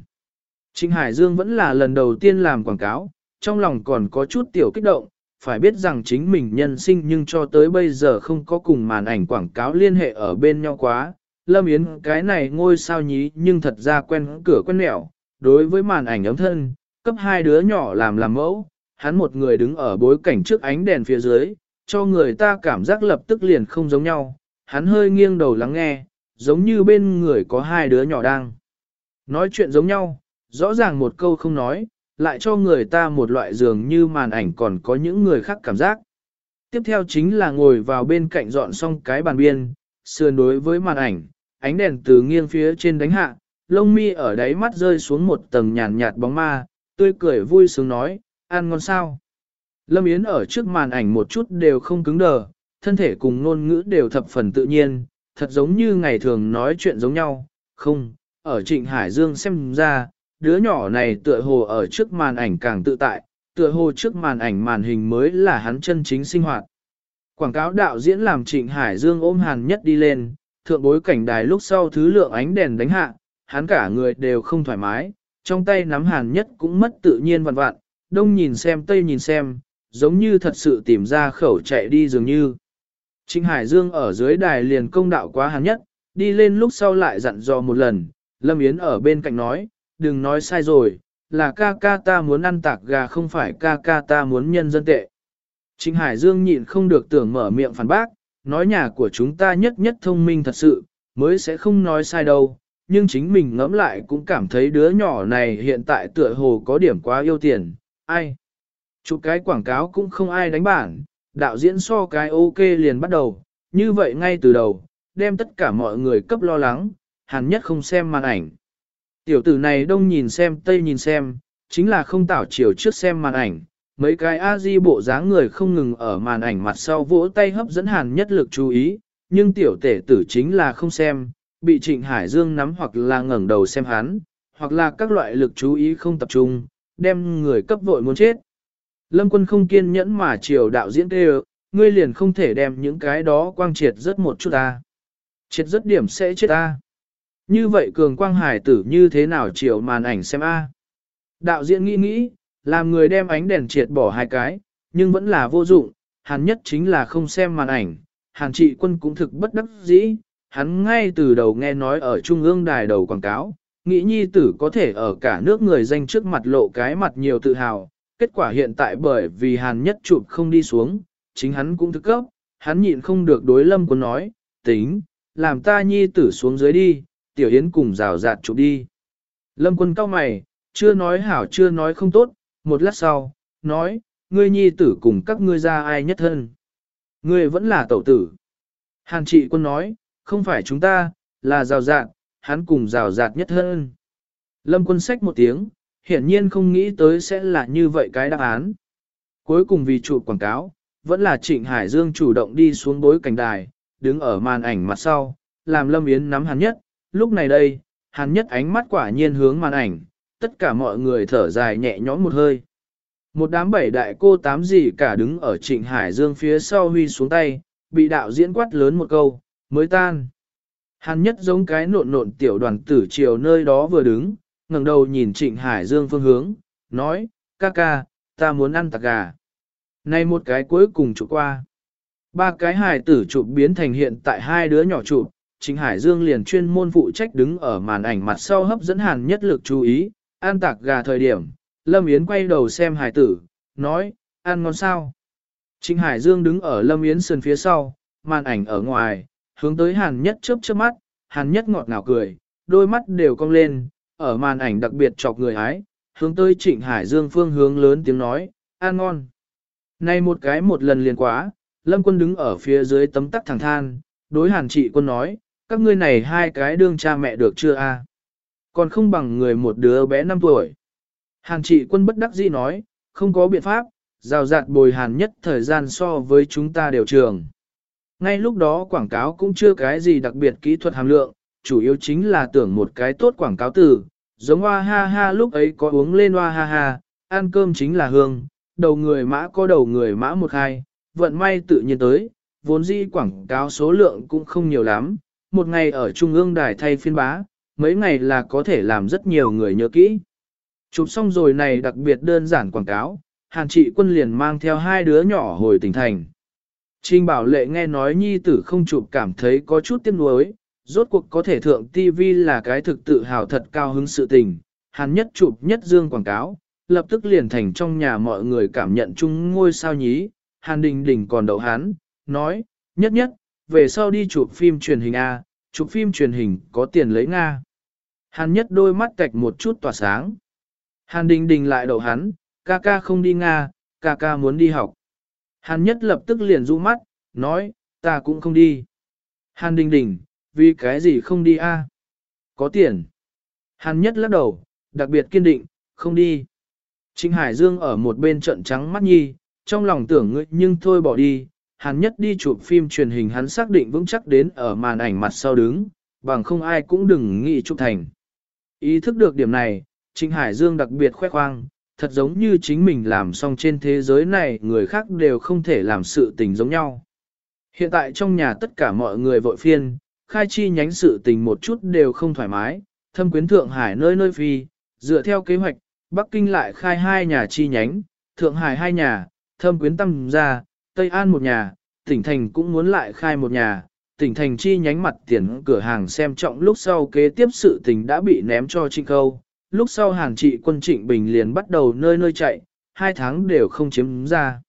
Trịnh Hải Dương vẫn là lần đầu tiên làm quảng cáo, trong lòng còn có chút tiểu kích động, phải biết rằng chính mình nhân sinh nhưng cho tới bây giờ không có cùng màn ảnh quảng cáo liên hệ ở bên nhau quá. Lâm Yến cái này ngôi sao nhí nhưng thật ra quen cửa quen nẻo, đối với màn ảnh ấm thân, cấp hai đứa nhỏ làm làm mẫu, hắn một người đứng ở bối cảnh trước ánh đèn phía dưới, cho người ta cảm giác lập tức liền không giống nhau, hắn hơi nghiêng đầu lắng nghe, giống như bên người có hai đứa nhỏ đang nói chuyện giống nhau, rõ ràng một câu không nói, lại cho người ta một loại dường như màn ảnh còn có những người khác cảm giác. Tiếp theo chính là ngồi vào bên cạnh dọn xong cái bàn biên, sườn đối với màn ảnh, ánh đèn từ nghiêng phía trên đánh hạ, lông mi ở đáy mắt rơi xuống một tầng nhàn nhạt bóng ma, tươi cười vui sướng nói, ăn ngon sao. Lâm Yến ở trước màn ảnh một chút đều không cứng đờ, thân thể cùng ngôn ngữ đều thập phần tự nhiên, thật giống như ngày thường nói chuyện giống nhau, không, ở Trịnh Hải Dương xem ra, đứa nhỏ này tựa hồ ở trước màn ảnh càng tự tại, tựa hồ trước màn ảnh màn hình mới là hắn chân chính sinh hoạt. Quảng cáo đạo diễn làm Trịnh Hải Dương ôm hàn nhất đi lên, thượng bối cảnh đài lúc sau thứ lượng ánh đèn đánh hạ, hắn cả người đều không thoải mái, trong tay nắm hàn nhất cũng mất tự nhiên vặn vặn, đông nhìn xem tây nhìn xem, giống như thật sự tìm ra khẩu chạy đi dường như. Trịnh Hải Dương ở dưới đài liền công đạo quá hắn nhất, đi lên lúc sau lại dặn dò một lần, Lâm Yến ở bên cạnh nói, đừng nói sai rồi, là ca ca ta muốn ăn tạc gà không phải ca ca ta muốn nhân dân tệ. Trịnh Hải Dương nhịn không được tưởng mở miệng phản bác, nói nhà của chúng ta nhất nhất thông minh thật sự, mới sẽ không nói sai đâu, nhưng chính mình ngẫm lại cũng cảm thấy đứa nhỏ này hiện tại tựa hồ có điểm quá yêu tiền, ai. Chụp cái quảng cáo cũng không ai đánh bản, đạo diễn so cái ok liền bắt đầu, như vậy ngay từ đầu, đem tất cả mọi người cấp lo lắng, hẳn nhất không xem màn ảnh. Tiểu tử này đông nhìn xem tây nhìn xem, chính là không tảo chiều trước xem màn ảnh, mấy cái a di bộ dáng người không ngừng ở màn ảnh mặt sau vỗ tay hấp dẫn hàn nhất lực chú ý, nhưng tiểu tể tử chính là không xem, bị Trịnh Hải Dương nắm hoặc là ngẩng đầu xem hắn, hoặc là các loại lực chú ý không tập trung, đem người cấp vội muốn chết. Lâm quân không kiên nhẫn mà chiều đạo diễn tê ngươi liền không thể đem những cái đó quang triệt rất một chút ta. Triệt rất điểm sẽ chết ta. Như vậy cường quang hải tử như thế nào chiều màn ảnh xem a? Đạo diễn nghĩ nghĩ, làm người đem ánh đèn triệt bỏ hai cái, nhưng vẫn là vô dụng, hắn nhất chính là không xem màn ảnh, hàn trị quân cũng thực bất đắc dĩ, hắn ngay từ đầu nghe nói ở trung ương đài đầu quảng cáo, nghĩ nhi tử có thể ở cả nước người danh trước mặt lộ cái mặt nhiều tự hào, kết quả hiện tại bởi vì hàn nhất chụp không đi xuống, chính hắn cũng thức cấp, hắn nhịn không được đối lâm quân nói, tính, làm ta nhi tử xuống dưới đi, tiểu yến cùng rào rạt chụp đi. Lâm quân cao mày, chưa nói hảo chưa nói không tốt, một lát sau, nói, ngươi nhi tử cùng các ngươi ra ai nhất thân, Ngươi vẫn là tẩu tử. Hàn trị quân nói, không phải chúng ta, là rào rạt, hắn cùng rào rạt nhất hơn. Lâm quân sách một tiếng, hiển nhiên không nghĩ tới sẽ là như vậy cái đáp án. Cuối cùng vì chụp quảng cáo, vẫn là Trịnh Hải Dương chủ động đi xuống bối cảnh đài, đứng ở màn ảnh mặt sau, làm Lâm Yến nắm hắn nhất, lúc này đây, hắn nhất ánh mắt quả nhiên hướng màn ảnh, tất cả mọi người thở dài nhẹ nhõm một hơi. Một đám bảy đại cô tám gì cả đứng ở Trịnh Hải Dương phía sau huy xuống tay, bị đạo diễn quát lớn một câu, mới tan. Hắn nhất giống cái nộn nộn tiểu đoàn tử chiều nơi đó vừa đứng, ngẩng đầu nhìn Trịnh Hải Dương phương hướng, nói, ca ca, ta muốn ăn tạc gà. Này một cái cuối cùng chụp qua. Ba cái hải tử chụp biến thành hiện tại hai đứa nhỏ chụp, Trịnh Hải Dương liền chuyên môn phụ trách đứng ở màn ảnh mặt sau hấp dẫn hàn nhất lực chú ý, ăn tạc gà thời điểm, Lâm Yến quay đầu xem hải tử, nói, ăn ngon sao. Trịnh Hải Dương đứng ở Lâm Yến sườn phía sau, màn ảnh ở ngoài, hướng tới Hàn Nhất chớp chớp mắt, Hàn Nhất ngọt ngào cười, đôi mắt đều cong lên, ở màn ảnh đặc biệt chọc người hái, hướng tới Trịnh Hải Dương phương hướng lớn tiếng nói, an ngon. Này một cái một lần liền quá, Lâm Quân đứng ở phía dưới tấm tắc thẳng than, đối Hàn Trị Quân nói, các ngươi này hai cái đương cha mẹ được chưa a? Còn không bằng người một đứa bé 5 tuổi. Hàn Trị Quân bất đắc dĩ nói, không có biện pháp, rào rạt bồi hàn nhất thời gian so với chúng ta đều trường. Ngay lúc đó quảng cáo cũng chưa cái gì đặc biệt kỹ thuật hàm lượng, chủ yếu chính là tưởng một cái tốt quảng cáo từ, giống hoa ha ha lúc ấy có uống lên hoa ha ha, ăn cơm chính là hương, đầu người mã có đầu người mã một hai, vận may tự nhiên tới, vốn dĩ quảng cáo số lượng cũng không nhiều lắm, một ngày ở trung ương đài thay phiên bá, mấy ngày là có thể làm rất nhiều người nhớ kỹ. Chụp xong rồi này đặc biệt đơn giản quảng cáo, Hàn trị quân liền mang theo hai đứa nhỏ hồi tỉnh thành. Trình bảo lệ nghe nói nhi tử không chụp cảm thấy có chút tiếc nuối, rốt cuộc có thể thượng TV là cái thực tự hào thật cao hứng sự tình. hắn nhất chụp nhất dương quảng cáo, lập tức liền thành trong nhà mọi người cảm nhận chung ngôi sao nhí. Hàn đình đình còn đậu hắn, nói, nhất nhất, về sau đi chụp phim truyền hình A, chụp phim truyền hình có tiền lấy Nga. Hàn nhất đôi mắt cạch một chút tỏa sáng. Hàn đình đình lại đậu hắn, ca ca không đi Nga, ca ca muốn đi học. Hàn nhất lập tức liền rũ mắt, nói, ta cũng không đi. Hàn đình đình, vì cái gì không đi a? Có tiền. Hàn nhất lắc đầu, đặc biệt kiên định, không đi. Trịnh Hải Dương ở một bên trận trắng mắt nhi, trong lòng tưởng ngươi nhưng thôi bỏ đi. Hàn nhất đi chụp phim truyền hình hắn xác định vững chắc đến ở màn ảnh mặt sau đứng, bằng không ai cũng đừng nghĩ chụp thành. Ý thức được điểm này, Trịnh Hải Dương đặc biệt khoe khoang, thật giống như chính mình làm xong trên thế giới này người khác đều không thể làm sự tình giống nhau. Hiện tại trong nhà tất cả mọi người vội phiên, khai chi nhánh sự tình một chút đều không thoải mái, thâm quyến Thượng Hải nơi nơi phi, dựa theo kế hoạch, Bắc Kinh lại khai hai nhà chi nhánh, Thượng Hải hai nhà, thâm quyến tâm ra, Tây An một nhà, tỉnh thành cũng muốn lại khai một nhà, tỉnh thành chi nhánh mặt tiền cửa hàng xem trọng lúc sau kế tiếp sự tình đã bị ném cho trinh câu, lúc sau hàng trị quân trịnh bình liền bắt đầu nơi nơi chạy, hai tháng đều không chiếm ra.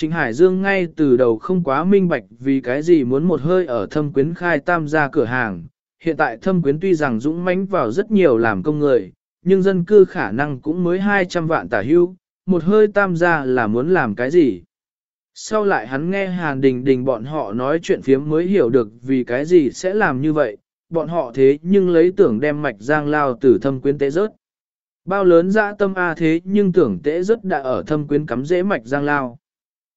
Trịnh Hải Dương ngay từ đầu không quá minh bạch vì cái gì muốn một hơi ở thâm quyến khai tam gia cửa hàng. Hiện tại thâm quyến tuy rằng dũng mãnh vào rất nhiều làm công người, nhưng dân cư khả năng cũng mới 200 vạn tả hưu, một hơi tam gia là muốn làm cái gì. Sau lại hắn nghe Hàn Đình Đình bọn họ nói chuyện phiếm mới hiểu được vì cái gì sẽ làm như vậy, bọn họ thế nhưng lấy tưởng đem mạch giang lao từ thâm quyến tế rớt. Bao lớn dã tâm A à thế nhưng tưởng tế rớt đã ở thâm quyến cắm dễ mạch giang lao.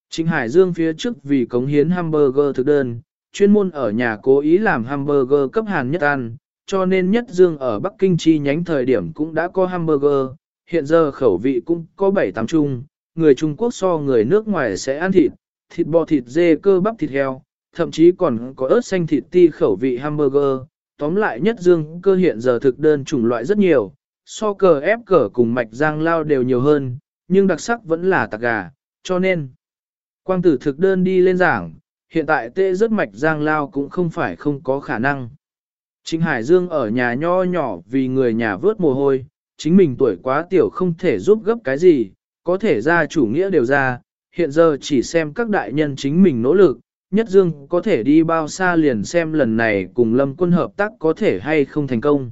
Trịnh Hải Dương phía trước vì cống hiến hamburger thực đơn, chuyên môn ở nhà cố ý làm hamburger cấp hàn nhất ăn, cho nên nhất Dương ở Bắc Kinh chi nhánh thời điểm cũng đã có hamburger, hiện giờ khẩu vị cũng có 7-8 chung, người Trung Quốc so người nước ngoài sẽ ăn thịt, thịt bò thịt dê cơ bắp thịt heo, thậm chí còn có ớt xanh thịt ti khẩu vị hamburger, tóm lại nhất Dương cơ hiện giờ thực đơn chủng loại rất nhiều, so cờ ép cờ cùng mạch giang lao đều nhiều hơn, nhưng đặc sắc vẫn là tạc gà, cho nên Quang tử thực đơn đi lên giảng, hiện tại tê rất mạch giang lao cũng không phải không có khả năng. Trịnh Hải Dương ở nhà nho nhỏ vì người nhà vớt mồ hôi, chính mình tuổi quá tiểu không thể giúp gấp cái gì, có thể ra chủ nghĩa đều ra, hiện giờ chỉ xem các đại nhân chính mình nỗ lực, nhất dương có thể đi bao xa liền xem lần này cùng lâm quân hợp tác có thể hay không thành công.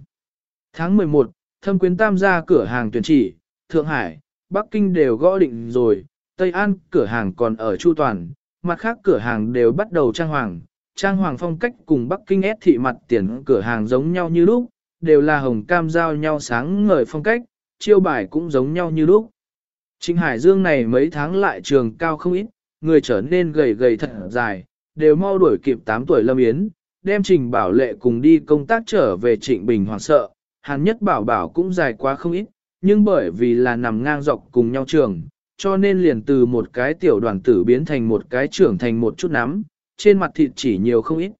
Tháng 11, thâm quyến tam gia cửa hàng tuyển chỉ, Thượng Hải, Bắc Kinh đều gõ định rồi, Tây An cửa hàng còn ở Chu Toàn, mặt khác cửa hàng đều bắt đầu trang hoàng. Trang hoàng phong cách cùng Bắc Kinh ép thị mặt tiền cửa hàng giống nhau như lúc, đều là hồng cam giao nhau sáng ngời phong cách, chiêu bài cũng giống nhau như lúc. Trịnh Hải Dương này mấy tháng lại trường cao không ít, người trở nên gầy gầy thật dài, đều mau đuổi kịp 8 tuổi Lâm Yến, đem Trình Bảo Lệ cùng đi công tác trở về Trịnh Bình hoàng sợ, Hàn Nhất Bảo Bảo cũng dài quá không ít, nhưng bởi vì là nằm ngang dọc cùng nhau trường, cho nên liền từ một cái tiểu đoàn tử biến thành một cái trưởng thành một chút nắm, trên mặt thịt chỉ nhiều không ít.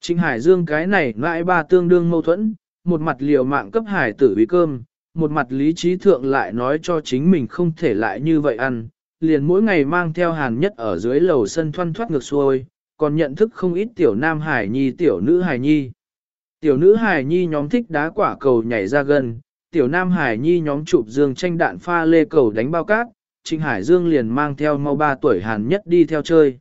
Trịnh Hải Dương cái này ngại ba tương đương mâu thuẫn, một mặt liều mạng cấp hải tử bí cơm, một mặt lý trí thượng lại nói cho chính mình không thể lại như vậy ăn, liền mỗi ngày mang theo hàn nhất ở dưới lầu sân thoăn thoát ngược xuôi, còn nhận thức không ít tiểu nam hải nhi tiểu nữ hải nhi. Tiểu nữ hải nhi nhóm thích đá quả cầu nhảy ra gần, tiểu nam hải nhi nhóm chụp dương tranh đạn pha lê cầu đánh bao cát, Trịnh Hải Dương liền mang theo mau 3 tuổi Hàn Nhất đi theo chơi.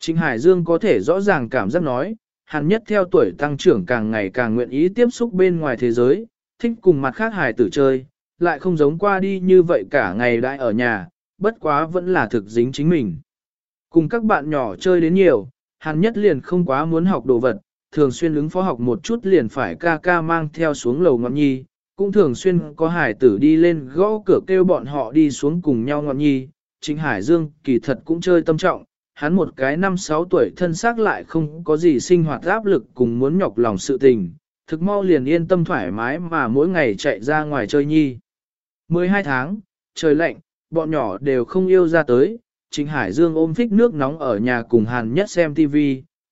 Trịnh Hải Dương có thể rõ ràng cảm giác nói, Hàn Nhất theo tuổi tăng trưởng càng ngày càng nguyện ý tiếp xúc bên ngoài thế giới, thích cùng mặt khác hải tử chơi, lại không giống qua đi như vậy cả ngày đại ở nhà, bất quá vẫn là thực dính chính mình. Cùng các bạn nhỏ chơi đến nhiều, Hàn Nhất liền không quá muốn học đồ vật, thường xuyên ứng phó học một chút liền phải ca ca mang theo xuống lầu ngọn nhi, cũng thường xuyên có hải tử đi lên gõ cửa kêu bọn họ đi xuống cùng nhau ngọn nhi. Chính Hải Dương kỳ thật cũng chơi tâm trọng, hắn một cái năm sáu tuổi thân xác lại không có gì sinh hoạt áp lực cùng muốn nhọc lòng sự tình, thực mau liền yên tâm thoải mái mà mỗi ngày chạy ra ngoài chơi nhi. 12 tháng, trời lạnh, bọn nhỏ đều không yêu ra tới, Trịnh Hải Dương ôm phích nước nóng ở nhà cùng Hàn Nhất xem TV,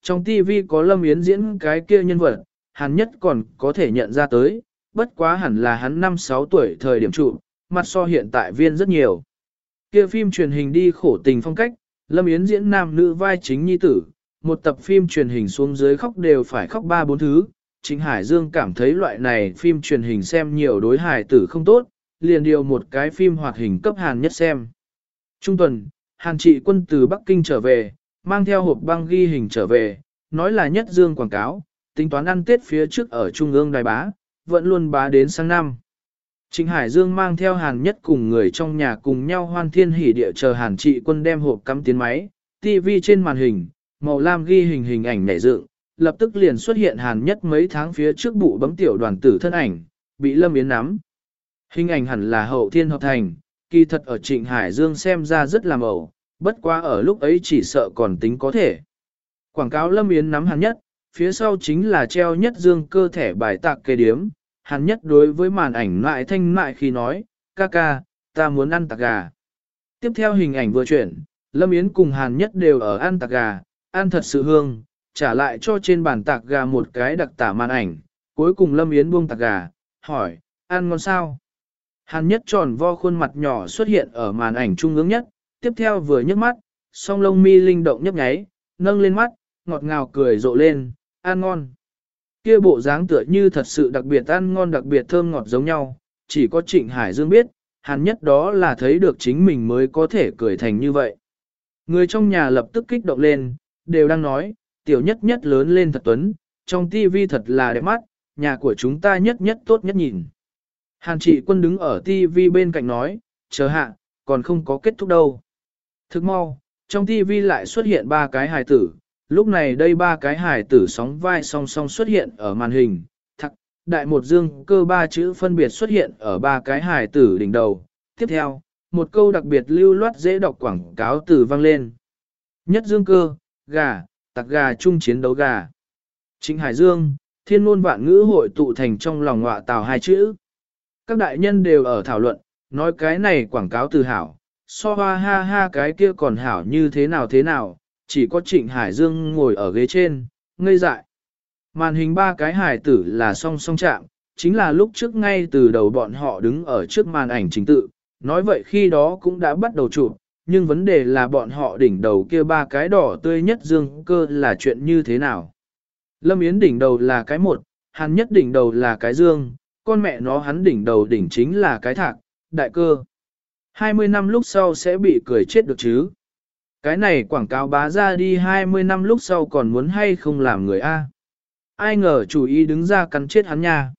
trong TV có Lâm Yến diễn cái kia nhân vật, Hàn Nhất còn có thể nhận ra tới, bất quá hẳn là hắn 5-6 tuổi thời điểm trụ, mặt so hiện tại viên rất nhiều. Kia phim truyền hình đi khổ tình phong cách, Lâm Yến diễn nam nữ vai chính nhi tử, một tập phim truyền hình xuống dưới khóc đều phải khóc ba bốn thứ. Trịnh Hải Dương cảm thấy loại này phim truyền hình xem nhiều đối hài tử không tốt, liền điều một cái phim hoạt hình cấp Hàn nhất xem. Trung tuần, Hàn trị quân từ Bắc Kinh trở về, mang theo hộp băng ghi hình trở về, nói là nhất dương quảng cáo, tính toán ăn Tết phía trước ở Trung ương Đài Bá, vẫn luôn bá đến sang năm. Trịnh Hải Dương mang theo Hàn Nhất cùng người trong nhà cùng nhau hoan thiên hỉ địa chờ Hàn trị quân đem hộp cắm tiến máy, TV trên màn hình, màu lam ghi hình hình ảnh nảy dựng, lập tức liền xuất hiện Hàn Nhất mấy tháng phía trước bụ bấm tiểu đoàn tử thân ảnh, bị Lâm Yến nắm. Hình ảnh hẳn là hậu thiên hợp thành, kỳ thật ở Trịnh Hải Dương xem ra rất là mẫu, bất quá ở lúc ấy chỉ sợ còn tính có thể. Quảng cáo Lâm Yến nắm Hàn Nhất, phía sau chính là treo Nhất Dương cơ thể bài tạc kê điếm Hàn nhất đối với màn ảnh lại thanh mại khi nói, ca ca, ta muốn ăn tạc gà. Tiếp theo hình ảnh vừa chuyển, Lâm Yến cùng Hàn nhất đều ở ăn tạc gà, ăn thật sự hương, trả lại cho trên bàn tạc gà một cái đặc tả màn ảnh. Cuối cùng Lâm Yến buông tạc gà, hỏi, ăn ngon sao? Hàn nhất tròn vo khuôn mặt nhỏ xuất hiện ở màn ảnh trung ương nhất, tiếp theo vừa nhấc mắt, song lông mi linh động nhấp nháy, nâng lên mắt, ngọt ngào cười rộ lên, ăn ngon. Kia bộ dáng tựa như thật sự đặc biệt ăn ngon đặc biệt thơm ngọt giống nhau, chỉ có Trịnh Hải Dương biết, hắn nhất đó là thấy được chính mình mới có thể cười thành như vậy. Người trong nhà lập tức kích động lên, đều đang nói, tiểu nhất nhất lớn lên thật tuấn, trong tivi thật là đẹp mắt, nhà của chúng ta nhất nhất tốt nhất nhìn. Hàn trị quân đứng ở tivi bên cạnh nói, chờ hạ, còn không có kết thúc đâu. Thức mau, trong tivi lại xuất hiện ba cái hài tử, Lúc này đây ba cái hài tử sóng vai song song xuất hiện ở màn hình, thắc, đại một dương cơ ba chữ phân biệt xuất hiện ở ba cái hài tử đỉnh đầu. Tiếp theo, một câu đặc biệt lưu loát dễ đọc quảng cáo từ vang lên. Nhất dương cơ, gà, tặc gà chung chiến đấu gà. chính Hải Dương, thiên ngôn vạn ngữ hội tụ thành trong lòng ngọa tào hai chữ. Các đại nhân đều ở thảo luận, nói cái này quảng cáo từ hảo, so hoa ha ha cái kia còn hảo như thế nào thế nào, chỉ có Trịnh Hải Dương ngồi ở ghế trên, ngây dại. Màn hình ba cái hải tử là song song chạm, chính là lúc trước ngay từ đầu bọn họ đứng ở trước màn ảnh chính tự, nói vậy khi đó cũng đã bắt đầu chụp, nhưng vấn đề là bọn họ đỉnh đầu kia ba cái đỏ tươi nhất dương cơ là chuyện như thế nào. Lâm Yến đỉnh đầu là cái một, hắn nhất đỉnh đầu là cái dương, con mẹ nó hắn đỉnh đầu đỉnh chính là cái thạc, đại cơ. 20 năm lúc sau sẽ bị cười chết được chứ. Cái này quảng cáo bá ra đi 20 năm lúc sau còn muốn hay không làm người A. Ai ngờ chủ ý đứng ra cắn chết hắn nha.